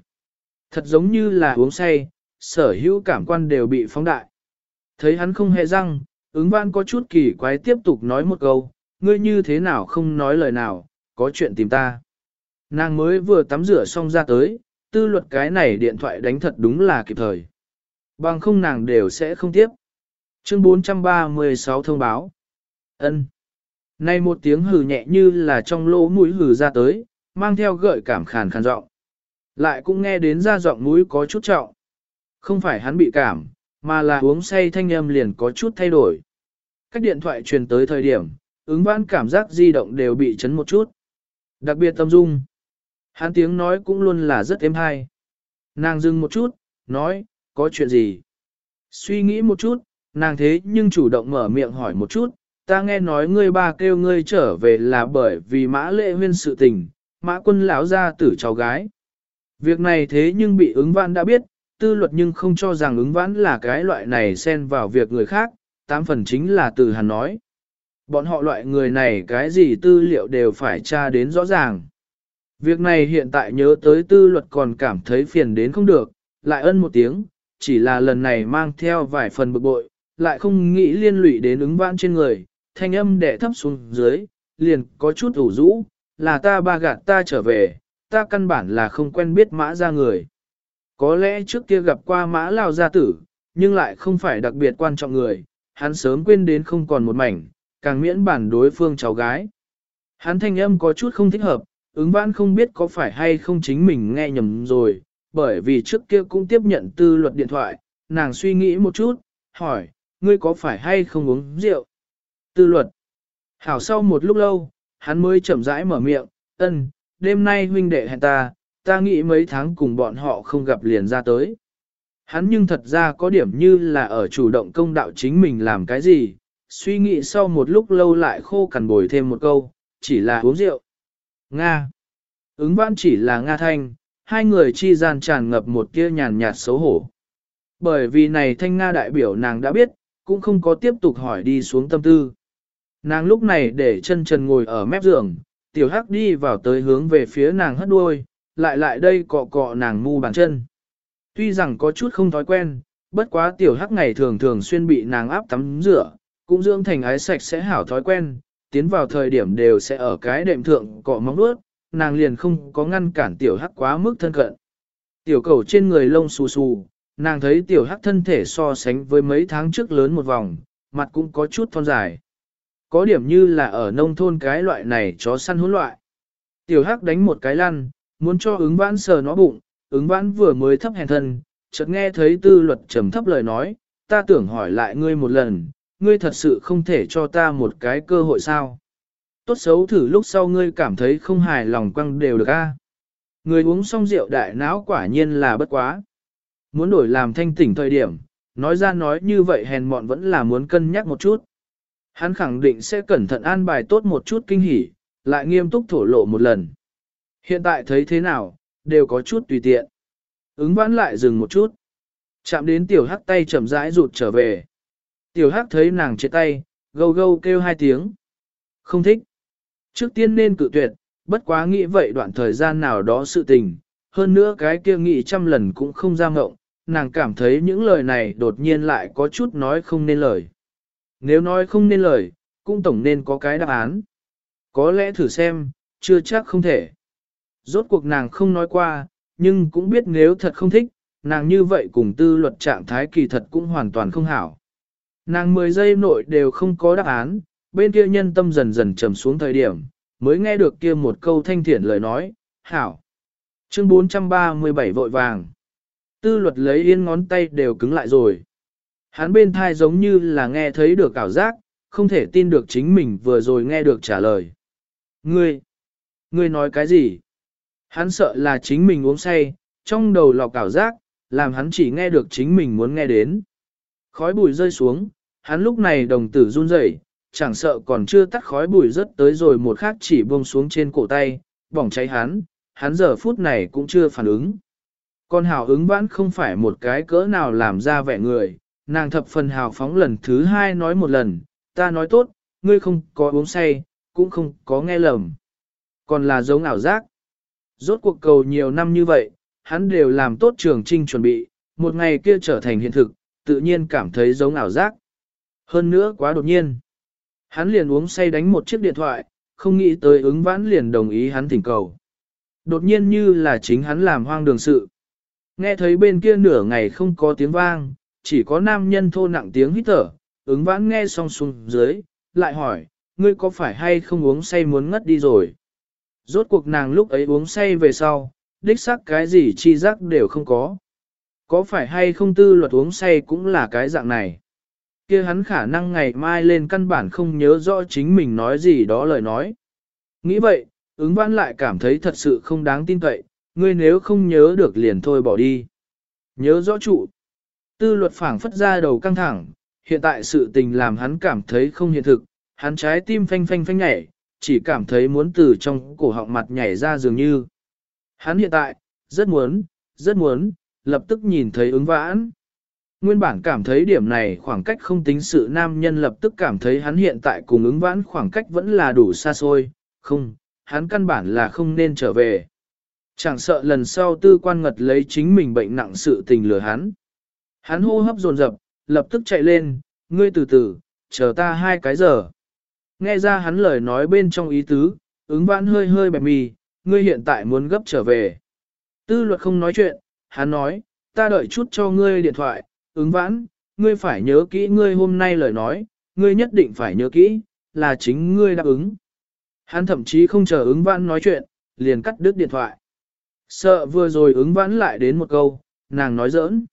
Thật giống như là uống say, sở hữu cảm quan đều bị phóng đại. Thấy hắn không hề răng, ứng văn có chút kỳ quái tiếp tục nói một câu, ngươi như thế nào không nói lời nào, có chuyện tìm ta. Nàng mới vừa tắm rửa xong ra tới, tư luật cái này điện thoại đánh thật đúng là kịp thời. Bằng không nàng đều sẽ không tiếp. Chương 436 thông báo. ân Nay một tiếng hừ nhẹ như là trong lỗ mũi hừ ra tới, mang theo gợi cảm khàn khàn giọng. Lại cũng nghe đến ra giọng mũi có chút trọng. Không phải hắn bị cảm, mà là uống say thanh âm liền có chút thay đổi. Cách điện thoại truyền tới thời điểm, ứng vãn cảm giác di động đều bị chấn một chút. Đặc biệt tâm dung. Hắn tiếng nói cũng luôn là rất êm hay. Nàng dừng một chút, nói, có chuyện gì? Suy nghĩ một chút, nàng thế nhưng chủ động mở miệng hỏi một chút, ta nghe nói ngươi ba kêu ngươi trở về là bởi vì mã lệ huyên sự tình, mã quân lão ra tử cháu gái. Việc này thế nhưng bị ứng vãn đã biết, tư luật nhưng không cho rằng ứng vãn là cái loại này xen vào việc người khác, tám phần chính là từ hắn nói. Bọn họ loại người này cái gì tư liệu đều phải tra đến rõ ràng. Việc này hiện tại nhớ tới tư luật còn cảm thấy phiền đến không được, lại ân một tiếng, chỉ là lần này mang theo vài phần bực bội, lại không nghĩ liên lụy đến ứng vãn trên người, thanh âm đẻ thấp xuống dưới, liền có chút ủ rũ, là ta ba gạt ta trở về, ta căn bản là không quen biết mã ra người. Có lẽ trước kia gặp qua mã lao gia tử, nhưng lại không phải đặc biệt quan trọng người, hắn sớm quên đến không còn một mảnh, càng miễn bản đối phương cháu gái. Hắn thanh âm có chút không thích hợp, ứng vãn không biết có phải hay không chính mình nghe nhầm rồi, bởi vì trước kia cũng tiếp nhận tư luật điện thoại, nàng suy nghĩ một chút, hỏi, ngươi có phải hay không uống rượu? Tư luật. Hảo sau một lúc lâu, hắn mới chậm rãi mở miệng, ân, đêm nay huynh đệ hẹn ta, ta nghĩ mấy tháng cùng bọn họ không gặp liền ra tới. Hắn nhưng thật ra có điểm như là ở chủ động công đạo chính mình làm cái gì, suy nghĩ sau một lúc lâu lại khô cằn bồi thêm một câu, chỉ là uống rượu. Nga. Ứng vãn chỉ là Nga thanh, hai người chi gian tràn ngập một kia nhàn nhạt xấu hổ. Bởi vì này thanh Nga đại biểu nàng đã biết, cũng không có tiếp tục hỏi đi xuống tâm tư. Nàng lúc này để chân trần ngồi ở mép giường, tiểu hắc đi vào tới hướng về phía nàng hất đuôi, lại lại đây cọ cọ nàng mu bàn chân. Tuy rằng có chút không thói quen, bất quá tiểu hắc ngày thường thường xuyên bị nàng áp tắm rửa, cũng dưỡng thành ái sạch sẽ hảo thói quen, tiến vào thời điểm đều sẽ ở cái đệm thượng cọ móng nuốt, nàng liền không có ngăn cản tiểu hắc quá mức thân cận. Tiểu cầu trên người lông xù xù, nàng thấy tiểu hắc thân thể so sánh với mấy tháng trước lớn một vòng, mặt cũng có chút thon dài. Có điểm như là ở nông thôn cái loại này chó săn hỗn loại. Tiểu hắc đánh một cái lăn, muốn cho ứng vãn sờ nó bụng, ứng vãn vừa mới thấp hèn thân, chợt nghe thấy tư luật trầm thấp lời nói, ta tưởng hỏi lại ngươi một lần, ngươi thật sự không thể cho ta một cái cơ hội sao? Tốt xấu thử lúc sau ngươi cảm thấy không hài lòng quăng đều được a. Người uống xong rượu đại não quả nhiên là bất quá. Muốn đổi làm thanh tỉnh thời điểm, nói ra nói như vậy hèn mọn vẫn là muốn cân nhắc một chút. Hắn khẳng định sẽ cẩn thận an bài tốt một chút kinh hỉ, lại nghiêm túc thổ lộ một lần. Hiện tại thấy thế nào, đều có chút tùy tiện. Ứng vãn lại dừng một chút. Chạm đến tiểu hắc tay chậm rãi rụt trở về. Tiểu hắc thấy nàng chết tay, gâu gâu kêu hai tiếng. Không thích. Trước tiên nên cự tuyệt, bất quá nghĩ vậy đoạn thời gian nào đó sự tình. Hơn nữa cái kia nghĩ trăm lần cũng không ra ngộng, nàng cảm thấy những lời này đột nhiên lại có chút nói không nên lời. Nếu nói không nên lời, cũng tổng nên có cái đáp án. Có lẽ thử xem, chưa chắc không thể. Rốt cuộc nàng không nói qua, nhưng cũng biết nếu thật không thích, nàng như vậy cùng tư luật trạng thái kỳ thật cũng hoàn toàn không hảo. Nàng 10 giây nội đều không có đáp án, bên kia nhân tâm dần dần trầm xuống thời điểm, mới nghe được kia một câu thanh thiện lời nói, hảo. Chương 437 vội vàng. Tư luật lấy yên ngón tay đều cứng lại rồi. Hắn bên thai giống như là nghe thấy được ảo giác, không thể tin được chính mình vừa rồi nghe được trả lời. Ngươi, ngươi nói cái gì? Hắn sợ là chính mình uống say, trong đầu lọc ảo giác, làm hắn chỉ nghe được chính mình muốn nghe đến. Khói bụi rơi xuống, hắn lúc này đồng tử run rẩy, chẳng sợ còn chưa tắt khói bụi rất tới rồi một khắc chỉ buông xuống trên cổ tay, bỏng cháy hắn, hắn giờ phút này cũng chưa phản ứng. Con hào ứng vãn không phải một cái cỡ nào làm ra vẻ người, nàng thập phần hào phóng lần thứ hai nói một lần, ta nói tốt, ngươi không có uống say, cũng không có nghe lầm. Còn là giống ảo giác. Rốt cuộc cầu nhiều năm như vậy, hắn đều làm tốt trường trinh chuẩn bị, một ngày kia trở thành hiện thực, tự nhiên cảm thấy giống ảo giác. Hơn nữa quá đột nhiên. Hắn liền uống say đánh một chiếc điện thoại, không nghĩ tới ứng vãn liền đồng ý hắn thỉnh cầu. Đột nhiên như là chính hắn làm hoang đường sự. Nghe thấy bên kia nửa ngày không có tiếng vang, chỉ có nam nhân thô nặng tiếng hít thở, ứng vãn nghe xong xuống dưới, lại hỏi, ngươi có phải hay không uống say muốn ngất đi rồi? Rốt cuộc nàng lúc ấy uống say về sau, đích xác cái gì chi giác đều không có. Có phải hay không tư luật uống say cũng là cái dạng này? kia hắn khả năng ngày mai lên căn bản không nhớ rõ chính mình nói gì đó lời nói. Nghĩ vậy, ứng vãn lại cảm thấy thật sự không đáng tin cậy, ngươi nếu không nhớ được liền thôi bỏ đi. Nhớ rõ trụ. Tư luật phảng phất ra đầu căng thẳng, hiện tại sự tình làm hắn cảm thấy không hiện thực, hắn trái tim phanh phanh phanh nhảy, chỉ cảm thấy muốn từ trong cổ họng mặt nhảy ra dường như. Hắn hiện tại, rất muốn, rất muốn, lập tức nhìn thấy ứng vãn. Nguyên bản cảm thấy điểm này khoảng cách không tính sự nam nhân lập tức cảm thấy hắn hiện tại cùng ứng vãn khoảng cách vẫn là đủ xa xôi, không, hắn căn bản là không nên trở về. Chẳng sợ lần sau tư quan ngật lấy chính mình bệnh nặng sự tình lừa hắn. Hắn hô hấp dồn dập, lập tức chạy lên, ngươi từ từ, chờ ta hai cái giờ. Nghe ra hắn lời nói bên trong ý tứ, ứng vãn hơi hơi bẹp mì, ngươi hiện tại muốn gấp trở về. Tư luật không nói chuyện, hắn nói, ta đợi chút cho ngươi điện thoại, ứng vãn, ngươi phải nhớ kỹ ngươi hôm nay lời nói, ngươi nhất định phải nhớ kỹ, là chính ngươi đáp ứng. Hắn thậm chí không chờ ứng vãn nói chuyện, liền cắt đứt điện thoại. Sợ vừa rồi ứng vãn lại đến một câu, nàng nói giỡn.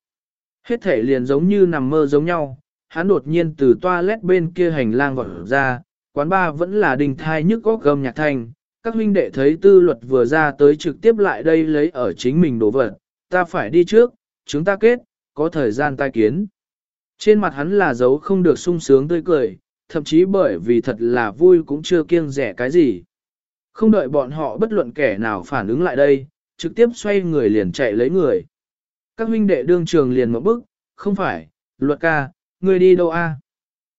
Hết thể liền giống như nằm mơ giống nhau, hắn đột nhiên từ toilet bên kia hành lang vọt ra, quán ba vẫn là đình thai nhức góc gầm nhạc thanh. Các huynh đệ thấy tư luật vừa ra tới trực tiếp lại đây lấy ở chính mình đồ vật, ta phải đi trước, chúng ta kết, có thời gian tai kiến. Trên mặt hắn là dấu không được sung sướng tươi cười, thậm chí bởi vì thật là vui cũng chưa kiêng rẻ cái gì. Không đợi bọn họ bất luận kẻ nào phản ứng lại đây, trực tiếp xoay người liền chạy lấy người. Các huynh đệ đương trường liền một bức, không phải, luật ca, người đi đâu a?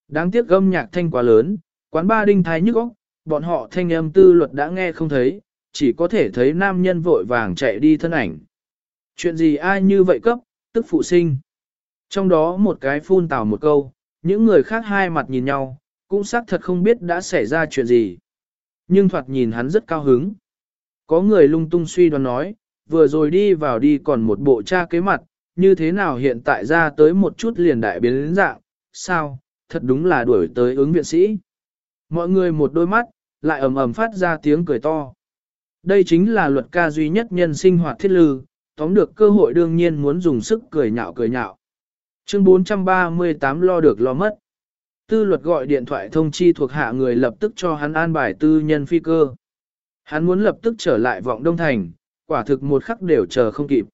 Đáng tiếc gâm nhạc thanh quá lớn, quán ba đinh thái nhức óc, bọn họ thanh âm tư luật đã nghe không thấy, chỉ có thể thấy nam nhân vội vàng chạy đi thân ảnh. Chuyện gì ai như vậy cấp, tức phụ sinh. Trong đó một cái phun tào một câu, những người khác hai mặt nhìn nhau, cũng xác thật không biết đã xảy ra chuyện gì. Nhưng thoạt nhìn hắn rất cao hứng. Có người lung tung suy đoán nói, vừa rồi đi vào đi còn một bộ cha kế mặt, như thế nào hiện tại ra tới một chút liền đại biến dạng, sao, thật đúng là đuổi tới ứng viện sĩ. Mọi người một đôi mắt, lại ầm ầm phát ra tiếng cười to. Đây chính là luật ca duy nhất nhân sinh hoạt thiết lư, tóm được cơ hội đương nhiên muốn dùng sức cười nhạo cười nhạo. Chương 438 lo được lo mất. Tư luật gọi điện thoại thông chi thuộc hạ người lập tức cho hắn an bài tư nhân phi cơ. Hắn muốn lập tức trở lại vọng Đông Thành, quả thực một khắc đều chờ không kịp.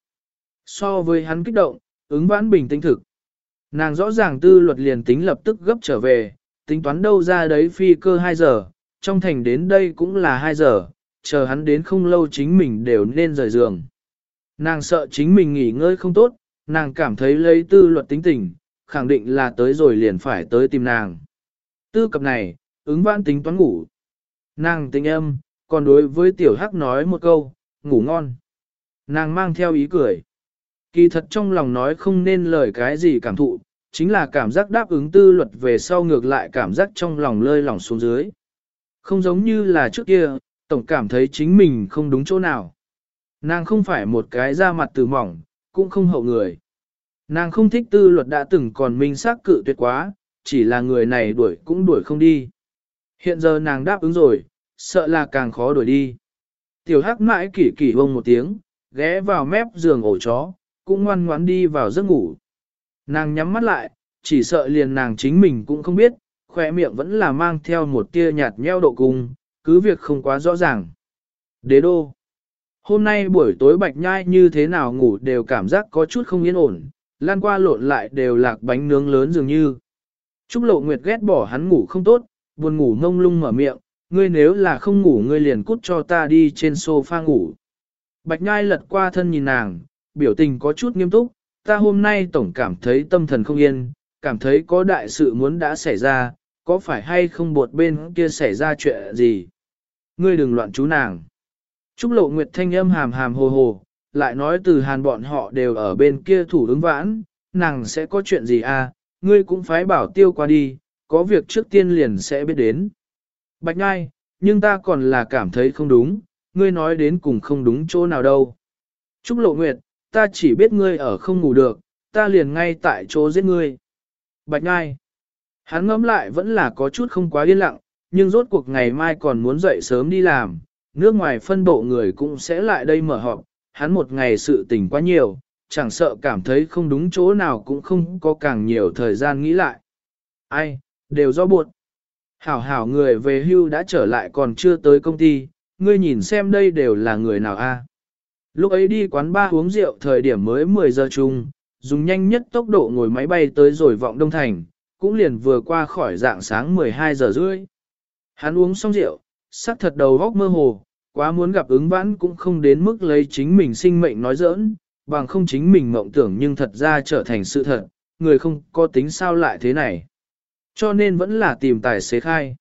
So với hắn kích động, ứng vãn bình tĩnh thực. Nàng rõ ràng tư luật liền tính lập tức gấp trở về, tính toán đâu ra đấy phi cơ 2 giờ, trong thành đến đây cũng là 2 giờ, chờ hắn đến không lâu chính mình đều nên rời giường. Nàng sợ chính mình nghỉ ngơi không tốt, nàng cảm thấy lấy tư luật tính tình, khẳng định là tới rồi liền phải tới tìm nàng. Tư cập này, ứng vãn tính toán ngủ. Nàng tính âm, còn đối với tiểu hắc nói một câu, ngủ ngon. Nàng mang theo ý cười. Kỳ thật trong lòng nói không nên lời cái gì cảm thụ, chính là cảm giác đáp ứng tư luật về sau ngược lại cảm giác trong lòng lơi lỏng xuống dưới. Không giống như là trước kia, tổng cảm thấy chính mình không đúng chỗ nào. Nàng không phải một cái da mặt từ mỏng, cũng không hậu người. Nàng không thích tư luật đã từng còn minh xác cự tuyệt quá, chỉ là người này đuổi cũng đuổi không đi. Hiện giờ nàng đáp ứng rồi, sợ là càng khó đuổi đi. Tiểu hắc mãi kỷ kỷ bông một tiếng, ghé vào mép giường ổ chó, cũng ngoan ngoãn đi vào giấc ngủ. Nàng nhắm mắt lại, chỉ sợ liền nàng chính mình cũng không biết, khỏe miệng vẫn là mang theo một tia nhạt nheo độ cung, cứ việc không quá rõ ràng. Đế đô. Hôm nay buổi tối bạch nhai như thế nào ngủ đều cảm giác có chút không yên ổn, lan qua lộn lại đều lạc bánh nướng lớn dường như. Trúc lộ nguyệt ghét bỏ hắn ngủ không tốt, buồn ngủ ngông lung mở miệng, ngươi nếu là không ngủ ngươi liền cút cho ta đi trên sofa ngủ. Bạch nhai lật qua thân nhìn nàng, biểu tình có chút nghiêm túc, ta hôm nay tổng cảm thấy tâm thần không yên, cảm thấy có đại sự muốn đã xảy ra, có phải hay không buộc bên kia xảy ra chuyện gì? Ngươi đừng loạn chú nàng. Trúc lộ nguyệt thanh âm hàm hàm hồ hồ, lại nói từ hàn bọn họ đều ở bên kia thủ ứng vãn, nàng sẽ có chuyện gì à, ngươi cũng phải bảo tiêu qua đi, có việc trước tiên liền sẽ biết đến. Bạch ngai, nhưng ta còn là cảm thấy không đúng, ngươi nói đến cùng không đúng chỗ nào đâu. Trúc lộ nguyệt, ta chỉ biết ngươi ở không ngủ được, ta liền ngay tại chỗ giết ngươi. Bạch ngai, hắn ngẫm lại vẫn là có chút không quá yên lặng, nhưng rốt cuộc ngày mai còn muốn dậy sớm đi làm, nước ngoài phân bộ người cũng sẽ lại đây mở họp, hắn một ngày sự tình quá nhiều, chẳng sợ cảm thấy không đúng chỗ nào cũng không có càng nhiều thời gian nghĩ lại. Ai, đều do buộc. Hảo hảo người về hưu đã trở lại còn chưa tới công ty, ngươi nhìn xem đây đều là người nào a? Lúc ấy đi quán ba uống rượu thời điểm mới 10 giờ chung, dùng nhanh nhất tốc độ ngồi máy bay tới rồi vọng Đông Thành, cũng liền vừa qua khỏi dạng sáng 12 giờ rưỡi. Hắn uống xong rượu, sắc thật đầu góc mơ hồ, quá muốn gặp ứng vãn cũng không đến mức lấy chính mình sinh mệnh nói giỡn, bằng không chính mình mộng tưởng nhưng thật ra trở thành sự thật, người không có tính sao lại thế này. Cho nên vẫn là tìm tài xế khai.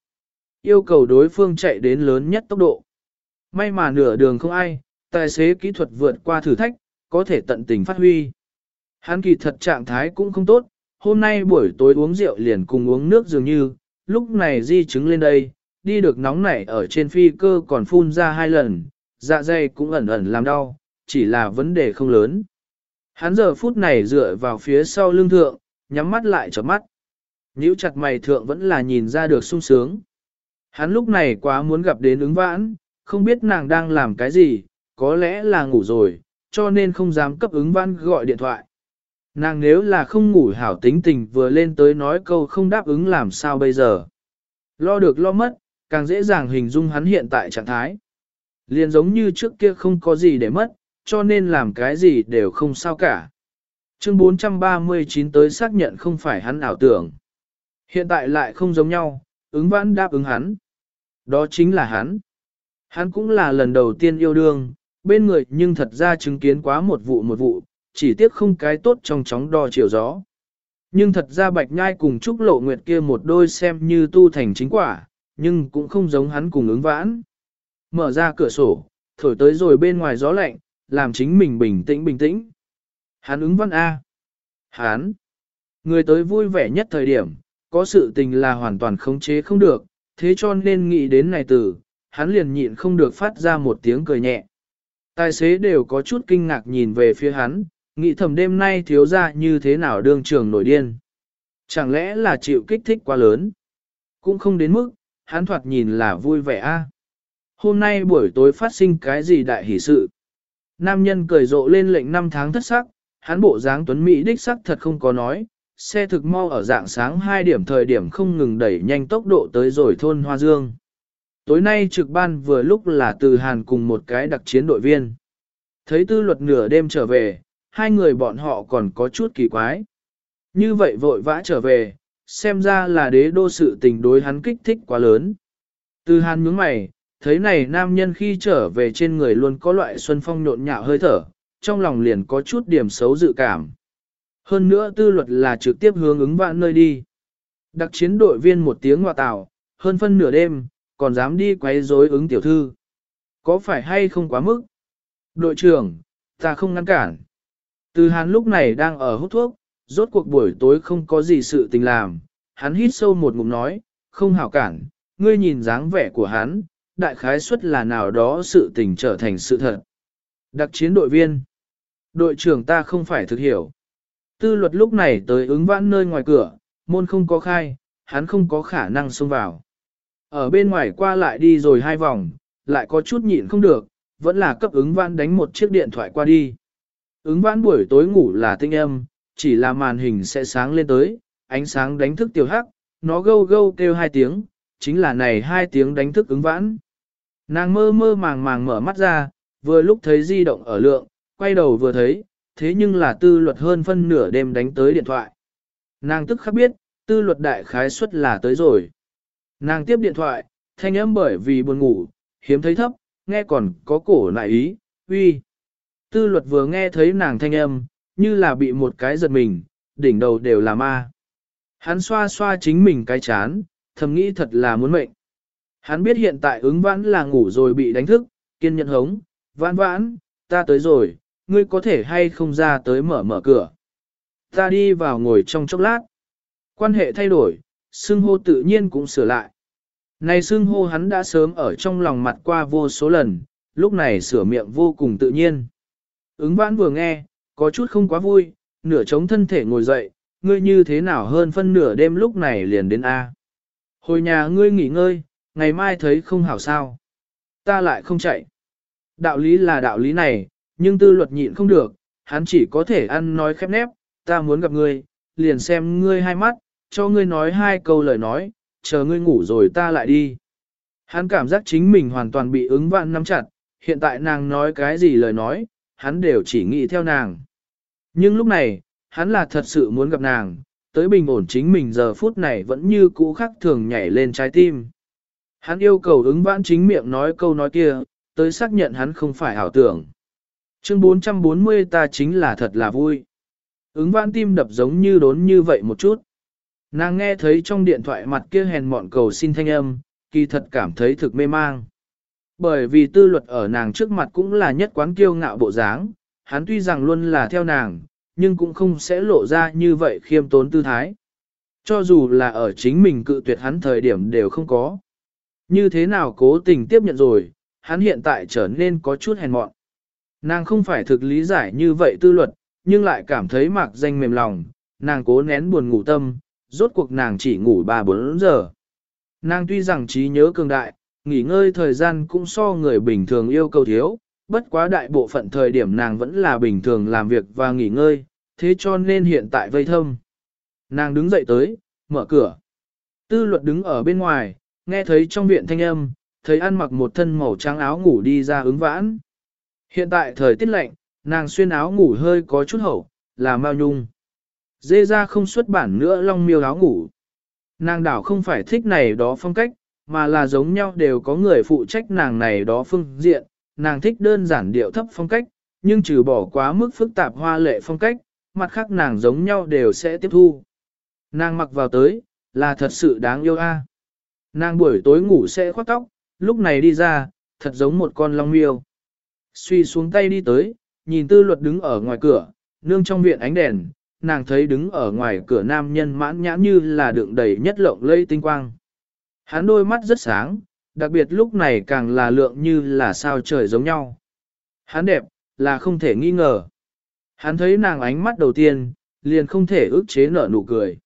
Yêu cầu đối phương chạy đến lớn nhất tốc độ. May mà nửa đường không ai, tài xế kỹ thuật vượt qua thử thách, có thể tận tình phát huy. Hắn kỳ thật trạng thái cũng không tốt, hôm nay buổi tối uống rượu liền cùng uống nước dường như, lúc này di chứng lên đây, đi được nóng nảy ở trên phi cơ còn phun ra hai lần, dạ dày cũng ẩn ẩn làm đau, chỉ là vấn đề không lớn. Hắn giờ phút này dựa vào phía sau lưng thượng, nhắm mắt lại cho mắt. Nhíu chặt mày thượng vẫn là nhìn ra được sung sướng. Hắn lúc này quá muốn gặp đến ứng vãn, không biết nàng đang làm cái gì, có lẽ là ngủ rồi, cho nên không dám cấp ứng văn gọi điện thoại. Nàng nếu là không ngủ hảo tính tình vừa lên tới nói câu không đáp ứng làm sao bây giờ. Lo được lo mất, càng dễ dàng hình dung hắn hiện tại trạng thái. Liền giống như trước kia không có gì để mất, cho nên làm cái gì đều không sao cả. Chương 439 tới xác nhận không phải hắn ảo tưởng. Hiện tại lại không giống nhau, ứng vãn đáp ứng hắn. Đó chính là hắn. Hắn cũng là lần đầu tiên yêu đương, bên người nhưng thật ra chứng kiến quá một vụ một vụ, chỉ tiếc không cái tốt trong chóng đo chiều gió. Nhưng thật ra bạch nhai cùng Trúc Lộ Nguyệt kia một đôi xem như tu thành chính quả, nhưng cũng không giống hắn cùng ứng vãn. Mở ra cửa sổ, thổi tới rồi bên ngoài gió lạnh, làm chính mình bình tĩnh bình tĩnh. Hắn ứng văn A. Hắn. Người tới vui vẻ nhất thời điểm, có sự tình là hoàn toàn khống chế không được, thế cho nên nghĩ đến này từ, hắn liền nhịn không được phát ra một tiếng cười nhẹ. Tài xế đều có chút kinh ngạc nhìn về phía hắn, nghĩ thầm đêm nay thiếu ra như thế nào đương trường nổi điên. Chẳng lẽ là chịu kích thích quá lớn? Cũng không đến mức, hắn thoạt nhìn là vui vẻ a. Hôm nay buổi tối phát sinh cái gì đại hỷ sự? Nam nhân cười rộ lên lệnh năm tháng thất sắc, hắn bộ dáng tuấn Mỹ đích sắc thật không có nói, xe thực mau ở dạng sáng 2 điểm thời điểm không ngừng đẩy nhanh tốc độ tới rồi thôn Hoa Dương. Tối nay trực ban vừa lúc là từ Hàn cùng một cái đặc chiến đội viên. Thấy tư luật nửa đêm trở về, hai người bọn họ còn có chút kỳ quái. Như vậy vội vã trở về, xem ra là đế đô sự tình đối hắn kích thích quá lớn. Từ hàn nhướng mày, thấy này nam nhân khi trở về trên người luôn có loại xuân phong nhộn nhạo hơi thở, trong lòng liền có chút điểm xấu dự cảm. Hơn nữa tư luật là trực tiếp hướng ứng vạn nơi đi. Đặc chiến đội viên một tiếng hòa tảo, hơn phân nửa đêm, còn dám đi quấy rối ứng tiểu thư. Có phải hay không quá mức? Đội trưởng, ta không ngăn cản. Từ hàn lúc này đang ở hút thuốc, rốt cuộc buổi tối không có gì sự tình làm. Hắn hít sâu một ngụm nói, không hảo cản, ngươi nhìn dáng vẻ của hắn, đại khái suất là nào đó sự tình trở thành sự thật. Đặc chiến đội viên. Đội trưởng ta không phải thực hiểu. Tư luật lúc này tới ứng vãn nơi ngoài cửa, môn không có khai, hắn không có khả năng xông vào. Ở bên ngoài qua lại đi rồi hai vòng, lại có chút nhịn không được, vẫn là cấp ứng vãn đánh một chiếc điện thoại qua đi. Ứng vãn buổi tối ngủ là tinh âm, chỉ là màn hình sẽ sáng lên tới, ánh sáng đánh thức tiểu hắc, nó gâu gâu kêu hai tiếng, chính là này hai tiếng đánh thức ứng vãn. Nàng mơ mơ màng màng mở mắt ra, vừa lúc thấy di động ở lượng, quay đầu vừa thấy, thế nhưng là tư luật hơn phân nửa đêm đánh tới điện thoại. Nàng tức khắc biết, tư luật đại khái suất là tới rồi. Nàng tiếp điện thoại, thanh âm bởi vì buồn ngủ, hiếm thấy thấp, nghe còn có cổ lại ý, uy. Tư luật vừa nghe thấy nàng thanh âm, như là bị một cái giật mình, đỉnh đầu đều là ma. Hắn xoa xoa chính mình cái chán, thầm nghĩ thật là muốn mệnh. Hắn biết hiện tại ứng vãn là ngủ rồi bị đánh thức, kiên nhẫn hống, vãn vãn, ta tới rồi, ngươi có thể hay không ra tới mở mở cửa. Ta đi vào ngồi trong chốc lát. Quan hệ thay đổi, xưng hô tự nhiên cũng sửa lại. Này xưng hô hắn đã sớm ở trong lòng mặt qua vô số lần, lúc này sửa miệng vô cùng tự nhiên. Ứng vãn vừa nghe, có chút không quá vui, nửa chống thân thể ngồi dậy, ngươi như thế nào hơn phân nửa đêm lúc này liền đến A. Hồi nhà ngươi nghỉ ngơi, ngày mai thấy không hảo sao. Ta lại không chạy. Đạo lý là đạo lý này, nhưng tư luật nhịn không được, hắn chỉ có thể ăn nói khép nép, ta muốn gặp ngươi, liền xem ngươi hai mắt, cho ngươi nói hai câu lời nói, chờ ngươi ngủ rồi ta lại đi. Hắn cảm giác chính mình hoàn toàn bị ứng vạn nắm chặt, hiện tại nàng nói cái gì lời nói, hắn đều chỉ nghĩ theo nàng. Nhưng lúc này, hắn là thật sự muốn gặp nàng, tới bình ổn chính mình giờ phút này vẫn như cũ khắc thường nhảy lên trái tim. Hắn yêu cầu ứng vãn chính miệng nói câu nói kia, tới xác nhận hắn không phải ảo tưởng. Chương 440 ta chính là thật là vui. Ứng vãn tim đập giống như đốn như vậy một chút. Nàng nghe thấy trong điện thoại mặt kia hèn mọn cầu xin thanh âm, kỳ thật cảm thấy thực mê mang. Bởi vì tư luật ở nàng trước mặt cũng là nhất quán kiêu ngạo bộ dáng, hắn tuy rằng luôn là theo nàng, nhưng cũng không sẽ lộ ra như vậy khiêm tốn tư thái. Cho dù là ở chính mình cự tuyệt hắn thời điểm đều không có. Như thế nào cố tình tiếp nhận rồi, hắn hiện tại trở nên có chút hèn mọn. Nàng không phải thực lý giải như vậy tư luật, nhưng lại cảm thấy mạc danh mềm lòng, nàng cố nén buồn ngủ tâm, rốt cuộc nàng chỉ ngủ 3-4 giờ. Nàng tuy rằng trí nhớ cường đại, nghỉ ngơi thời gian cũng so người bình thường yêu cầu thiếu, bất quá đại bộ phận thời điểm nàng vẫn là bình thường làm việc và nghỉ ngơi, thế cho nên hiện tại vây thâm. Nàng đứng dậy tới, mở cửa. Tư luật đứng ở bên ngoài, nghe thấy trong viện thanh âm, thấy ăn mặc một thân màu trắng áo ngủ đi ra ứng vãn. Hiện tại thời tiết lạnh, nàng xuyên áo ngủ hơi có chút hậu, là mau nhung. Dê ra không xuất bản nữa long miêu áo ngủ. Nàng đảo không phải thích này đó phong cách, mà là giống nhau đều có người phụ trách nàng này đó phương diện. Nàng thích đơn giản điệu thấp phong cách, nhưng trừ bỏ quá mức phức tạp hoa lệ phong cách, mặt khác nàng giống nhau đều sẽ tiếp thu. Nàng mặc vào tới, là thật sự đáng yêu a. À. Nàng buổi tối ngủ sẽ khoác tóc, lúc này đi ra, thật giống một con long miêu. Suy xuống tay đi tới, nhìn tư luật đứng ở ngoài cửa, nương trong viện ánh đèn, nàng thấy đứng ở ngoài cửa nam nhân mãn nhãn như là đựng đầy nhất lộng lây tinh quang. Hắn đôi mắt rất sáng, đặc biệt lúc này càng là lượng như là sao trời giống nhau. Hắn đẹp, là không thể nghi ngờ. Hắn thấy nàng ánh mắt đầu tiên, liền không thể ức chế nở nụ cười.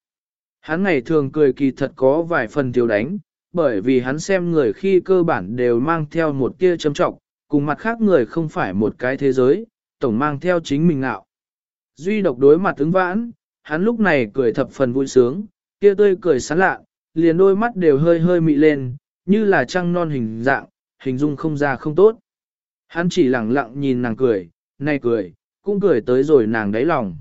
Hắn ngày thường cười kỳ thật có vài phần thiếu đánh, bởi vì hắn xem người khi cơ bản đều mang theo một tia châm trọng, cùng mặt khác người không phải một cái thế giới, tổng mang theo chính mình ngạo. Duy độc đối mặt ứng vãn, hắn lúc này cười thập phần vui sướng, kia tươi cười sán lạ, liền đôi mắt đều hơi hơi mị lên, như là trăng non hình dạng, hình dung không ra không tốt. Hắn chỉ lặng lặng nhìn nàng cười, nay cười, cũng cười tới rồi nàng đáy lòng.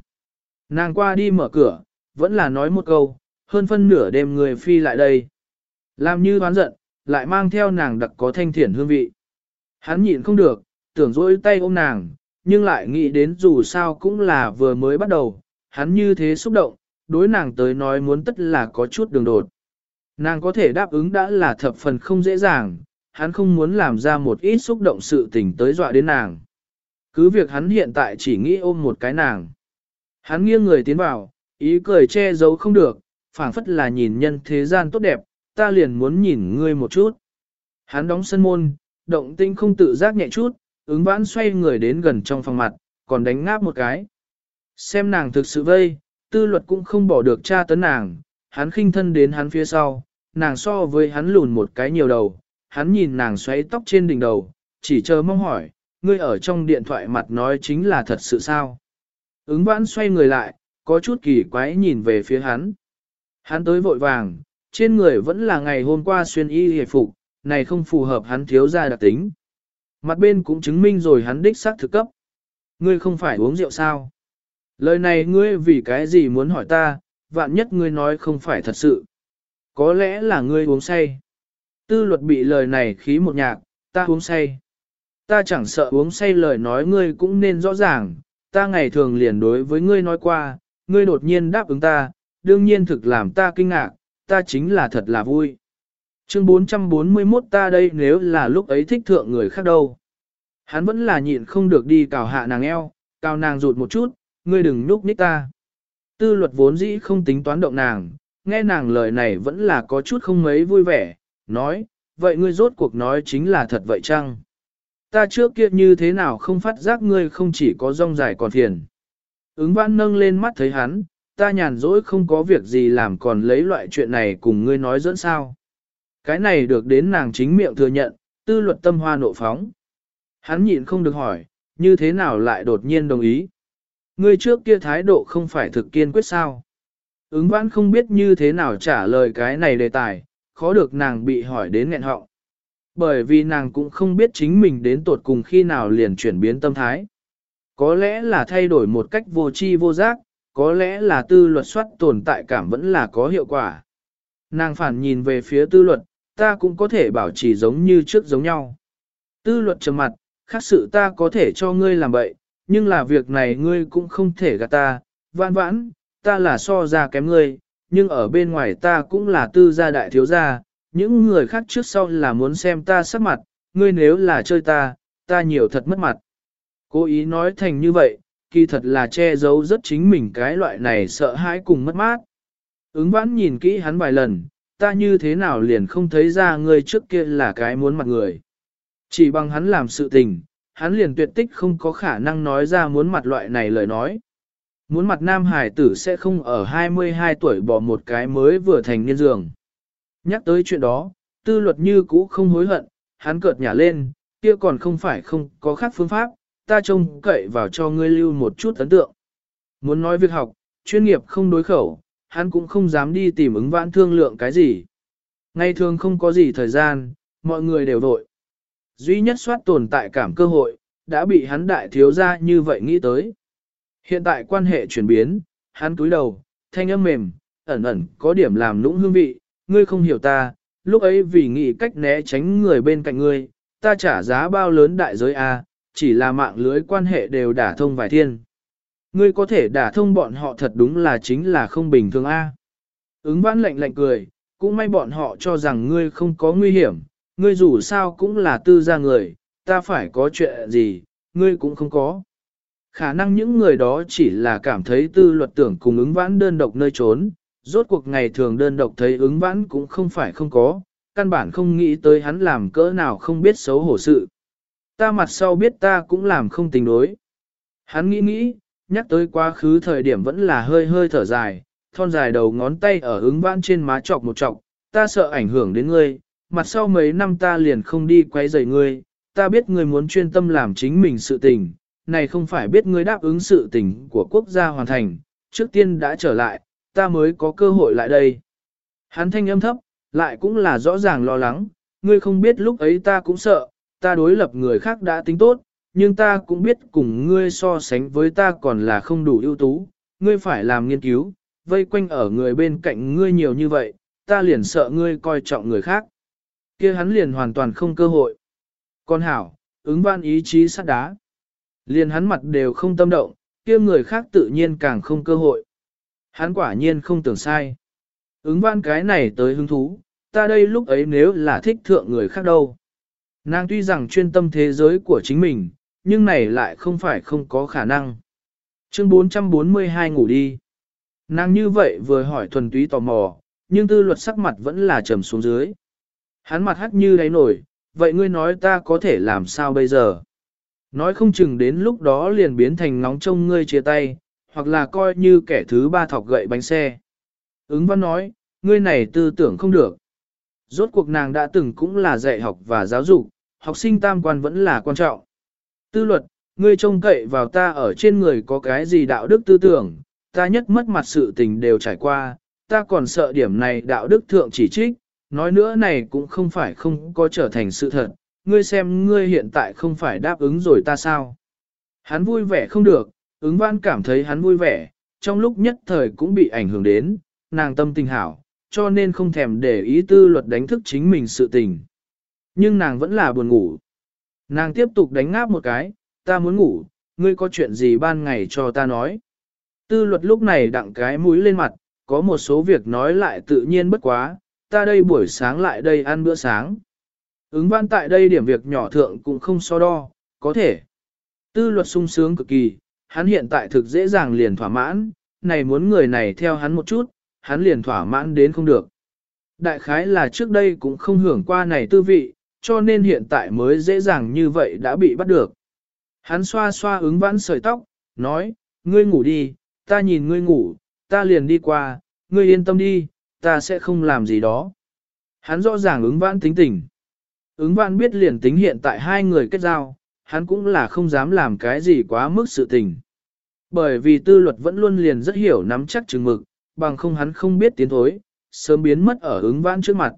Nàng qua đi mở cửa, vẫn là nói một câu, hơn phân nửa đêm người phi lại đây. Làm như hoán giận, lại mang theo nàng đặc có thanh thiển hương vị. Hắn nhịn không được, tưởng dỗi tay ôm nàng, nhưng lại nghĩ đến dù sao cũng là vừa mới bắt đầu, hắn như thế xúc động, đối nàng tới nói muốn tất là có chút đường đột. Nàng có thể đáp ứng đã là thập phần không dễ dàng, hắn không muốn làm ra một ít xúc động sự tình tới dọa đến nàng. Cứ việc hắn hiện tại chỉ nghĩ ôm một cái nàng. Hắn nghiêng người tiến vào, ý cười che giấu không được, phảng phất là nhìn nhân thế gian tốt đẹp, ta liền muốn nhìn ngươi một chút. Hắn đóng sân môn, động tinh không tự giác nhẹ chút, ứng vãn xoay người đến gần trong phòng mặt, còn đánh ngáp một cái. Xem nàng thực sự vây, tư luật cũng không bỏ được tra tấn nàng, hắn khinh thân đến hắn phía sau, nàng so với hắn lùn một cái nhiều đầu, hắn nhìn nàng xoáy tóc trên đỉnh đầu, chỉ chờ mong hỏi, ngươi ở trong điện thoại mặt nói chính là thật sự sao. Ứng vãn xoay người lại, có chút kỳ quái nhìn về phía hắn. Hắn tới vội vàng, trên người vẫn là ngày hôm qua xuyên y hề phục, này không phù hợp hắn thiếu ra đặc tính. Mặt bên cũng chứng minh rồi hắn đích xác thực cấp. Ngươi không phải uống rượu sao? Lời này ngươi vì cái gì muốn hỏi ta, vạn nhất ngươi nói không phải thật sự. Có lẽ là ngươi uống say. Tư luật bị lời này khí một nhạc, ta uống say. Ta chẳng sợ uống say lời nói ngươi cũng nên rõ ràng, ta ngày thường liền đối với ngươi nói qua, ngươi đột nhiên đáp ứng ta, đương nhiên thực làm ta kinh ngạc, ta chính là thật là vui. Chương 441 ta đây nếu là lúc ấy thích thượng người khác đâu. Hắn vẫn là nhịn không được đi cào hạ nàng eo, cào nàng rụt một chút, ngươi đừng nhúc nhích ta. Tư luật vốn dĩ không tính toán động nàng, nghe nàng lời này vẫn là có chút không mấy vui vẻ, nói, vậy ngươi rốt cuộc nói chính là thật vậy chăng? Ta trước kia như thế nào không phát giác ngươi không chỉ có rong dài còn phiền. Ứng văn nâng lên mắt thấy hắn, ta nhàn rỗi không có việc gì làm còn lấy loại chuyện này cùng ngươi nói dẫn sao. Cái này được đến nàng chính miệng thừa nhận, tư luật tâm hoa nộ phóng. Hắn nhịn không được hỏi, như thế nào lại đột nhiên đồng ý. Ngươi trước kia thái độ không phải thực kiên quyết sao. Ứng vãn không biết như thế nào trả lời cái này đề tài, khó được nàng bị hỏi đến nghẹn họng. Bởi vì nàng cũng không biết chính mình đến tột cùng khi nào liền chuyển biến tâm thái. Có lẽ là thay đổi một cách vô tri vô giác, có lẽ là tư luật soát tồn tại cảm vẫn là có hiệu quả. Nàng phản nhìn về phía tư luật, ta cũng có thể bảo trì giống như trước giống nhau. Tư luật trầm mặt, khác sự ta có thể cho ngươi làm bậy, nhưng là việc này ngươi cũng không thể gạt ta, vãn vãn, ta là so ra kém ngươi, nhưng ở bên ngoài ta cũng là tư gia đại thiếu gia, những người khác trước sau là muốn xem ta sắc mặt, ngươi nếu là chơi ta, ta nhiều thật mất mặt. Cố ý nói thành như vậy, kỳ thật là che giấu rất chính mình cái loại này sợ hãi cùng mất mát. Ứng vãn nhìn kỹ hắn vài lần, ta như thế nào liền không thấy ra ngươi trước kia là cái muốn mặt người. Chỉ bằng hắn làm sự tình, hắn liền tuyệt tích không có khả năng nói ra muốn mặt loại này lời nói. Muốn mặt nam hải tử sẽ không ở 22 tuổi bỏ một cái mới vừa thành niên giường. Nhắc tới chuyện đó, tư luật như cũ không hối hận, hắn cợt nhả lên, kia còn không phải không có khác phương pháp, ta trông cậy vào cho ngươi lưu một chút ấn tượng. Muốn nói việc học, chuyên nghiệp không đối khẩu, hắn cũng không dám đi tìm ứng vãn thương lượng cái gì. Ngày thường không có gì thời gian, mọi người đều vội. Duy nhất soát tồn tại cảm cơ hội, đã bị hắn đại thiếu ra như vậy nghĩ tới. Hiện tại quan hệ chuyển biến, hắn túi đầu, thanh âm mềm, ẩn ẩn có điểm làm nũng hương vị, ngươi không hiểu ta, lúc ấy vì nghĩ cách né tránh người bên cạnh ngươi, ta trả giá bao lớn đại giới a, chỉ là mạng lưới quan hệ đều đả thông vài thiên. Ngươi có thể đả thông bọn họ thật đúng là chính là không bình thường a. Ứng vãn lạnh lạnh cười, cũng may bọn họ cho rằng ngươi không có nguy hiểm, ngươi dù sao cũng là tư gia người, ta phải có chuyện gì, ngươi cũng không có. Khả năng những người đó chỉ là cảm thấy tư luật tưởng cùng ứng vãn đơn độc nơi trốn, rốt cuộc ngày thường đơn độc thấy ứng vãn cũng không phải không có, căn bản không nghĩ tới hắn làm cỡ nào không biết xấu hổ sự. Ta mặt sau biết ta cũng làm không tình đối. Hắn nghĩ nghĩ, nhắc tới quá khứ thời điểm vẫn là hơi hơi thở dài, thon dài đầu ngón tay ở ứng vãn trên má chọc một chọc, ta sợ ảnh hưởng đến ngươi, mặt sau mấy năm ta liền không đi quay rầy ngươi, ta biết ngươi muốn chuyên tâm làm chính mình sự tình, này không phải biết ngươi đáp ứng sự tình của quốc gia hoàn thành, trước tiên đã trở lại, ta mới có cơ hội lại đây. Hắn thanh âm thấp, lại cũng là rõ ràng lo lắng, ngươi không biết lúc ấy ta cũng sợ, ta đối lập người khác đã tính tốt, nhưng ta cũng biết cùng ngươi so sánh với ta còn là không đủ ưu tú, ngươi phải làm nghiên cứu, vây quanh ở người bên cạnh ngươi nhiều như vậy, ta liền sợ ngươi coi trọng người khác. kia hắn liền hoàn toàn không cơ hội. Con hảo, ứng văn ý chí sắt đá. Liền hắn mặt đều không tâm động, kia người khác tự nhiên càng không cơ hội. Hắn quả nhiên không tưởng sai. Ứng văn cái này tới hứng thú, ta đây lúc ấy nếu là thích thượng người khác đâu. Nàng tuy rằng chuyên tâm thế giới của chính mình, nhưng này lại không phải không có khả năng. Chương 442 ngủ đi. Nàng như vậy vừa hỏi thuần túy tò mò, nhưng tư luật sắc mặt vẫn là trầm xuống dưới. Hắn mặt hắt như đáy nổi, vậy ngươi nói ta có thể làm sao bây giờ? Nói không chừng đến lúc đó liền biến thành nóng trông ngươi chia tay, hoặc là coi như kẻ thứ ba thọc gậy bánh xe. Ứng văn nói, ngươi này tư tưởng không được. Rốt cuộc nàng đã từng cũng là dạy học và giáo dục, học sinh tam quan vẫn là quan trọng. Tư luật, ngươi trông cậy vào ta ở trên người có cái gì đạo đức tư tưởng, ta nhất mất mặt sự tình đều trải qua, ta còn sợ điểm này đạo đức thượng chỉ trích, nói nữa này cũng không phải không có trở thành sự thật, ngươi xem ngươi hiện tại không phải đáp ứng rồi ta sao. Hắn vui vẻ không được, ứng văn cảm thấy hắn vui vẻ, trong lúc nhất thời cũng bị ảnh hưởng đến, nàng tâm tình hảo, cho nên không thèm để ý tư luật đánh thức chính mình sự tình. Nhưng nàng vẫn là buồn ngủ. Nàng tiếp tục đánh ngáp một cái, ta muốn ngủ, ngươi có chuyện gì ban ngày cho ta nói. Tư luật lúc này đặng cái mũi lên mặt, có một số việc nói lại tự nhiên bất quá, ta đây buổi sáng lại đây ăn bữa sáng. Ứng văn tại đây điểm việc nhỏ thượng cũng không so đo, có thể. Tư luật sung sướng cực kỳ, hắn hiện tại thực dễ dàng liền thỏa mãn, này muốn người này theo hắn một chút, hắn liền thỏa mãn đến không được. Đại khái là trước đây cũng không hưởng qua này tư vị, cho nên hiện tại mới dễ dàng như vậy đã bị bắt được. Hắn xoa xoa ứng vãn sợi tóc, nói, ngươi ngủ đi, ta nhìn ngươi ngủ, ta liền đi qua, ngươi yên tâm đi, ta sẽ không làm gì đó. Hắn rõ ràng ứng vãn tính tình. Ứng vãn biết liền tính hiện tại hai người kết giao, hắn cũng là không dám làm cái gì quá mức sự tình. Bởi vì tư luật vẫn luôn liền rất hiểu nắm chắc chừng mực, bằng không hắn không biết tiến thối, sớm biến mất ở ứng vãn trước mặt.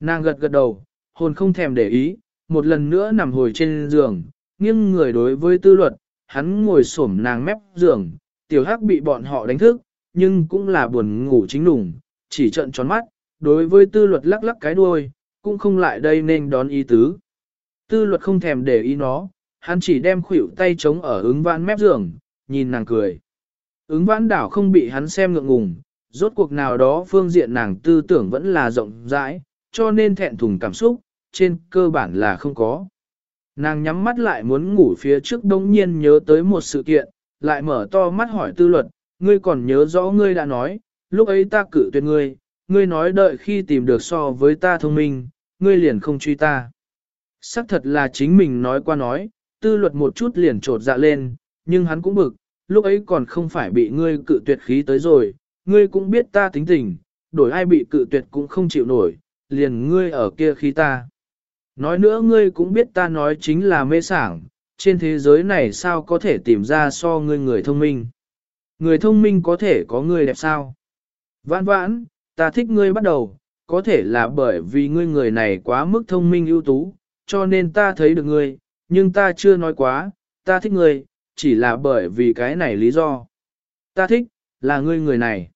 Nàng gật gật đầu, hồn không thèm để ý, một lần nữa nằm hồi trên giường, nghiêng người đối với tư luật, hắn ngồi xổm nàng mép giường, tiểu hắc bị bọn họ đánh thức, nhưng cũng là buồn ngủ chính lùng, chỉ trận tròn mắt, đối với tư luật lắc lắc cái đuôi, cũng không lại đây nên đón ý tứ. Tư luật không thèm để ý nó, hắn chỉ đem khuỷu tay chống ở ứng vãn mép giường, nhìn nàng cười. Ứng vãn đảo không bị hắn xem ngượng ngùng, rốt cuộc nào đó phương diện nàng tư tưởng vẫn là rộng rãi, cho nên thẹn thùng cảm xúc, trên cơ bản là không có. Nàng nhắm mắt lại muốn ngủ phía trước đông nhiên nhớ tới một sự kiện, lại mở to mắt hỏi tư luật, ngươi còn nhớ rõ ngươi đã nói, lúc ấy ta cử tuyệt ngươi, ngươi nói đợi khi tìm được so với ta thông minh, ngươi liền không truy ta. Sắc thật là chính mình nói qua nói, tư luật một chút liền trột dạ lên, nhưng hắn cũng bực, lúc ấy còn không phải bị ngươi cự tuyệt khí tới rồi, ngươi cũng biết ta tính tình, đổi ai bị cự tuyệt cũng không chịu nổi, liền ngươi ở kia khí ta. Nói nữa ngươi cũng biết ta nói chính là mê sảng, trên thế giới này sao có thể tìm ra so ngươi người thông minh. Người thông minh có thể có người đẹp sao? Vãn vãn, ta thích ngươi bắt đầu, có thể là bởi vì ngươi người này quá mức thông minh ưu tú, cho nên ta thấy được ngươi, nhưng ta chưa nói quá, ta thích ngươi, chỉ là bởi vì cái này lý do. Ta thích, là ngươi người này.